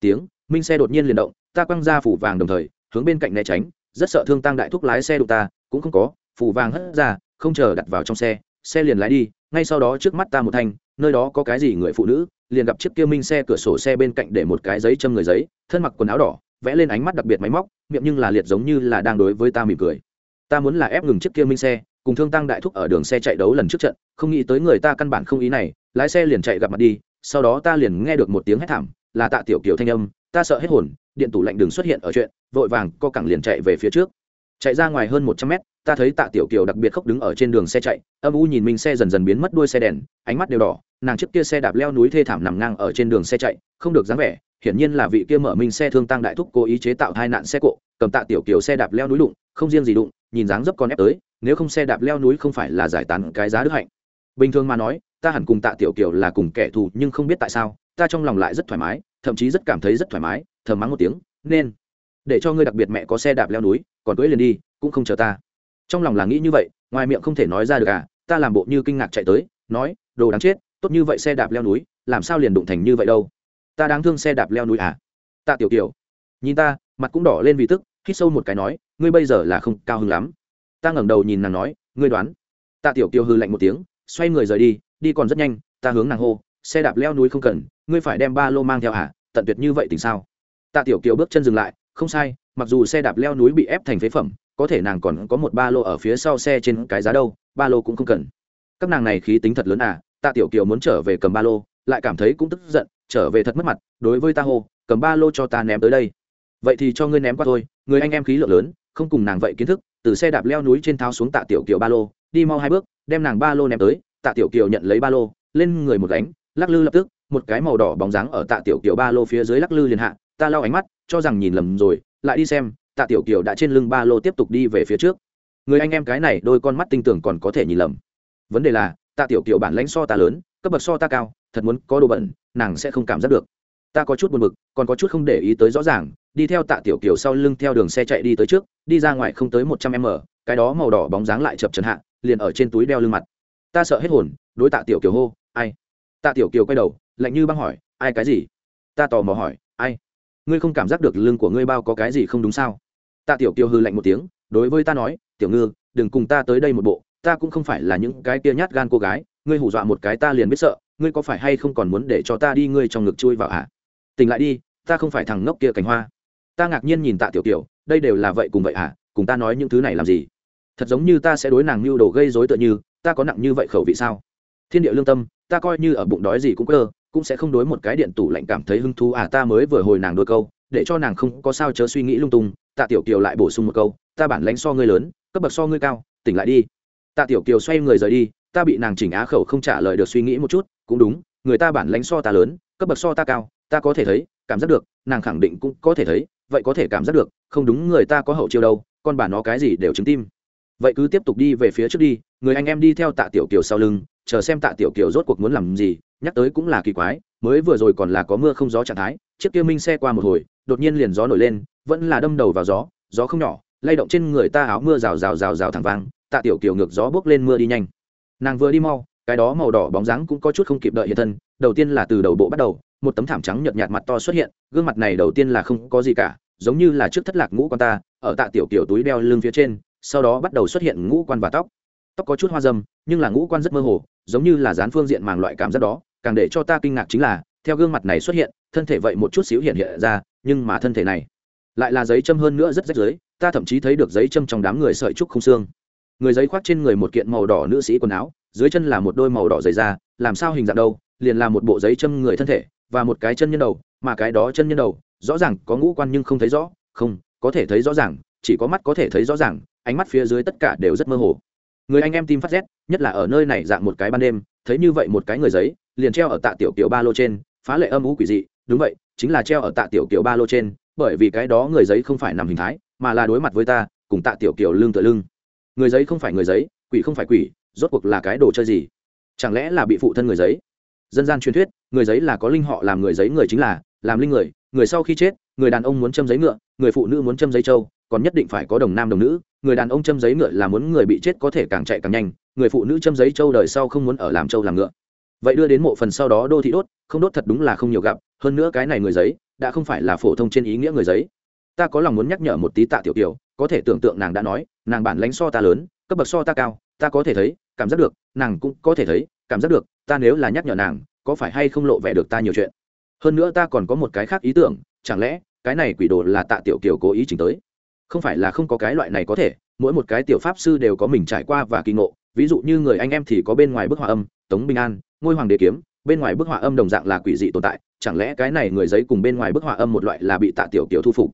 tiếng minh xe đột nhiên liền động ta quăng ra phủ vàng đồng thời hướng bên cạnh né tránh rất sợ thương tăng đại thúc lái xe đụng ta cũng không có phủ vàng hất ra không chờ đặt vào trong xe xe liền lái đi ngay sau đó trước mắt ta một thanh nơi đó có cái gì người phụ nữ liền gặp chiếc kia minh xe cửa sổ xe bên cạnh để một cái giấy châm người giấy thân mặc quần áo đỏ vẽ lên ánh mắt đặc biệt máy móc, miệng nhưng là liệt giống như là đang đối với ta mỉm cười. Ta muốn là ép ngừng chiếc kia minh xe, cùng thương tăng đại thúc ở đường xe chạy đấu lần trước trận, không nghĩ tới người ta căn bản không ý này, lái xe liền chạy gặp mặt đi, sau đó ta liền nghe được một tiếng hét thảm, là tạ tiểu kiều thanh âm, ta sợ hết hồn, điện tủ lạnh đường xuất hiện ở chuyện, vội vàng co cẳng liền chạy về phía trước. Chạy ra ngoài hơn một trăm mét ta thấy tạ tiểu kiều đặc biệt khóc đứng ở trên đường xe chạy, âm u nhìn mình xe dần dần biến mất đuôi xe đèn, ánh mắt đều đỏ, nàng trước kia xe đạp leo núi thê thảm nằm ngang ở trên đường xe chạy, không được dáng vẻ, hiển nhiên là vị kia mở minh xe thương tăng đại thúc cố ý chế tạo hai nạn xe cộ, cầm tạ tiểu kiều xe đạp leo núi đụng, không riêng gì đụng, nhìn dáng dấp con ép tới, nếu không xe đạp leo núi không phải là giải tán cái giá đức hạnh. Bình thường mà nói, ta hẳn cùng tạ tiểu kiều là cùng kẻ thù, nhưng không biết tại sao, ta trong lòng lại rất thoải mái, thậm chí rất cảm thấy rất thoải mái, thầm mắng một tiếng, nên để cho ngươi đặc biệt mẹ có xe đạp leo núi, còn cưỡi liền đi, cũng không chờ ta trong lòng là nghĩ như vậy, ngoài miệng không thể nói ra được à ta làm bộ như kinh ngạc chạy tới, nói, đồ đáng chết, tốt như vậy xe đạp leo núi, làm sao liền đụng thành như vậy đâu. Ta đáng thương xe đạp leo núi à? Tạ tiểu kiều nhìn ta, mặt cũng đỏ lên vì tức, hít sâu một cái nói, ngươi bây giờ là không cao hứng lắm. Ta ngẩng đầu nhìn nàng nói, ngươi đoán. Tạ tiểu kiều hư lạnh một tiếng, xoay người rời đi đi còn rất nhanh, ta hướng nàng hô, xe đạp leo núi không cần, ngươi phải đem ba lô mang theo hả tận tuyệt như vậy tình sao? Tạ tiểu kiều bước chân dừng lại, không sai, mặc dù xe đạp leo núi bị ép thành phế phẩm có thể nàng còn có một ba lô ở phía sau xe trên cái giá đâu, ba lô cũng không cần. Các nàng này khí tính thật lớn à tạ tiểu kiều muốn trở về cầm ba lô, lại cảm thấy cũng tức giận, trở về thật mất mặt, đối với ta hô, cầm ba lô cho ta ném tới đây. Vậy thì cho ngươi ném qua thôi, người anh em khí lượng lớn, không cùng nàng vậy kiến thức, từ xe đạp leo núi trên tháo xuống tạ tiểu kiều ba lô, đi mau hai bước, đem nàng ba lô ném tới. Tạ tiểu kiều nhận lấy ba lô, lên người một gánh, lắc lư lập tức, một cái màu đỏ bóng dáng ở tạ tiểu kiều ba lô phía dưới lắc lư liền hạ, ta lau ánh mắt, cho rằng nhìn lầm rồi, lại đi xem tạ tiểu kiều đã trên lưng ba lô tiếp tục đi về phía trước. Người anh em cái này đôi con mắt tinh tưởng còn có thể nhìn lầm. Vấn đề là, tạ tiểu kiều bản lãnh so ta lớn, cấp bậc so ta cao, thật muốn có đồ bẩn, nàng sẽ không cảm giác được. Ta có chút buồn bực, còn có chút không để ý tới rõ ràng, đi theo tạ tiểu kiều sau lưng theo đường xe chạy đi tới trước, đi ra ngoài không tới một trăm m, cái đó màu đỏ bóng dáng lại chập trần hạ, liền ở trên túi đeo lưng mặt. Ta sợ hết hồn, đối tạ tiểu kiều hô, ai? Tạ tiểu kiều quay đầu, lạnh như băng hỏi, ai cái gì? Ta tò mò hỏi, ai? Ngươi không cảm giác được lưng của ngươi bao có cái gì không đúng sao? Tạ tiểu kiều hư lạnh một tiếng, đối với ta nói, tiểu ngư, đừng cùng ta tới đây một bộ, ta cũng không phải là những cái kia nhát gan cô gái, ngươi hù dọa một cái ta liền biết sợ, ngươi có phải hay không còn muốn để cho ta đi ngươi trong ngực chui vào hả? À? tỉnh lại đi, ta không phải thằng ngốc kia cánh hoa. Ta ngạc nhiên nhìn tạ tiểu kiều, đây đều là vậy cùng vậy hả? À? cùng ta nói những thứ này làm gì? Thật giống như ta sẽ đối nàng mưu đồ gây dối tựa như, ta có nặng như vậy khẩu vị sao? Thiên địa lương tâm, ta coi như ở bụng đói gì cũng cơ cũng sẽ không đối một cái điện tủ lạnh cảm thấy hứng thú à ta mới vừa hồi nàng đôi câu, để cho nàng không có sao chớ suy nghĩ lung tung, tạ tiểu kiều lại bổ sung một câu, ta bản lãnh so ngươi lớn, cấp bậc so ngươi cao, tỉnh lại đi. Tạ tiểu kiều xoay người rời đi, ta bị nàng chỉnh á khẩu không trả lời được suy nghĩ một chút, cũng đúng, người ta bản lãnh so ta lớn, cấp bậc so ta cao, ta có thể thấy, cảm giác được, nàng khẳng định cũng có thể thấy, vậy có thể cảm giác được, không đúng, người ta có hậu chiêu đâu, con bà nó cái gì đều chứng tim. Vậy cứ tiếp tục đi về phía trước đi, người anh em đi theo tạ tiểu kiều sau lưng, chờ xem tạ tiểu kiều rốt cuộc muốn làm gì nhắc tới cũng là kỳ quái, mới vừa rồi còn là có mưa không gió trạng thái, chiếc kia minh xe qua một hồi, đột nhiên liền gió nổi lên, vẫn là đâm đầu vào gió gió không nhỏ, lay động trên người ta áo mưa rào rào rào rào thẳng vang, tạ tiểu kiều ngược gió bước lên mưa đi nhanh. Nàng vừa đi mau, cái đó màu đỏ bóng dáng cũng có chút không kịp đợi hiện thân, đầu tiên là từ đầu bộ bắt đầu, một tấm thảm trắng nhợt nhạt mặt to xuất hiện, gương mặt này đầu tiên là không có gì cả, giống như là trước thất lạc ngũ quan ta, ở tạ tiểu kiều túi đeo lưng phía trên, sau đó bắt đầu xuất hiện ngũ quan và tóc. Tóc có chút hoa dâm, nhưng là ngũ quan rất mơ hồ, giống như là dán phương diện màng loại cảm giác đó càng để cho ta kinh ngạc chính là, theo gương mặt này xuất hiện, thân thể vậy một chút xíu hiện hiện ra, nhưng mà thân thể này lại là giấy châm hơn nữa rất rách rưới, ta thậm chí thấy được giấy châm trong đám người sợi trúc không xương. Người giấy khoác trên người một kiện màu đỏ nữ sĩ quần áo, dưới chân là một đôi màu đỏ dày da, làm sao hình dạng đâu, liền là một bộ giấy châm người thân thể, và một cái chân nhân đầu, mà cái đó chân nhân đầu, rõ ràng có ngũ quan nhưng không thấy rõ, không, có thể thấy rõ ràng, chỉ có mắt có thể thấy rõ ràng, ánh mắt phía dưới tất cả đều rất mơ hồ. Người anh em tim phát rét, nhất là ở nơi này dạng một cái ban đêm, thấy như vậy một cái người giấy liền treo ở tạ tiểu kiểu ba lô trên, phá lệ âm ú quỷ dị, đúng vậy, chính là treo ở tạ tiểu kiểu ba lô trên, bởi vì cái đó người giấy không phải nằm hình thái, mà là đối mặt với ta, cùng tạ tiểu kiểu lưng tựa lưng. Người giấy không phải người giấy, quỷ không phải quỷ, rốt cuộc là cái đồ chơi gì? Chẳng lẽ là bị phụ thân người giấy? Dân gian truyền thuyết, người giấy là có linh họ làm người giấy người chính là, làm linh người người sau khi chết, người đàn ông muốn châm giấy ngựa, người phụ nữ muốn châm giấy trâu, còn nhất định phải có đồng nam đồng nữ, người đàn ông châm giấy ngựa là muốn người bị chết có thể càng chạy càng nhanh, người phụ nữ châm giấy trâu đời sau không muốn ở làm trâu làm ngựa vậy đưa đến mộ phần sau đó đô thị đốt, không đốt thật đúng là không nhiều gặp, hơn nữa cái này người giấy, đã không phải là phổ thông trên ý nghĩa người giấy. Ta có lòng muốn nhắc nhở một tí tạ tiểu kiều, có thể tưởng tượng nàng đã nói, nàng bản lãnh so ta lớn, cấp bậc so ta cao, ta có thể thấy, cảm giác được, nàng cũng có thể thấy, cảm giác được, ta nếu là nhắc nhở nàng, có phải hay không lộ vẻ được ta nhiều chuyện? Hơn nữa ta còn có một cái khác ý tưởng, chẳng lẽ, cái này quỷ đồ là tạ tiểu kiều cố ý chỉnh tới? Không phải là không có cái loại này có thể, mỗi một cái tiểu pháp sư đều có mình trải qua và kỳ ngộ, ví dụ như người anh em thì có bên ngoài bức hòa âm, tống bình an ngôi hoàng đế kiếm bên ngoài bức họa âm đồng dạng là quỷ dị tồn tại chẳng lẽ cái này người giấy cùng bên ngoài bức họa âm một loại là bị tạ tiểu kiều thu phục?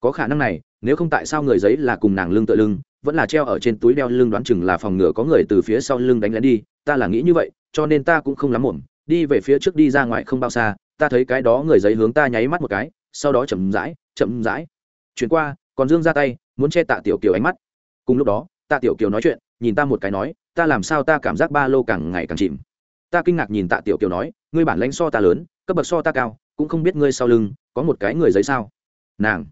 Có khả năng này nếu không tại sao người giấy là cùng nàng lưng tựa lưng vẫn là treo ở trên túi đeo lưng đoán chừng là phòng ngừa có người từ phía sau lưng đánh lén đi ta là nghĩ như vậy cho nên ta cũng không lắm muộn, đi về phía trước đi ra ngoài không bao xa ta thấy cái đó người giấy hướng ta nháy mắt một cái sau đó chậm rãi chậm rãi. Chuyển qua còn dương ra tay muốn che tạ tiểu kiều ánh mắt. Cùng lúc đó tạ tiểu kiều nói chuyện nhìn ta một cái nói ta làm sao ta cảm giác ba lô càng ngày càng chìm ta kinh ngạc nhìn tạ tiểu kiều nói, ngươi bản lãnh so ta lớn, cấp bậc so ta cao, cũng không biết ngươi sau lưng có một cái người giấy sao. Nàng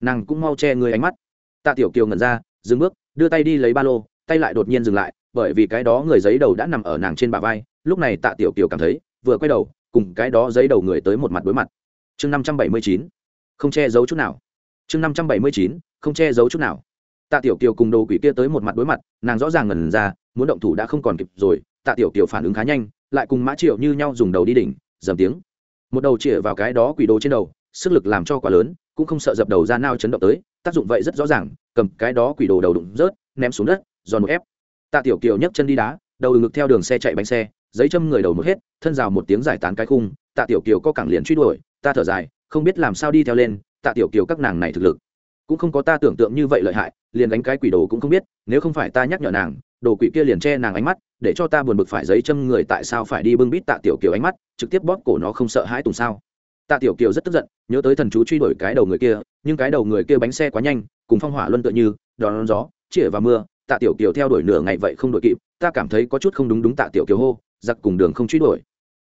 nàng cũng mau che ngươi ánh mắt. Tạ tiểu kiều ngẩn ra, dừng bước, đưa tay đi lấy ba lô, tay lại đột nhiên dừng lại, bởi vì cái đó người giấy đầu đã nằm ở nàng trên bả vai, lúc này tạ tiểu kiều cảm thấy, vừa quay đầu, cùng cái đó giấy đầu người tới một mặt đối mặt. Chương năm trăm bảy mươi chín, không che giấu chút nào. Chương năm trăm bảy mươi chín, không che giấu chút nào. Tạ tiểu kiều cùng đồ quỷ kia tới một mặt đối mặt, nàng rõ ràng ngần ra, muốn động thủ đã không còn kịp rồi, tạ tiểu kiều phản ứng khá nhanh lại cùng mã triệu như nhau dùng đầu đi đỉnh, dầm tiếng. Một đầu chĩa vào cái đó quỷ đồ trên đầu, sức lực làm cho quá lớn, cũng không sợ dập đầu ra nao chấn động tới, tác dụng vậy rất rõ ràng, cầm cái đó quỷ đồ đầu đụng rớt, ném xuống đất, giòn một ép. Tạ tiểu kiều nhấc chân đi đá, đầu ngực theo đường xe chạy bánh xe, giấy châm người đầu một hết, thân rào một tiếng giải tán cái khung, tạ tiểu kiều có cẳng liền truy đuổi, ta thở dài, không biết làm sao đi theo lên, tạ tiểu kiều các nàng này thực lực, cũng không có ta tưởng tượng như vậy lợi hại, liền đánh cái quỷ đồ cũng không biết, nếu không phải ta nhắc nhở nàng đồ quỷ kia liền che nàng ánh mắt, để cho ta buồn bực phải giấy châm người tại sao phải đi bưng bít tạ tiểu kiều ánh mắt, trực tiếp bóp cổ nó không sợ hãi tùng sao. Tạ tiểu kiều rất tức giận, nhớ tới thần chú truy đuổi cái đầu người kia, nhưng cái đầu người kia bánh xe quá nhanh, cùng phong hỏa luân tựa như, đón gió, chĩa và mưa, tạ tiểu kiều theo đuổi nửa ngày vậy không đuổi kịp, ta cảm thấy có chút không đúng đúng tạ tiểu kiều hô, giặc cùng đường không truy đuổi.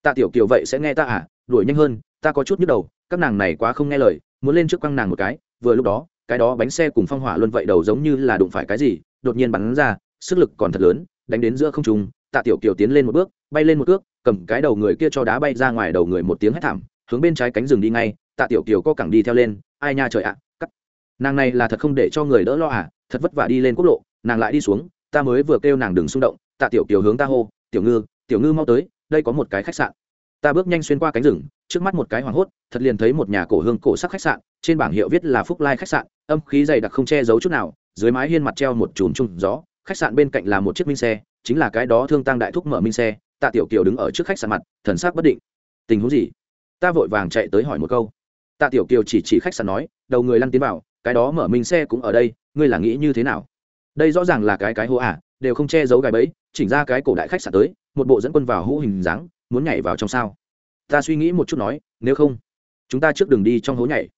Tạ tiểu kiều vậy sẽ nghe ta à đuổi nhanh hơn, ta có chút nhức đầu, các nàng này quá không nghe lời, muốn lên trước quăng nàng một cái, vừa lúc đó, cái đó bánh xe cùng phong hỏa luân vậy đầu giống như là đụng phải cái gì, đột nhiên bắn ra sức lực còn thật lớn, đánh đến giữa không trung, tạ tiểu kiều tiến lên một bước, bay lên một cước, cầm cái đầu người kia cho đá bay ra ngoài đầu người một tiếng hét thảm, hướng bên trái cánh rừng đi ngay, tạ tiểu kiều co cẳng đi theo lên, ai nha trời ạ, cắt. Nàng này là thật không để cho người đỡ lo à thật vất vả đi lên quốc lộ, nàng lại đi xuống, ta mới vừa kêu nàng đừng xung động, tạ tiểu kiều hướng ta hô, tiểu ngư tiểu ngư mau tới, đây có một cái khách sạn. Ta bước nhanh xuyên qua cánh rừng, trước mắt một cái hoảng hốt, thật liền thấy một nhà cổ hương cổ sắc khách sạn, trên bảng hiệu viết là phúc lai khách sạn, âm khí dày đặc không che giấu chút nào, dưới mái hiên mặt treo một chùm chung gió khách sạn bên cạnh là một chiếc minh xe chính là cái đó thương tăng đại thúc mở minh xe tạ tiểu kiều đứng ở trước khách sạn mặt thần sắc bất định. Tình huống gì? Ta vội vàng chạy tới hỏi một câu. Tạ tiểu kiều chỉ chỉ khách sạn nói đầu người lăn tiến vào cái đó mở minh xe cũng ở đây ngươi là nghĩ như thế nào? Đây rõ ràng là cái cái hô ả à, đều không che giấu gài bẫy chỉnh ra cái cổ đại khách sạn tới một bộ dẫn quân vào hũ hình dáng muốn nhảy vào trong sao. Ta suy nghĩ một chút nói nếu không chúng ta trước đường đi trong hố nhảy.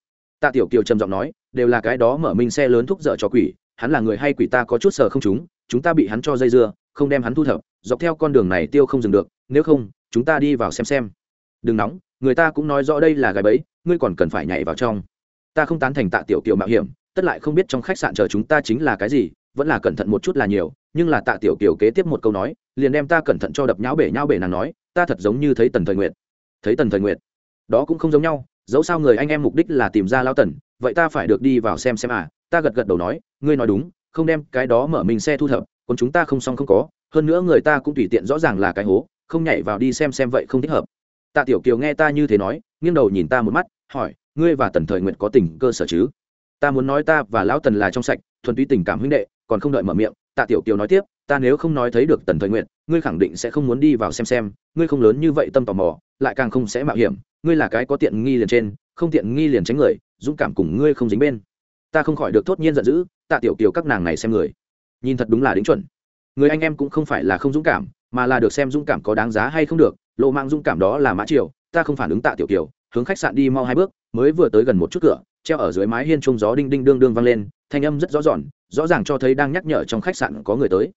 Tạ tiểu kiều trầm giọng nói đều là cái đó mở minh xe lớn thúc dở cho quỷ hắn là người hay quỷ ta có chút sờ không chúng chúng ta bị hắn cho dây dưa, không đem hắn thu thập, dọc theo con đường này tiêu không dừng được, nếu không, chúng ta đi vào xem xem đừng nóng, người ta cũng nói rõ đây là gài bẫy, ngươi còn cần phải nhảy vào trong ta không tán thành tạ tiểu kiều mạo hiểm, tất lại không biết trong khách sạn chờ chúng ta chính là cái gì, vẫn là cẩn thận một chút là nhiều, nhưng là tạ tiểu kiều kế tiếp một câu nói, liền đem ta cẩn thận cho đập nháo bể nháo bể nàng nói, ta thật giống như thấy tần thời Nguyệt. thấy tần thời Nguyệt? đó cũng không giống nhau, dẫu sao người anh em mục đích là tìm ra lao tần, vậy ta phải được đi vào xem xem à ta gật gật đầu nói, ngươi nói đúng không đem cái đó mở mình xe thu thập, còn chúng ta không xong không có, hơn nữa người ta cũng tùy tiện rõ ràng là cái hố, không nhảy vào đi xem xem vậy không thích hợp. Tạ tiểu kiều nghe ta như thế nói, nghiêng đầu nhìn ta một mắt, hỏi, ngươi và tần thời nguyện có tình cơ sở chứ? Ta muốn nói ta và lão tần là trong sạch, thuần túy tình cảm huynh đệ, còn không đợi mở miệng. Tạ tiểu kiều nói tiếp, ta nếu không nói thấy được tần thời nguyện ngươi khẳng định sẽ không muốn đi vào xem xem, ngươi không lớn như vậy tâm tò mò, lại càng không sẽ mạo hiểm, ngươi là cái có tiện nghi liền trên, không tiện nghi liền tránh người, dũng cảm cùng ngươi không dính bên. Ta không khỏi được thốt nhiên giận dữ tạ tiểu kiều các nàng này xem người. Nhìn thật đúng là đính chuẩn. Người anh em cũng không phải là không dũng cảm, mà là được xem dũng cảm có đáng giá hay không được. Lộ mạng dũng cảm đó là mã triều, ta không phản ứng tạ tiểu kiều, hướng khách sạn đi mau hai bước, mới vừa tới gần một chút cửa, treo ở dưới mái hiên trung gió đinh đinh đương đương vang lên, thanh âm rất rõ ròn rõ ràng cho thấy đang nhắc nhở trong khách sạn có người tới.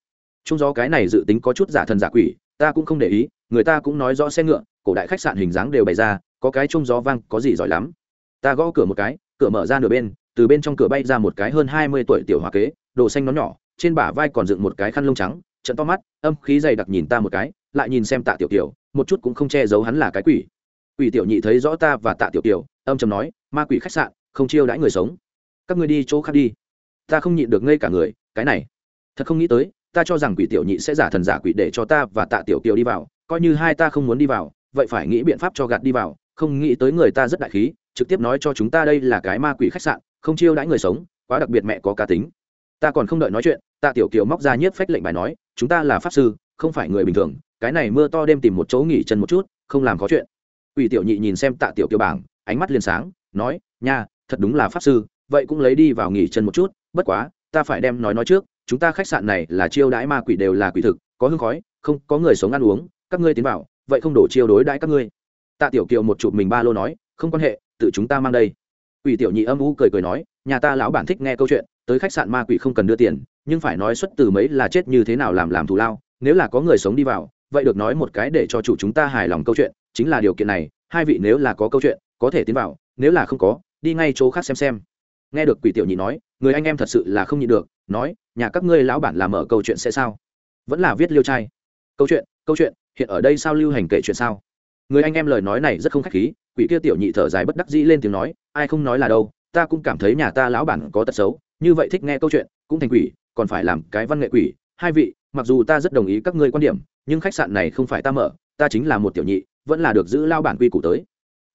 Trung gió cái này dự tính có chút giả thần giả quỷ, ta cũng không để ý, người ta cũng nói rõ xe ngựa, cổ đại khách sạn hình dáng đều bày ra, có cái trung gió vang, có gì giỏi lắm. Ta gõ cửa một cái, cửa mở ra nửa bên từ bên trong cửa bay ra một cái hơn hai mươi tuổi tiểu hòa kế, đồ xanh nó nhỏ, trên bả vai còn dựng một cái khăn lông trắng, trận to mắt, âm khí dày đặc nhìn ta một cái, lại nhìn xem tạ tiểu tiểu một chút cũng không che giấu hắn là cái quỷ. Quỷ tiểu nhị thấy rõ ta và tạ tiểu tiểu âm chầm nói, ma quỷ khách sạn, không chiêu đãi người sống. Các người đi chỗ khác đi. Ta không nhịn được ngây cả người, cái này, thật không nghĩ tới, ta cho rằng quỷ tiểu nhị sẽ giả thần giả quỷ để cho ta và tạ tiểu kiều đi vào, coi như hai ta không muốn đi vào, vậy phải nghĩ biện pháp cho gạt đi vào, không nghĩ tới người ta rất đại khí, trực tiếp nói cho chúng ta đây là cái ma quỷ khách sạn không chiêu đãi người sống, quá đặc biệt mẹ có cá tính. Ta còn không đợi nói chuyện tạ tiểu kiều móc ra nhiếp phách lệnh bài nói, chúng ta là pháp sư, không phải người bình thường, cái này mưa to đêm tìm một chỗ nghỉ chân một chút, không làm khó chuyện. Ủy tiểu nhị nhìn xem tạ tiểu kiều bảng, ánh mắt liền sáng, nói, nha, thật đúng là pháp sư, vậy cũng lấy đi vào nghỉ chân một chút, bất quá, ta phải đem nói nói trước, chúng ta khách sạn này là chiêu đãi ma quỷ đều là quỷ thực, có hương khói, không, có người sống ăn uống, các ngươi tiến vào, vậy không đổ chiêu đối đãi các ngươi. Tạ tiểu kiều một chụp mình ba lô nói, không quan hệ, tự chúng ta mang đây quỷ tiểu nhị âm u cười cười nói, nhà ta lão bản thích nghe câu chuyện, tới khách sạn ma quỷ không cần đưa tiền, nhưng phải nói xuất từ mấy là chết như thế nào làm làm thù lao, nếu là có người sống đi vào, vậy được nói một cái để cho chủ chúng ta hài lòng câu chuyện, chính là điều kiện này, hai vị nếu là có câu chuyện, có thể tiến vào, nếu là không có, đi ngay chỗ khác xem xem. Nghe được quỷ tiểu nhị nói, người anh em thật sự là không nhịn được, nói, nhà các ngươi lão bản làm mở câu chuyện sẽ sao? Vẫn là viết liêu trai. Câu chuyện câu chuyện, hiện ở đây sao lưu hành kể chuyện sao? Người anh em lời nói này rất không khách khí, quỷ kia tiểu nhị thở dài bất đắc dĩ lên tiếng nói ai không nói là đâu ta cũng cảm thấy nhà ta lão bản có tật xấu như vậy thích nghe câu chuyện cũng thành quỷ còn phải làm cái văn nghệ quỷ hai vị mặc dù ta rất đồng ý các ngươi quan điểm nhưng khách sạn này không phải ta mở ta chính là một tiểu nhị vẫn là được giữ lao bản quy củ tới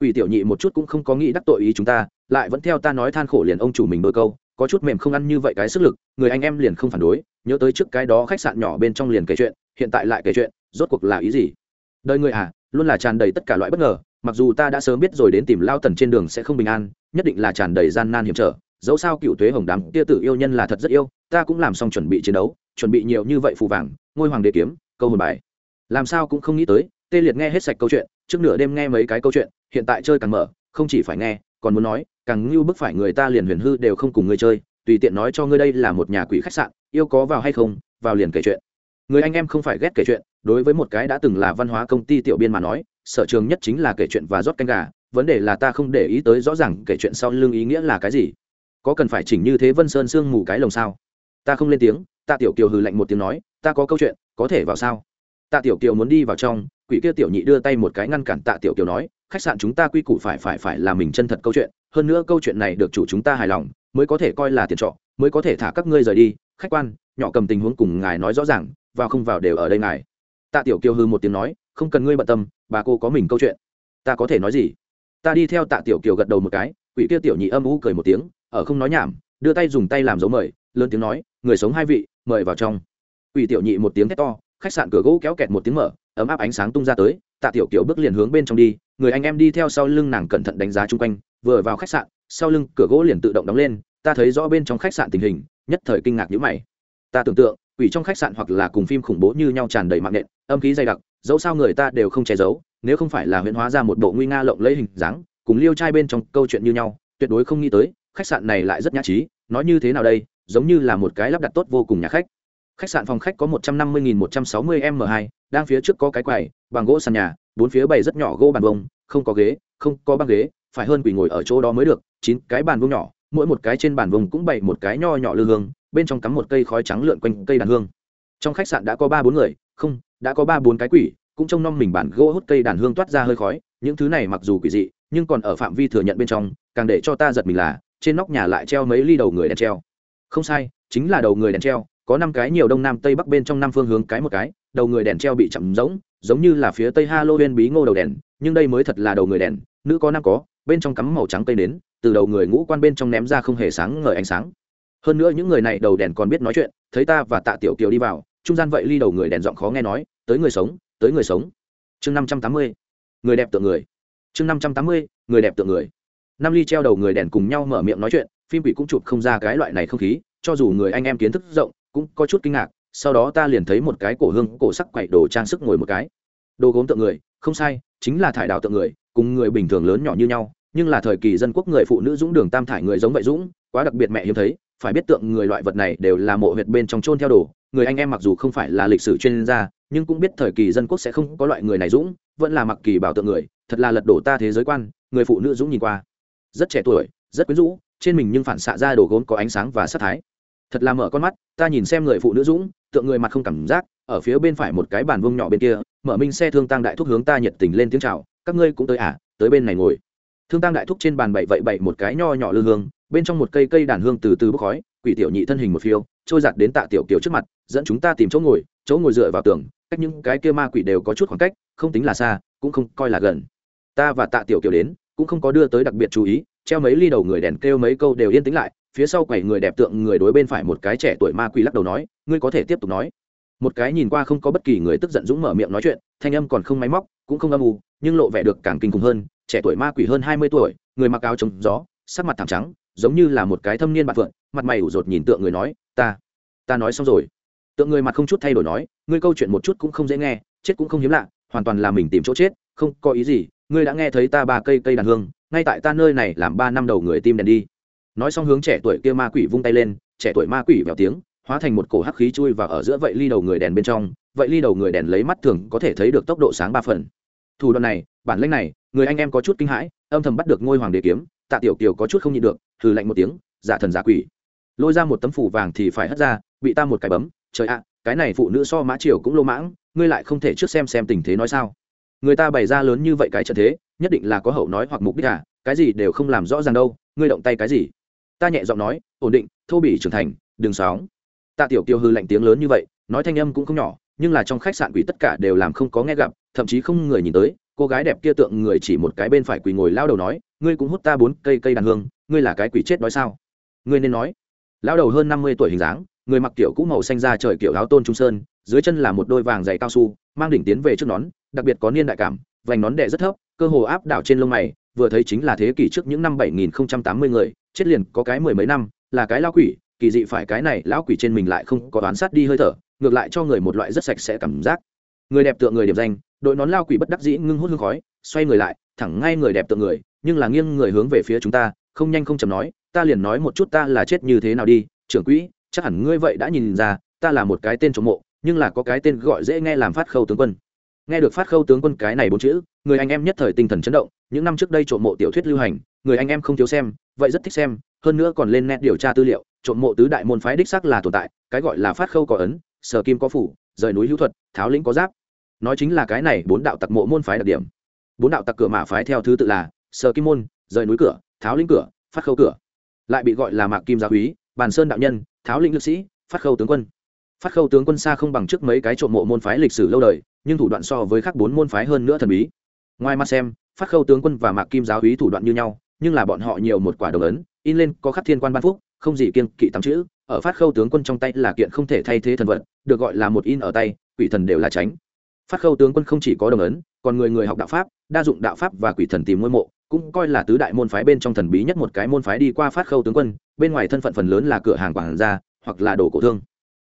Quỷ tiểu nhị một chút cũng không có nghĩ đắc tội ý chúng ta, lại vẫn theo ta nói than khổ liền ông chủ mình đôi câu, có chút mềm không ăn như vậy cái sức lực, người anh em liền không phản đối, nhớ tới trước cái đó khách sạn nhỏ bên trong liền kể chuyện, hiện tại lại kể chuyện, rốt cuộc là ý gì? Đời người à, luôn là tràn đầy tất cả loại bất ngờ, mặc dù ta đã sớm biết rồi đến tìm lao tần trên đường sẽ không bình an, nhất định là tràn đầy gian nan hiểm trở, dẫu sao cựu tuế hồng đám kia tử yêu nhân là thật rất yêu, ta cũng làm xong chuẩn bị chiến đấu, chuẩn bị nhiều như vậy phù vàng, ngôi hoàng đế kiếm, câu hồn bài. Làm sao cũng không nghĩ tới, tê liệt nghe hết sạch câu chuyện, trước nửa đêm nghe mấy cái câu chuyện, hiện tại chơi càng mở, không chỉ phải nghe còn muốn nói càng như bức phải người ta liền huyền hư đều không cùng ngươi chơi tùy tiện nói cho ngươi đây là một nhà quỷ khách sạn yêu có vào hay không vào liền kể chuyện người anh em không phải ghét kể chuyện đối với một cái đã từng là văn hóa công ty tiểu biên mà nói sở trường nhất chính là kể chuyện và rót canh gà, vấn đề là ta không để ý tới rõ ràng kể chuyện sau lưng ý nghĩa là cái gì. Có cần phải chỉnh như thế vân sơn sương mù cái lồng sao? Ta không lên tiếng, ta tiểu kiều hừ lạnh một tiếng nói, ta có câu chuyện, có thể vào sao? Tạ tiểu kiều muốn đi vào trong, quỷ kia tiểu nhị đưa tay một cái ngăn cản tạ tiểu kiều nói, khách sạn chúng ta quy củ phải phải phải là mình chân thật câu chuyện, hơn nữa câu chuyện này được chủ chúng ta hài lòng, mới có thể coi là tiền trọ, mới có thể thả các ngươi rời đi. Khách quan, nhỏ cầm tình huống cùng ngài nói rõ ràng, vào không vào đều ở đây ngài. Tạ tiểu kiều hư một tiếng nói, không cần ngươi bận tâm bà cô có mình câu chuyện. Ta có thể nói gì? Ta đi theo tạ tiểu kiều gật đầu một cái, quỷ kia tiểu nhị âm u cười một tiếng, ở không nói nhảm, đưa tay dùng tay làm dấu mời, lớn tiếng nói, người sống hai vị, mời vào trong. Quỷ tiểu nhị một tiếng thét to, khách sạn cửa gỗ kéo kẹt một tiếng mở, ấm áp ánh sáng tung ra tới, tạ tiểu kiều bước liền hướng bên trong đi, người anh em đi theo sau lưng nàng cẩn thận đánh giá chung quanh, vừa vào khách sạn, sau lưng cửa gỗ liền tự động đóng lên, ta thấy rõ bên trong khách sạn tình hình, nhất thời kinh ngạc nhữ mày. Ta tưởng tượng, quỷ trong khách sạn hoặc là cùng phim khủng bố như nhau tràn đầy mạng nện âm khí dày đặc, dẫu sao người ta đều không che giấu, nếu không phải là huyễn hóa ra một bộ nguy nga lộng lấy hình dáng, cùng liêu trai bên trong câu chuyện như nhau, tuyệt đối không nghĩ tới, khách sạn này lại rất nhã trí, nói như thế nào đây, giống như là một cái lắp đặt tốt vô cùng nhà khách. Khách sạn phòng khách có một trăm năm mươi nghìn một trăm sáu mươi m hai, đang phía trước có cái quầy, bằng gỗ sàn nhà, bốn phía bày rất nhỏ gỗ bàn bông không có ghế, không có băng ghế, phải hơn quỷ ngồi ở chỗ đó mới được, chín cái bàn vông nhỏ, mỗi một cái trên bàn vông cũng bày một cái nho nhỏ lư hương, bên trong cắm một cây khói trắng lượn quanh cây đàn hương. Trong khách sạn đã có ba bốn người, không đã có ba bốn cái quỷ, cũng trông nom mình bản gỗ hút cây đàn hương toát ra hơi khói, những thứ này mặc dù quỷ dị, nhưng còn ở phạm vi thừa nhận bên trong, càng để cho ta giật mình là, trên nóc nhà lại treo mấy ly đầu người đèn treo. Không sai, chính là đầu người đèn treo, có năm cái nhiều đông nam tây bắc bên trong năm phương hướng cái một cái, đầu người đèn treo bị chậm rỗng, giống như là phía tây halloween bí ngô đầu đèn, nhưng đây mới thật là đầu người đèn, nữ có nam có, bên trong cắm màu trắng cây nến, từ đầu người ngũ quan bên trong ném ra không hề sáng ngời ánh sáng. Hơn nữa những người này đầu đèn còn biết nói chuyện, thấy ta và tạ tiểu kiều đi vào trung gian vậy ly đầu người đèn giọng khó nghe nói, tới người sống, tới người sống. Chương năm trăm tám mươi, người đẹp tượng người. Chương năm trăm tám mươi, người đẹp tượng người. Năm ly treo đầu người đèn cùng nhau mở miệng nói chuyện, phim quỷ cũng chụp không ra cái loại này không khí, cho dù người anh em kiến thức rộng, cũng có chút kinh ngạc, sau đó ta liền thấy một cái cổ hương, cổ sắc quậy đồ trang sức ngồi một cái. Đồ gốm tượng người, không sai, chính là thải đạo tượng người, cùng người bình thường lớn nhỏ như nhau, nhưng là thời kỳ dân quốc người phụ nữ dũng đường tam thải người giống vậy dũng, quá đặc biệt mẹ hiếm thấy phải biết tượng người loại vật này đều là mộ huyệt bên trong chôn theo đồ, người anh em mặc dù không phải là lịch sử chuyên gia, nhưng cũng biết thời kỳ dân quốc sẽ không có loại người này dũng, vẫn là mặc kỳ bảo tượng người, thật là lật đổ ta thế giới quan, người phụ nữ dũng nhìn qua. Rất trẻ tuổi, rất quyến rũ, trên mình nhưng phản xạ ra đồ gốm có ánh sáng và sắc thái. Thật là mở con mắt, ta nhìn xem người phụ nữ dũng, tượng người mặt không cảm giác, ở phía bên phải một cái bàn vuông nhỏ bên kia, mở minh xe thương tăng đại thúc hướng ta nhiệt tình lên tiếng chào, các ngươi cũng tới à tới bên này ngồi. Thương tăng đại thúc trên bàn bảy vậy bảy một cái nho nhỏ lư hương bên trong một cây cây đàn hương từ từ bốc khói, quỷ tiểu nhị thân hình một phiêu, trôi giặt đến tạ tiểu kiều trước mặt, dẫn chúng ta tìm chỗ ngồi chỗ ngồi dựa vào tường, cách những cái kia ma quỷ đều có chút khoảng cách, không tính là xa, cũng không coi là gần. Ta và tạ tiểu kiều đến, cũng không có đưa tới đặc biệt chú ý, treo mấy ly đầu người đèn kêu mấy câu đều yên tĩnh lại, phía sau quầy người đẹp tượng người đối bên phải một cái trẻ tuổi ma quỷ lắc đầu nói, ngươi có thể tiếp tục nói. Một cái nhìn qua không có bất kỳ người tức giận dũng mở miệng nói chuyện, thanh âm còn không máy móc, cũng không âm u, nhưng lộ vẻ được càng kinh khủng hơn, trẻ tuổi ma quỷ hơn hai mươi tuổi, người mặc áo trống gió, sắc mặt thảm trắng giống như là một cái thâm niên bạc phượng, mặt mày ủ rột nhìn tượng người nói, ta ta nói xong rồi. Tượng người mặt không chút thay đổi nói, ngươi câu chuyện một chút cũng không dễ nghe, chết cũng không hiếm lạ, hoàn toàn là mình tìm chỗ chết, không có ý gì, ngươi đã nghe thấy ta ba cây cây đàn hương, ngay tại ta nơi này làm ba năm đầu người tim đèn đi. Nói xong hướng trẻ tuổi kia ma quỷ vung tay lên, trẻ tuổi ma quỷ vèo tiếng, hóa thành một cổ hắc khí chui vào ở giữa vậy ly đầu người đèn bên trong, vậy ly đầu người đèn lấy mắt thường có thể thấy được tốc độ sáng ba phần. Thủ đoạn này, bản lĩnh này, người anh em có chút kinh hãi, âm thầm bắt được ngôi hoàng đế kiếm, tạ tiểu kiều có chút không nhịn được thử lạnh một tiếng, giả thần giả quỷ. Lôi ra một tấm phủ vàng thì phải hất ra, bị ta một cái bấm. Trời ạ, cái này phụ nữ so mã triều cũng lô mãng, ngươi lại không thể trước xem xem tình thế nói sao? Người ta bày ra lớn như vậy cái trận thế, nhất định là có hậu nói hoặc mục đích à cái gì đều không làm rõ ràng đâu, ngươi động tay cái gì? Ta nhẹ giọng nói, ổn định, thô bỉ trưởng thành, đừng sóng. Tạ tiểu kiều hư lạnh tiếng lớn như vậy, nói thanh âm cũng không nhỏ, nhưng là trong khách sạn quỷ tất cả đều làm không có nghe gặp, thậm chí không người nhìn tới, cô gái đẹp kia tượng người chỉ một cái bên phải quỳ ngồi lao đầu nói, ngươi cũng hút ta bốn cây cây đàn hương ngươi là cái quỷ chết nói sao? Ngươi nên nói. Lão đầu hơn năm mươi tuổi hình dáng, người mặc kiểu cũ màu xanh da trời kiểu áo tôn trung sơn, dưới chân là một đôi vàng dày cao su, mang đỉnh tiến về trước nón, đặc biệt có niên đại cảm, vành nón đệ rất thấp, cơ hồ áp đảo trên lông mày, vừa thấy chính là thế kỷ trước những năm bảy nghìn tám mươi người, chết liền có cái mười mấy năm, là cái lao quỷ, kỳ dị phải cái này lão quỷ trên mình lại không có đoán sát đi hơi thở, ngược lại cho người một loại rất sạch sẽ cảm giác. Người đẹp tượng người điểm danh, đội nón lao quỷ bất đắc dĩ ngưng hút hương khói, xoay người lại, thẳng ngay người đẹp tượng người, nhưng là nghiêng người hướng về phía chúng ta không nhanh không chầm nói, ta liền nói một chút ta là chết như thế nào đi, trưởng quỹ, chắc hẳn ngươi vậy đã nhìn ra, ta là một cái tên trộm mộ, nhưng là có cái tên gọi dễ nghe làm phát khâu tướng quân. Nghe được phát khâu tướng quân cái này bốn chữ, người anh em nhất thời tinh thần chấn động, những năm trước đây trộm mộ tiểu thuyết lưu hành, người anh em không thiếu xem, vậy rất thích xem, hơn nữa còn lên net điều tra tư liệu, trộm mộ tứ đại môn phái đích xác là tồn tại, cái gọi là phát khâu có ấn, sở kim có phủ, rời núi hữu thuật, tháo lĩnh có giáp. Nói chính là cái này bốn đạo tặc mộ môn phái đặc điểm. Bốn đạo tặc cửa mã phái theo thứ tự là, sở kim môn, rời núi cửa tháo lĩnh cửa, phát khâu cửa. Lại bị gọi là mạc kim gia úy, bàn sơn đạo nhân, tháo lĩnh lực sĩ, phát khâu tướng quân. Phát khâu tướng quân xa không bằng trước mấy cái trộm mộ môn phái lịch sử lâu đời, nhưng thủ đoạn so với các bốn môn phái hơn nữa thần bí. Ngoài mắt xem, phát khâu tướng quân và mạc kim giáo úy thủ đoạn như nhau, nhưng là bọn họ nhiều một quả đồng ấn, in lên có khắc thiên quan ban phúc, không gì kiên kỵ tám chữ, ở phát khâu tướng quân trong tay là kiện không thể thay thế thần vật, được gọi là một in ở tay, quỷ thần đều là tránh. Phát khâu tướng quân không chỉ có đồng ấn, còn người người học đạo pháp, đa dụng đạo pháp và quỷ thần tìm ngôi mộ cũng coi là tứ đại môn phái bên trong thần bí nhất một cái môn phái đi qua phát khâu tướng quân, bên ngoài thân phận phần lớn là cửa hàng quảng gia, hoặc là đồ cổ thương.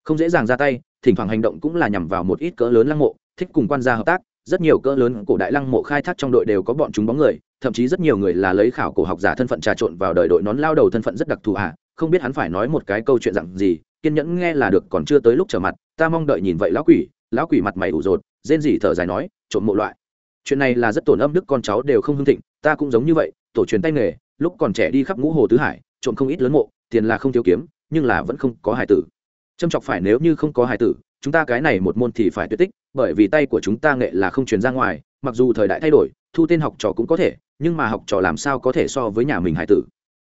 Không dễ dàng ra tay, thỉnh thoảng hành động cũng là nhằm vào một ít cỡ lớn lăng mộ, thích cùng quan gia hợp tác, rất nhiều cỡ lớn cổ đại lăng mộ khai thác trong đội đều có bọn chúng bóng người, thậm chí rất nhiều người là lấy khảo cổ học giả thân phận trà trộn vào đời đội nón lao đầu thân phận rất đặc thù hạ không biết hắn phải nói một cái câu chuyện dặn gì, kiên nhẫn nghe là được, còn chưa tới lúc trở mặt, ta mong đợi nhìn vậy lão quỷ lão quỷ mặt mày ủ rột, rên rỉ thở dài nói, trộm mộ loại. Chuyện này là rất tổn âm đức con cháu đều không hưng thịnh ta cũng giống như vậy, tổ truyền tay nghề, lúc còn trẻ đi khắp ngũ hồ tứ hải, trộm không ít lớn mộ, tiền là không thiếu kiếm, nhưng là vẫn không có hải tử. Trâm chọc phải nếu như không có hải tử, chúng ta cái này một môn thì phải tuyệt tích, bởi vì tay của chúng ta nghệ là không truyền ra ngoài, mặc dù thời đại thay đổi, thu tên học trò cũng có thể, nhưng mà học trò làm sao có thể so với nhà mình hải tử?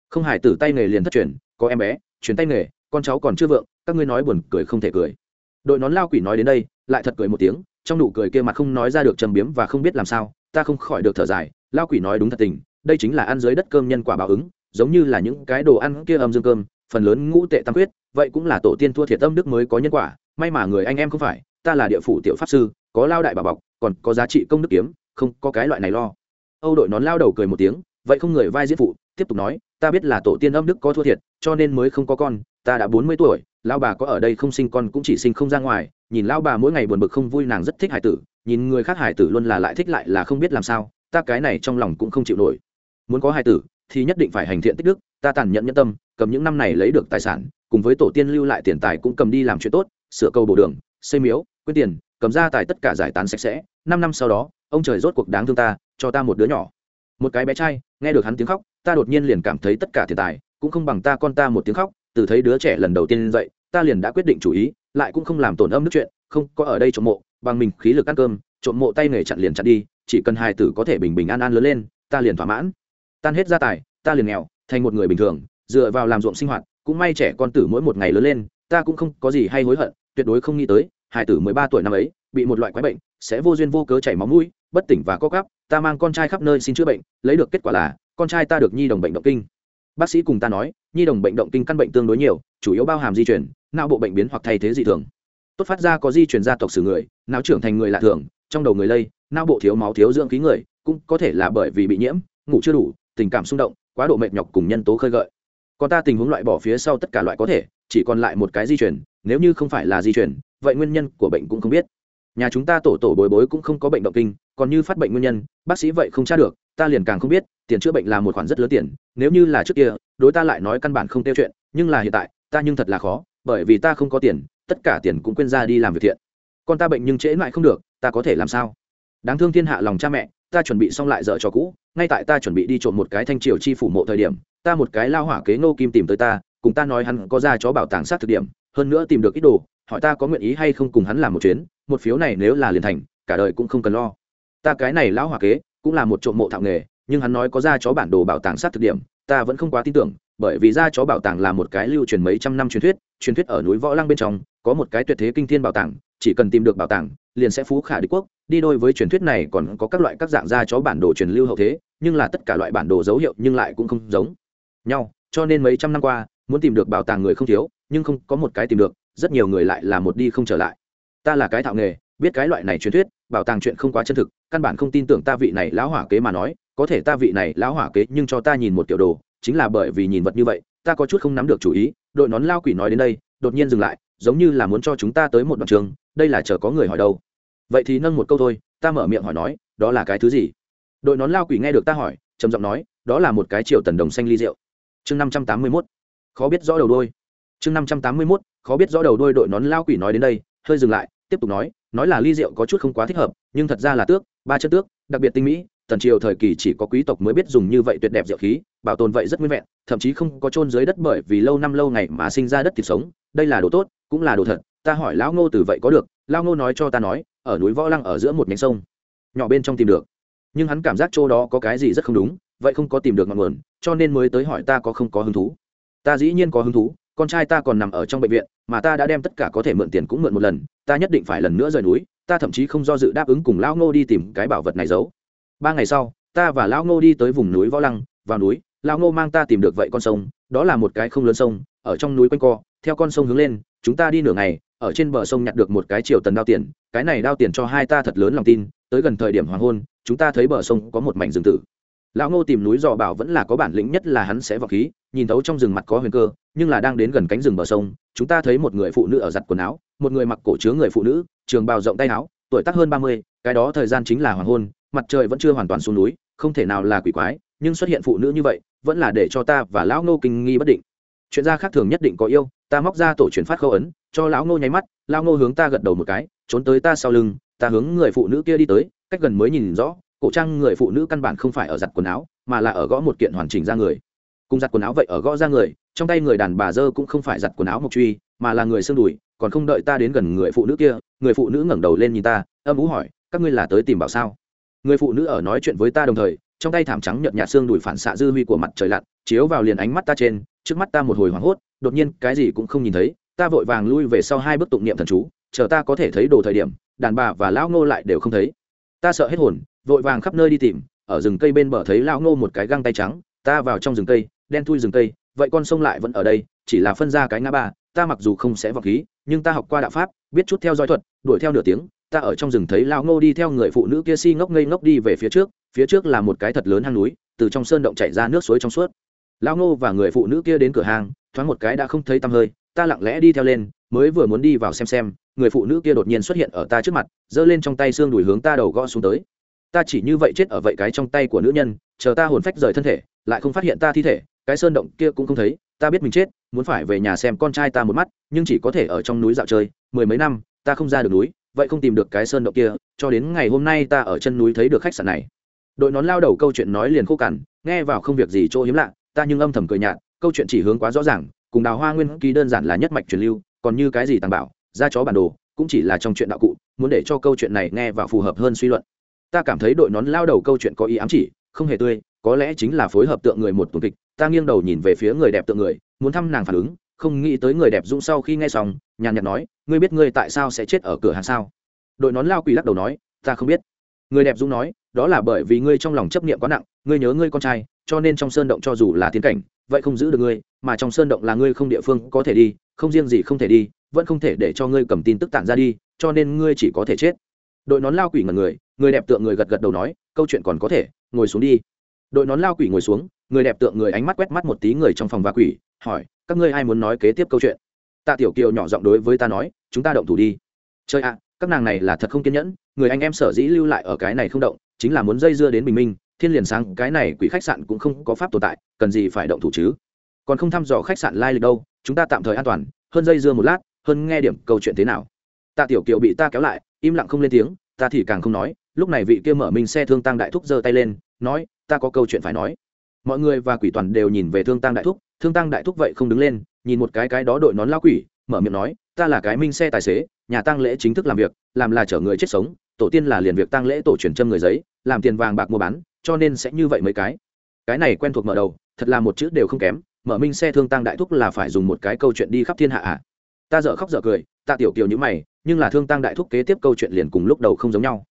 Không hải tử tay nghề liền thất truyền, có em bé, truyền tay nghề, con cháu còn chưa vượng, các ngươi nói buồn cười không thể cười. Đội nón lao quỷ nói đến đây, lại thật cười một tiếng, trong nụ cười kia mặt không nói ra được trầm biếm và không biết làm sao, ta không khỏi được thở dài lao quỷ nói đúng thật tình, đây chính là ăn dưới đất cơm nhân quả báo ứng, giống như là những cái đồ ăn kia âm dương cơm, phần lớn ngũ tệ tam quyết, vậy cũng là tổ tiên thua thiệt tâm đức mới có nhân quả, may mà người anh em không phải, ta là địa phủ tiểu pháp sư, có lao đại bà bọc, còn có giá trị công đức kiếm, không có cái loại này lo. Âu đội nón lao đầu cười một tiếng, vậy không người vai diễn phụ, tiếp tục nói, ta biết là tổ tiên âm đức có thua thiệt, cho nên mới không có con, ta đã bốn mươi tuổi, lao bà có ở đây không sinh con cũng chỉ sinh không ra ngoài, nhìn lao bà mỗi ngày buồn bực không vui nàng rất thích hải tử, nhìn người khác hải tử luôn là lại thích lại là không biết làm sao ta cái này trong lòng cũng không chịu nổi. Muốn có hai tử, thì nhất định phải hành thiện tích đức, ta tàn nhẫn nhân tâm, cầm những năm này lấy được tài sản, cùng với tổ tiên lưu lại tiền tài cũng cầm đi làm chuyện tốt, sửa cầu bổ đường, xây miếu quyết tiền, cầm ra tài tất cả giải tán sạch sẽ. Năm năm sau đó, ông trời rốt cuộc đáng thương ta, cho ta một đứa nhỏ. Một cái bé trai, nghe được hắn tiếng khóc, ta đột nhiên liền cảm thấy tất cả tiền tài, cũng không bằng ta con ta một tiếng khóc, từ thấy đứa trẻ lần đầu tiên dậy, ta liền đã quyết định chủ ý, lại cũng không làm tổn âm nước chuyện, không có ở đây trộm mộ, bằng mình khí lực ăn cơm, trộm mộ tay nghề chặn liền chặn đi chỉ cần hài tử có thể bình bình an an lớn lên, ta liền thỏa mãn. Tan hết gia tài, ta liền nghèo, thành một người bình thường, dựa vào làm ruộng sinh hoạt, cũng may trẻ con tử mỗi một ngày lớn lên, ta cũng không có gì hay hối hận, tuyệt đối không nghĩ tới hài tử mười ba tuổi năm ấy, bị một loại quái bệnh, sẽ vô duyên vô cớ chảy máu mũi, bất tỉnh và co cắp ta mang con trai khắp nơi xin chữa bệnh, lấy được kết quả là, con trai ta được nhi đồng bệnh động kinh. Bác sĩ cùng ta nói, nhi đồng bệnh động kinh căn bệnh tương đối nhiều, chủ yếu bao hàm di chuyển não bộ bệnh biến hoặc thay thế dị thường. Tốt phát ra có di chuyển gia tộc xử người, não trưởng thành người lạ thường, trong đầu người lây não bộ thiếu máu thiếu dưỡng khí người, cũng có thể là bởi vì bị nhiễm, ngủ chưa đủ, tình cảm xung động, quá độ mệt nhọc cùng nhân tố khơi gợi. Còn ta tình huống loại bỏ phía sau tất cả loại có thể, chỉ còn lại một cái di chuyển nếu như không phải là di chuyển vậy nguyên nhân của bệnh cũng không biết. Nhà chúng ta tổ tổ bồi bối cũng không có bệnh động kinh, còn như phát bệnh nguyên nhân, bác sĩ vậy không tra được, ta liền càng không biết, tiền chữa bệnh là một khoản rất lớn tiền, nếu như là trước kia, đối ta lại nói căn bản không tiêu chuyện, nhưng là hiện tại, ta nhưng thật là khó, bởi vì ta không có tiền, tất cả tiền cũng quên ra đi làm việc thiện. Con ta bệnh nhưng trễ lại không được, ta có thể làm sao? Đáng thương thiên hạ lòng cha mẹ, ta chuẩn bị xong lại dở cho cũ, ngay tại ta chuẩn bị đi trộm một cái thanh triều chi phủ mộ thời điểm, ta một cái lao hỏa kế ngô kim tìm tới ta, cùng ta nói hắn có ra chó bảo tàng sát thực điểm, hơn nữa tìm được ít đồ, hỏi ta có nguyện ý hay không cùng hắn làm một chuyến, một phiếu này nếu là liền thành, cả đời cũng không cần lo. Ta cái này lão hỏa kế, cũng là một trộm mộ thạo nghề, nhưng hắn nói có ra chó bản đồ bảo tàng sát thực điểm, ta vẫn không quá tin tưởng, bởi vì ra chó bảo tàng là một cái lưu truyền mấy trăm năm truyền thuyết truyền thuyết ở núi võ lăng bên trong, có một cái tuyệt thế kinh thiên bảo tàng chỉ cần tìm được bảo tàng, liền sẽ phú khả đế quốc. Đi đôi với truyền thuyết này còn có các loại các dạng ra chó bản đồ truyền lưu hậu thế, nhưng là tất cả loại bản đồ dấu hiệu nhưng lại cũng không giống nhau. Cho nên mấy trăm năm qua, muốn tìm được bảo tàng người không thiếu, nhưng không có một cái tìm được, rất nhiều người lại là một đi không trở lại. Ta là cái thạo nghề, biết cái loại này truyền thuyết, bảo tàng chuyện không quá chân thực, căn bản không tin tưởng ta vị này lão hỏa kế mà nói, có thể ta vị này lão hỏa kế nhưng cho ta nhìn một tiểu đồ, chính là bởi vì nhìn vật như vậy, ta có chút không nắm được chủ ý, đội nón lao quỷ nói đến đây, đột nhiên dừng lại, giống như là muốn cho chúng ta tới một đoạn trường đây là chờ có người hỏi đâu. Vậy thì nâng một câu thôi, ta mở miệng hỏi nói, đó là cái thứ gì? Đội nón lao quỷ nghe được ta hỏi, trầm giọng nói, đó là một cái triệu tần đồng xanh ly rượu. Chương năm trăm tám mươi mốt. Khó biết rõ đầu đôi. Chương năm trăm tám mươi mốt. Khó biết rõ đầu đôi đội nón lao quỷ nói đến đây, hơi dừng lại, tiếp tục nói nói là ly rượu có chút không quá thích hợp, nhưng thật ra là tước, ba chất tước, đặc biệt tinh mỹ, tần triều thời kỳ chỉ có quý tộc mới biết dùng như vậy tuyệt đẹp rượu khí, bảo tồn vậy rất nguyên vẹn, thậm chí không có trôn dưới đất bởi vì lâu năm lâu ngày mà sinh ra đất thịt sống, đây là đồ tốt, cũng là đồ thật ta hỏi lão ngô từ vậy có được, lão ngô nói cho ta nói, ở núi võ lăng ở giữa một nhánh sông, nhỏ bên trong tìm được. Nhưng hắn cảm giác chỗ đó có cái gì rất không đúng, vậy không có tìm được ngọn nguồn, cho nên mới tới hỏi ta có không có hứng thú. Ta dĩ nhiên có hứng thú, con trai ta còn nằm ở trong bệnh viện, mà ta đã đem tất cả có thể mượn tiền cũng mượn một lần, ta nhất định phải lần nữa rời núi, ta thậm chí không do dự đáp ứng cùng lão ngô đi tìm cái bảo vật này giấu. Ba ngày sau, ta và lão ngô đi tới vùng núi võ lăng, vào núi, lão ngô mang ta tìm được vậy con sông, đó là một cái không lớn sông, ở trong núi quanh co, theo con sông hướng lên, chúng ta đi nửa ngày ở trên bờ sông nhặt được một cái triều tần đao tiền, cái này đao tiền cho hai ta thật lớn lòng tin, tới gần thời điểm hoàng hôn, chúng ta thấy bờ sông có một mảnh rừng tử. Lão ngô tìm núi dò bảo vẫn là có bản lĩnh nhất là hắn sẽ vào khí, nhìn thấu trong rừng mặt có huyền cơ, nhưng là đang đến gần cánh rừng bờ sông, chúng ta thấy một người phụ nữ ở giặt quần áo, một người mặc cổ chứa người phụ nữ, trường bào rộng tay áo, tuổi tác hơn ba mươi, cái đó thời gian chính là hoàng hôn, mặt trời vẫn chưa hoàn toàn xuống núi, không thể nào là quỷ quái, nhưng xuất hiện phụ nữ như vậy, vẫn là để cho ta và lão ngô kinh nghi bất định. Chuyện gia khác thường nhất định có yêu ta móc ra tổ truyền phát khâu ấn, cho lão ngô nháy mắt, lão ngô hướng ta gật đầu một cái, trốn tới ta sau lưng, ta hướng người phụ nữ kia đi tới, cách gần mới nhìn rõ, cổ trang người phụ nữ căn bản không phải ở giặt quần áo, mà là ở gõ một kiện hoàn chỉnh ra người. Cùng giặt quần áo vậy ở gõ ra người, trong tay người đàn bà dơ cũng không phải giặt quần áo mộc truy, mà là người xương đùi, còn không đợi ta đến gần người phụ nữ kia, người phụ nữ ngẩng đầu lên nhìn ta, âm ú hỏi, các ngươi là tới tìm bảo sao? Người phụ nữ ở nói chuyện với ta đồng thời, trong tay thảm trắng nhợt nhạt xương đùi phản xạ dư huy của mặt trời lặn, chiếu vào liền ánh mắt ta trên, trước mắt ta một hồi hoảng hốt đột nhiên cái gì cũng không nhìn thấy, ta vội vàng lui về sau hai bước tụng niệm thần chú, chờ ta có thể thấy đồ thời điểm, đàn bà và lão ngô lại đều không thấy. Ta sợ hết hồn, vội vàng khắp nơi đi tìm, ở rừng cây bên bờ thấy lão ngô một cái găng tay trắng, ta vào trong rừng cây, đen thui rừng cây, vậy con sông lại vẫn ở đây, chỉ là phân ra cái ngã ba, ta mặc dù không sẽ vọng khí, nhưng ta học qua đạo pháp, biết chút theo dõi thuật, đuổi theo nửa tiếng, ta ở trong rừng thấy lão ngô đi theo người phụ nữ kia si ngốc ngây ngốc đi về phía trước phía trước là một cái thật lớn hang núi, từ trong sơn động chảy ra nước suối trong suốt. Lão ngô và người phụ nữ kia đến cửa hàng thoáng một cái đã không thấy tăm hơi, ta lặng lẽ đi theo lên, mới vừa muốn đi vào xem xem, người phụ nữ kia đột nhiên xuất hiện ở ta trước mặt, giơ lên trong tay xương đùi hướng ta đầu gõ xuống tới. Ta chỉ như vậy chết ở vậy cái trong tay của nữ nhân, chờ ta hồn phách rời thân thể, lại không phát hiện ta thi thể, cái sơn động kia cũng không thấy, ta biết mình chết, muốn phải về nhà xem con trai ta một mắt, nhưng chỉ có thể ở trong núi dạo chơi, mười mấy năm, ta không ra được núi, vậy không tìm được cái sơn động kia, cho đến ngày hôm nay ta ở chân núi thấy được khách sạn này. Đội nón lao đầu câu chuyện nói liền khô cằn, nghe vào không việc gì chỗ hiếm lạ, ta nhưng âm thầm cười nhạt câu chuyện chỉ hướng quá rõ ràng, cùng đào hoa nguyên ký đơn giản là nhất mạch truyền lưu, còn như cái gì tàng bảo ra chó bản đồ, cũng chỉ là trong chuyện đạo cụ, muốn để cho câu chuyện này nghe và phù hợp hơn suy luận. Ta cảm thấy đội nón lao đầu câu chuyện có ý ám chỉ, không hề tươi, có lẽ chính là phối hợp tượng người một tuần kịch, ta nghiêng đầu nhìn về phía người đẹp tượng người, muốn thăm nàng phản ứng, không nghĩ tới người đẹp dũng sau khi nghe xong, nhàn nhạt nói, ngươi biết ngươi tại sao sẽ chết ở cửa hàng sao? Đội nón lao quỳ lắc đầu nói, ta không biết. Người đẹp dũng nói đó là bởi vì ngươi trong lòng chấp niệm quá nặng, ngươi nhớ ngươi con trai, cho nên trong sơn động cho dù là tiến cảnh, vậy không giữ được ngươi, mà trong sơn động là ngươi không địa phương có thể đi, không riêng gì không thể đi, vẫn không thể để cho ngươi cầm tin tức tản ra đi, cho nên ngươi chỉ có thể chết. Đội nón lao quỷ ngẩn người người đẹp tượng người gật gật đầu nói, câu chuyện còn có thể, ngồi xuống đi. Đội nón lao quỷ ngồi xuống, người đẹp tượng người ánh mắt quét mắt một tí người trong phòng và quỷ, hỏi, các ngươi ai muốn nói kế tiếp câu chuyện? Tạ tiểu kiều nhỏ giọng đối với ta nói, chúng ta động thủ đi. Chơi ạ, các nàng này là thật không kiên nhẫn, người anh em sở dĩ lưu lại ở cái này không động chính là muốn dây dưa đến bình minh, thiên liền sáng, cái này quỷ khách sạn cũng không có pháp tồn tại, cần gì phải động thủ chứ? Còn không thăm dò khách sạn lai lịch đâu, chúng ta tạm thời an toàn, hơn dây dưa một lát, hơn nghe điểm câu chuyện thế nào. Tạ tiểu kiều bị ta kéo lại, im lặng không lên tiếng, ta thì càng không nói, lúc này vị kia mở mình xe thương tăng đại thúc giơ tay lên, nói, ta có câu chuyện phải nói. Mọi người và quỷ toàn đều nhìn về thương tăng đại thúc, thương tăng đại thúc vậy không đứng lên, nhìn một cái cái đó đội nón lao quỷ, mở miệng nói, ta là cái minh xe tài xế, nhà tăng lễ chính thức làm việc, làm là chở người chết sống, tổ tiên là liền việc tăng lễ tổ truyền châm người giấy làm tiền vàng bạc mua bán, cho nên sẽ như vậy mấy cái. Cái này quen thuộc mở đầu, thật là một chữ đều không kém. Mở minh xe thương tăng đại thúc là phải dùng một cái câu chuyện đi khắp thiên hạ ạ à. ta dở khóc dở cười, ta tiểu kiều như mày, nhưng là thương tăng đại thúc kế tiếp câu chuyện liền cùng lúc đầu không giống nhau.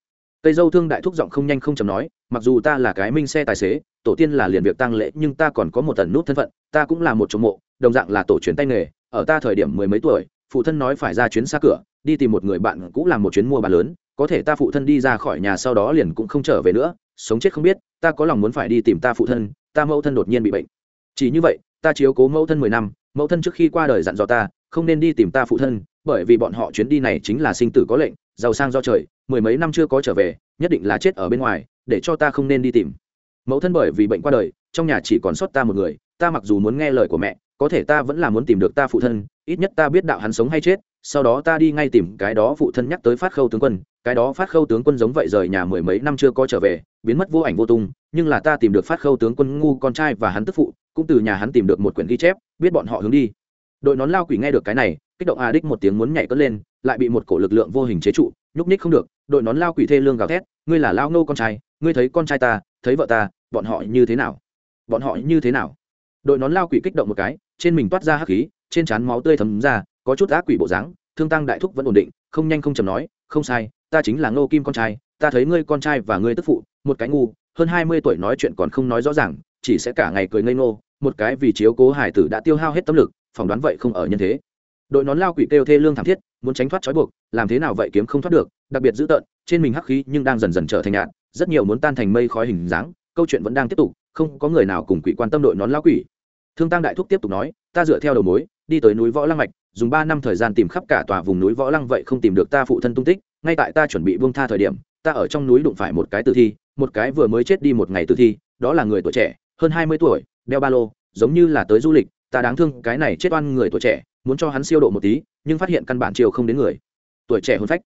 Tây dâu thương đại thúc giọng không nhanh không chậm nói, mặc dù ta là cái minh xe tài xế, tổ tiên là liền việc tăng lễ, nhưng ta còn có một tần nút thân phận, ta cũng là một chỗ mộ, đồng dạng là tổ truyền tay nghề, ở ta thời điểm mười mấy tuổi, phụ thân nói phải ra chuyến xa cửa, đi tìm một người bạn cũng làm một chuyến mua bán lớn có thể ta phụ thân đi ra khỏi nhà sau đó liền cũng không trở về nữa, sống chết không biết, ta có lòng muốn phải đi tìm ta phụ thân, ta mẫu thân đột nhiên bị bệnh. Chỉ như vậy, ta chiếu cố mẫu thân mười năm, mẫu thân trước khi qua đời dặn dò ta, không nên đi tìm ta phụ thân, bởi vì bọn họ chuyến đi này chính là sinh tử có lệnh, giàu sang do trời, mười mấy năm chưa có trở về, nhất định là chết ở bên ngoài, để cho ta không nên đi tìm. Mẫu thân bởi vì bệnh qua đời, trong nhà chỉ còn sót ta một người, ta mặc dù muốn nghe lời của mẹ, có thể ta vẫn là muốn tìm được ta phụ thân, ít nhất ta biết đạo hắn sống hay chết sau đó ta đi ngay tìm cái đó phụ thân nhắc tới phát khâu tướng quân, cái đó phát khâu tướng quân giống vậy rời nhà mười mấy năm chưa có trở về, biến mất vô ảnh vô tung, nhưng là ta tìm được phát khâu tướng quân ngu con trai và hắn tức phụ, cũng từ nhà hắn tìm được một quyển ghi chép, biết bọn họ hướng đi. Đội nón lao quỷ nghe được cái này, kích động a đích một tiếng muốn nhảy cất lên, lại bị một cổ lực lượng vô hình chế trụ, nhúc nhích không được, đội nón lao quỷ thê lương gào thét, ngươi là lao nô con trai, ngươi thấy con trai ta, thấy vợ ta, bọn họ như thế nào? Bọn họ như thế nào? Đội nón lao quỷ kích động một cái, trên mình toát ra hắc khí, trên trán máu tươi thấm ra có chút ác quỷ bộ dáng, thương tăng đại thúc vẫn ổn định, không nhanh không chầm nói, không sai, ta chính là ngô kim con trai, ta thấy ngươi con trai và ngươi tức phụ, một cái ngu, hơn hai mươi tuổi nói chuyện còn không nói rõ ràng, chỉ sẽ cả ngày cười ngây ngô, một cái vì chiếu cố hải tử đã tiêu hao hết tâm lực, phỏng đoán vậy không ở nhân thế. Đội nón lao quỷ kêu thê lương thảm thiết, muốn tránh thoát trói buộc, làm thế nào vậy kiếm không thoát được, đặc biệt dữ tợn, trên mình hắc khí nhưng đang dần dần trở thành nhạt, rất nhiều muốn tan thành mây khói hình dáng, câu chuyện vẫn đang tiếp tục, không có người nào cùng quỷ quan tâm đội nón lao quỷ. Thương tăng đại thúc tiếp tục nói, ta dựa theo đầu mối đi tới núi võ lăng mạch, dùng ba năm thời gian tìm khắp cả tòa vùng núi võ lăng vậy không tìm được ta phụ thân tung tích, ngay tại ta chuẩn bị buông tha thời điểm, ta ở trong núi đụng phải một cái tử thi, một cái vừa mới chết đi một ngày tử thi, đó là người tuổi trẻ, hơn hai mươi tuổi, đeo ba lô, giống như là tới du lịch, ta đáng thương cái này chết oan người tuổi trẻ, muốn cho hắn siêu độ một tí, nhưng phát hiện căn bản chiều không đến người. Tuổi trẻ hôn phách.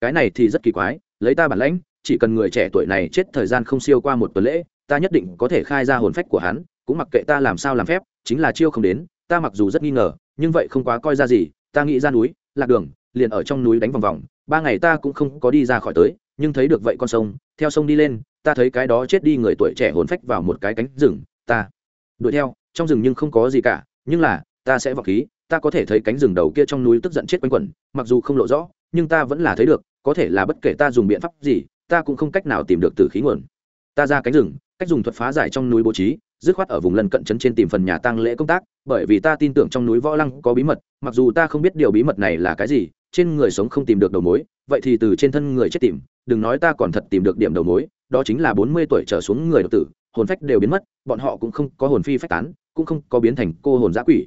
Cái này thì rất kỳ quái, lấy ta bản lãnh, chỉ cần người trẻ tuổi này chết thời gian không siêu qua một tuần lễ, ta nhất định có thể khai ra hồn phách của hắn, cũng mặc kệ ta làm sao làm phép, chính là chiêu không đến, ta mặc dù rất nghi ngờ nhưng vậy không quá coi ra gì, ta nghĩ ra núi, lạc đường, liền ở trong núi đánh vòng vòng, ba ngày ta cũng không có đi ra khỏi tới, nhưng thấy được vậy con sông, theo sông đi lên, ta thấy cái đó chết đi người tuổi trẻ hồn phách vào một cái cánh rừng, ta đuổi theo, trong rừng nhưng không có gì cả, nhưng là, ta sẽ vào khí, ta có thể thấy cánh rừng đầu kia trong núi tức giận chết quanh quẩn, mặc dù không lộ rõ, nhưng ta vẫn là thấy được, có thể là bất kể ta dùng biện pháp gì, ta cũng không cách nào tìm được từ khí nguồn. Ta ra cánh rừng, cách dùng thuật phá giải trong núi bố trí dứt khoát ở vùng lân cận trấn trên tìm phần nhà tang lễ công tác, bởi vì ta tin tưởng trong núi võ lăng có bí mật, mặc dù ta không biết điều bí mật này là cái gì, trên người sống không tìm được đầu mối, vậy thì từ trên thân người chết tìm, đừng nói ta còn thật tìm được điểm đầu mối, đó chính là bốn mươi tuổi trở xuống người độc tử, hồn phách đều biến mất, bọn họ cũng không có hồn phi phách tán, cũng không có biến thành cô hồn giã quỷ.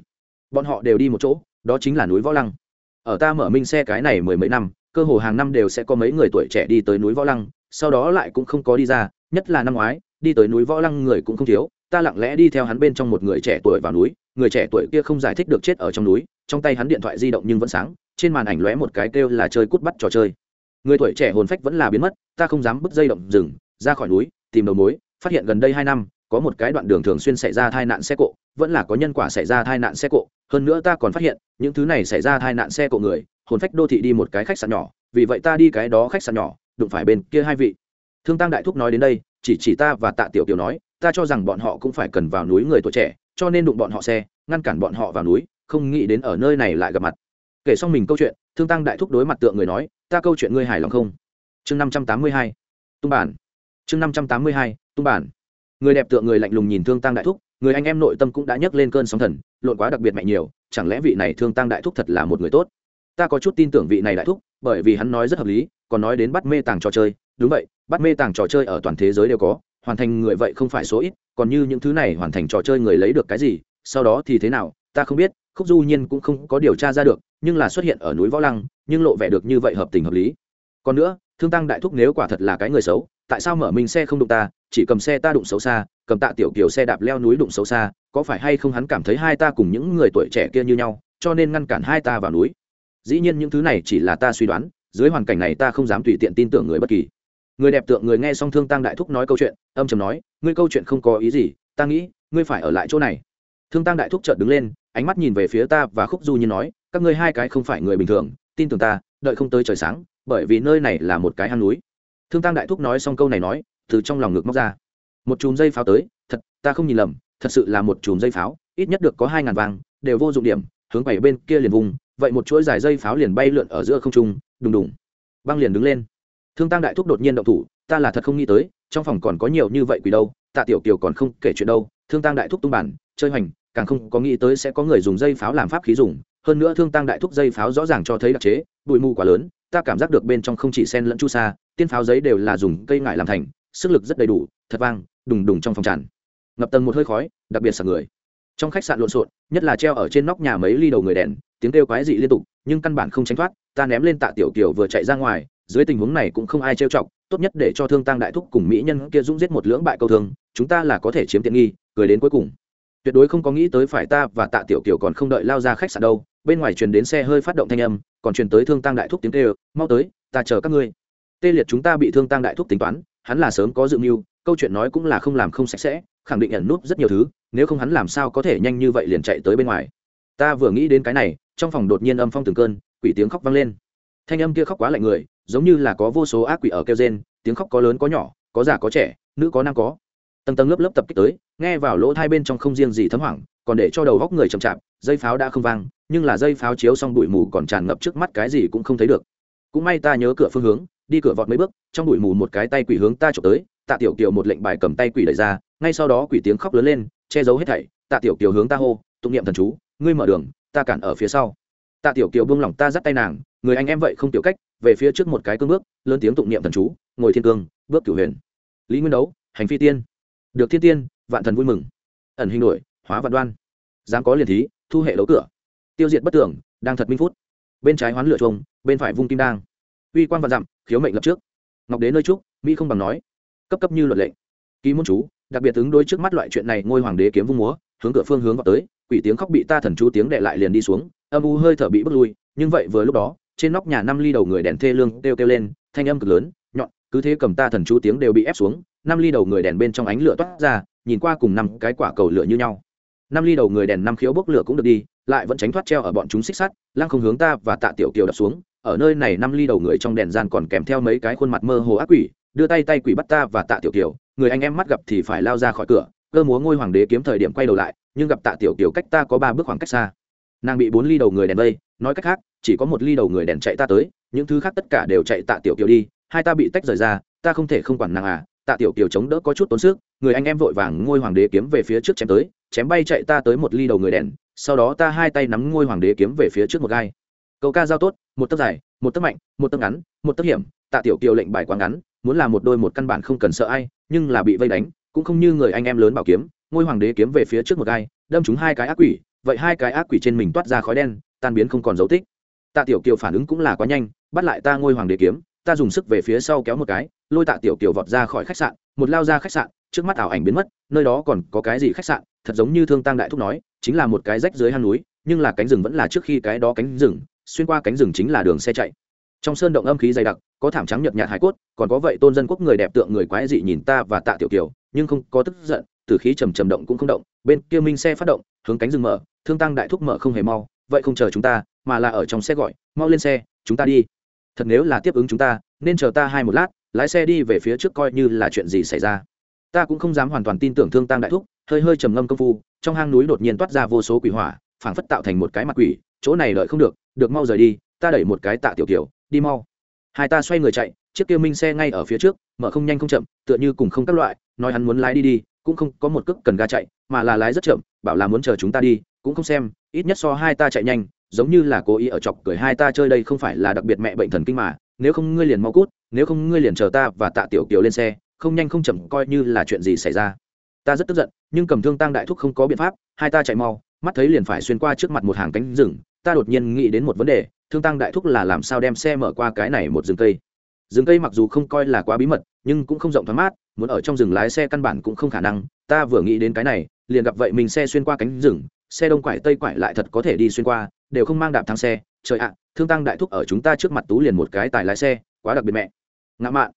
Bọn họ đều đi một chỗ, đó chính là núi võ lăng. Ở ta mở minh xe cái này mười mấy năm, cơ hồ hàng năm đều sẽ có mấy người tuổi trẻ đi tới núi võ lăng, sau đó lại cũng không có đi ra, nhất là năm ngoái, đi tới núi võ lăng người cũng không thiếu ta lặng lẽ đi theo hắn bên trong một người trẻ tuổi vào núi, người trẻ tuổi kia không giải thích được chết ở trong núi, trong tay hắn điện thoại di động nhưng vẫn sáng, trên màn ảnh lóe một cái kêu là chơi cút bắt trò chơi. Người tuổi trẻ hồn phách vẫn là biến mất, ta không dám bứt dây động rừng ra khỏi núi, tìm đầu mối, phát hiện gần đây hai năm, có một cái đoạn đường thường xuyên xảy ra tai nạn xe cộ, vẫn là có nhân quả xảy ra tai nạn xe cộ, hơn nữa ta còn phát hiện, những thứ này xảy ra tai nạn xe cộ người, hồn phách đô thị đi một cái khách sạn nhỏ, vì vậy ta đi cái đó khách sạn nhỏ, đụng phải bên kia hai vị. Thương tăng đại thúc nói đến đây, chỉ chỉ ta và tạ tiểu tiểu nói ta cho rằng bọn họ cũng phải cần vào núi người tuổi trẻ, cho nên đụng bọn họ xe, ngăn cản bọn họ vào núi, không nghĩ đến ở nơi này lại gặp mặt. Kể xong mình câu chuyện, thương tăng đại thúc đối mặt tượng người nói, ta câu chuyện ngươi hài lòng không? Chương năm trăm tám mươi hai, tung bản. Chương năm trăm tám mươi hai, tung bản. Người đẹp tượng người lạnh lùng nhìn thương tăng đại thúc, người anh em nội tâm cũng đã nhấc lên cơn sóng thần, lộn quá đặc biệt mạnh nhiều, chẳng lẽ vị này thương tăng đại thúc thật là một người tốt? Ta có chút tin tưởng vị này đại thúc, bởi vì hắn nói rất hợp lý, còn nói đến bắt mê tàng trò chơi. Đúng vậy, bắt mê tàng trò chơi ở toàn thế giới đều có hoàn thành người vậy không phải số ít, còn như những thứ này hoàn thành trò chơi người lấy được cái gì, sau đó thì thế nào, ta không biết, khúc du nhiên cũng không có điều tra ra được, nhưng là xuất hiện ở núi võ lăng, nhưng lộ vẻ được như vậy hợp tình hợp lý. Còn nữa, thương tăng đại thúc nếu quả thật là cái người xấu, tại sao mở mình xe không đụng ta, chỉ cầm xe ta đụng xấu xa, cầm tạ tiểu kiều xe đạp leo núi đụng xấu xa, có phải hay không hắn cảm thấy hai ta cùng những người tuổi trẻ kia như nhau, cho nên ngăn cản hai ta vào núi? Dĩ nhiên những thứ này chỉ là ta suy đoán, dưới hoàn cảnh này ta không dám tùy tiện tin tưởng người bất kỳ người đẹp tượng người nghe xong thương tăng đại thúc nói câu chuyện, âm chầm nói, ngươi câu chuyện không có ý gì, ta nghĩ, ngươi phải ở lại chỗ này. Thương tăng đại thúc chợt đứng lên, ánh mắt nhìn về phía ta và khúc du nhiên nói, các ngươi hai cái không phải người bình thường, tin tưởng ta, đợi không tới trời sáng, bởi vì nơi này là một cái hang núi. Thương tăng đại thúc nói xong câu này nói, từ trong lòng ngực móc ra. Một chùm dây pháo tới, thật, ta không nhìn lầm, thật sự là một chùm dây pháo, ít nhất được có hai ngàn vàng, đều vô dụng điểm, hướng bảy bên kia liền vùng, vậy một chuỗi dài dây pháo liền bay lượn ở giữa không trung, đùng đùng. Băng liền đứng lên thương tăng đại thúc đột nhiên động thủ, ta là thật không nghĩ tới, trong phòng còn có nhiều như vậy quỷ đâu, tạ tiểu kiều còn không kể chuyện đâu. Thương tăng đại thúc tung bản, chơi hoành, càng không có nghĩ tới sẽ có người dùng dây pháo làm pháp khí dùng, hơn nữa thương tăng đại thúc dây pháo rõ ràng cho thấy đặc chế, bụi mù quá lớn, ta cảm giác được bên trong không chỉ sen lẫn chu sa, tiên pháo giấy đều là dùng cây ngải làm thành, sức lực rất đầy đủ, thật vang, đùng đùng trong phòng tràn. Ngập tầng một hơi khói, đặc biệt sạc người. Trong khách sạn lộn xộn, nhất là treo ở trên nóc nhà mấy ly đầu người đèn, tiếng kêu quái dị liên tục, nhưng căn bản không tránh thoát, ta ném lên tạ tiểu kiều vừa chạy ra ngoài dưới tình huống này cũng không ai trêu chọc, tốt nhất để cho thương tăng đại thúc cùng mỹ nhân kia dũng giết một lưỡng bại câu thương, chúng ta là có thể chiếm tiện nghi, cười đến cuối cùng. Tuyệt đối không có nghĩ tới phải ta và tạ tiểu kiều còn không đợi lao ra khách sạn đâu, bên ngoài truyền đến xe hơi phát động thanh âm, còn truyền tới thương tăng đại thúc tiếng kêu, mau tới, ta chờ các ngươi. Tê liệt chúng ta bị thương tăng đại thúc tính toán, hắn là sớm có dự mưu, câu chuyện nói cũng là không làm không sạch sẽ, khẳng định ẩn núp rất nhiều thứ, nếu không hắn làm sao có thể nhanh như vậy liền chạy tới bên ngoài. Ta vừa nghĩ đến cái này, trong phòng đột nhiên âm phong từng cơn, quỷ tiếng khóc vang lên. Thanh âm kia khóc quá lạnh người giống như là có vô số ác quỷ ở kêu rên, tiếng khóc có lớn có nhỏ, có già có trẻ, nữ có nam có. Tầng tầng lớp lớp tập kích tới, nghe vào lỗ tai bên trong không riêng gì thấm hoảng, còn để cho đầu góc người chậm chạp, dây pháo đã không vang, nhưng là dây pháo chiếu xong bụi mù còn tràn ngập trước mắt cái gì cũng không thấy được. Cũng may ta nhớ cửa phương hướng, đi cửa vọt mấy bước, trong bụi mù một cái tay quỷ hướng ta trộm tới, tạ tiểu kiều một lệnh bài cầm tay quỷ đẩy ra, ngay sau đó quỷ tiếng khóc lớn lên, che giấu hết thảy, tạ tiểu kiều hướng ta hô, tụng niệm thần chú, ngươi mở đường, ta cản ở phía sau. Tạ tiểu kiều buông lỏng ta dắt tay nàng người anh em vậy không tiểu cách, về phía trước một cái cương bước, lớn tiếng tụng niệm thần chú, ngồi thiên cương, bước cửu huyền. Lý nguyên đấu, hành phi tiên. Được thiên tiên, vạn thần vui mừng. Ẩn hình đổi, hóa vạn đoan. Dám có liền thí, thu hệ đấu cửa. Tiêu diệt bất tưởng, đang thật minh phút. Bên trái hoán lửa trông bên phải vung kim đang uy quan vạn dặm, khiếu mệnh lập trước. Ngọc đế nơi trúc, mỹ không bằng nói. Cấp cấp như luật lệnh. Ký môn chú, đặc biệt ứng đối trước mắt loại chuyện này, ngôi hoàng đế kiếm vung múa, hướng cửa phương hướng vào tới, quỷ tiếng khóc bị ta thần chú tiếng đệ lại liền đi xuống, âm u hơi thở bị bước lui, nhưng vậy vừa lúc đó trên nóc nhà năm ly đầu người đèn thê lương kêu kêu lên, thanh âm cực lớn, nhọn, cứ thế cầm ta thần chú tiếng đều bị ép xuống, năm ly đầu người đèn bên trong ánh lửa toát ra, nhìn qua cùng năm cái quả cầu lửa như nhau. Năm ly đầu người đèn năm khiếu bốc lửa cũng được đi, lại vẫn tránh thoát treo ở bọn chúng xích sắt, lăng không hướng ta và tạ tiểu kiều đập xuống, ở nơi này năm ly đầu người trong đèn gian còn kèm theo mấy cái khuôn mặt mơ hồ ác quỷ, đưa tay tay quỷ bắt ta và tạ tiểu kiều, người anh em mắt gặp thì phải lao ra khỏi cửa, cơ múa ngôi hoàng đế kiếm thời điểm quay đầu lại, nhưng gặp tạ tiểu kiều cách ta có ba bước khoảng cách xa nàng bị bốn ly đầu người đèn vây, nói cách khác, chỉ có một ly đầu người đèn chạy ta tới, những thứ khác tất cả đều chạy tạ tiểu kiều đi, hai ta bị tách rời ra, ta không thể không quản nàng à. Tạ tiểu kiều chống đỡ có chút tốn sức, người anh em vội vàng ngôi hoàng đế kiếm về phía trước chém tới, chém bay chạy ta tới một ly đầu người đèn, sau đó ta hai tay nắm ngôi hoàng đế kiếm về phía trước một gai. Câu ca giao tốt, một tấc dài, một tấc mạnh, một tấc ngắn, một tấc hiểm, tạ tiểu kiều lệnh bài quá ngắn, muốn là một đôi một căn bản không cần sợ ai, nhưng là bị vây đánh, cũng không như người anh em lớn bảo kiếm, ngôi hoàng đế kiếm về phía trước một gai, đâm chúng hai cái ác quỷ vậy hai cái ác quỷ trên mình toát ra khói đen, tan biến không còn dấu tích. Tạ tiểu kiều phản ứng cũng là quá nhanh, bắt lại ta ngôi hoàng đế kiếm, ta dùng sức về phía sau kéo một cái, lôi tạ tiểu kiều vọt ra khỏi khách sạn, một lao ra khách sạn, trước mắt ảo ảnh biến mất, nơi đó còn có cái gì khách sạn, thật giống như thương tăng đại thúc nói, chính là một cái rách dưới hang núi, nhưng là cánh rừng vẫn là trước khi cái đó cánh rừng, xuyên qua cánh rừng chính là đường xe chạy. Trong sơn động âm khí dày đặc, có thảm trắng nhợt nhạt hải cốt, còn có vậy tôn dân quốc người đẹp tượng người quái dị nhìn ta và tạ tiểu kiều, nhưng không có tức giận từ khí trầm trầm động cũng không động, bên kia minh xe phát động, hướng cánh rừng mở thương tăng đại thúc mở không hề mau vậy không chờ chúng ta mà là ở trong xe gọi mau lên xe chúng ta đi. Thật nếu là tiếp ứng chúng ta nên chờ ta hai một lát lái xe đi về phía trước coi như là chuyện gì xảy ra. Ta cũng không dám hoàn toàn tin tưởng thương tăng đại thúc hơi hơi trầm ngâm công phu trong hang núi đột nhiên toát ra vô số quỷ hỏa phảng phất tạo thành một cái mặt quỷ chỗ này lợi không được được mau rời đi ta đẩy một cái tạ tiểu tiểu, đi mau. Hai ta xoay người chạy chiếc kia minh xe ngay ở phía trước mở không nhanh không chậm tựa như cùng không các loại nói hắn muốn lái đi đi cũng không có một cước cần ga chạy mà là lái rất chậm bảo là muốn chờ chúng ta đi cũng không xem, ít nhất so hai ta chạy nhanh, giống như là cố ý ở chọc cười hai ta chơi đây không phải là đặc biệt mẹ bệnh thần kinh mà, nếu không ngươi liền mau cút, nếu không ngươi liền chờ ta và tạ tiểu kiều lên xe, không nhanh không chậm coi như là chuyện gì xảy ra. Ta rất tức giận, nhưng cầm thương tăng đại thúc không có biện pháp, hai ta chạy mau, mắt thấy liền phải xuyên qua trước mặt một hàng cánh rừng, ta đột nhiên nghĩ đến một vấn đề, thương tăng đại thúc là làm sao đem xe mở qua cái này một rừng cây. Rừng cây mặc dù không coi là quá bí mật, nhưng cũng không rộng thoáng mát, muốn ở trong rừng lái xe căn bản cũng không khả năng, ta vừa nghĩ đến cái này, liền gặp vậy mình xe xuyên qua cánh rừng xe đông quải tây quải lại thật có thể đi xuyên qua, đều không mang đạp thang xe. Trời ạ, thương tăng đại thúc ở chúng ta trước mặt tú liền một cái tài lái xe, quá đặc biệt mẹ. Ngã mạn.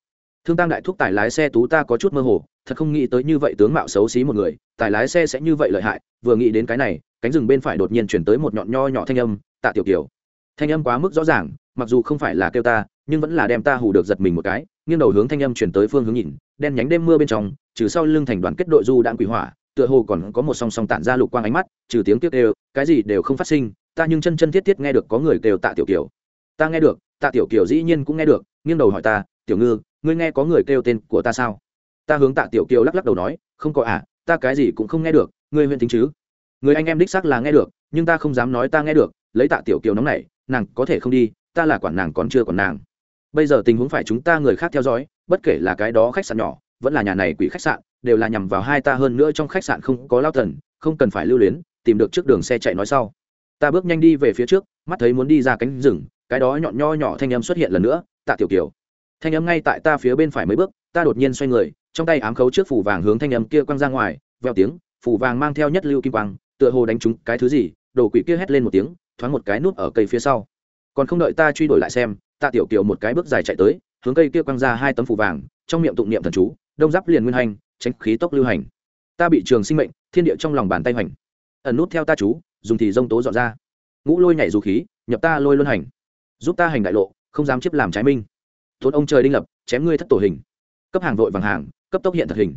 Thương tăng đại thúc tài lái xe tú ta có chút mơ hồ, thật không nghĩ tới như vậy tướng mạo xấu xí một người, tài lái xe sẽ như vậy lợi hại, vừa nghĩ đến cái này, cánh rừng bên phải đột nhiên chuyển tới một nhọn nho nhỏ thanh âm, tạ tiểu kiều. Thanh âm quá mức rõ ràng, mặc dù không phải là kêu ta, nhưng vẫn là đem ta hù được giật mình một cái, nghiêng đầu hướng thanh âm chuyển tới phương hướng nhìn, đen nhánh đêm mưa bên trong, trừ sau lưng thành đoàn kết đội du đạn quỷ hỏa tựa hồ còn có một song song tản ra lục quang ánh mắt, trừ tiếng tiếc đều cái gì đều không phát sinh, ta nhưng chân chân thiết thiết nghe được có người kêu tạ tiểu kiều. Ta nghe được, tạ tiểu kiều dĩ nhiên cũng nghe được, nghiêng đầu hỏi ta, tiểu ngư, ngươi nghe có người kêu tên của ta sao? Ta hướng tạ tiểu kiều lắc lắc đầu nói, không có à ta cái gì cũng không nghe được, ngươi huyện tính chứ? Người anh em đích xác là nghe được, nhưng ta không dám nói ta nghe được, lấy tạ tiểu kiều nóng này nàng có thể không đi, ta là quản nàng còn chưa còn nàng. Bây giờ tình huống phải chúng ta người khác theo dõi, bất kể là cái đó khách sạn nhỏ vẫn là nhà này quỷ khách sạn, đều là nhằm vào hai ta hơn nữa trong khách sạn không có lao thần, không cần phải lưu luyến, tìm được trước đường xe chạy nói sau. Ta bước nhanh đi về phía trước, mắt thấy muốn đi ra cánh rừng, cái đó nhọn nho nhỏ thanh âm xuất hiện lần nữa, tạ tiểu kiều. Thanh âm ngay tại ta phía bên phải mấy bước, ta đột nhiên xoay người, trong tay ám khấu trước phủ vàng hướng thanh âm kia quăng ra ngoài, veo tiếng, phủ vàng mang theo nhất lưu kim quang, tựa hồ đánh trúng cái thứ gì, đồ quỷ kia hét lên một tiếng, thoáng một cái nút ở cây phía sau. Còn không đợi ta truy đuổi lại xem, tạ tiểu kiều một cái bước dài chạy tới, hướng cây kia quăng ra hai tấm phủ vàng, trong miệng tụng niệm thần chú đông giáp liền nguyên hành, tránh khí tốc lưu hành. Ta bị trường sinh mệnh, thiên địa trong lòng bàn tay hoành. Ẩn nút theo ta chú, dùng thì dông tố dọn ra. Ngũ lôi nhảy dù khí, nhập ta lôi luân hành. Giúp ta hành đại lộ, không dám chiếp làm trái minh. Thôn ông trời đinh lập, chém ngươi thất tổ hình. Cấp hàng vội vàng hàng, cấp tốc hiện thật hình.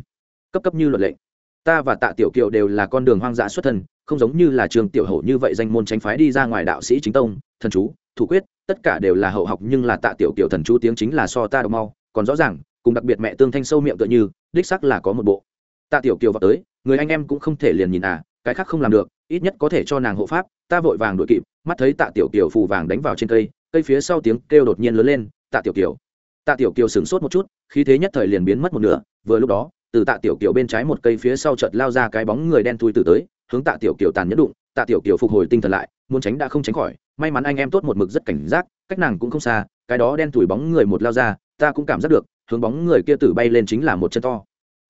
Cấp cấp như luật lệ. Ta và tạ tiểu kiều đều là con đường hoang dã xuất thân, không giống như là trường tiểu hậu như vậy danh môn tránh phái đi ra ngoài đạo sĩ chính tông, thần chú, thủ quyết, tất cả đều là hậu học nhưng là tạ tiểu kiều thần chú tiếng chính là so ta đọc mau, còn rõ ràng cùng đặc biệt mẹ tương thanh sâu miệng tựa như, đích sắc là có một bộ. Tạ tiểu kiều vào tới, người anh em cũng không thể liền nhìn à cái khác không làm được, ít nhất có thể cho nàng hộ pháp, ta vội vàng đuổi kịp, mắt thấy tạ tiểu kiều phù vàng đánh vào trên cây cây phía sau tiếng kêu đột nhiên lớn lên, tạ tiểu kiều. Tạ tiểu kiều sửng sốt một chút, khí thế nhất thời liền biến mất một nửa, vừa lúc đó, từ tạ tiểu kiều bên trái một cây phía sau chợt lao ra cái bóng người đen thui từ tới, hướng tạ tiểu kiều tàn nhẫn đụng, tạ tiểu kiều phục hồi tinh thần lại, muốn tránh đã không tránh khỏi, may mắn anh em tốt một mực rất cảnh giác, cách nàng cũng không xa, cái đó đen thui bóng người một lao ra, ta cũng cảm giác được hướng bóng người kia tử bay lên chính là một chân to.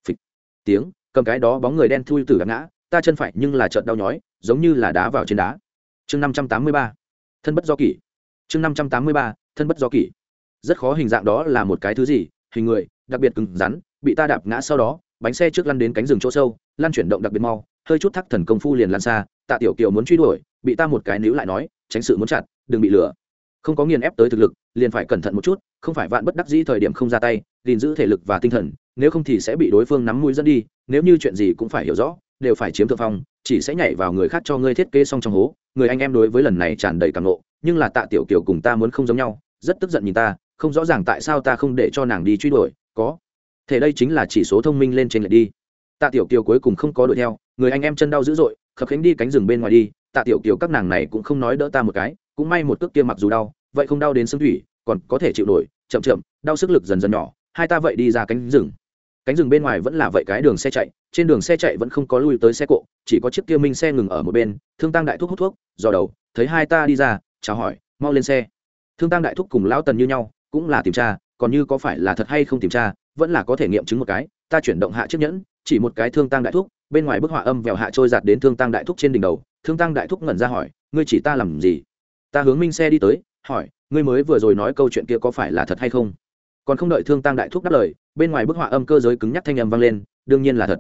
Phịch. Tiếng, cầm cái đó bóng người đen thui tử ngã, ta chân phải nhưng là chợt đau nhói, giống như là đá vào trên đá. Chương năm trăm tám mươi ba. Thân bất do kỷ. Chương năm trăm tám mươi ba, thân bất do kỷ. Rất khó hình dạng đó là một cái thứ gì, hình người, đặc biệt cứng rắn, bị ta đạp ngã sau đó, bánh xe trước lăn đến cánh rừng chỗ sâu, lăn chuyển động đặc biệt mau, hơi chút thắc thần công phu liền lăn xa, tạ tiểu kiều muốn truy đuổi, bị ta một cái níu lại nói, tránh sự muốn chặt, đừng bị lửa không có nghiền ép tới thực lực, liền phải cẩn thận một chút, không phải vạn bất đắc dĩ thời điểm không ra tay, gìn giữ thể lực và tinh thần, nếu không thì sẽ bị đối phương nắm mũi dẫn đi, nếu như chuyện gì cũng phải hiểu rõ, đều phải chiếm thượng phong, chỉ sẽ nhảy vào người khác cho ngươi thiết kế xong trong hố, người anh em đối với lần này tràn đầy cảm nộ, nhưng là tạ tiểu kiều cùng ta muốn không giống nhau, rất tức giận nhìn ta, không rõ ràng tại sao ta không để cho nàng đi truy đuổi, có. Thể đây chính là chỉ số thông minh lên trên lệch đi. Tạ tiểu kiều cuối cùng không có đuổi theo, người anh em chân đau dữ dội, khập khánh đi cánh rừng bên ngoài đi, tạ tiểu kiều các nàng này cũng không nói đỡ ta một cái cũng may một cước kia mặc dù đau, vậy không đau đến xương thủy, còn có thể chịu nổi, chậm chậm, đau sức lực dần dần nhỏ, hai ta vậy đi ra cánh rừng. Cánh rừng bên ngoài vẫn là vậy cái đường xe chạy, trên đường xe chạy vẫn không có lui tới xe cộ, chỉ có chiếc kia minh xe ngừng ở một bên, thương tăng đại thúc hút thuốc, dò đầu, thấy hai ta đi ra, chào hỏi, mau lên xe. Thương tăng đại thúc cùng lão tần như nhau, cũng là tìm tra, còn như có phải là thật hay không tìm tra, vẫn là có thể nghiệm chứng một cái, ta chuyển động hạ chiếc nhẫn, chỉ một cái thương tăng đại thúc, bên ngoài bức họa âm vèo hạ trôi giạt đến thương tăng đại thúc trên đỉnh đầu, thương tăng đại thúc ngẩn ra hỏi, ngươi chỉ ta làm gì? Ta hướng minh xe đi tới, hỏi, ngươi mới vừa rồi nói câu chuyện kia có phải là thật hay không? Còn không đợi thương tăng đại thúc đáp lời, bên ngoài bức họa âm cơ giới cứng nhắc thanh âm vang lên, đương nhiên là thật.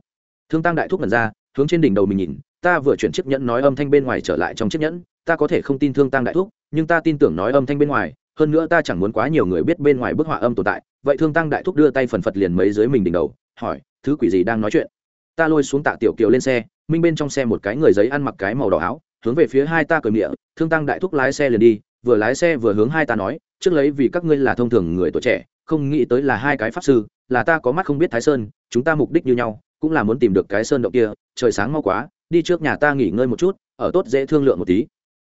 Thương tăng đại thúc ngẩn ra, hướng trên đỉnh đầu mình nhìn, ta vừa chuyển chiếc nhẫn nói âm thanh bên ngoài trở lại trong chiếc nhẫn, ta có thể không tin thương tăng đại thúc, nhưng ta tin tưởng nói âm thanh bên ngoài, hơn nữa ta chẳng muốn quá nhiều người biết bên ngoài bức họa âm tồn tại. Vậy thương tăng đại thúc đưa tay phần phật liền mấy dưới mình đỉnh đầu, hỏi, thứ quỷ gì đang nói chuyện? Ta lôi xuống tạ tiểu kiều lên xe, minh bên trong xe một cái người giấy ăn mặc cái màu đỏ áo hướng về phía hai ta cởi miệng thương tăng đại thúc lái xe liền đi, vừa lái xe vừa hướng hai ta nói, trước lấy vì các ngươi là thông thường người tuổi trẻ, không nghĩ tới là hai cái pháp sư, là ta có mắt không biết thái sơn, chúng ta mục đích như nhau, cũng là muốn tìm được cái sơn động kia, trời sáng mau quá, đi trước nhà ta nghỉ ngơi một chút, ở tốt dễ thương lượng một tí.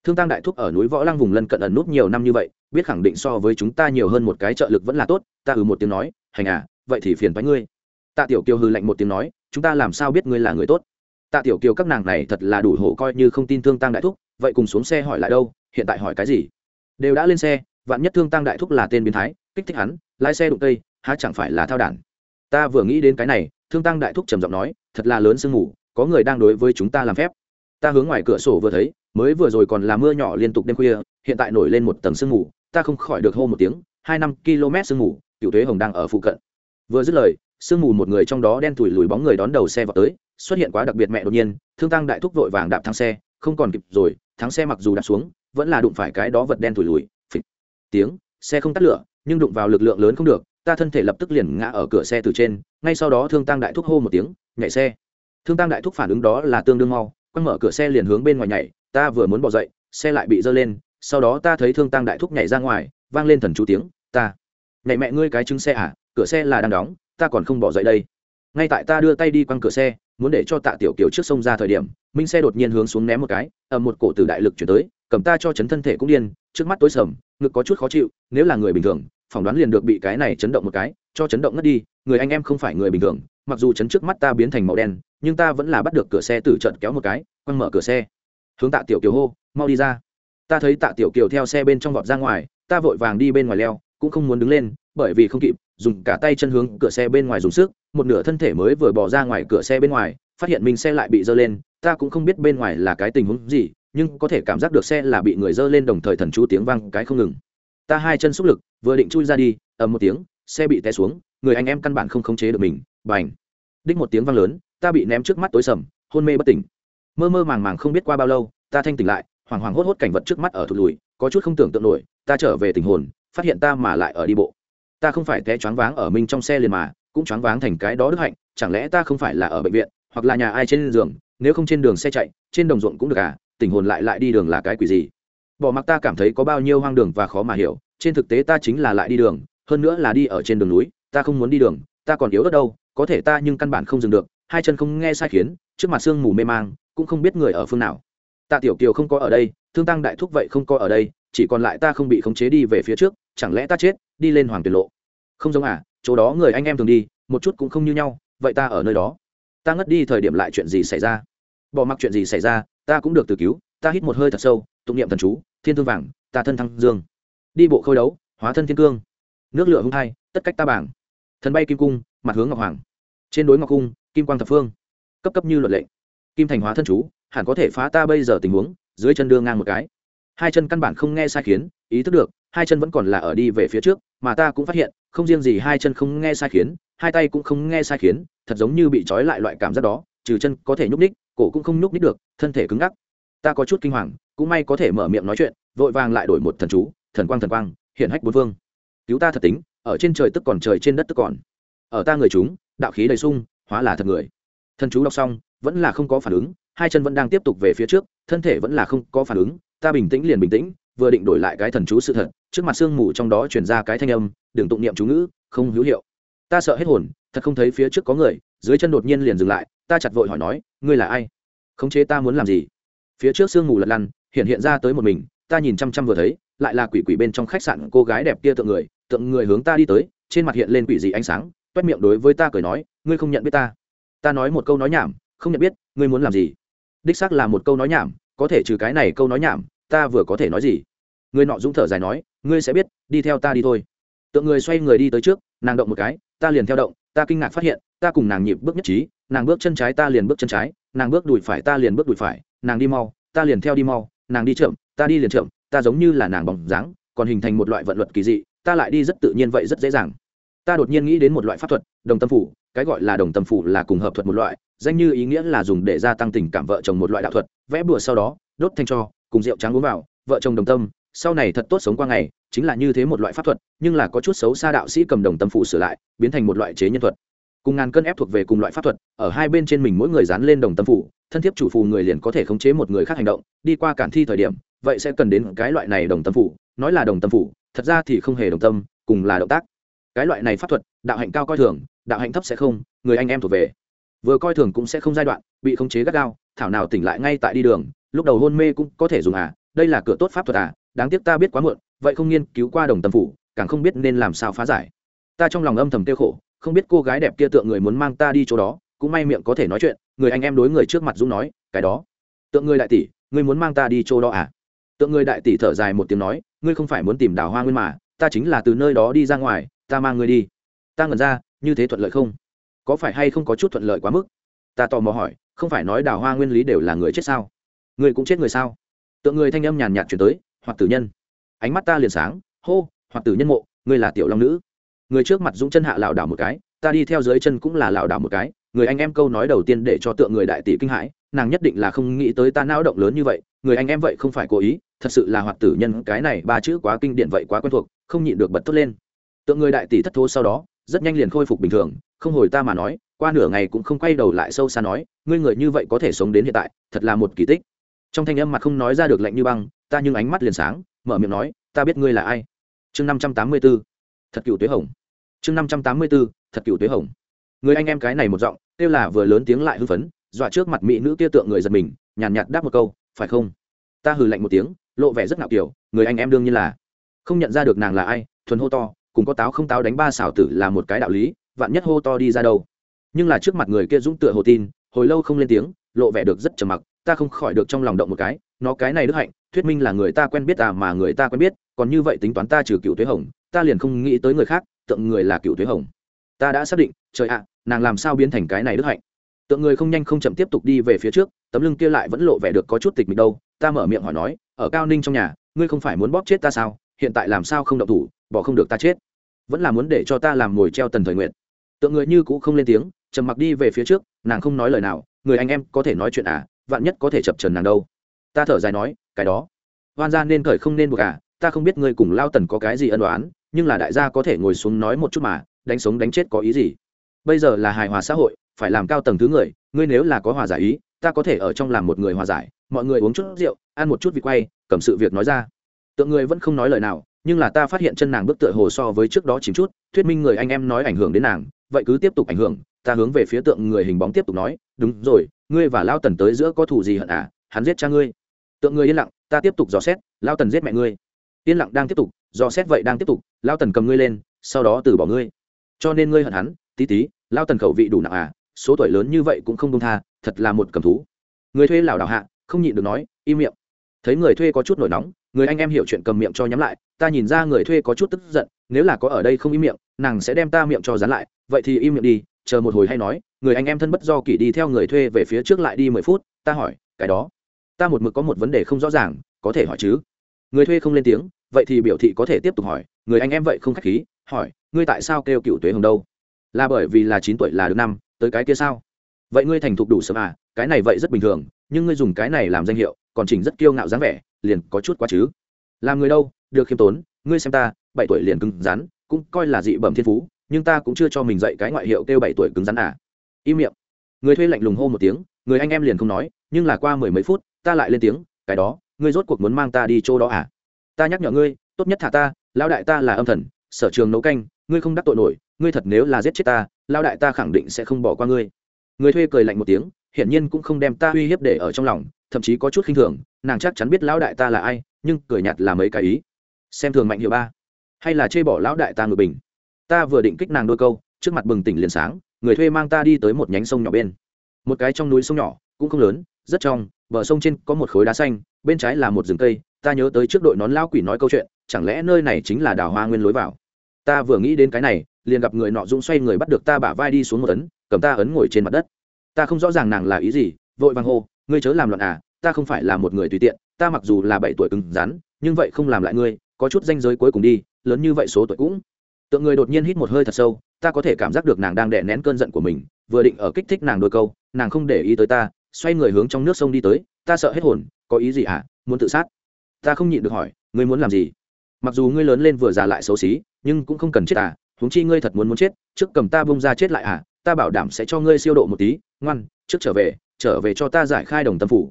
Thương tăng đại thúc ở núi võ lăng vùng lân cận ẩn nút nhiều năm như vậy, biết khẳng định so với chúng ta nhiều hơn một cái trợ lực vẫn là tốt, ta ừ một tiếng nói, hành à vậy thì phiền với ngươi. Tạ tiểu kiều hư lạnh một tiếng nói, chúng ta làm sao biết ngươi là người tốt? Tạ tiểu kiều các nàng này thật là đủ hổ coi như không tin thương tăng đại thúc, vậy cùng xuống xe hỏi lại đâu, hiện tại hỏi cái gì? Đều đã lên xe, vạn nhất thương tăng đại thúc là tên biến thái, kích thích hắn, lái xe đụng tây há chẳng phải là thao đản? Ta vừa nghĩ đến cái này, thương tăng đại thúc trầm giọng nói, thật là lớn sương mù, có người đang đối với chúng ta làm phép. Ta hướng ngoài cửa sổ vừa thấy, mới vừa rồi còn là mưa nhỏ liên tục đêm khuya, hiện tại nổi lên một tầng sương mù, ta không khỏi được hô một tiếng, hai năm km sương mù cựu thuế hồng đang ở phụ cận. Vừa dứt lời, sương mù một người trong đó đen thủi lùi bóng người đón đầu xe vào tới xuất hiện quá đặc biệt mẹ đột nhiên, thương tăng đại thúc vội vàng đạp thắng xe, không còn kịp rồi thắng xe mặc dù đạp xuống, vẫn là đụng phải cái đó vật đen thủi lùi, phịch. Tiếng, xe không tắt lửa, nhưng đụng vào lực lượng lớn không được, ta thân thể lập tức liền ngã ở cửa xe từ trên, ngay sau đó thương tăng đại thúc hô một tiếng, nhảy xe. Thương tăng đại thúc phản ứng đó là tương đương mau, quăng mở cửa xe liền hướng bên ngoài nhảy, ta vừa muốn bỏ dậy, xe lại bị dơ lên, sau đó ta thấy thương tăng đại thúc nhảy ra ngoài, vang lên thần chú tiếng, ta, nhảy mẹ ngươi cái trứng xe à cửa xe là đang đóng, ta còn không bỏ dậy đây. Ngay tại ta đưa tay đi quăng cửa xe muốn để cho tạ tiểu kiều trước sông ra thời điểm, minh xe đột nhiên hướng xuống ném một cái, ầm, một cổ từ đại lực chuyển tới, cầm ta cho chấn thân thể cũng điên, trước mắt tối sầm, ngực có chút khó chịu, nếu là người bình thường, phỏng đoán liền được bị cái này chấn động một cái, cho chấn động ngất đi, người anh em không phải người bình thường, mặc dù chấn trước mắt ta biến thành màu đen, nhưng ta vẫn là bắt được cửa xe từ trận kéo một cái, quăng mở cửa xe. Hướng tạ tiểu kiều hô, mau đi ra. Ta thấy tạ tiểu kiều theo xe bên trong vọt ra ngoài, ta vội vàng đi bên ngoài leo, cũng không muốn đứng lên, bởi vì không kịp dùng cả tay chân hướng cửa xe bên ngoài dùng sức, một nửa thân thể mới vừa bỏ ra ngoài cửa xe bên ngoài, phát hiện mình xe lại bị dơ lên, ta cũng không biết bên ngoài là cái tình huống gì, nhưng có thể cảm giác được xe là bị người dơ lên đồng thời thần chú tiếng vang cái không ngừng. Ta hai chân xúc lực, vừa định chui ra đi, ầm một tiếng, xe bị té xuống, người anh em căn bản không khống chế được mình, bành. Đích một tiếng vang lớn, ta bị ném trước mắt tối sầm, hôn mê bất tỉnh. Mơ mơ màng màng không biết qua bao lâu, ta thanh tỉnh lại, hoảng hoảng hốt hốt cảnh vật trước mắt ở thụt lùi, có chút không tưởng tượng nổi, ta trở về tình hồn, phát hiện ta mà lại ở đi bộ ta không phải té choáng váng ở mình trong xe liền mà, cũng choáng váng thành cái đó đức hạnh, chẳng lẽ ta không phải là ở bệnh viện, hoặc là nhà ai trên giường, nếu không trên đường xe chạy, trên đồng ruộng cũng được à tình hồn lại lại đi đường là cái quỷ gì? Bỏ mặc ta cảm thấy có bao nhiêu hoang đường và khó mà hiểu, trên thực tế ta chính là lại đi đường, hơn nữa là đi ở trên đường núi, ta không muốn đi đường, ta còn yếu ở đâu, có thể ta nhưng căn bản không dừng được, hai chân không nghe sai khiến, trước mặt sương mù mê mang, cũng không biết người ở phương nào. Tạ tiểu kiều không có ở đây, thương tăng đại thúc vậy không có ở đây, chỉ còn lại ta không bị khống chế đi về phía trước, chẳng lẽ ta chết, đi lên hoàng tuyệt lộ không giống à chỗ đó người anh em thường đi, một chút cũng không như nhau, vậy ta ở nơi đó. Ta ngất đi thời điểm lại chuyện gì xảy ra? Bỏ mặc chuyện gì xảy ra, ta cũng được từ cứu, ta hít một hơi thật sâu, tụng niệm thần chú, thiên thương vàng, ta thân thăng dương. Đi bộ khôi đấu, hóa thân thiên cương. Nước lửa hung hai, tất cách ta bảng. Thần bay kim cung, mặt hướng ngọc hoàng. Trên đối ngọc cung, kim quang thập phương. Cấp cấp như luật lệ. Kim thành hóa thân chú, hẳn có thể phá ta bây giờ tình huống, dưới chân đưa ngang một cái. Hai chân căn bản không nghe sai khiến, ý thức được hai chân vẫn còn là ở đi về phía trước, mà ta cũng phát hiện, không riêng gì hai chân không nghe sai khiến, hai tay cũng không nghe sai khiến, thật giống như bị trói lại loại cảm giác đó, trừ chân có thể nhúc ních cổ cũng không nhúc ních được, thân thể cứng ngắc. Ta có chút kinh hoàng, cũng may có thể mở miệng nói chuyện, vội vàng lại đổi một thần chú, thần quang thần quang hiện hách bốn phương. Cứu ta thật tính, ở trên trời tức còn trời trên đất tức còn. Ở ta người chúng, đạo khí đầy sung, hóa là thật người. Thần chú đọc xong, vẫn là không có phản ứng, hai chân vẫn đang tiếp tục về phía trước, thân thể vẫn là không có phản ứng, ta bình tĩnh liền bình tĩnh vừa định đổi lại cái thần chú sự thật, trước mặt sương mù trong đó chuyển ra cái thanh âm, đừng tụng niệm chú ngữ, không hữu hiệu. Ta sợ hết hồn, thật không thấy phía trước có người, dưới chân đột nhiên liền dừng lại, ta chặt vội hỏi nói, ngươi là ai? Khống chế ta muốn làm gì? Phía trước sương mù lật lăn, hiện hiện ra tới một mình, ta nhìn chăm chăm vừa thấy, lại là quỷ quỷ bên trong khách sạn cô gái đẹp kia tượng người tượng người hướng ta đi tới, trên mặt hiện lên quỷ dị ánh sáng, toét miệng đối với ta cười nói, ngươi không nhận biết ta. Ta nói một câu nói nhảm, không nhận biết, ngươi muốn làm gì? Đích xác là một câu nói nhảm, có thể trừ cái này câu nói nhảm ta vừa có thể nói gì? Người nọ dũng thở dài nói, ngươi sẽ biết, đi theo ta đi thôi. Tượng người xoay người đi tới trước, nàng động một cái, ta liền theo động, ta kinh ngạc phát hiện, ta cùng nàng nhịp bước nhất trí, nàng bước chân trái ta liền bước chân trái, nàng bước đùi phải ta liền bước đùi phải, nàng đi mau, ta liền theo đi mau, nàng đi chậm, ta đi liền chậm, ta giống như là nàng bóng dáng, còn hình thành một loại vận luật kỳ dị, ta lại đi rất tự nhiên vậy rất dễ dàng. Ta đột nhiên nghĩ đến một loại pháp thuật, đồng tâm phủ, cái gọi là đồng tâm phủ là cùng hợp thuật một loại, danh như ý nghĩa là dùng để gia tăng tình cảm vợ chồng một loại đạo thuật, vẽ bùa sau đó, đốt thanh cho cùng rượu trắng uống vào vợ chồng đồng tâm sau này thật tốt sống qua ngày chính là như thế một loại pháp thuật nhưng là có chút xấu xa đạo sĩ cầm đồng tâm phụ sửa lại biến thành một loại chế nhân thuật cùng ngàn cân ép thuộc về cùng loại pháp thuật ở hai bên trên mình mỗi người dán lên đồng tâm phụ, thân thiết chủ phù người liền có thể khống chế một người khác hành động đi qua cản thi thời điểm vậy sẽ cần đến cái loại này đồng tâm phụ. nói là đồng tâm phụ, thật ra thì không hề đồng tâm cùng là động tác cái loại này pháp thuật đạo hạnh cao coi thường đạo hạnh thấp sẽ không người anh em thuộc về vừa coi thường cũng sẽ không giai đoạn bị khống chế gắt gao thảo nào tỉnh lại ngay tại đi đường lúc đầu hôn mê cũng có thể dùng à đây là cửa tốt pháp thuật à đáng tiếc ta biết quá muộn, vậy không nghiên cứu qua đồng tâm phủ, càng không biết nên làm sao phá giải. Ta trong lòng âm thầm tiêu khổ, không biết cô gái đẹp kia tượng người muốn mang ta đi chỗ đó, cũng may miệng có thể nói chuyện, người anh em đối người trước mặt dũng nói, cái đó, tượng người đại tỷ, ngươi muốn mang ta đi chỗ đó à? Tượng người đại tỷ thở dài một tiếng nói, ngươi không phải muốn tìm đào hoa nguyên mà, ta chính là từ nơi đó đi ra ngoài, ta mang ngươi đi. Ta ngẩn ra, như thế thuận lợi không? Có phải hay không có chút thuận lợi quá mức? Ta tò mò hỏi, không phải nói đào hoa nguyên lý đều là người chết sao? Người cũng chết người sao? Tượng người thanh âm nhàn nhạt chuyển tới hoặc tử nhân. Ánh mắt ta liền sáng, hô hoặc tử nhân mộ, ngươi là tiểu long nữ. Người trước mặt dũng chân hạ lảo đảo một cái, ta đi theo dưới chân cũng là lảo đảo một cái. Người anh em câu nói đầu tiên để cho tượng người đại tỷ kinh hãi, nàng nhất định là không nghĩ tới ta não động lớn như vậy. Người anh em vậy không phải cố ý, thật sự là hoạt tử nhân, cái này ba chữ quá kinh điển vậy quá quen thuộc, không nhịn được bật tốt lên. Tượng người đại tỷ thất thố sau đó, rất nhanh liền khôi phục bình thường, không hồi ta mà nói, qua nửa ngày cũng không quay đầu lại sâu xa nói, ngươi người như vậy có thể sống đến hiện tại, thật là một kỳ tích trong thanh âm mặt không nói ra được lạnh như băng, ta nhưng ánh mắt liền sáng, mở miệng nói, ta biết ngươi là ai. Chương năm trăm tám mươi b ố thật cựu tuế hồng. Chương năm trăm tám mươi b ố thật cựu tuế hồng. Người anh em cái này một giọng, kêu là vừa lớn tiếng lại hưng phấn, dọa trước mặt mỹ nữ kia tượng người giật mình, nhàn nhạt đáp một câu, phải không? Ta hừ lạnh một tiếng, lộ vẻ rất ngạo kiểu, người anh em đương nhiên là. Không nhận ra được nàng là ai, thuần hô to, cùng có táo không táo đánh ba xảo tử là một cái đạo lý, vạn nhất hô to đi ra đâu. Nhưng là trước mặt người kia dũng tựa hồ tin, hồi lâu không lên tiếng, lộ vẻ được rất trầm mặc ta không khỏi được trong lòng động một cái, nó cái này đức hạnh, thuyết minh là người ta quen biết à mà người ta quen biết, còn như vậy tính toán ta trừ cựu thuế hồng, ta liền không nghĩ tới người khác, tượng người là cựu thuế hồng. Ta đã xác định, trời ạ, nàng làm sao biến thành cái này đức hạnh? Tượng người không nhanh không chậm tiếp tục đi về phía trước, tấm lưng kia lại vẫn lộ vẻ được có chút tịch mịch đâu, ta mở miệng hỏi nói, ở cao ninh trong nhà, ngươi không phải muốn bóp chết ta sao? Hiện tại làm sao không động thủ, bỏ không được ta chết? Vẫn là muốn để cho ta làm ngồi treo tần thời nguyện. Tượng người như cũ không lên tiếng, trầm mặc đi về phía trước, nàng không nói lời nào, người anh em có thể nói chuyện à? Vạn nhất có thể chập trần nàng đâu. Ta thở dài nói, cái đó. Hoan gia nên khởi không nên buộc à ta không biết ngươi cùng lao tần có cái gì ân đoán nhưng là đại gia có thể ngồi xuống nói một chút mà, đánh sống đánh chết có ý gì? Bây giờ là hài hòa xã hội, phải làm cao tầng thứ người, ngươi nếu là có hòa giải ý, ta có thể ở trong làm một người hòa giải, mọi người uống chút rượu, ăn một chút vị quay, cầm sự việc nói ra. Tượng người vẫn không nói lời nào, nhưng là ta phát hiện chân nàng bước tựa hồ so với trước đó chìm chút, thuyết minh người anh em nói ảnh hưởng đến nàng, vậy cứ tiếp tục ảnh hưởng, ta hướng về phía tượng người hình bóng tiếp tục nói, đúng rồi ngươi và lao tần tới giữa có thù gì hận à? Hắn giết cha ngươi. Tượng ngươi yên lặng, ta tiếp tục dò xét lao tần giết mẹ ngươi. Yên lặng đang tiếp tục, dò xét vậy đang tiếp tục lao tần cầm ngươi lên, sau đó từ bỏ ngươi. Cho nên ngươi hận hắn, tí tí lao tần khẩu vị đủ nặng à? Số tuổi lớn như vậy cũng không đông tha, thật là một cầm thú. Người thuê lảo đảo hạ, không nhịn được nói, im miệng. Thấy người thuê có chút nổi nóng, người anh em hiểu chuyện cầm miệng cho nhắm lại, ta nhìn ra người thuê có chút tức giận, nếu là có ở đây không im miệng, nàng sẽ đem ta miệng cho dán lại, vậy thì im miệng đi chờ một hồi hay nói, người anh em thân bất do kỷ đi theo người thuê về phía trước lại đi mười phút, ta hỏi, cái đó, ta một mực có một vấn đề không rõ ràng, có thể hỏi chứ? Người thuê không lên tiếng, vậy thì biểu thị có thể tiếp tục hỏi, người anh em vậy không k h á c h khí, hỏi, ngươi tại sao kêu cựu tuế hồng đâu? Là bởi vì là chín tuổi là được năm, tới cái kia sao? Vậy ngươi thành thục đủ sớm à cái này vậy rất bình thường, nhưng ngươi dùng cái này làm danh hiệu, còn chỉnh rất kiêu ngạo dáng vẻ, liền có chút quá chứ. Làm người đâu, được khiêm tốn, ngươi xem ta, bảy tuổi liền cứng rắn, cũng coi là dị bẩm thiên phú nhưng ta cũng chưa cho mình dạy cái ngoại hiệu kêu bảy tuổi cứng rắn à. Im miệng. Người thuê lạnh lùng hô một tiếng, người anh em liền không nói, nhưng là qua mười mấy phút, ta lại lên tiếng, cái đó, ngươi rốt cuộc muốn mang ta đi chỗ đó à? Ta nhắc nhở ngươi, tốt nhất thả ta, lão đại ta là âm thần, sở trường nấu canh, ngươi không đắc tội nổi, ngươi thật nếu là giết chết ta lao đại ta khẳng định sẽ không bỏ qua ngươi. Người thuê cười lạnh một tiếng, hiển nhiên cũng không đem ta uy hiếp để ở trong lòng, thậm chí có chút khinh thường, nàng chắc chắn biết lão đại ta là ai, nhưng cười nhạt là mấy cái ý. Xem thường mạnh hiệu ba, hay là chê bỏ lão đại ta ngược bình ta vừa định kích nàng đôi câu, trước mặt bừng tỉnh liền sáng, người thuê mang ta đi tới một nhánh sông nhỏ bên. Một cái trong núi sông nhỏ, cũng không lớn, rất trong, bờ sông trên có một khối đá xanh, bên trái là một rừng cây, ta nhớ tới trước đội nón lao quỷ nói câu chuyện, chẳng lẽ nơi này chính là đào hoa nguyên lối vào? Ta vừa nghĩ đến cái này, liền gặp người nọ dũng xoay người bắt được ta bả vai đi xuống một tấn cầm ta ấn ngồi trên mặt đất. Ta không rõ ràng nàng là ý gì, vội vàng hô, ngươi chớ làm loạn à ta không phải là một người tùy tiện, ta mặc dù là bảy tuổi cứng rắn, nhưng vậy không làm lại ngươi, có chút danh giới cuối cùng đi, lớn như vậy số tuổi cũng tượng người đột nhiên hít một hơi thật sâu, ta có thể cảm giác được nàng đang đè nén cơn giận của mình, vừa định ở kích thích nàng đôi câu, nàng không để ý tới ta, xoay người hướng trong nước sông đi tới, ta sợ hết hồn, có ý gì hả? À? muốn tự sát? Ta không nhịn được hỏi, ngươi muốn làm gì? Mặc dù ngươi lớn lên vừa già lại xấu xí, nhưng cũng không cần chết à huống chi ngươi thật muốn muốn chết, trước cầm ta bông ra chết lại à ta bảo đảm sẽ cho ngươi siêu độ một tí, ngoan, trước trở về trở về cho ta giải khai đồng tâm phủ.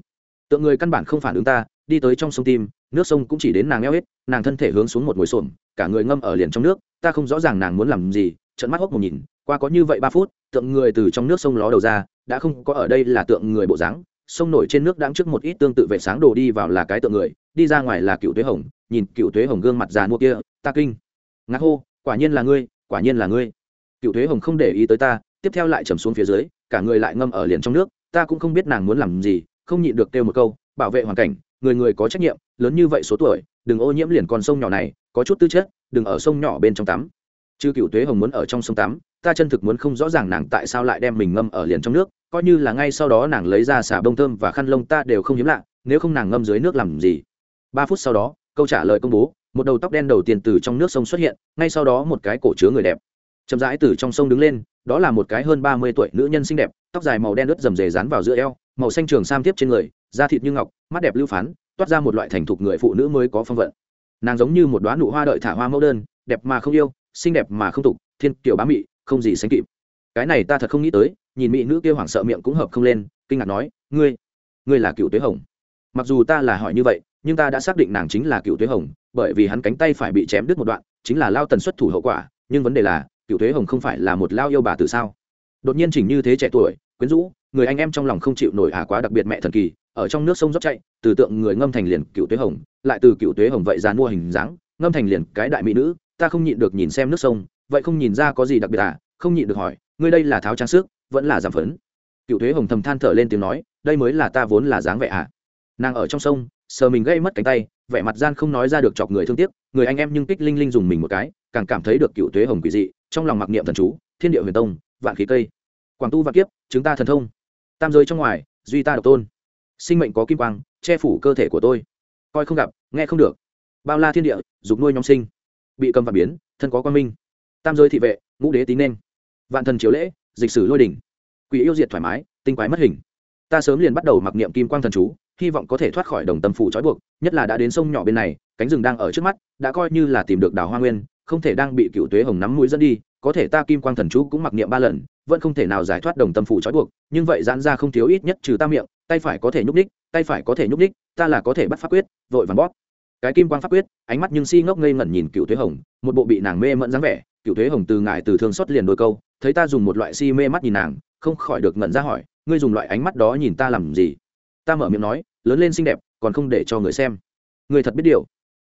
Tượng người căn bản không phản ứng ta, đi tới trong sông tim, nước sông cũng chỉ đến nàng eo hết, nàng thân thể hướng xuống một ngồi xổm, cả người ngâm ở liền trong nước ta không rõ ràng nàng muốn làm gì trận mắt hốc một nhìn, qua có như vậy ba phút, tượng người từ trong nước sông ló đầu ra, đã không có ở đây là tượng người bộ dáng, sông nổi trên nước đáng trước một ít tương tự vệ sáng đồ đi vào là cái tượng người, đi ra ngoài là cựu tuế hồng, nhìn cựu tuế hồng gương mặt già mua kia, ta kinh. Ngạc hô, quả nhiên là ngươi, quả nhiên là ngươi. Cựu thuế hồng không để ý tới ta, tiếp theo lại trầm xuống phía dưới, cả người lại ngâm ở liền trong nước, ta cũng không biết nàng muốn làm gì, không nhịn được kêu một câu, bảo vệ hoàn cảnh, người người có trách nhiệm, lớn như vậy số tuổi, đừng ô nhiễm liền con sông nhỏ này, có chút tư chất đừng ở sông nhỏ bên trong tắm. Chứ cựu tuế hồng muốn ở trong sông tắm, ta chân thực muốn không rõ ràng nàng tại sao lại đem mình ngâm ở liền trong nước, coi như là ngay sau đó nàng lấy ra xả bông thơm và khăn lông ta đều không hiếm lạ, nếu không nàng ngâm dưới nước làm gì? Ba phút sau đó, câu trả lời công bố, một đầu tóc đen đầu tiên từ trong nước sông xuất hiện, ngay sau đó một cái cổ chứa người đẹp. Chậm rãi từ trong sông đứng lên, đó là một cái hơn ba mươi tuổi nữ nhân xinh đẹp, tóc dài màu đen ướt rầm rề dán vào giữa eo, màu xanh trường sam tiếp trên người, da thịt như ngọc, mắt đẹp lưu phán, toát ra một loại thành thục người phụ nữ mới có phong vận nàng giống như một đoá nụ hoa đợi thả hoa mẫu đơn, đẹp mà không yêu, xinh đẹp mà không tục, thiên kiểu bá mị, không gì sánh kịp. Cái này ta thật không nghĩ tới, nhìn mỹ nữ kia hoảng sợ miệng cũng hợp không lên, kinh ngạc nói, ngươi ngươi là cựu tuế hồng. Mặc dù ta là hỏi như vậy, nhưng ta đã xác định nàng chính là cựu tuế hồng, bởi vì hắn cánh tay phải bị chém đứt một đoạn, chính là lao tần xuất thủ hậu quả, nhưng vấn đề là, cựu tuế hồng không phải là một lao yêu bà từ sao? Đột nhiên chỉnh như thế trẻ tuổi, quyến rũ, người anh em trong lòng không chịu nổi à quá đặc biệt mẹ thần kỳ ở trong nước sông dốc chạy, từ tượng người ngâm thành liền cựu tuế hồng, lại từ cựu tuế hồng vậy dàn mua hình dáng, ngâm thành liền cái đại mỹ nữ, ta không nhịn được nhìn xem nước sông, vậy không nhìn ra có gì đặc biệt à? Không nhịn được hỏi, ngươi đây là tháo trang sức, vẫn là giảm phấn? Cựu thuế hồng thầm than thở lên tiếng nói, đây mới là ta vốn là dáng vẻ à? Nàng ở trong sông, sờ mình gây mất cánh tay, vẻ mặt gian không nói ra được chọc người thương tiếc, người anh em nhưng kích linh linh dùng mình một cái, càng cảm thấy được cựu thuế hồng quỷ dị, trong lòng mặc niệm thần chú, thiên địa huyền tông, vạn khí cây. Quảng tu vạn kiếp chúng ta thần thông. Tam giới trong ngoài, duy ta độc tôn sinh mệnh có kim quang, che phủ cơ thể của tôi. Coi không gặp, nghe không được. Bao la thiên địa, dục nuôi nhóm sinh. Bị cầm và biến, thân có quan minh. Tam giới thị vệ, ngũ đế tín nên. Vạn thần chiếu lễ, dịch sử lôi đỉnh. Quỷ yêu diệt thoải mái, tinh quái mất hình. Ta sớm liền bắt đầu mặc niệm kim quang thần chú, hy vọng có thể thoát khỏi đồng tâm phủ trói buộc, nhất là đã đến sông nhỏ bên này, cánh rừng đang ở trước mắt, đã coi như là tìm được đào hoa nguyên, không thể đang bị cựu tuế hồng nắm mũi dẫn đi, có thể ta kim quang thần chú cũng mặc niệm ba lần, vẫn không thể nào giải thoát đồng tâm phủ trói buộc, nhưng vậy giãn ra không thiếu ít nhất trừ ta miệng tay phải có thể nhúc ních tay phải có thể nhúc ních ta là có thể bắt pháp quyết, vội vàng bóp. Cái kim quang pháp quyết, ánh mắt nhưng si ngốc ngây ngẩn nhìn cựu thuế hồng, một bộ bị nàng mê mẫn dáng vẻ. Cựu thuế hồng từ ngại từ thương xót liền đôi câu, thấy ta dùng một loại si mê mắt nhìn nàng, không khỏi được ngẩn ra hỏi, ngươi dùng loại ánh mắt đó nhìn ta làm gì? Ta mở miệng nói, lớn lên xinh đẹp, còn không để cho người xem. Người thật biết điều.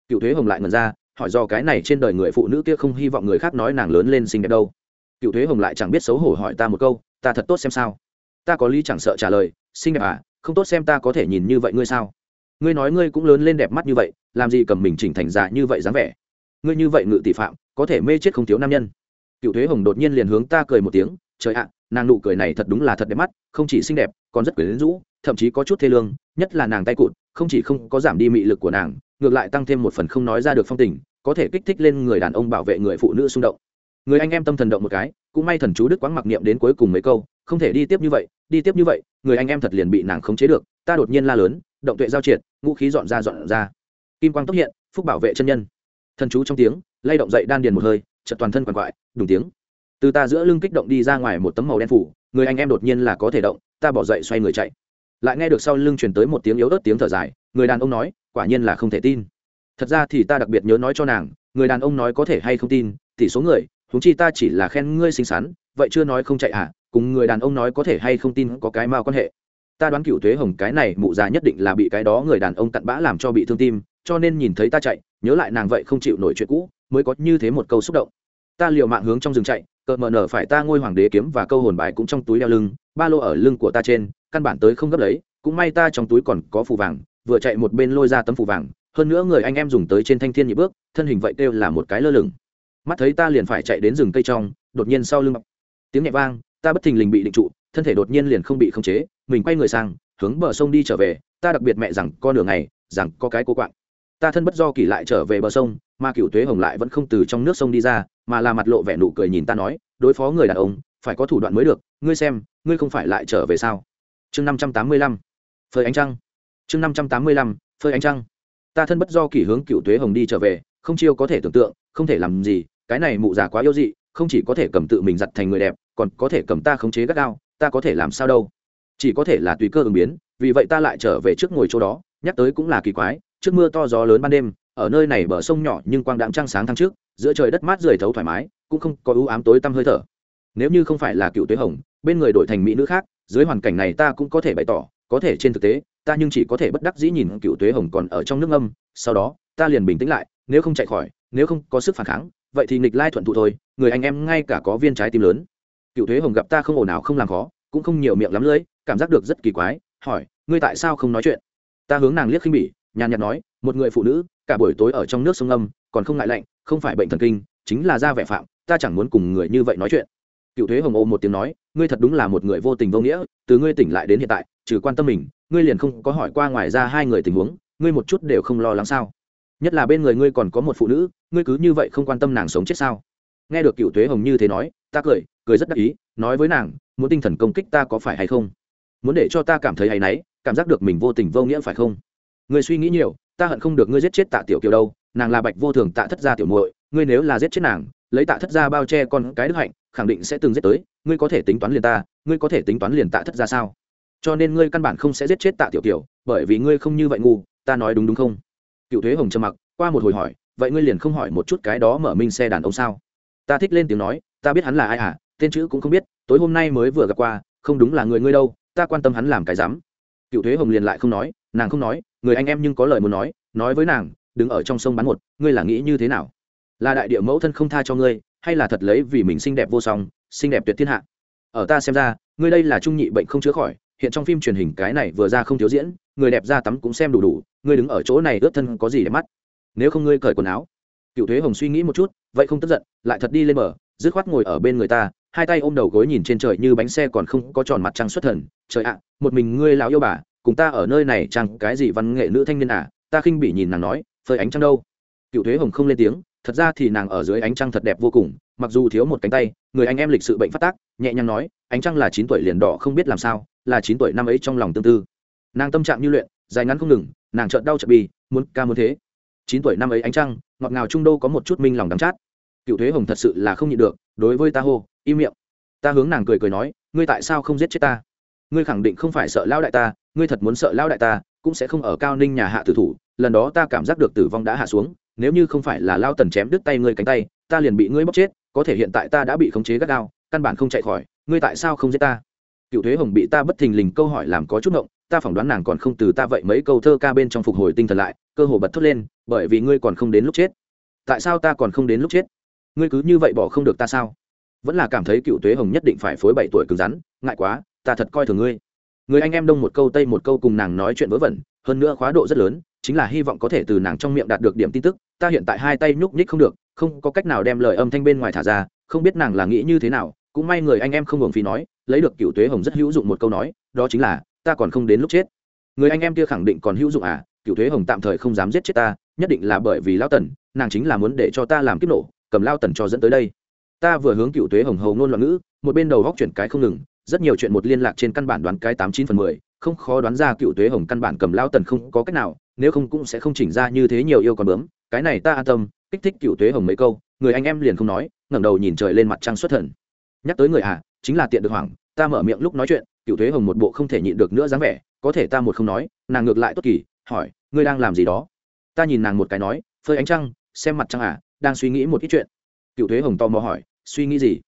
Cựu thuế hồng lại ngẩn ra, hỏi do cái này trên đời người phụ nữ kia không hy vọng người khác nói nàng lớn lên xinh đẹp đâu. Cựu thuế hồng lại chẳng biết xấu hổ hỏi ta một câu, ta thật tốt xem sao? Ta có lý chẳng sợ trả lời, xinh đẹp à không tốt xem ta có thể nhìn như vậy ngươi sao? Ngươi nói ngươi cũng lớn lên đẹp mắt như vậy, làm gì cầm mình chỉnh thành già như vậy dáng vẻ? Ngươi như vậy ngự tỷ phạm, có thể mê chết không thiếu nam nhân. Cựu thuế hồng đột nhiên liền hướng ta cười một tiếng, trời ạ, nàng nụ cười này thật đúng là thật đẹp mắt, không chỉ xinh đẹp, còn rất quyến rũ, thậm chí có chút thê lương, nhất là nàng tay cụt, không chỉ không có giảm đi mị lực của nàng, ngược lại tăng thêm một phần không nói ra được phong tình, có thể kích thích lên người đàn ông bảo vệ người phụ nữ xung động. Người anh em tâm thần động một cái, cũng may thần chú đức quáng mặc niệm đến cuối cùng mấy câu không thể đi tiếp như vậy, đi tiếp như vậy, người anh em thật liền bị nàng khống chế được, ta đột nhiên la lớn, động tuệ giao triệt, ngũ khí dọn ra dọn ra. Kim quang tốc hiện, phúc bảo vệ chân nhân. Thần chú trong tiếng, lay động dậy đan điền một hơi, chợt toàn thân quằn quại, đùng tiếng. Từ ta giữa lưng kích động đi ra ngoài một tấm màu đen phủ, người anh em đột nhiên là có thể động, ta bỏ dậy xoay người chạy. Lại nghe được sau lưng truyền tới một tiếng yếu ớt tiếng thở dài, người đàn ông nói, quả nhiên là không thể tin. Thật ra thì ta đặc biệt nhớ nói cho nàng, người đàn ông nói có thể hay không tin, tỷ số người thúng chi ta chỉ là khen ngươi xinh xắn, vậy chưa nói không chạy à cùng người đàn ông nói có thể hay không tin có cái mao quan hệ. Ta đoán cựu thuế hồng cái này mụ già nhất định là bị cái đó người đàn ông cặn bã làm cho bị thương tim, cho nên nhìn thấy ta chạy, nhớ lại nàng vậy không chịu nổi chuyện cũ, mới có như thế một câu xúc động. Ta liều mạng hướng trong rừng chạy cợt mờ nở phải ta ngôi hoàng đế kiếm và câu hồn bài cũng trong túi đeo lưng, ba lô ở lưng của ta trên, căn bản tới không gấp lấy, cũng may ta trong túi còn có phù vàng, vừa chạy một bên lôi ra tấm phù vàng, hơn nữa người anh em dùng tới trên thanh thiên nhị bước, thân hình vậy kêu là một cái lơ lửng. Mắt thấy ta liền phải chạy đến rừng cây trong, đột nhiên sau lưng tiếng nhẹ vang ta bất thình lình bị định trụ, thân thể đột nhiên liền không bị khống chế, mình quay người sang, hướng bờ sông đi trở về, ta đặc biệt mẹ rằng, con đường này, rằng có cái cô quạng. Ta thân bất do kỳ lại trở về bờ sông, mà cựu tuế hồng lại vẫn không từ trong nước sông đi ra, mà là mặt lộ vẻ nụ cười nhìn ta nói, đối phó người đàn ông, phải có thủ đoạn mới được, ngươi xem, ngươi không phải lại trở về sao? Chương năm trăm tám mươi lăm, phơi ánh trăng. Chương năm trăm tám mươi lăm, phơi ánh trăng. Ta thân bất do kỳ hướng cựu tuế hồng đi trở về, không chiêu có thể tưởng tượng, không thể làm gì, cái này mụ già quá yêu dị, không chỉ có thể cầm tự mình giặt thành người đẹp còn có thể cầm ta khống chế gắt gao, ta có thể làm sao đâu? Chỉ có thể là tùy cơ ứng biến, vì vậy ta lại trở về trước ngồi chỗ đó, nhắc tới cũng là kỳ quái, trước mưa to gió lớn ban đêm, ở nơi này bờ sông nhỏ nhưng quang đạm trăng sáng tháng trước, giữa trời đất mát rời thấu thoải mái, cũng không có ưu ám tối tăm hơi thở. Nếu như không phải là cựu tuế hồng, bên người đổi thành mỹ nữ khác, dưới hoàn cảnh này ta cũng có thể bày tỏ, có thể trên thực tế, ta nhưng chỉ có thể bất đắc dĩ nhìn cựu tuế hồng còn ở trong nước âm sau đó, ta liền bình tĩnh lại, nếu không chạy khỏi, nếu không có sức phản kháng, vậy thì nghịch lai thuận thụ thôi, người anh em ngay cả có viên trái tim lớn cựu thuế hồng gặp ta không ồn ào, không làm khó, cũng không nhiều miệng lắm lưỡi cảm giác được rất kỳ quái, hỏi, ngươi tại sao không nói chuyện? Ta hướng nàng liếc khinh bỉ, nhàn nhạt nói, một người phụ nữ, cả buổi tối ở trong nước sông âm, còn không ngại lạnh, không phải bệnh thần kinh, chính là da vẻ phạm, ta chẳng muốn cùng người như vậy nói chuyện. Cựu thuế hồng ôm một tiếng nói, ngươi thật đúng là một người vô tình vô nghĩa, từ ngươi tỉnh lại đến hiện tại, trừ quan tâm mình, ngươi liền không có hỏi qua ngoài ra hai người tình huống, ngươi một chút đều không lo lắng sao? Nhất là bên người ngươi còn có một phụ nữ, ngươi cứ như vậy không quan tâm nàng sống chết sao? Nghe được cựu thuế hồng như thế nói, ta cười cười rất đắc ý, nói với nàng, muốn tinh thần công kích ta có phải hay không? Muốn để cho ta cảm thấy hay náy, cảm giác được mình vô tình vô nghĩa phải không? Người suy nghĩ nhiều, ta hận không được ngươi giết chết tạ tiểu kiều đâu, nàng là bạch vô thường tạ thất gia tiểu muội, ngươi nếu là giết chết nàng, lấy tạ thất gia bao che con cái đức hạnh, khẳng định sẽ từng giết tới, ngươi có thể tính toán liền ta, ngươi có thể tính toán liền tạ thất gia sao? Cho nên ngươi căn bản không sẽ giết chết tạ tiểu kiều, bởi vì ngươi không như vậy ngu, ta nói đúng đúng không? Cựu thuế hồng trầm mặc, qua một hồi hỏi, vậy ngươi liền không hỏi một chút cái đó mở minh xe đàn ông sao? Ta thích lên tiếng nói, ta biết hắn là ai à tên chữ cũng không biết, tối hôm nay mới vừa gặp qua, không đúng là người ngươi đâu, ta quan tâm hắn làm cái dám cựu thuế hồng liền lại không nói, nàng không nói, người anh em nhưng có lời muốn nói nói với nàng, đứng ở trong sông bắn một, ngươi là nghĩ như thế nào? Là đại địa mẫu thân không tha cho ngươi, hay là thật lấy vì mình xinh đẹp vô song, xinh đẹp tuyệt thiên hạ? Ở ta xem ra, ngươi đây là trung nhị bệnh không chữa khỏi, hiện trong phim truyền hình cái này vừa ra không thiếu diễn, người đẹp ra tắm cũng xem đủ đủ, ngươi đứng ở chỗ này ướt thân có gì để mắt? Nếu không ngươi cởi quần áo cựu thuế hồng suy nghĩ một chút, vậy không tức giận, lại thật đi lên bờ, dứt khoát ngồi ở bên người ta, hai tay ôm đầu gối nhìn trên trời như bánh xe còn không có tròn mặt trăng xuất thần. Trời ạ, một mình ngươi lão yêu bà, cùng ta ở nơi này chẳng cái gì văn nghệ nữ thanh niên à ta khinh bỉ nhìn nàng nói, phơi ánh trăng đâu. Cựu thuế hồng không lên tiếng, thật ra thì nàng ở dưới ánh trăng thật đẹp vô cùng, mặc dù thiếu một cánh tay, người anh em lịch sự bệnh phát tác, nhẹ nhàng nói, ánh trăng là chín tuổi liền đỏ không biết làm sao, là chín tuổi năm ấy trong lòng tương tư. Nàng tâm trạng như luyện, dài ngắn không ngừng, nàng trợn đau trợn bi muốn ca muốn thế. Chín tuổi năm ấy ánh trăng ngọt ngào trung đô có một chút minh lòng đắm chát. Cựu thuế hồng thật sự là không nhịn được, đối với ta hô, im miệng. Ta hướng nàng cười cười nói, ngươi tại sao không giết chết ta? Ngươi khẳng định không phải sợ lao đại ta, ngươi thật muốn sợ lao đại ta, cũng sẽ không ở cao ninh nhà hạ tử thủ, lần đó ta cảm giác được tử vong đã hạ xuống, nếu như không phải là lao tần chém đứt tay ngươi cánh tay, ta liền bị ngươi bóc chết, có thể hiện tại ta đã bị khống chế gắt gao, căn bản không chạy khỏi, ngươi tại sao không giết ta? Cựu thuế hồng bị ta bất thình lình câu hỏi làm có chút ngộng, ta phỏng đoán nàng còn không từ ta vậy mấy câu thơ ca bên trong phục hồi tinh thần lại, cơ hồ bật thốt lên bởi vì ngươi còn không đến lúc chết. Tại sao ta còn không đến lúc chết? Ngươi cứ như vậy bỏ không được ta sao? Vẫn là cảm thấy cựu tuế hồng nhất định phải phối bảy tuổi cứng rắn, ngại quá, ta thật coi thường ngươi. Người anh em đông một câu tây một câu cùng nàng nói chuyện vớ vẩn, hơn nữa khóa độ rất lớn, chính là hy vọng có thể từ nàng trong miệng đạt được điểm tin tức, ta hiện tại hai tay nhúc nhích không được, không có cách nào đem lời âm thanh bên ngoài thả ra, không biết nàng là nghĩ như thế nào, cũng may người anh em không hưởng phí nói, lấy được cựu tuế hồng rất hữu dụng một câu nói, đó chính là, ta còn không đến lúc chết. Người anh em kia khẳng định còn hữu dụng à cựu thuế hồng tạm thời không dám giết chết ta nhất định là bởi vì lao tần, nàng chính là muốn để cho ta làm kiếp nổ, cầm lao tần cho dẫn tới đây. Ta vừa hướng cựu Tuế hồng hầu ngôn loạn ngữ, một bên đầu góc chuyển cái không ngừng, rất nhiều chuyện một liên lạc trên căn bản đoán cái tám chín phần mười, không khó đoán ra cựu Tuế hồng căn bản cầm lao tần không có cách nào, nếu không cũng sẽ không chỉnh ra như thế nhiều yêu còn bướm. Cái này ta an tâm, kích thích cựu Tuế hồng mấy câu, người anh em liền không nói, ngẩng đầu nhìn trời lên mặt trăng xuất thần. Nhắc tới người à chính là tiện được hoảng, ta mở miệng lúc nói chuyện, cựu thuế hồng một bộ không thể nhịn được nữa dáng vẻ, có thể ta một không nói, nàng ngược lại tốt kỳ, hỏi, ngươi đang làm gì đó? Ta nhìn nàng một cái nói, phơi ánh trăng, xem mặt trăng à đang suy nghĩ một ít chuyện. Cựu thuế hồng tò mò hỏi, suy nghĩ gì?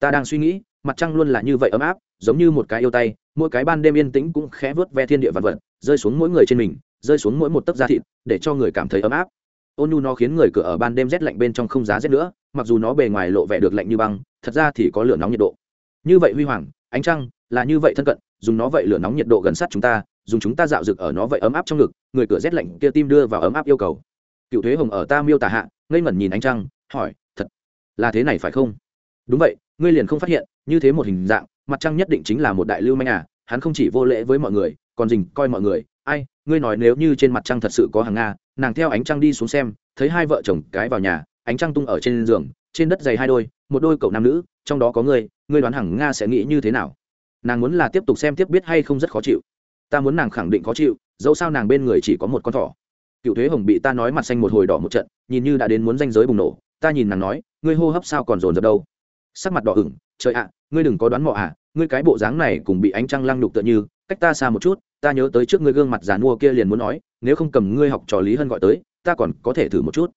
Ta đang suy nghĩ, mặt trăng luôn là như vậy ấm áp, giống như một cái yêu tay, mỗi cái ban đêm yên tĩnh cũng khẽ vớt ve thiên địa vật vật, rơi xuống mỗi người trên mình, rơi xuống mỗi một tấc da thịt, để cho người cảm thấy ấm áp. Ôn nhu nó khiến người cửa ở ban đêm rét lạnh bên trong không giá rét nữa, mặc dù nó bề ngoài lộ vẻ được lạnh như băng, thật ra thì có lửa nóng nhiệt độ. Như vậy huy hoàng, ánh trăng là như vậy thân cận, dùng nó vậy lửa nóng nhiệt độ gần sát chúng ta dùng chúng ta dạo dực ở nó vậy ấm áp trong ngực, người cửa rét lạnh kia tim đưa vào ấm áp yêu cầu. Cựu thuế hồng ở ta miêu tả hạ, ngây ngẩn nhìn ánh trăng, hỏi, thật là thế này phải không? Đúng vậy, ngươi liền không phát hiện, như thế một hình dạng, mặt trăng nhất định chính là một đại lưu manh à hắn không chỉ vô lễ với mọi người, còn dình coi mọi người. Ai, ngươi nói nếu như trên mặt trăng thật sự có hàng nga, nàng theo ánh trăng đi xuống xem, thấy hai vợ chồng cái vào nhà, ánh trăng tung ở trên giường, trên đất dày hai đôi, một đôi cậu nam nữ, trong đó có ngươi ngươi đoán hàng nga sẽ nghĩ như thế nào? Nàng muốn là tiếp tục xem tiếp biết hay không rất khó chịu ta muốn nàng khẳng định khó chịu, dẫu sao nàng bên người chỉ có một con thỏ. Cựu thuế hồng bị ta nói mặt xanh một hồi đỏ một trận, nhìn như đã đến muốn danh giới bùng nổ, ta nhìn nàng nói, ngươi hô hấp sao còn dồn dập đâu? Sắc mặt đỏ ửng, trời ạ, ngươi đừng có đoán mò à ngươi cái bộ dáng này cùng bị ánh trăng lăng đục tựa như, cách ta xa một chút, ta nhớ tới trước ngươi gương mặt giàn mua kia liền muốn nói, nếu không cầm ngươi học trò lý hân gọi tới, ta còn có thể thử một chút.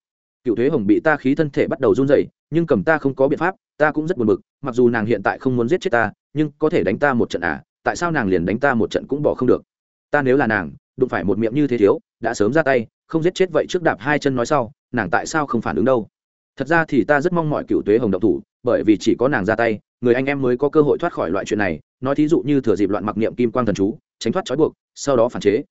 Cựu thuế hồng bị ta khí thân thể bắt đầu run rẩy, nhưng cầm ta không có biện pháp, ta cũng rất buồn bực, mặc dù nàng hiện tại không muốn giết chết ta, nhưng có thể đánh ta một trận à tại sao nàng liền đánh ta một trận cũng bỏ không được? Ta nếu là nàng, đụng phải một miệng như thế thiếu, đã sớm ra tay, không giết chết vậy trước đạp hai chân nói sau, nàng tại sao không phản ứng đâu? Thật ra thì ta rất mong mọi cựu tuế hồng động thủ, bởi vì chỉ có nàng ra tay, người anh em mới có cơ hội thoát khỏi loại chuyện này. Nói thí dụ như thừa dịp loạn mặc niệm kim quang thần chú, tránh thoát trói buộc, sau đó phản chế.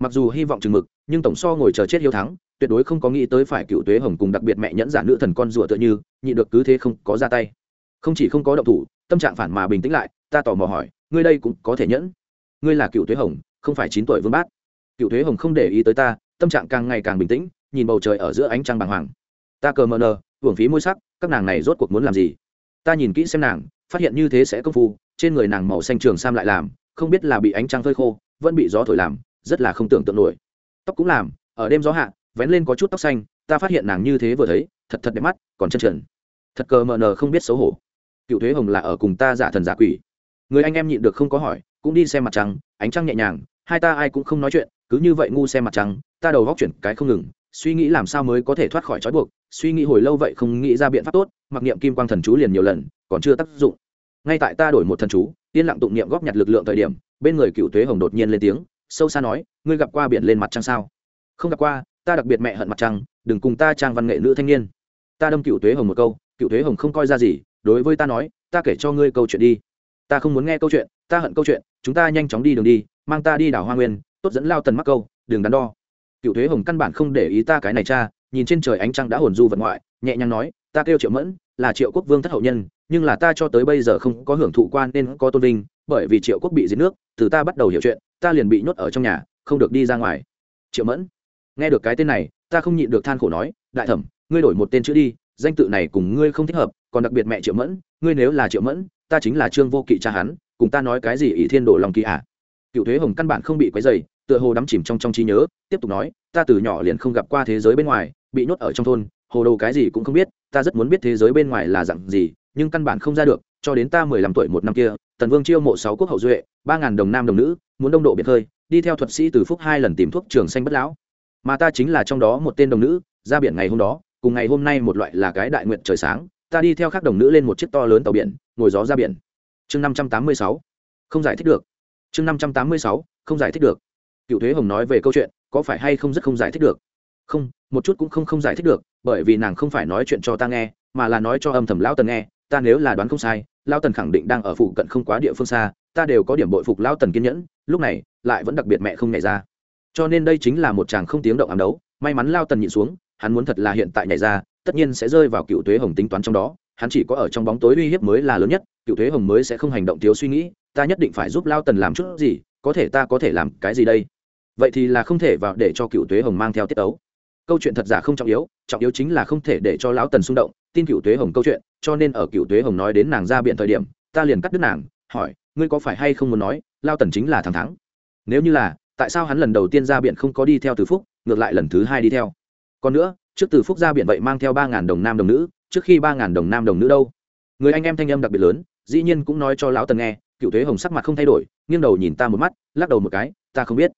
Mặc dù hy vọng chừng mực, nhưng tổng so ngồi chờ chết hiếu thắng, tuyệt đối không có nghĩ tới phải cựu tuế hồng cùng đặc biệt mẹ nhẫn giả nữ thần con rùa tựa như nhị được cứ thế không có ra tay. Không chỉ không có động thủ, tâm trạng phản mà bình tĩnh lại, ta tò mò hỏi ngươi đây cũng có thể nhẫn. Ngươi là cựu thuế hồng, không phải chín tuổi vương bát. Cựu thuế hồng không để ý tới ta, tâm trạng càng ngày càng bình tĩnh, nhìn bầu trời ở giữa ánh trăng bàng hoàng. Ta cờ mờ nờ, hưởng phí môi sắc, các nàng này rốt cuộc muốn làm gì? Ta nhìn kỹ xem nàng, phát hiện như thế sẽ công phu, trên người nàng màu xanh trường sam lại làm, không biết là bị ánh trăng phơi khô, vẫn bị gió thổi làm, rất là không tưởng tượng nổi. Tóc cũng làm, ở đêm gió hạ, vén lên có chút tóc xanh, ta phát hiện nàng như thế vừa thấy, thật thật đẹp mắt, còn chân trần. Thật cờ mờ nờ không biết xấu hổ. Cựu thuế hồng là ở cùng ta giả thần giả quỷ người anh em nhịn được không có hỏi, cũng đi xem mặt trăng, ánh trăng nhẹ nhàng, hai ta ai cũng không nói chuyện, cứ như vậy ngu xem mặt trăng, ta đầu góc chuyển cái không ngừng, suy nghĩ làm sao mới có thể thoát khỏi trói buộc, suy nghĩ hồi lâu vậy không nghĩ ra biện pháp tốt, mặc niệm kim quang thần chú liền nhiều lần, còn chưa tác dụng. Ngay tại ta đổi một thần chú, yên lặng tụng niệm góp nhặt lực lượng thời điểm, bên người cựu tuế hồng đột nhiên lên tiếng, sâu xa nói, ngươi gặp qua biển lên mặt trăng sao? Không gặp qua, ta đặc biệt mẹ hận mặt trăng, đừng cùng ta trang văn nghệ nữ thanh niên. Ta đâm cựu tuế hồng một câu, cựu tuế hồng không coi ra gì, đối với ta nói, ta kể cho ngươi câu chuyện đi ta không muốn nghe câu chuyện, ta hận câu chuyện, chúng ta nhanh chóng đi đường đi, mang ta đi đảo hoa nguyên, tốt dẫn lao tần mắc câu đường đắn đo. Cựu thuế hồng căn bản không để ý ta cái này cha, nhìn trên trời ánh trăng đã hồn du vận ngoại, nhẹ nhàng nói, ta kêu triệu mẫn, là triệu quốc vương thất hậu nhân, nhưng là ta cho tới bây giờ không có hưởng thụ quan nên có tôn vinh, bởi vì triệu quốc bị diệt nước, từ ta bắt đầu hiểu chuyện, ta liền bị nhốt ở trong nhà, không được đi ra ngoài. Triệu mẫn, nghe được cái tên này, ta không nhịn được than khổ nói, đại thẩm, ngươi đổi một tên chữ đi danh tự này cùng ngươi không thích hợp, còn đặc biệt mẹ triệu mẫn, ngươi nếu là triệu mẫn, ta chính là trương vô kỵ cha hắn, cùng ta nói cái gì ỷ thiên đổ lòng kỳ à? Cựu thuế hồng căn bản không bị quấy dày tựa hồ đắm chìm trong trong trí nhớ, tiếp tục nói, ta từ nhỏ liền không gặp qua thế giới bên ngoài, bị nhốt ở trong thôn, hồ đồ cái gì cũng không biết, ta rất muốn biết thế giới bên ngoài là dặn gì, nhưng căn bản không ra được, cho đến ta mười lăm tuổi một năm kia, tần vương chiêu mộ sáu quốc hậu duệ, ba ngàn đồng nam đồng nữ, muốn đông độ biệt hơi, đi theo thuật sĩ từ phúc hai lần tìm thuốc trường xanh bất lão. Mà ta chính là trong đó một tên đồng nữ, ra biển ngày hôm đó cùng ngày hôm nay một loại là cái đại nguyện trời sáng, ta đi theo các đồng nữ lên một chiếc to lớn tàu biển, ngồi gió ra biển. Chương năm trăm tám mươi sáu. Không giải thích được. Chương năm trăm tám mươi sáu, không giải thích được. Cựu thuế hồng nói về câu chuyện, có phải hay không rất không giải thích được? Không, một chút cũng không không giải thích được, bởi vì nàng không phải nói chuyện cho ta nghe, mà là nói cho âm thầm lão tần nghe, ta nếu là đoán không sai, lão tần khẳng định đang ở phụ cận không quá địa phương xa, ta đều có điểm bội phục lão tần kiên nhẫn, lúc này, lại vẫn đặc biệt mẹ không nhảy ra. Cho nên đây chính là một chàng không tiếng động ám đấu, may mắn lao tần nhịn xuống hắn muốn thật là hiện tại nhảy ra, tất nhiên sẽ rơi vào cựu thuế hồng tính toán trong đó. Hắn chỉ có ở trong bóng tối uy hiếp mới là lớn nhất, cựu thuế hồng mới sẽ không hành động thiếu suy nghĩ, ta nhất định phải giúp lao tần làm chút gì, có thể ta có thể làm cái gì đây? Vậy thì là không thể vào để cho cựu tuế hồng mang theo tiết ấu câu chuyện thật giả không trọng yếu trọng yếu chính là không thể để cho lão tần xung động, tin cựu tuế hồng câu chuyện, cho nên ở cựu tuế hồng nói đến nàng ra biện thời điểm, ta liền cắt đứt nàng, hỏi, ngươi có phải hay không muốn nói, lao tần chính là thẳng thắng nếu như là, tại sao hắn lần đầu tiên ra biện không có đi theo từ phúc, ngược lại lần thứ hai đi theo? Còn nữa, trước từ phúc ra biển vậy mang theo ba ngàn đồng nam đồng nữ, trước khi ba ngàn đồng nam đồng nữ đâu? Người anh em thanh âm đặc biệt lớn, dĩ nhiên cũng nói cho lão tần nghe, cựu thuế hồng sắc mặt không thay đổi, nghiêng đầu nhìn ta một mắt, lắc đầu một cái, ta không biết.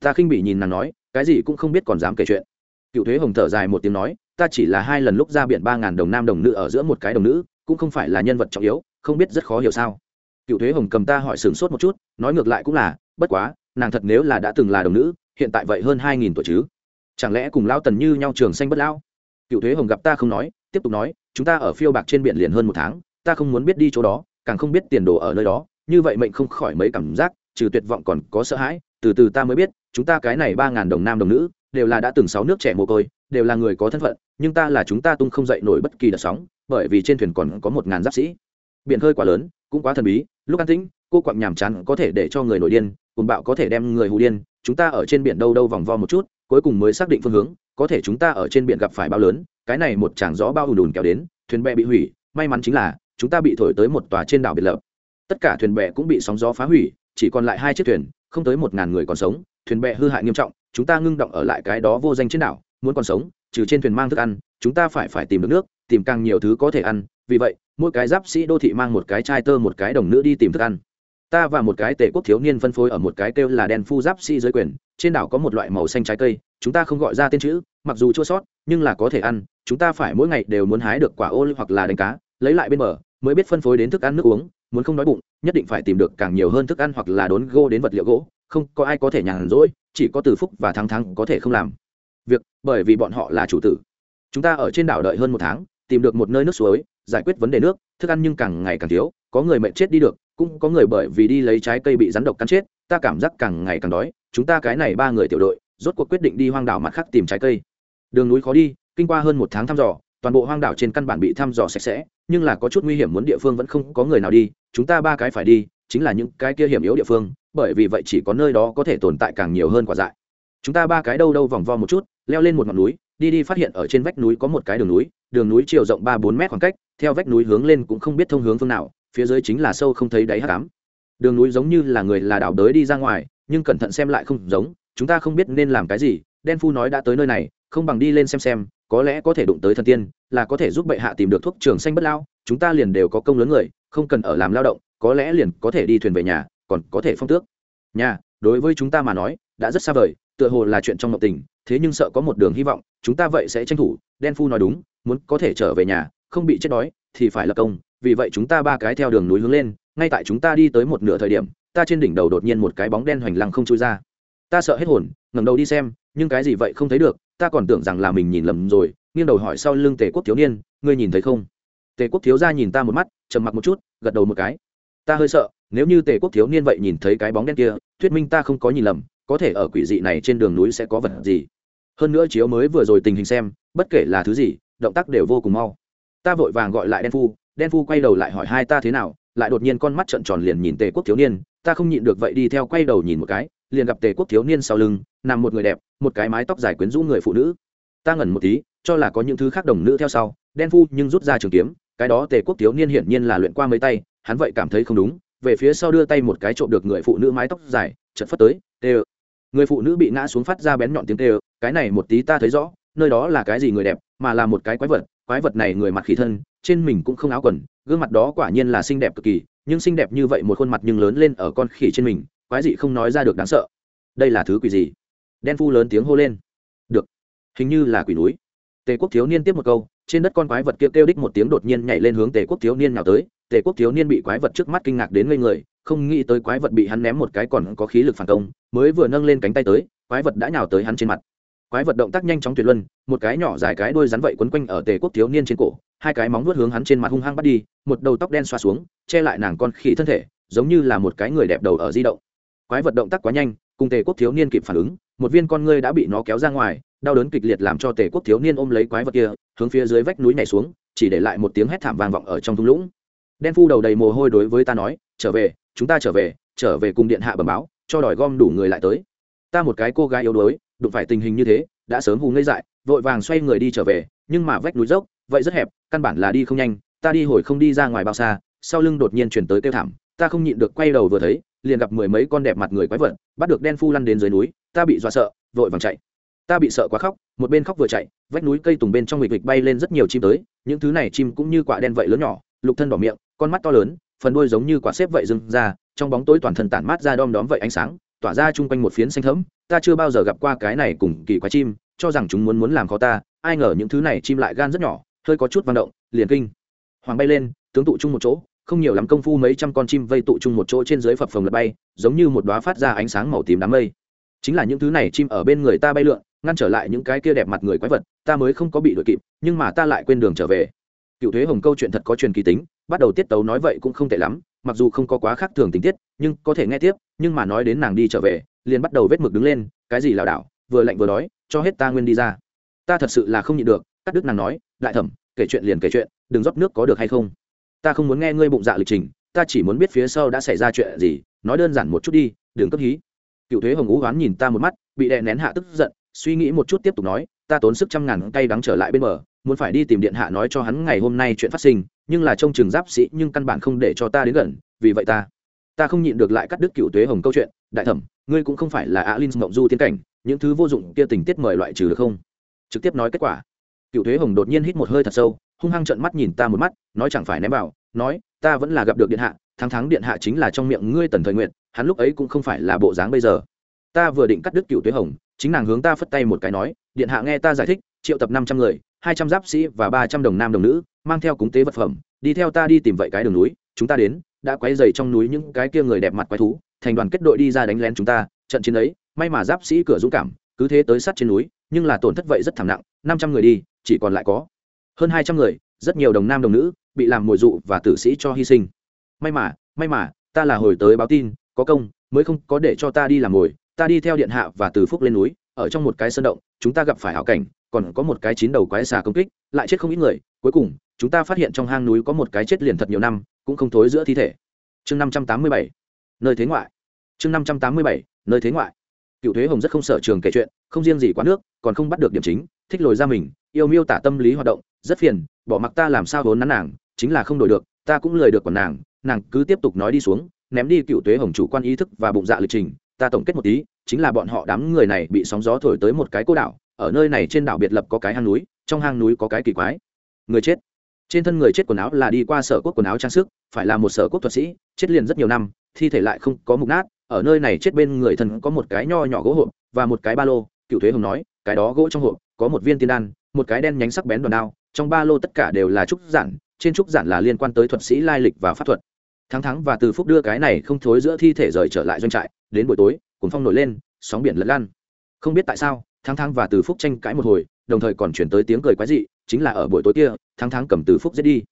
Ta khinh bị nhìn nàng nói, cái gì cũng không biết còn dám kể chuyện. Cựu thuế hồng thở dài một tiếng nói, ta chỉ là hai lần lúc ra biển ba ngàn đồng nam đồng nữ ở giữa một cái đồng nữ, cũng không phải là nhân vật trọng yếu, không biết rất khó hiểu sao. Cựu thuế hồng cầm ta hỏi sửng sốt một chút, nói ngược lại cũng là, bất quá, nàng thật nếu là đã từng là đồng nữ, hiện tại vậy hơn hai nghìn tuổi chứ chẳng lẽ cùng lao tần như nhau trường xanh bất lão? Cựu thuế hồng gặp ta không nói, tiếp tục nói, chúng ta ở phiêu bạc trên biển liền hơn một tháng, ta không muốn biết đi chỗ đó, càng không biết tiền đồ ở nơi đó, như vậy mệnh không khỏi mấy cảm giác, trừ tuyệt vọng còn có sợ hãi, từ từ ta mới biết, chúng ta cái này ba ngàn đồng nam đồng nữ, đều là đã từng sáu nước trẻ mồ côi, đều là người có thân phận, nhưng ta là chúng ta tung không dậy nổi bất kỳ đợt sóng, bởi vì trên thuyền còn có một ngàn giáp sĩ. Biển hơi quá lớn, cũng quá thần bí, lúc an tĩnh, cô quặng nhàm chán có thể để cho người nổi điên cùng bạo có thể đem người hù điên, chúng ta ở trên biển đâu đâu vòng vo một chút cuối cùng mới xác định phương hướng, có thể chúng ta ở trên biển gặp phải bao lớn, cái này một tràng gió bao ùn ùn kéo đến, thuyền bè bị hủy, may mắn chính là, chúng ta bị thổi tới một tòa trên đảo biệt lập. Tất cả thuyền bè cũng bị sóng gió phá hủy, chỉ còn lại hai chiếc thuyền, không tới một ngàn người còn sống, thuyền bè hư hại nghiêm trọng, chúng ta ngưng động ở lại cái đó vô danh trên đảo, muốn còn sống, trừ trên thuyền mang thức ăn, chúng ta phải phải tìm được nước, tìm càng nhiều thứ có thể ăn, vì vậy, mỗi cái giáp sĩ đô thị mang một cái chai tơ một cái đồng nữ đi tìm thức ăn. Ta và một cái tể quốc thiếu niên phân phối ở một cái kêu là đen phu giáp sĩ dưới quyền trên đảo có một loại màu xanh trái cây, chúng ta không gọi ra tên chữ, mặc dù chua sót, nhưng là có thể ăn, chúng ta phải mỗi ngày đều muốn hái được quả ô hoặc là đánh cá, lấy lại bên bờ, mới biết phân phối đến thức ăn nước uống, muốn không đói bụng, nhất định phải tìm được càng nhiều hơn thức ăn hoặc là đốn gô đến vật liệu gỗ, không có ai có thể nhàn rỗi, chỉ có từ phúc và thắng thắng có thể không làm việc, bởi vì bọn họ là chủ tử. Chúng ta ở trên đảo đợi hơn một tháng, tìm được một nơi nước suối, giải quyết vấn đề nước, thức ăn nhưng càng ngày càng thiếu, có người mệt chết đi được, cũng có người bởi vì đi lấy trái cây bị rắn độc cắn chết, ta cảm giác càng ngày càng đói chúng ta cái này ba người tiểu đội, rốt cuộc quyết định đi hoang đảo mặt khác tìm trái cây. Đường núi khó đi, kinh qua hơn một tháng thăm dò, toàn bộ hoang đảo trên căn bản bị thăm dò sạch sẽ, nhưng là có chút nguy hiểm muốn địa phương vẫn không có người nào đi, chúng ta ba cái phải đi, chính là những cái kia hiểm yếu địa phương, bởi vì vậy chỉ có nơi đó có thể tồn tại càng nhiều hơn quả dại. Chúng ta ba cái đâu đâu vòng vo một chút, leo lên một ngọn núi, đi đi phát hiện ở trên vách núi có một cái đường núi đường núi chiều rộng ba bốn mét khoảng cách, theo vách núi hướng lên cũng không biết thông hướng phương nào, phía dưới chính là sâu không thấy đáy hát cám đường núi giống như là người là đảo đới đi ra ngoài nhưng cẩn thận xem lại không giống, chúng ta không biết nên làm cái gì, đen phu nói đã tới nơi này, không bằng đi lên xem xem, có lẽ có thể đụng tới thần tiên, là có thể giúp bệ hạ tìm được thuốc trường xanh bất lao, chúng ta liền đều có công lớn người, không cần ở làm lao động, có lẽ liền có thể đi thuyền về nhà, còn có thể phong tước. Nhà, đối với chúng ta mà nói, đã rất xa vời, tựa hồ là chuyện trong mộng tình, thế nhưng sợ có một đường hy vọng, chúng ta vậy sẽ tranh thủ, đen phu nói đúng, muốn có thể trở về nhà, không bị chết đói, thì phải là công, vì vậy chúng ta ba cái theo đường núi hướng lên, ngay tại chúng ta đi tới một nửa thời điểm ta trên đỉnh đầu đột nhiên một cái bóng đen hoành lăng không chui ra. Ta sợ hết hồn, ngẩng đầu đi xem, nhưng cái gì vậy không thấy được, ta còn tưởng rằng là mình nhìn lầm rồi, nghiêng đầu hỏi sau lưng tề quốc thiếu niên, ngươi nhìn thấy không? Tề quốc thiếu ra nhìn ta một mắt, trầm mặc một chút, gật đầu một cái. Ta hơi sợ, nếu như tề quốc thiếu niên vậy nhìn thấy cái bóng đen kia, thuyết minh ta không có nhìn lầm, có thể ở quỷ dị này trên đường núi sẽ có vật gì? Hơn nữa chiếu mới vừa rồi tình hình xem, bất kể là thứ gì, động tác đều vô cùng mau. Ta vội vàng gọi lại đen phu đen phu quay đầu lại hỏi hai ta thế nào lại đột nhiên con mắt trợn tròn liền nhìn tề quốc thiếu niên, ta không nhịn được vậy đi theo quay đầu nhìn một cái, liền gặp tề quốc thiếu niên sau lưng, nằm một người đẹp, một cái mái tóc dài quyến rũ người phụ nữ. Ta ngẩn một tí, cho là có những thứ khác đồng nữ theo sau, đen phu nhưng rút ra trường kiếm, cái đó tề quốc thiếu niên hiển nhiên là luyện qua mấy tay, hắn vậy cảm thấy không đúng, về phía sau đưa tay một cái trộm được người phụ nữ mái tóc dài chật phất tới tê người phụ nữ bị ngã xuống phát ra bén nhọn tiếng tê cái này một tí ta thấy rõ, nơi đó là cái gì người đẹp, mà là một cái quái vật quái vật này người mặt khỉ thân, trên mình cũng không áo quần gương mặt đó quả nhiên là xinh đẹp cực kỳ nhưng xinh đẹp như vậy một khuôn mặt nhưng lớn lên ở con khỉ trên mình quái dị không nói ra được đáng sợ. Đây là thứ quỷ gì? Đen phu lớn tiếng hô lên. Được. Hình như là quỷ núi. Tề quốc thiếu niên tiếp một câu trên đất con quái vật kia kêu, kêu đích một tiếng đột nhiên nhảy lên hướng tề quốc thiếu niên nào tới. Tề quốc thiếu niên bị quái vật trước mắt kinh ngạc đến ngây người không nghĩ tới quái vật bị hắn ném một cái còn có khí lực phản công mới vừa nâng lên cánh tay tới quái vật đã nhào tới hắn trên mặt. Quái vật động tác nhanh chóng tuyệt luân một cái nhỏ dài cái đuôi rắn vậy quấn quanh ở tề quốc thiếu niên trên cổ hai cái móng vuốt hướng hắn trên mặt hung hăng bắt đi, một đầu tóc đen xoa xuống, che lại nàng con khỉ thân thể, giống như là một cái người đẹp đầu ở di động. Quái vật động tác quá nhanh, cùng tề quốc thiếu niên kịp phản ứng, một viên con ngươi đã bị nó kéo ra ngoài, đau đớn kịch liệt làm cho tề quốc thiếu niên ôm lấy quái vật kia, hướng phía dưới vách núi nhảy xuống, chỉ để lại một tiếng hét thảm vang vọng ở trong thung lũng. Đen phu đầu đầy mồ hôi đối với ta nói, trở về, chúng ta trở về trở về cùng điện hạ bẩm báo, cho đòi gom đủ người lại tới. Ta một cái cô gái yếu đuối, đụng phải tình hình như thế, đã sớm hù ngây dại, vội vàng xoay người đi trở về, nhưng mà vách núi dốc vậy rất hẹp, căn bản là đi không nhanh, ta đi hồi không đi ra ngoài bao xa, sau lưng đột nhiên chuyển tới kêu thảm, ta không nhịn được quay đầu vừa thấy, liền gặp mười mấy con đẹp mặt người quái vật, bắt được đen phu lăn đến dưới núi, ta bị dọa sợ, vội vàng chạy. Ta bị sợ quá khóc, một bên khóc vừa chạy, vách núi cây tùng bên trong nghịch nghịch bay lên rất nhiều chim tới, những thứ này chim cũng như quả đen vậy lớn nhỏ, lục thân đỏ miệng, con mắt to lớn, phần đuôi giống như quả xếp vậy dưng ra, trong bóng tối toàn thân tản mát ra đom đóm vậy ánh sáng, tỏa ra chung quanh một phiến xanh thẫm, ta chưa bao giờ gặp qua cái này cùng kỳ quái chim, cho rằng chúng muốn muốn làm khó ta, ai ngờ những thứ này chim lại gan rất nhỏ hơi có chút vận động, liền kinh. Hoàng bay lên, tướng tụ chung một chỗ, không nhiều lắm công phu mấy trăm con chim vây tụ chung một chỗ trên dưới phập phồng lật bay, giống như một đóa phát ra ánh sáng màu tím đám mây. Chính là những thứ này chim ở bên người ta bay lượn, ngăn trở lại những cái kia đẹp mặt người quái vật, ta mới không có bị đuổi kịp, nhưng mà ta lại quên đường trở về. Cựu thuế hồng câu chuyện thật có truyền kỳ tính, bắt đầu tiết tấu nói vậy cũng không tệ lắm, mặc dù không có quá khác thường tình tiết, nhưng có thể nghe tiếp, nhưng mà nói đến nàng đi trở về, liền bắt đầu vết mực đứng lên, cái gì lảo đảo, vừa lạnh vừa đói, cho hết ta nguyên đi ra. Ta thật sự là không nhịn được cắt đứt nàng nói, đại thẩm, kể chuyện liền kể chuyện, đừng rót nước có được hay không? Ta không muốn nghe ngươi bụng dạ lịch trình, ta chỉ muốn biết phía sau đã xảy ra chuyện gì, nói đơn giản một chút đi, đừng cấp hí. Cựu thuế hồng ú oán nhìn ta một mắt, bị đè nén hạ tức giận, suy nghĩ một chút tiếp tục nói, ta tốn sức trăm ngàn cay đắng trở lại bên bờ, muốn phải đi tìm điện hạ nói cho hắn ngày hôm nay chuyện phát sinh, nhưng là trông chừng giáp sĩ nhưng căn bản không để cho ta đến gần, vì vậy ta ta không nhịn được lại cắt đứt cựu tuế hồng câu chuyện, đại thẩm, ngươi cũng không phải là á linh mộng du tiến cảnh, những thứ vô dụng kia tình tiết mời loại trừ được không? Trực tiếp nói kết quả cựu thuế hồng đột nhiên hít một hơi thật sâu, hung hăng trợn mắt nhìn ta một mắt, nói chẳng phải ném vào, nói, ta vẫn là gặp được điện hạ, thắng thắng điện hạ chính là trong miệng ngươi tần thời nguyện hắn lúc ấy cũng không phải là bộ dáng bây giờ. Ta vừa định cắt đứt cựu thuế hồng, chính nàng hướng ta phất tay một cái nói, điện hạ nghe ta giải thích, triệu tập năm trăm người, hai trăm giáp sĩ và ba trăm đồng nam đồng nữ, mang theo cúng tế vật phẩm, đi theo ta đi tìm vậy cái đường núi, chúng ta đến, đã quấy dày trong núi những cái kia người đẹp mặt quái thú, thành đoàn kết đội đi ra đánh lén chúng ta, trận chiến ấy, may mà giáp sĩ cửa dũng cảm, cứ thế tới sát trên núi, nhưng là tổn thất vậy rất thảm nặng năm trăm người đi, chỉ còn lại có hơn hai trăm người, rất nhiều đồng nam đồng nữ bị làm mồi dụ và tử sĩ cho hy sinh. May mà may mà, ta là hồi tới báo tin, có công, mới không có để cho ta đi làm mồi, ta đi theo điện hạ và từ phúc lên núi, ở trong một cái sân động, chúng ta gặp phải hảo cảnh, còn có một cái chín đầu quái xà công kích, lại chết không ít người, cuối cùng, chúng ta phát hiện trong hang núi có một cái chết liền thật nhiều năm, cũng không thối giữa thi thể. Chương năm trăm tám mươi bảy, nơi thế ngoại. Chương năm trăm tám mươi bảy, nơi thế ngoại. Cựu thuế hồng rất không sợ trường kể chuyện, không riêng gì quá nước, còn không bắt được điểm chính thích lồi ra mình, yêu miêu tả tâm lý hoạt động, rất phiền, bỏ mặc ta làm sao vốn nắn nàng, chính là không đổi được, ta cũng lời được còn nàng nàng cứ tiếp tục nói đi xuống, ném đi cựu tuế hồng chủ quan ý thức và bụng dạ lịch trình, ta tổng kết một tí, chính là bọn họ đám người này bị sóng gió thổi tới một cái cô đảo, ở nơi này trên đảo biệt lập có cái hang núi, trong hang núi có cái kỳ quái. Người chết. Trên thân người chết quần áo là đi qua sở quốc quần áo trang sức, phải là một sở quốc thuật sĩ, chết liền rất nhiều năm, thi thể lại không có mục nát, ở nơi này chết bên người thân có một cái nho nhỏ gỗ hộp và một cái ba lô, cựu thuế hồng nói, cái đó gỗ trong hộp có một viên tiên đan, một cái đen nhánh sắc bén đòn đao, trong ba lô tất cả đều là trúc giản, trên trúc giản là liên quan tới thuật sĩ lai lịch và pháp thuật. Thắng thắng và từ phúc đưa cái này không thối giữa thi thể rời trở lại doanh trại, đến buổi tối cuốn phong nổi lên, sóng biển lẫn lan không biết tại sao, thắng thắng và từ phúc tranh cãi một hồi, đồng thời còn chuyển tới tiếng cười quái dị, chính là ở buổi tối kia, thắng thắng cầm từ phúc giết đi.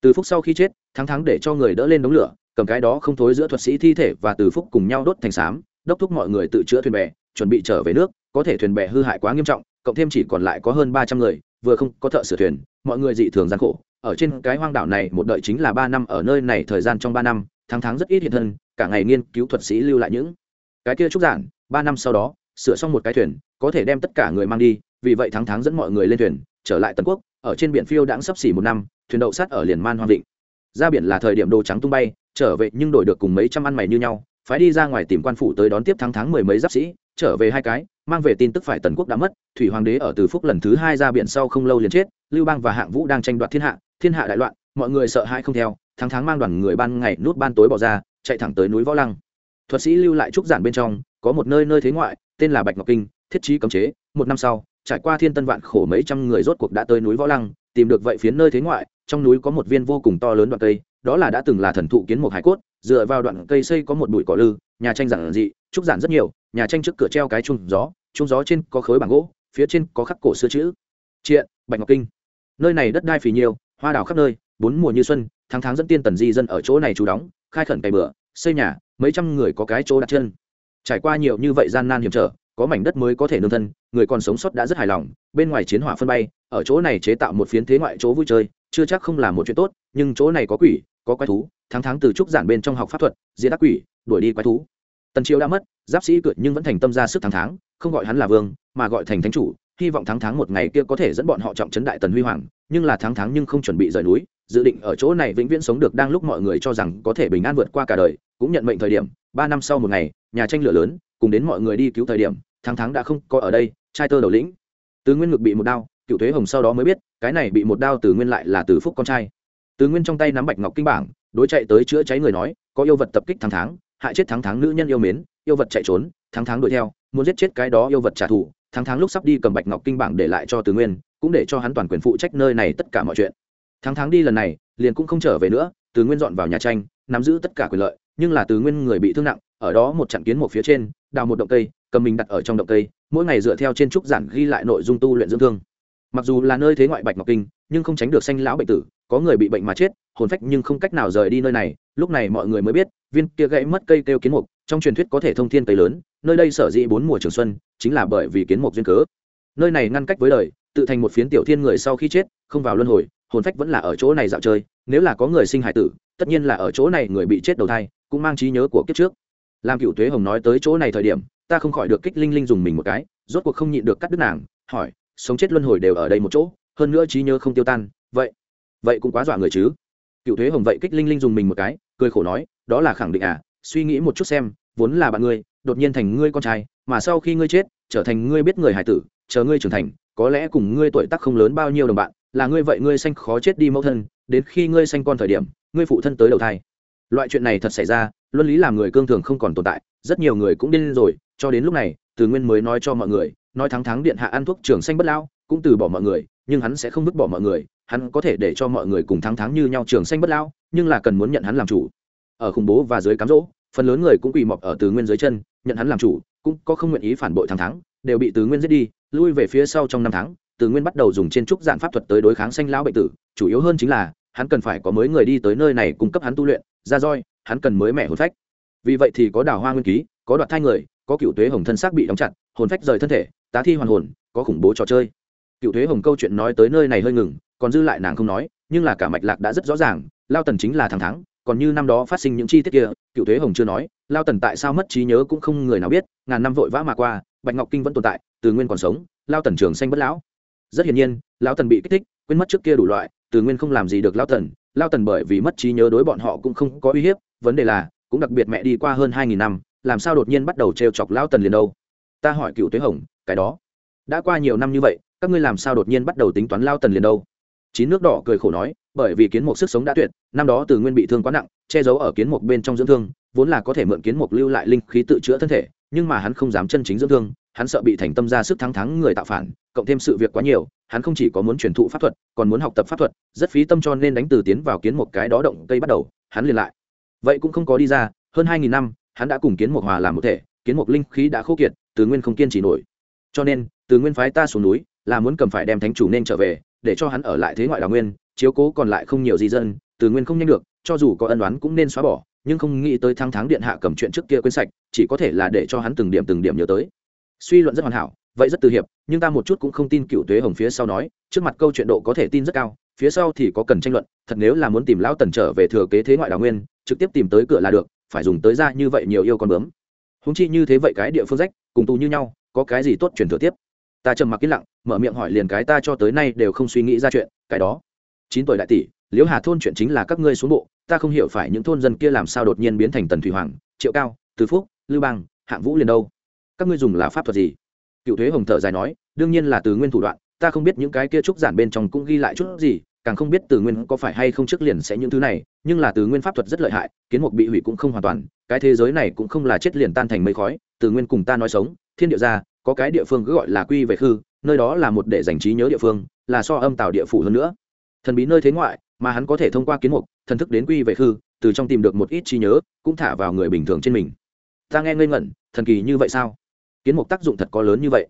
Từ phúc sau khi chết, thắng thắng để cho người đỡ lên đống lửa, cầm cái đó không thối giữa thuật sĩ thi thể và từ phúc cùng nhau đốt thành xám đốc thúc mọi người tự chữa thuyền bè, chuẩn bị trở về nước, có thể thuyền bè hư hại quá nghiêm trọng cộng thêm chỉ còn lại có hơn ba trăm người, vừa không có thợ sửa thuyền, mọi người dị thường gian khổ. Ở trên cái hoang đảo này, một đợi chính là ba năm, ở nơi này thời gian trong ba năm, tháng tháng rất ít hiện thân, cả ngày nghiên cứu thuật sĩ lưu lại những cái kia trúc giản. Ba năm sau đó, sửa xong một cái thuyền, có thể đem tất cả người mang đi, vì vậy tháng tháng dẫn mọi người lên thuyền, trở lại tần quốc. Ở trên biển phiêu đãng sắp xỉ một năm, thuyền đậu sát ở liền man hoang vịnh. Ra biển là thời điểm đồ trắng tung bay, trở về nhưng đổi được cùng mấy trăm ăn mày như nhau. Phải đi ra ngoài tìm quan phủ tới đón tiếp tháng tháng mười mấy giáp sĩ, trở về hai cái mang về tin tức phải tần quốc đã mất, thủy hoàng đế ở từ phúc lần thứ hai ra biển sau không lâu liền chết, lưu bang và hạng vũ đang tranh đoạt thiên hạ thiên hạ đại loạn, mọi người sợ hãi không theo, tháng tháng mang đoàn người ban ngày nút ban tối bỏ ra, chạy thẳng tới núi võ lăng. Thuật sĩ lưu lại trúc giản bên trong, có một nơi nơi thế ngoại, tên là bạch ngọc kinh, thiết trí cấm chế, một năm sau, trải qua thiên tân vạn khổ mấy trăm người rốt cuộc đã tới núi võ lăng, tìm được vậy phiến nơi thế ngoại, trong núi có một viên vô cùng to lớn đoạn cây, đó là đã từng là thần thụ kiến một hải cốt, dựa vào đoạn cây xây có một bụi cỏ lư, nhà tranh giản dị, trúc giản rất nhiều nhà tranh trước cửa treo cái chung gió chung gió trên có khối bảng gỗ, phía trên có khắc cổ xưa chữ. Triện, bạch ngọc kinh. Nơi này đất đai phì nhiều, hoa đào khắp nơi, bốn mùa như xuân, tháng tháng dẫn tiên tần di dân ở chỗ này trú đóng, khai khẩn cày bừa, xây nhà, mấy trăm người có cái chỗ đặt chân. Trải qua nhiều như vậy gian nan hiểm trở, có mảnh đất mới có thể nương thân, người còn sống sót đã rất hài lòng, bên ngoài chiến hỏa phân bay, ở chỗ này chế tạo một phiến thế ngoại chỗ vui chơi, chưa chắc không là một chuyện tốt, nhưng chỗ này có quỷ, có quái thú, tháng tháng từ trúc giản bên trong học pháp thuật, diễn đắc quỷ, đuổi đi quái thú tần triều đã mất, giáp sĩ cự nhưng vẫn thành tâm ra sức tháng tháng không gọi hắn là vương, mà gọi thành thánh chủ, hy vọng tháng tháng một ngày kia có thể dẫn bọn họ trọng trấn đại tần huy hoàng, nhưng là tháng tháng nhưng không chuẩn bị rời núi, dự định ở chỗ này vĩnh viễn sống được đang lúc mọi người cho rằng có thể bình an vượt qua cả đời, cũng nhận mệnh thời điểm, ba năm sau một ngày, nhà tranh lửa lớn, cùng đến mọi người đi cứu thời điểm tháng tháng đã không có ở đây, trai tơ đầu lĩnh. Tứ nguyên ngực bị một đao, cựu thuế hồng sau đó mới biết, cái này bị một đao từ nguyên lại là từ phúc con trai. Tứ nguyên trong tay nắm bạch ngọc kinh bảng, đối chạy tới chữa cháy người nói, có yêu vật tập kích tháng tháng hại chết thắng thắng nữ nhân yêu mến, yêu vật chạy trốn, thắng thắng đuổi theo, muốn giết chết cái đó yêu vật trả thù, thắng thắng lúc sắp đi cầm bạch ngọc kinh bảng để lại cho từ nguyên, cũng để cho hắn toàn quyền phụ trách nơi này tất cả mọi chuyện. Thắng thắng đi lần này, liền cũng không trở về nữa, từ nguyên dọn vào nhà tranh, nắm giữ tất cả quyền lợi, nhưng là từ nguyên người bị thương nặng, ở đó một trận kiến một phía trên, đào một động cây, cầm mình đặt ở trong động cây, mỗi ngày dựa theo trên trúc giản ghi lại nội dung tu luyện dưỡng thương. Mặc dù là nơi thế ngoại bạch ngọc kinh nhưng không tránh được sanh lão bệnh tử, có người bị bệnh mà chết, hồn phách nhưng không cách nào rời đi nơi này, lúc này mọi người mới biết, viên kia gãy mất cây kêu kiến mục, trong truyền thuyết có thể thông thiên cây lớn, nơi đây sở dĩ bốn mùa trường xuân, chính là bởi vì kiến mục duyên cớ. Nơi này ngăn cách với đời, tự thành một phiến tiểu thiên người sau khi chết, không vào luân hồi, hồn phách vẫn là ở chỗ này dạo chơi, nếu là có người sinh hải tử, tất nhiên là ở chỗ này người bị chết đầu thai, cũng mang trí nhớ của kiếp trước. Làm cựu tuế hồng nói tới chỗ này thời điểm, ta không khỏi được kích linh linh dùng mình một cái, rốt cuộc không nhịn được cắt đứt nàng, hỏi, sống chết luân hồi đều ở đây một chỗ? Hơn nữa trí nhớ không tiêu tan, vậy vậy cũng quá dọa người chứ. Cựu thuế hồng vậy kích linh linh dùng mình một cái, cười khổ nói, đó là khẳng định à suy nghĩ một chút xem, vốn là bạn ngươi, đột nhiên thành ngươi con trai, mà sau khi ngươi chết, trở thành ngươi biết người hải tử, chờ ngươi trưởng thành, có lẽ cùng ngươi tuổi tác không lớn bao nhiêu đồng bạn, là ngươi vậy ngươi sanh khó chết đi mẫu thân, đến khi ngươi sanh con thời điểm, ngươi phụ thân tới đầu thai. Loại chuyện này thật xảy ra, luân lý làm người cương thường không còn tồn tại, rất nhiều người cũng điên rồi, cho đến lúc này, từ nguyên mới nói cho mọi người, nói thắng thắng điện hạ ăn thuốc trường xanh bất lao cũng từ bỏ mọi người, nhưng hắn sẽ không vứt bỏ mọi người, hắn có thể để cho mọi người cùng thắng thắng như nhau trường xanh bất lao nhưng là cần muốn nhận hắn làm chủ. Ở khủng bố và dưới cám dỗ, phần lớn người cũng quỳ mọc ở từ nguyên dưới chân, nhận hắn làm chủ, cũng có không nguyện ý phản bội thắng thắng, đều bị từ nguyên giết đi, lui về phía sau trong năm tháng, từ nguyên bắt đầu dùng trên trúc dạng pháp thuật tới đối kháng xanh lão bệnh tử, chủ yếu hơn chính là, hắn cần phải có mới người đi tới nơi này cung cấp hắn tu luyện, ra roi, hắn cần mới mẻ hồn phách. Vì vậy thì có đào hoa nguyên ký, có đoạt thai người, có cựu tuế hồng thân xác bị đóng chặt, hồn phách rời thân thể, tá thi hoàn hồn, có khủng bố trò chơi cựu thuế hồng câu chuyện nói tới nơi này hơi ngừng, còn dư lại nàng không nói, nhưng là cả mạch lạc đã rất rõ ràng, lao tần chính là thằng thắng, còn như năm đó phát sinh những chi tiết kia, cựu thuế hồng chưa nói, lao tần tại sao mất trí nhớ cũng không người nào biết, ngàn năm vội vã mà qua, bạch ngọc kinh vẫn tồn tại, từ nguyên còn sống, lao tần trường xanh bất lão. Rất hiển nhiên lão tần bị kích thích, quên mất trước kia đủ loại, từ nguyên không làm gì được lao tần lao tần bởi vì mất trí nhớ đối bọn họ cũng không có uy hiếp, vấn đề là, cũng đặc biệt mẹ đi qua hơn hai nghìn năm, làm sao đột nhiên bắt đầu trêu chọc lao tần liền đâu? Ta hỏi cựu tuế hồng, cái đó, đã qua nhiều năm như vậy các ngươi làm sao đột nhiên bắt đầu tính toán lao tần liền đâu? Chín nước đỏ cười khổ nói, bởi vì kiến mục sức sống đã tuyệt, năm đó từ nguyên bị thương quá nặng, che giấu ở kiến mục bên trong dưỡng thương, vốn là có thể mượn kiến mục lưu lại linh khí tự chữa thân thể, nhưng mà hắn không dám chân chính dưỡng thương, hắn sợ bị thành tâm ra sức thắng thắng người tạo phản, cộng thêm sự việc quá nhiều, hắn không chỉ có muốn truyền thụ pháp thuật, còn muốn học tập pháp thuật, rất phí tâm cho nên đánh từ tiến vào kiến một cái đó động cây bắt đầu, hắn liền lại. Vậy cũng không có đi ra, hơn hai nghìn năm, hắn đã cùng kiến một hòa làm một thể, kiến một linh khí đã khô kiệt, từ nguyên không kiên trì nổi. Cho nên từ nguyên phái ta xuống núi, là muốn cầm phải đem thánh chủ nên trở về, để cho hắn ở lại thế ngoại đào nguyên, chiếu cố còn lại không nhiều gì dân, từ nguyên không nhanh được, cho dù có ân đoán cũng nên xóa bỏ, nhưng không nghĩ tới thăng tháng điện hạ cầm chuyện trước kia quên sạch, chỉ có thể là để cho hắn từng điểm từng điểm nhớ tới. Suy luận rất hoàn hảo, vậy rất từ hiệp, nhưng ta một chút cũng không tin cựu tuế hồng phía sau nói, trước mặt câu chuyện độ có thể tin rất cao, phía sau thì có cần tranh luận, thật nếu là muốn tìm lão tần trở về thừa kế thế ngoại đào nguyên, trực tiếp tìm tới cửa là được, phải dùng tới ra như vậy nhiều yêu con bướm. Húng chi như thế vậy cái địa phương rách, cùng tù như nhau, có cái gì tốt truyền thừa tiếp? Ta trầm mặc yên lặng, mở miệng hỏi liền cái ta cho tới nay đều không suy nghĩ ra chuyện, cái đó. Chín tuổi đại tỷ, liễu hà thôn chuyện chính là các ngươi xuống bộ, ta không hiểu phải những thôn dân kia làm sao đột nhiên biến thành tần thủy hoàng, triệu cao, từ phúc, lưu bang, hạng vũ liền đâu. Các ngươi dùng là pháp thuật gì? Cựu thuế hồng thở dài nói, đương nhiên là từ nguyên thủ đoạn, ta không biết những cái kia trúc giản bên trong cũng ghi lại chút gì, càng không biết từ nguyên có phải hay không trước liền sẽ những thứ này, nhưng là từ nguyên pháp thuật rất lợi hại, kiến mục bị hủy cũng không hoàn toàn, cái thế giới này cũng không là chết liền tan thành mây khói, từ nguyên cùng ta nói sống, thiên địa ra có cái địa phương cứ gọi là quy về khư, nơi đó là một để dành trí nhớ địa phương, là so âm tạo địa phủ hơn nữa. Thần bí nơi thế ngoại, mà hắn có thể thông qua kiến mục, thần thức đến quy về khư, từ trong tìm được một ít trí nhớ, cũng thả vào người bình thường trên mình. Ta nghe ngây ngẩn, thần kỳ như vậy sao? Kiến mục tác dụng thật có lớn như vậy.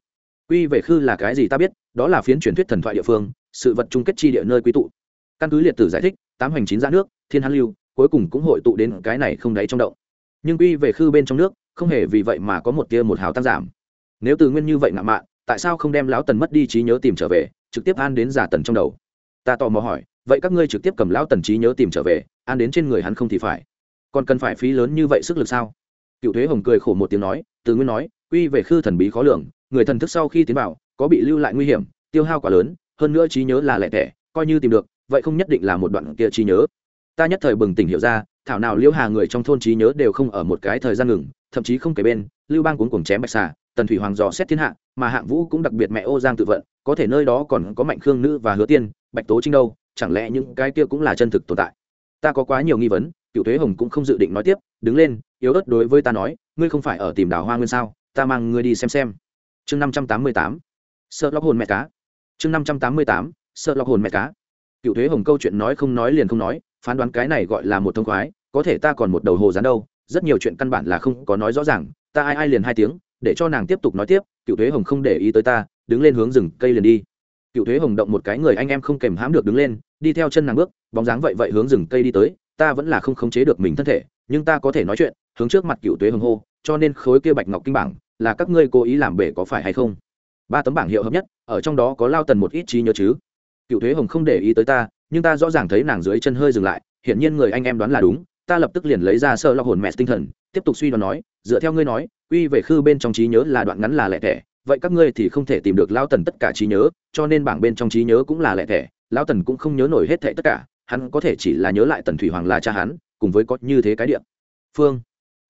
Quy về khư là cái gì ta biết, đó là phiến truyền thuyết thần thoại địa phương, sự vật chung kết chi địa nơi quý tụ. Căn cứ liệt tử giải thích, tám hành chín ra nước, thiên hán lưu, cuối cùng cũng hội tụ đến cái này không đáy trong động. Nhưng quy về khư bên trong nước, không hề vì vậy mà có một tia một hào tăng giảm nếu từ nguyên như vậy ngạo mạn, tại sao không đem lão tần mất đi trí nhớ tìm trở về, trực tiếp an đến giả tần trong đầu? Ta tò mò hỏi, vậy các ngươi trực tiếp cầm lão tần trí nhớ tìm trở về, an đến trên người hắn không thì phải. Còn cần phải phí lớn như vậy sức lực sao? Cựu thuế hồng cười khổ một tiếng nói, từ nguyên nói, quy về khư thần bí khó lường, người thần thức sau khi tiến vào, có bị lưu lại nguy hiểm, tiêu hao quá lớn, hơn nữa trí nhớ là lẻ tẻ, coi như tìm được, vậy không nhất định là một đoạn kia trí nhớ. Ta nhất thời bừng tỉnh hiểu ra, thảo nào liễu hà người trong thôn trí nhớ đều không ở một cái thời gian ngừng, thậm chí không kể bên, lưu bang cuốn cuồng chém bạch xà tần thủy hoàng dò xét thiên hạ, mà hạng vũ cũng đặc biệt mẹ ô giang tự vận, có thể nơi đó còn có mạnh khương nữ và hứa tiên, bạch tố trinh đâu, chẳng lẽ những cái kia cũng là chân thực tồn tại? Ta có quá nhiều nghi vấn, cựu thuế hồng cũng không dự định nói tiếp, đứng lên, yếu ớt đối với ta nói, ngươi không phải ở tìm đào hoa nguyên sao, ta mang ngươi đi xem xem. Chương năm trăm tám mươi tám, sợ lóc hồn mẹ cá. Chương năm trăm tám mươi tám, sợ lóc hồn mẹ cá. Cựu thuế hồng câu chuyện nói không nói liền không nói, phán đoán cái này gọi là một thông khoái, có thể ta còn một đầu hồ dán đâu, rất nhiều chuyện căn bản là không có nói rõ ràng, ta ai ai liền hai tiếng để cho nàng tiếp tục nói tiếp, cựu thuế hồng không để ý tới ta, đứng lên hướng rừng cây liền đi. Cựu thuế hồng động một cái người anh em không kèm hãm được đứng lên, đi theo chân nàng bước, bóng dáng vậy vậy hướng rừng cây đi tới, ta vẫn là không khống chế được mình thân thể, nhưng ta có thể nói chuyện, hướng trước mặt cựu thuế hồng hô, cho nên khối kia bạch ngọc kinh bảng, là các ngươi cố ý làm bể có phải hay không? Ba tấm bảng hiệu hợp nhất, ở trong đó có lao tần một ít trí nhớ chứ. Cựu thuế hồng không để ý tới ta, nhưng ta rõ ràng thấy nàng dưới chân hơi dừng lại, hiển nhiên người anh em đoán là đúng, ta lập tức liền lấy ra sơ lo hồn mẹ tinh thần, tiếp tục suy đoán nói, dựa theo ngươi nói quy về khư bên trong trí nhớ là đoạn ngắn là lẻ thẻ, vậy các ngươi thì không thể tìm được lao tần tất cả trí nhớ, cho nên bảng bên trong trí nhớ cũng là lẻ thẻ lao tần cũng không nhớ nổi hết thẻ tất cả, hắn có thể chỉ là nhớ lại tần thủy hoàng là cha hắn, cùng với có như thế cái điện phương,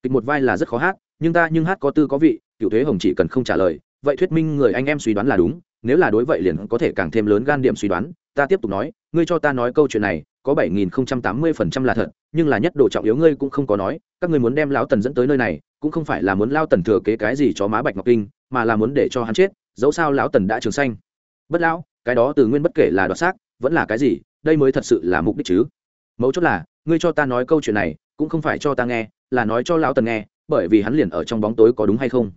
kịch một vai là rất khó hát, nhưng ta nhưng hát có tư có vị cựu thuế hồng chỉ cần không trả lời, vậy thuyết minh người anh em suy đoán là đúng, nếu là đối vậy liền có thể càng thêm lớn gan điểm suy đoán, ta tiếp tục nói, ngươi cho ta nói câu chuyện này, có bảy nghìn không trăm tám mươi phần trăm là thật, nhưng là nhất độ trọng yếu ngươi cũng không có nói, các ngươi muốn đem lão tần dẫn tới nơi này cũng không phải là muốn lao tần thừa kế cái gì cho má bạch ngọc kinh, mà là muốn để cho hắn chết, dẫu sao lão tần đã trường xanh bất lão, cái đó từ nguyên bất kể là đoạt xác, vẫn là cái gì, đây mới thật sự là mục đích chứ. Mấu chốt là, ngươi cho ta nói câu chuyện này, cũng không phải cho ta nghe, là nói cho lão tần nghe, bởi vì hắn liền ở trong bóng tối có đúng hay không.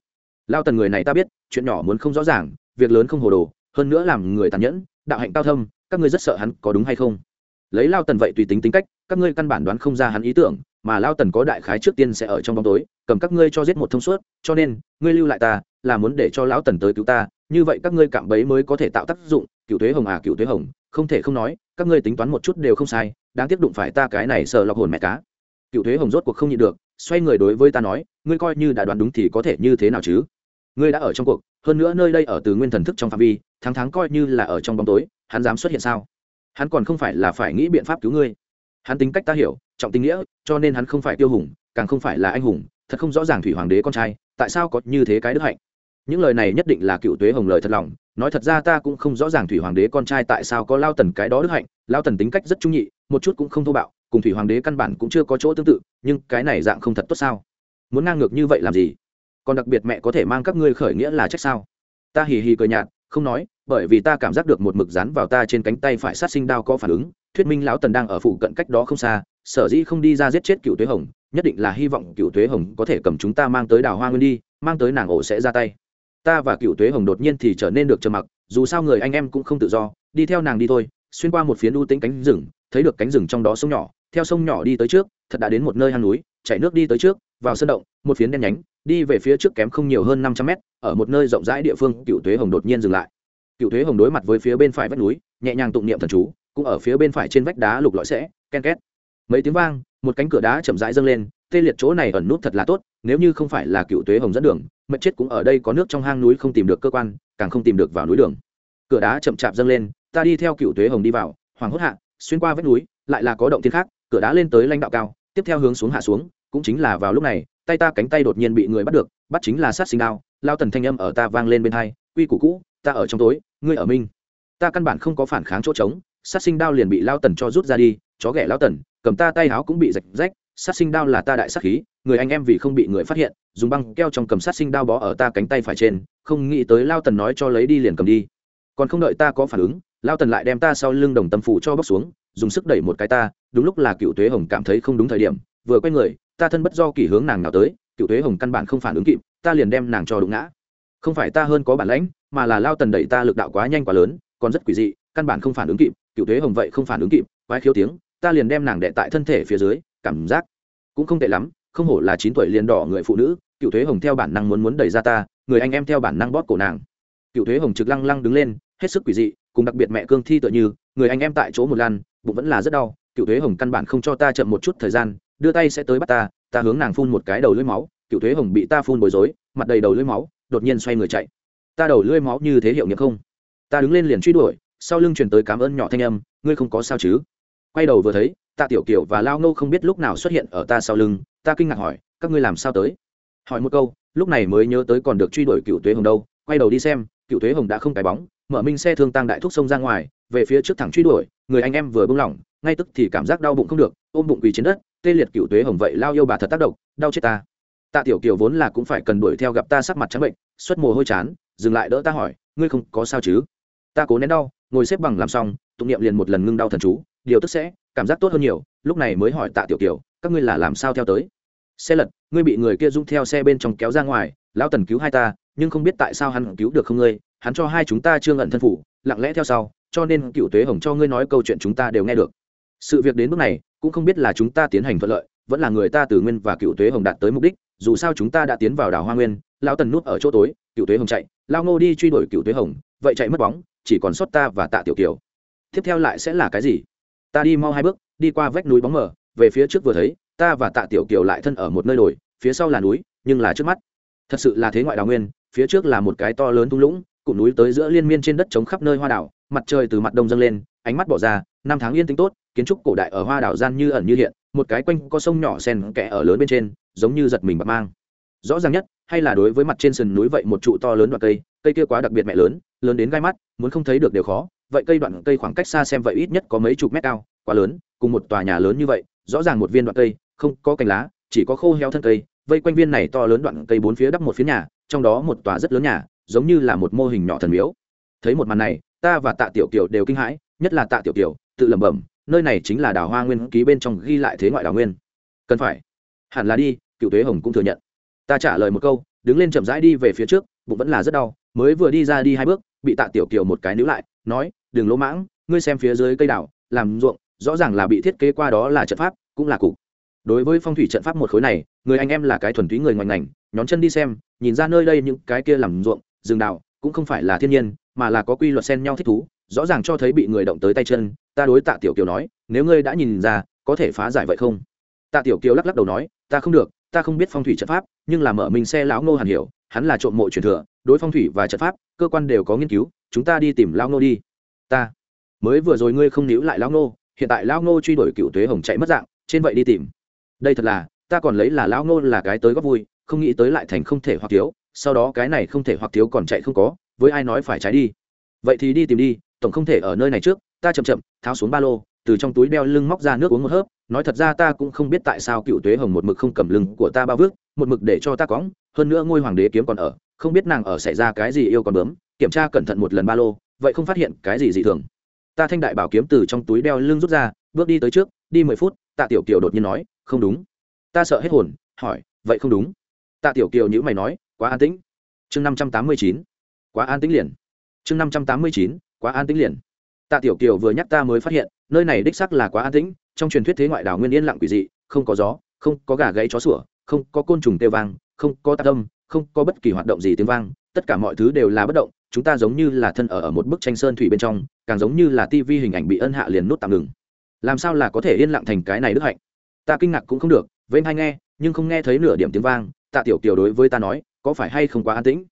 Lao tần người này ta biết, chuyện nhỏ muốn không rõ ràng, việc lớn không hồ đồ, hơn nữa làm người tàn nhẫn, đạo hạnh cao thâm, các ngươi rất sợ hắn có đúng hay không. Lấy lao tần vậy tùy tính tính cách, các ngươi căn bản đoán không ra hắn ý tưởng mà lao tần có đại khái trước tiên sẽ ở trong bóng tối, cầm các ngươi cho giết một thông suốt, cho nên, ngươi lưu lại ta, là muốn để cho lão tần tới cứu ta, như vậy các ngươi cạm bẫy mới có thể tạo tác dụng, cựu thuế hồng à cựu thuế hồng, không thể không nói, các ngươi tính toán một chút đều không sai, đáng tiếp đụng phải ta cái này sợ lọc hồn mẹ cá. Cựu thuế hồng rốt cuộc không nhịn được, xoay người đối với ta nói, ngươi coi như đã đoán đúng thì có thể như thế nào chứ? Ngươi đã ở trong cuộc, hơn nữa nơi đây ở từ nguyên thần thức trong phạm vi, tháng tháng coi như là ở trong bóng tối, hắn dám xuất hiện sao? Hắn còn không phải là phải nghĩ biện pháp cứu ngươi hắn tính cách ta hiểu, trọng tình nghĩa, cho nên hắn không phải tiêu hùng, càng không phải là anh hùng, thật không rõ ràng thủy hoàng đế con trai, tại sao có như thế cái đức hạnh? Những lời này nhất định là cựu tuế hồng lời thật lòng, nói thật ra ta cũng không rõ ràng thủy hoàng đế con trai tại sao có lao tần cái đó đức hạnh, lao tần tính cách rất trung nhị, một chút cũng không thô bạo, cùng thủy hoàng đế căn bản cũng chưa có chỗ tương tự, nhưng cái này dạng không thật tốt sao? Muốn ngang ngược như vậy làm gì? Còn đặc biệt mẹ có thể mang các ngươi khởi nghĩa là trách sao? Ta hì hì cười nhạt, không nói bởi vì ta cảm giác được một mực dán vào ta trên cánh tay phải sát sinh đao có phản ứng, thuyết minh lão tần đang ở phụ cận cách đó không xa, sở dĩ không đi ra giết chết cựu tuế hồng, nhất định là hy vọng cựu tuế hồng có thể cầm chúng ta mang tới đào hoa nguyên đi, mang tới nàng ổ sẽ ra tay. Ta và cựu tuế hồng đột nhiên thì trở nên được trầm mặc, dù sao người anh em cũng không tự do, đi theo nàng đi thôi, xuyên qua một phiến u tính cánh rừng, thấy được cánh rừng trong đó sông nhỏ, theo sông nhỏ đi tới trước, thật đã đến một nơi hang núi chảy nước đi tới trước, vào sân động, một phiến đen nhánh, đi về phía trước kém không nhiều hơn năm trăm mét, ở một nơi rộng rãi địa phương, cựu tuế hồng đột nhiên dừng lại cựu tuế hồng đối mặt với phía bên phải vách núi, nhẹ nhàng tụng niệm thần chú, cũng ở phía bên phải trên vách đá lục lọi sẽ, ken két. Mấy tiếng vang, một cánh cửa đá chậm rãi dâng lên, tê liệt chỗ này ẩn nút thật là tốt, nếu như không phải là cựu tuế hồng dẫn đường, mật chết cũng ở đây có nước trong hang núi không tìm được cơ quan, càng không tìm được vào núi đường. Cửa đá chậm chạp dâng lên, ta đi theo cựu tuế hồng đi vào, hoàng hốt hạ, xuyên qua vách núi, lại là có động thiên khác, cửa đá lên tới lãnh đạo cao, tiếp theo hướng xuống hạ xuống, cũng chính là vào lúc này, tay ta cánh tay đột nhiên bị người bắt được, bắt chính là sát sinh đao, lao tần thanh âm ở ta vang lên bên hai, quy củ cũ ta ở trong tối, ngươi ở minh. Ta căn bản không có phản kháng chỗ trống, sát sinh đao liền bị lao tần cho rút ra đi, chó ghẻ lao tần, cầm ta tay áo cũng bị rạch rách, sát sinh đao là ta đại sát khí, người anh em vì không bị người phát hiện, dùng băng keo trong cầm sát sinh đao bó ở ta cánh tay phải trên, không nghĩ tới lao tần nói cho lấy đi liền cầm đi. Còn không đợi ta có phản ứng, lao tần lại đem ta sau lưng đồng tâm phủ cho bóc xuống, dùng sức đẩy một cái ta, đúng lúc là cựu tuế hồng cảm thấy không đúng thời điểm, vừa quay người, ta thân bất do kỷ hướng nàng nào tới, cựu tuế hồng căn bản không phản ứng kịp, ta liền đem nàng cho đụng ngã không phải ta hơn có bản lãnh, mà là lao tần đẩy ta lực đạo quá nhanh quá lớn, còn rất quỷ dị, căn bản không phản ứng kịp cựu thuế hồng vậy không phản ứng kịp, quái khiếu tiếng, ta liền đem nàng đệ tại thân thể phía dưới, cảm giác cũng không tệ lắm, không hổ là chín tuổi liền đỏ người phụ nữ cựu thuế hồng theo bản năng muốn muốn đẩy ra ta, người anh em theo bản năng bóp cổ nàng. Cựu thuế hồng trực lăng lăng đứng lên, hết sức quỷ dị, cùng đặc biệt mẹ cương thi tựa như, người anh em tại chỗ một lần bụng vẫn là rất đau cựu thuế hồng căn bản không cho ta chậm một chút thời gian, đưa tay sẽ tới bắt ta ta hướng nàng phun một cái đầu lưỡi máu cựu thuế hồng bị ta phun bối rối, mặt đầy đầu lưỡi máu đột nhiên xoay người chạy. Ta đầu lưỡi máu như thế hiệu nghiệm không? Ta đứng lên liền truy đuổi, sau lưng truyền tới cảm ơn nhỏ thanh âm, ngươi không có sao chứ? Quay đầu vừa thấy, tạ tiểu kiều và lao Nô không biết lúc nào xuất hiện ở ta sau lưng, ta kinh ngạc hỏi, các ngươi làm sao tới? Hỏi một câu, lúc này mới nhớ tới còn được truy đuổi cựu tuế hồng đâu, quay đầu đi xem, cựu tuế hồng đã không cái bóng, mở minh xe thương tăng đại thúc sông ra ngoài, về phía trước thẳng truy đuổi, người anh em vừa bung lỏng, ngay tức thì cảm giác đau bụng không được, ôm bụng quỳ trên đất, tê liệt cựu tuế hồng vậy, lao yêu bà thật tác động, đau chết ta tạ tiểu kiều vốn là cũng phải cần đuổi theo gặp ta sắc mặt trắng bệnh, xuất mồ hôi chán, dừng lại đỡ ta hỏi, ngươi không có sao chứ? Ta cố nén đau, ngồi xếp bằng làm xong, tụng niệm liền một lần ngưng đau thần chú, điều tức sẽ, cảm giác tốt hơn nhiều, lúc này mới hỏi tạ tiểu kiều, các ngươi là làm sao theo tới? Xe lật, ngươi bị người kia dung theo xe bên trong kéo ra ngoài, lão tần cứu hai ta, nhưng không biết tại sao hắn cứu được không ngươi, hắn cho hai chúng ta chưa ngẩn thân phủ, lặng lẽ theo sau, cho nên cựu tuế hồng cho ngươi nói câu chuyện chúng ta đều nghe được. Sự việc đến bước này, cũng không biết là chúng ta tiến hành thuận lợi, vẫn là người ta từ nguyên và cựu tuế hồng đạt tới mục đích dù sao chúng ta đã tiến vào đảo hoa nguyên, lão tần núp ở chỗ tối cựu tuế hồng chạy, lao ngô đi truy đuổi cựu tuế hồng, vậy chạy mất bóng, chỉ còn sót ta và tạ tiểu kiều. Tiếp theo lại sẽ là cái gì? Ta đi mau hai bước, đi qua vách núi bóng mờ, về phía trước vừa thấy, ta và tạ tiểu kiều lại thân ở một nơi đồi, phía sau là núi, nhưng là trước mắt. Thật sự là thế ngoại đào nguyên, phía trước là một cái to lớn thung lũng, cụm núi tới giữa liên miên trên đất trống khắp nơi hoa đảo, mặt trời từ mặt đông dâng lên, ánh mắt bỏ ra, năm tháng yên tĩnh tốt, kiến trúc cổ đại ở hoa đảo gian như ẩn như hiện một cái quanh có sông nhỏ sen kẽ ở lớn bên trên, giống như giật mình bạc mang. Rõ ràng nhất, hay là đối với mặt trên sườn núi vậy một trụ to lớn đoạn cây cây kia quá đặc biệt mẹ lớn lớn đến gai mắt, muốn không thấy được đều khó. Vậy cây đoạn cây khoảng cách xa xem vậy ít nhất có mấy chục mét cao, quá lớn, cùng một tòa nhà lớn như vậy, rõ ràng một viên đoạn cây, không có cành lá, chỉ có khô heo thân cây, vây quanh viên này to lớn đoạn cây bốn phía đắp một phía nhà, trong đó một tòa rất lớn nhà, giống như là một mô hình nhỏ thần miếu. Thấy một màn này, ta và tạ tiểu kiều đều kinh hãi, nhất là tạ tiểu kiều, tự lẩm bẩm nơi này chính là đào hoa nguyên ký bên trong ghi lại thế ngoại đào nguyên. Cần phải. Hẳn là đi, cựu tuế hồng cũng thừa nhận. Ta trả lời một câu, đứng lên chậm rãi đi về phía trước, bụng vẫn là rất đau, mới vừa đi ra đi hai bước, bị tạ tiểu kiều một cái níu lại, nói, đừng lỗ mãng, ngươi xem phía dưới cây đảo làm ruộng, rõ ràng là bị thiết kế qua đó là trận pháp, cũng là cục. Đối với phong thủy trận pháp một khối này, người anh em là cái thuần túy người ngoài ngành, nhón chân đi xem, nhìn ra nơi đây những cái kia làm ruộng, rừng đào, cũng không phải là thiên nhiên, mà là có quy luật xen nhau thích thú rõ ràng cho thấy bị người động tới tay chân, ta đối tạ tiểu kiều nói, nếu ngươi đã nhìn ra, có thể phá giải vậy không? Tạ tiểu kiều lắc lắc đầu nói, ta không được, ta không biết phong thủy trận pháp, nhưng là mở mình xe lão ngô hẳn hiểu, hắn là trộm mộ truyền thừa, đối phong thủy và trận pháp, cơ quan đều có nghiên cứu, chúng ta đi tìm lão ngô đi. Ta, mới vừa rồi ngươi không níu lại lão ngô, hiện tại lão ngô truy đuổi cựu tuế hồng chạy mất dạng, trên vậy đi tìm. Đây thật là, ta còn lấy là lão ngô là cái tới góp vui, không nghĩ tới lại thành không thể hoặc thiếu, sau đó cái này không thể hoặc thiếu còn chạy không có, với ai nói phải trái đi. Vậy thì đi tìm đi tổng không thể ở nơi này trước, ta chậm chậm, tháo xuống ba lô, từ trong túi đeo lưng móc ra nước uống một hớp, nói thật ra ta cũng không biết tại sao cựu tuế hồng một mực không cầm lưng của ta bao vước, một mực để cho ta cóng hơn nữa ngôi hoàng đế kiếm còn ở, không biết nàng ở xảy ra cái gì yêu còn bướm, kiểm tra cẩn thận một lần ba lô, vậy không phát hiện cái gì dị thường. Ta thanh đại bảo kiếm từ trong túi đeo lưng rút ra, bước đi tới trước, đi mười phút, tạ tiểu kiều đột nhiên nói, không đúng. Ta sợ hết hồn, hỏi, vậy không đúng? Tạ tiểu kiều nhữ mày nói, quá an tĩnh. Chương năm trăm tám mươi chín, quá an tĩnh liền. Chương năm trăm tám mươi chín quá an tĩnh liền. Tạ tiểu kiều vừa nhắc ta mới phát hiện, nơi này đích sắc là quá an tĩnh, trong truyền thuyết thế ngoại đảo nguyên yên lặng quỷ dị, không có gió, không có gà gáy chó sủa, không có côn trùng têu vang, không có tạc âm, không có bất kỳ hoạt động gì tiếng vang, tất cả mọi thứ đều là bất động, chúng ta giống như là thân ở ở một bức tranh sơn thủy bên trong, càng giống như là tivi hình ảnh bị ân hạ liền nút tạm ngừng. Làm sao là có thể yên lặng thành cái này đức hạnh? Ta kinh ngạc cũng không được vên hay nghe, nhưng không nghe thấy nửa điểm tiếng vang, tạ tiểu kiều đối với ta nói, có phải hay không quá an tĩnh?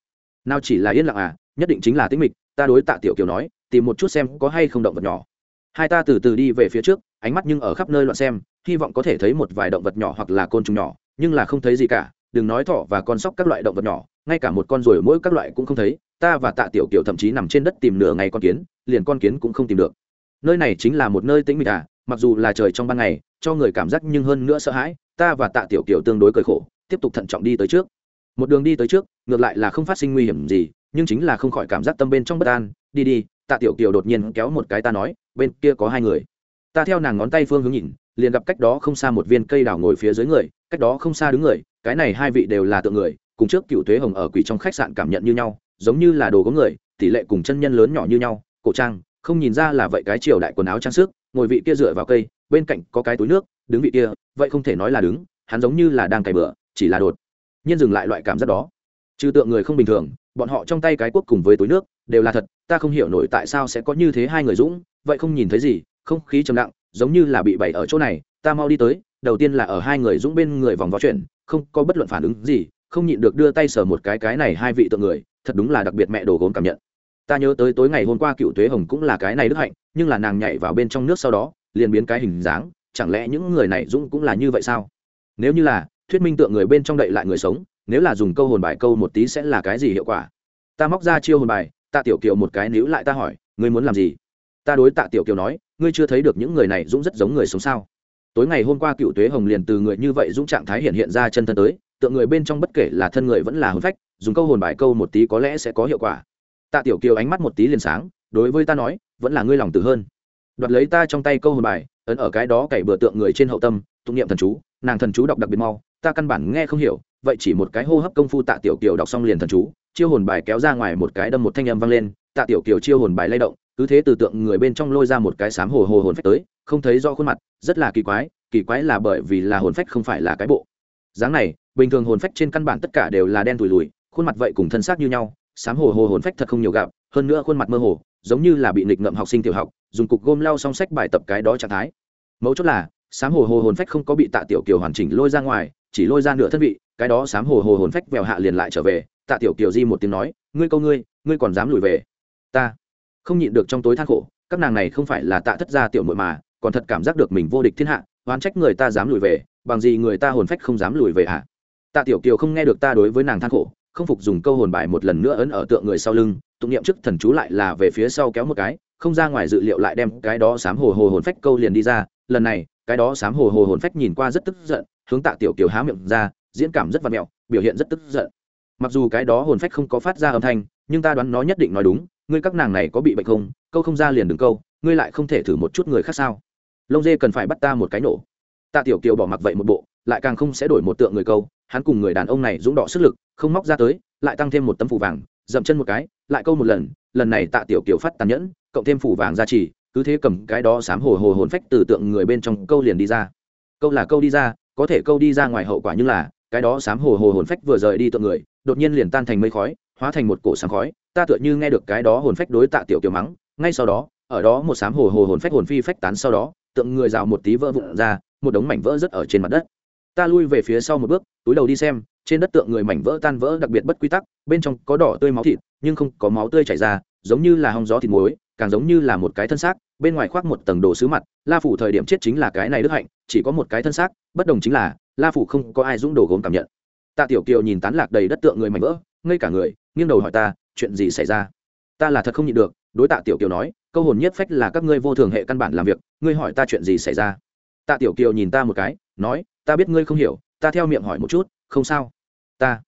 Nào chỉ là yên lặng à nhất định chính là tĩnh mịch, ta đối tạ tiểu kiều nói tìm một chút xem có hay không động vật nhỏ. Hai ta từ từ đi về phía trước, ánh mắt nhưng ở khắp nơi loạn xem, hy vọng có thể thấy một vài động vật nhỏ hoặc là côn trùng nhỏ, nhưng là không thấy gì cả, đừng nói thỏ và con sóc các loại động vật nhỏ, ngay cả một con ruồi mỗi các loại cũng không thấy, ta và tạ tiểu kiều thậm chí nằm trên đất tìm nửa ngày con kiến, liền con kiến cũng không tìm được. Nơi này chính là một nơi tĩnh mịch à mặc dù là trời trong ban ngày, cho người cảm giác nhưng hơn nữa sợ hãi, ta và tạ tiểu kiều tương đối cởi khổ, tiếp tục thận trọng đi tới trước. Một đường đi tới trước, ngược lại là không phát sinh nguy hiểm gì, nhưng chính là không khỏi cảm giác tâm bên trong bất an, đi đi tạ tiểu kiều đột nhiên kéo một cái ta nói, bên kia có hai người. Ta theo nàng ngón tay phương hướng nhìn, liền gặp cách đó không xa một viên cây đào ngồi phía dưới người, cách đó không xa đứng người, cái này hai vị đều là tượng người, cùng trước cựu thuế hồng ở quỷ trong khách sạn cảm nhận như nhau, giống như là đồ có người, tỷ lệ cùng chân nhân lớn nhỏ như nhau, cổ trang, không nhìn ra là vậy cái triều đại quần áo trang sức, ngồi vị kia dựa vào cây, bên cạnh có cái túi nước, đứng vị kia, vậy không thể nói là đứng, hắn giống như là đang cày bừa, chỉ là đột nhiên dừng lại loại cảm giác đó. Trừ tượng người không bình thường, bọn họ trong tay cái cuốc cùng với túi nước, đều là thật ta không hiểu nổi tại sao sẽ có như thế hai người dũng, vậy không nhìn thấy gì, không khí trầm lặng, giống như là bị bày ở chỗ này, ta mau đi tới, đầu tiên là ở hai người dũng bên người vòng vó chuyển, không có bất luận phản ứng gì, không nhịn được đưa tay sờ một cái cái này hai vị tượng người, thật đúng là đặc biệt mẹ đồ gốm cảm nhận. Ta nhớ tới tối ngày hôm qua cựu tuế hồng cũng là cái này đức hạnh, nhưng là nàng nhảy vào bên trong nước sau đó, liền biến cái hình dáng, chẳng lẽ những người này dũng cũng là như vậy sao? Nếu như là, thuyết minh tượng người bên trong đậy lại người sống, nếu là dùng câu hồn bài câu một tí sẽ là cái gì hiệu quả? Ta móc ra chiêu hồn bài tạ tiểu kiều một cái níu lại ta hỏi, ngươi muốn làm gì? Ta đối tạ tiểu kiều nói, ngươi chưa thấy được những người này dũng rất giống người sống sao? Tối ngày hôm qua cựu tuế hồng liền từ người như vậy dũng trạng thái hiện hiện ra chân thân tới, tượng người bên trong bất kể là thân người vẫn là hồn phách, dùng câu hồn bài câu một tí có lẽ sẽ có hiệu quả. Tạ tiểu kiều ánh mắt một tí liền sáng, đối với ta nói, vẫn là ngươi lòng từ hơn. Đoạt lấy ta trong tay câu hồn bài, ấn ở cái đó cày bừa tượng người trên hậu tâm, tụng niệm thần chú, nàng thần chú đọc đặc biệt mau, ta căn bản nghe không hiểu, vậy chỉ một cái hô hấp công phu tạ tiểu kiều đọc xong liền thần chú chiêu hồn bài kéo ra ngoài một cái đâm một thanh âm vang lên, tạ tiểu kiều chiêu hồn bài lay động, cứ thế từ tượng người bên trong lôi ra một cái sám hồ hồ hồn phách tới, không thấy do khuôn mặt, rất là kỳ quái kỳ quái là bởi vì là hồn phách không phải là cái bộ. Dáng này, bình thường hồn phách trên căn bản tất cả đều là đen tủi lùi khuôn mặt vậy cùng thân xác như nhau, sám hồ hồ hồn phách thật không nhiều gặp, hơn nữa khuôn mặt mơ hồ, giống như là bị nghịch ngậm học sinh tiểu học, dùng cục gôm lau xong sách bài tập cái đó trạng thái. Mấu chốt là, sám hồ hồ hồn phách không có bị tạ tiểu kiều hoàn chỉnh lôi ra ngoài, chỉ lôi ra nửa thân vị, cái đó sám hồ hồ hồn phách vèo hạ liền lại trở về tạ tiểu kiều di một tiếng nói, ngươi câu ngươi ngươi còn dám lùi về? Ta không nhịn được trong tối than khổ, các nàng này không phải là tạ thất gia tiểu muội mà, còn thật cảm giác được mình vô địch thiên hạ, oán trách người ta dám lùi về, bằng gì người ta hồn phách không dám lùi về hả? Tạ tiểu kiều không nghe được ta đối với nàng than khổ, không phục dùng câu hồn bài một lần nữa ấn ở tượng người sau lưng, tụng niệm trước thần chú lại là về phía sau kéo một cái, không ra ngoài dự liệu lại đem cái đó sám hồ hồ hồn phách câu liền đi ra, lần này, cái đó sám hồ hồ hồn phách nhìn qua rất tức giận, hướng tạ tiểu kiều há miệng ra, diễn cảm rất vật mẹo, biểu hiện rất tức giận mặc dù cái đó hồn phách không có phát ra âm thanh, nhưng ta đoán nó nhất định nói đúng, ngươi các nàng này có bị bệnh không? Câu không ra liền đừng câu, ngươi lại không thể thử một chút người khác sao? Lông dê cần phải bắt ta một cái nổ. Tạ tiểu kiều bỏ mặc vậy một bộ, lại càng không sẽ đổi một tượng người câu, hắn cùng người đàn ông này dũng đỏ sức lực, không móc ra tới, lại tăng thêm một tấm phủ vàng, dậm chân một cái, lại câu một lần lần này tạ tiểu kiều phát tàn nhẫn, cộng thêm phủ vàng ra chỉ cứ thế cầm cái đó sám hồ hồ hồn phách từ tượng người bên trong câu liền đi ra. Câu là câu đi ra, có thể câu đi ra ngoài hậu quả như là, cái đó sám hồ hồ hồn phách vừa rời đi tượng người đột nhiên liền tan thành mây khói, hóa thành một cổ sáng khói, ta tựa như nghe được cái đó hồn phách đối tạ tiểu kiều mắng, ngay sau đó, ở đó một sám hồ hồ hồn phách hồn phi phách tán sau đó, tượng người rào một tí vỡ vụn ra, một đống mảnh vỡ rất ở trên mặt đất. Ta lui về phía sau một bước, túi đầu đi xem, trên đất tượng người mảnh vỡ tan vỡ đặc biệt bất quy tắc, bên trong có đỏ tươi máu thịt, nhưng không có máu tươi chảy ra, giống như là hong gió thịt muối, càng giống như là một cái thân xác, bên ngoài khoác một tầng đồ sứ mặt, la phủ thời điểm chết chính là cái này đức hạnh, chỉ có một cái thân xác, bất đồng chính là, la phủ không có ai dũng đồ gốm cảm nhận tạ tiểu kiều nhìn tán lạc đầy đất tượng người mảnh vỡ, ngây cả người, nghiêng đầu hỏi ta, chuyện gì xảy ra? Ta là thật không nhịn được, đối tạ tiểu kiều nói, câu hồn nhất phách là các ngươi vô thường hệ căn bản làm việc, ngươi hỏi ta chuyện gì xảy ra? Tạ tiểu kiều nhìn ta một cái, nói, ta biết ngươi không hiểu, ta theo miệng hỏi một chút, không sao. Ta.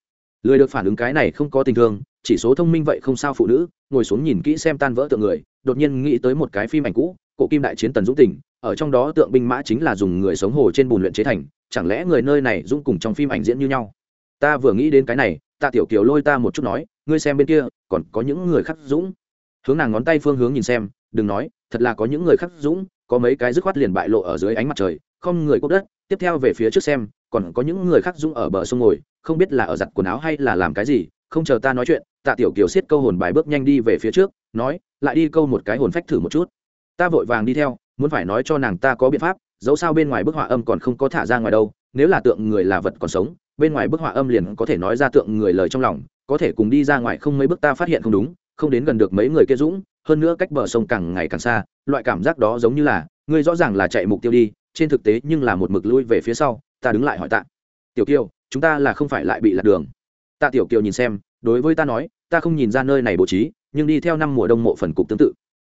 Lười được phản ứng cái này không có tình thương, chỉ số thông minh vậy không sao phụ nữ, ngồi xuống nhìn kỹ xem tan vỡ tượng người, đột nhiên nghĩ tới một cái phim ảnh cũ, cổ kim đại chiến tần dũng tình, ở trong đó tượng binh mã chính là dùng người sống hồ trên bùn luyện chế thành, chẳng lẽ người nơi này dũng cùng trong phim ảnh diễn như nhau? Ta vừa nghĩ đến cái này, tạ tiểu kiều lôi ta một chút nói, ngươi xem bên kia, còn có những người khắc dũng. Hướng nàng ngón tay phương hướng nhìn xem, đừng nói, thật là có những người khắc dũng, có mấy cái dứt khoát liền bại lộ ở dưới ánh mặt trời, không người cốc đất. Tiếp theo về phía trước xem, còn có những người khắc dũng ở bờ sông ngồi, không biết là ở giặt quần áo hay là làm cái gì, không chờ ta nói chuyện, tạ tiểu kiều xiết câu hồn bài bước nhanh đi về phía trước, nói, lại đi câu một cái hồn phách thử một chút. Ta vội vàng đi theo, muốn phải nói cho nàng ta có biện pháp, dẫu sao bên ngoài bức họa âm còn không có thả ra ngoài đâu, nếu là tượng người là vật còn sống bên ngoài bức họa âm liền có thể nói ra tượng người lời trong lòng, có thể cùng đi ra ngoài không mấy bước ta phát hiện không đúng, không đến gần được mấy người kia dũng, hơn nữa cách bờ sông càng ngày càng xa, loại cảm giác đó giống như là, ngươi rõ ràng là chạy mục tiêu đi, trên thực tế nhưng là một mực lui về phía sau, ta đứng lại hỏi tạ. Tiểu kiều, chúng ta là không phải lại bị lạc đường. Tạ tiểu kiều nhìn xem, đối với ta nói, ta không nhìn ra nơi này bố trí, nhưng đi theo năm mùa đông mộ phần cục tương tự.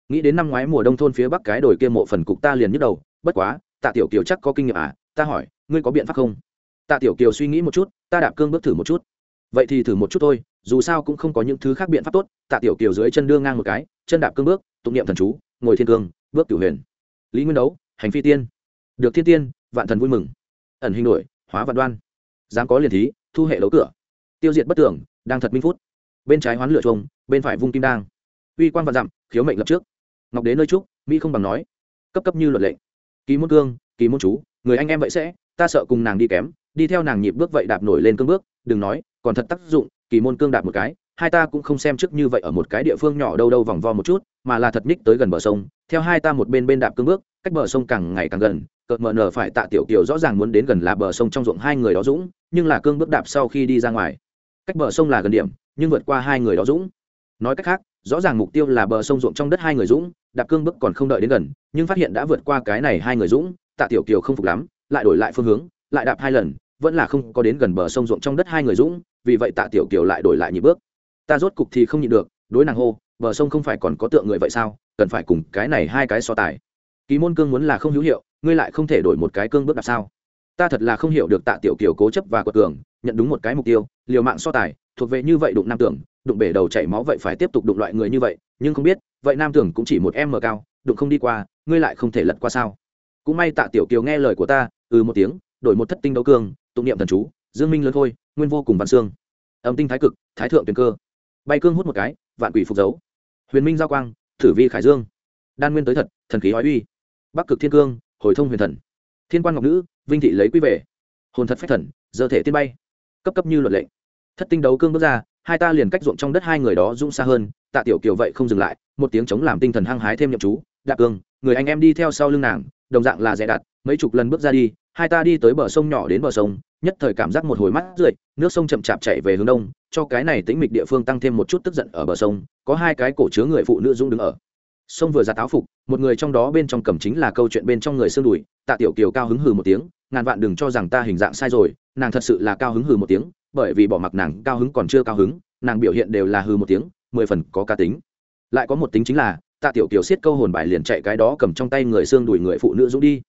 Nghĩ đến năm ngoái mùa đông thôn phía bắc cái đồi kia mộ phần cục ta liền nhức đầu, bất quá, tạ tiểu kiều chắc có kinh nghiệm à ta hỏi, ngươi có biện pháp không? Tạ tiểu kiều suy nghĩ một chút, ta đạp cương bước thử một chút. Vậy thì thử một chút thôi, dù sao cũng không có những thứ khác biện pháp tốt. Tạ tiểu kiều dưới chân đưa ngang một cái, chân đạp cương bước, tụng niệm thần chú, ngồi thiên cương, bước cửu huyền. Lý nguyên đấu, hành phi tiên. Được thiên tiên, vạn thần vui mừng. Ẩn hình đổi, hóa vạn đoan. Dám có liền thí, thu hệ đấu cửa. Tiêu diệt bất tưởng, đang thật minh phút. Bên trái hoán lửa trông bên phải vung kim đang uy quan vạn dặm, khiếu mệnh lập trước. Ngọc đế nơi trúc, mỹ không bằng nói. Cấp cấp như luật lệ. Ký môn cương, ký môn chú, người anh em vậy sẽ, ta sợ cùng nàng đi kém đi theo nàng nhịp bước vậy đạp nổi lên cương bước, đừng nói, còn thật tác dụng, kỳ môn cương đạp một cái, hai ta cũng không xem trước như vậy ở một cái địa phương nhỏ đâu đâu vòng vo một chút, mà là thật ních tới gần bờ sông, theo hai ta một bên bên đạp cương bước, cách bờ sông càng ngày càng gần, cợt mờ nở phải tạ tiểu kiều rõ ràng muốn đến gần là bờ sông trong ruộng hai người đó dũng, nhưng là cương bước đạp sau khi đi ra ngoài. Cách bờ sông là gần điểm, nhưng vượt qua hai người đó dũng. Nói cách khác, rõ ràng mục tiêu là bờ sông ruộng trong đất hai người dũng, đạp cương bước còn không đợi đến gần, nhưng phát hiện đã vượt qua cái này hai người dũng, tạ tiểu kiều không phục lắm, lại đổi lại phương hướng, lại đạp hai lần vẫn là không có đến gần bờ sông ruộng trong đất hai người dũng, vì vậy tạ tiểu kiều lại đổi lại nhị bước. Ta rốt cục thì không nhịn được, đối nàng hô, bờ sông không phải còn có tượng người vậy sao? Cần phải cùng cái này hai cái so tài. Ký môn cương muốn là không hữu hiệu, ngươi lại không thể đổi một cái cương bước đạp sao? Ta thật là không hiểu được tạ tiểu kiều cố chấp và quật cường, nhận đúng một cái mục tiêu, liều mạng so tài, thuộc về như vậy đụng nam tưởng, đụng bể đầu chảy máu vậy phải tiếp tục đụng loại người như vậy, nhưng không biết, vậy nam tưởng cũng chỉ một em mờ cao, đụng không đi qua, ngươi lại không thể lật qua sao? Cũng may tạ tiểu kiều nghe lời của ta ừ một tiếng, đổi một thất tinh đấu cương tụng niệm thần chú, dương minh lớn thôi nguyên vô cùng văn xương. Âm tinh thái cực, thái thượng tuyền cơ. Bay cương hút một cái, vạn quỷ phục dấu. Huyền minh giao quang, thử vi khải dương. Đan nguyên tới thật, thần khí hói uy. Bắc cực thiên cương, hồi thông huyền thần. Thiên quan ngọc nữ, vinh thị lấy quý về. Hồn thật phách thần dơ thể tiên bay. Cấp cấp như luật lệnh thất tinh đấu cương bước ra, hai ta liền cách ruộng trong đất hai người đó rung xa hơn, tạ tiểu kiều vậy không dừng lại, một tiếng chống làm tinh thần hăng hái thêm nhậm chú, đạp cương, người anh em đi theo sau lưng nàng, đồng dạng là dè đặt, mấy chục lần bước ra đi hai ta đi tới bờ sông nhỏ đến bờ sông, nhất thời cảm giác một hồi mắt rượi, nước sông chậm chạp chạy về hướng đông, cho cái này tĩnh mịch địa phương tăng thêm một chút tức giận ở bờ sông, có hai cái cổ chứa người phụ nữ dung đứng ở. Sông vừa ra táo phục, một người trong đó bên trong cầm chính là câu chuyện bên trong người xương đùi, tạ tiểu kiều cao hứng hừ một tiếng, ngàn vạn đừng cho rằng ta hình dạng sai rồi, nàng thật sự là cao hứng hừ một tiếng, bởi vì bỏ mặc nàng cao hứng còn chưa cao hứng, nàng biểu hiện đều là hừ một tiếng, mười phần có cá tính. Lại có một tính chính là, tạ tiểu kiều siết câu hồn bài liền chạy cái đó cầm trong tay người xương đùi người phụ nữ dũng đi.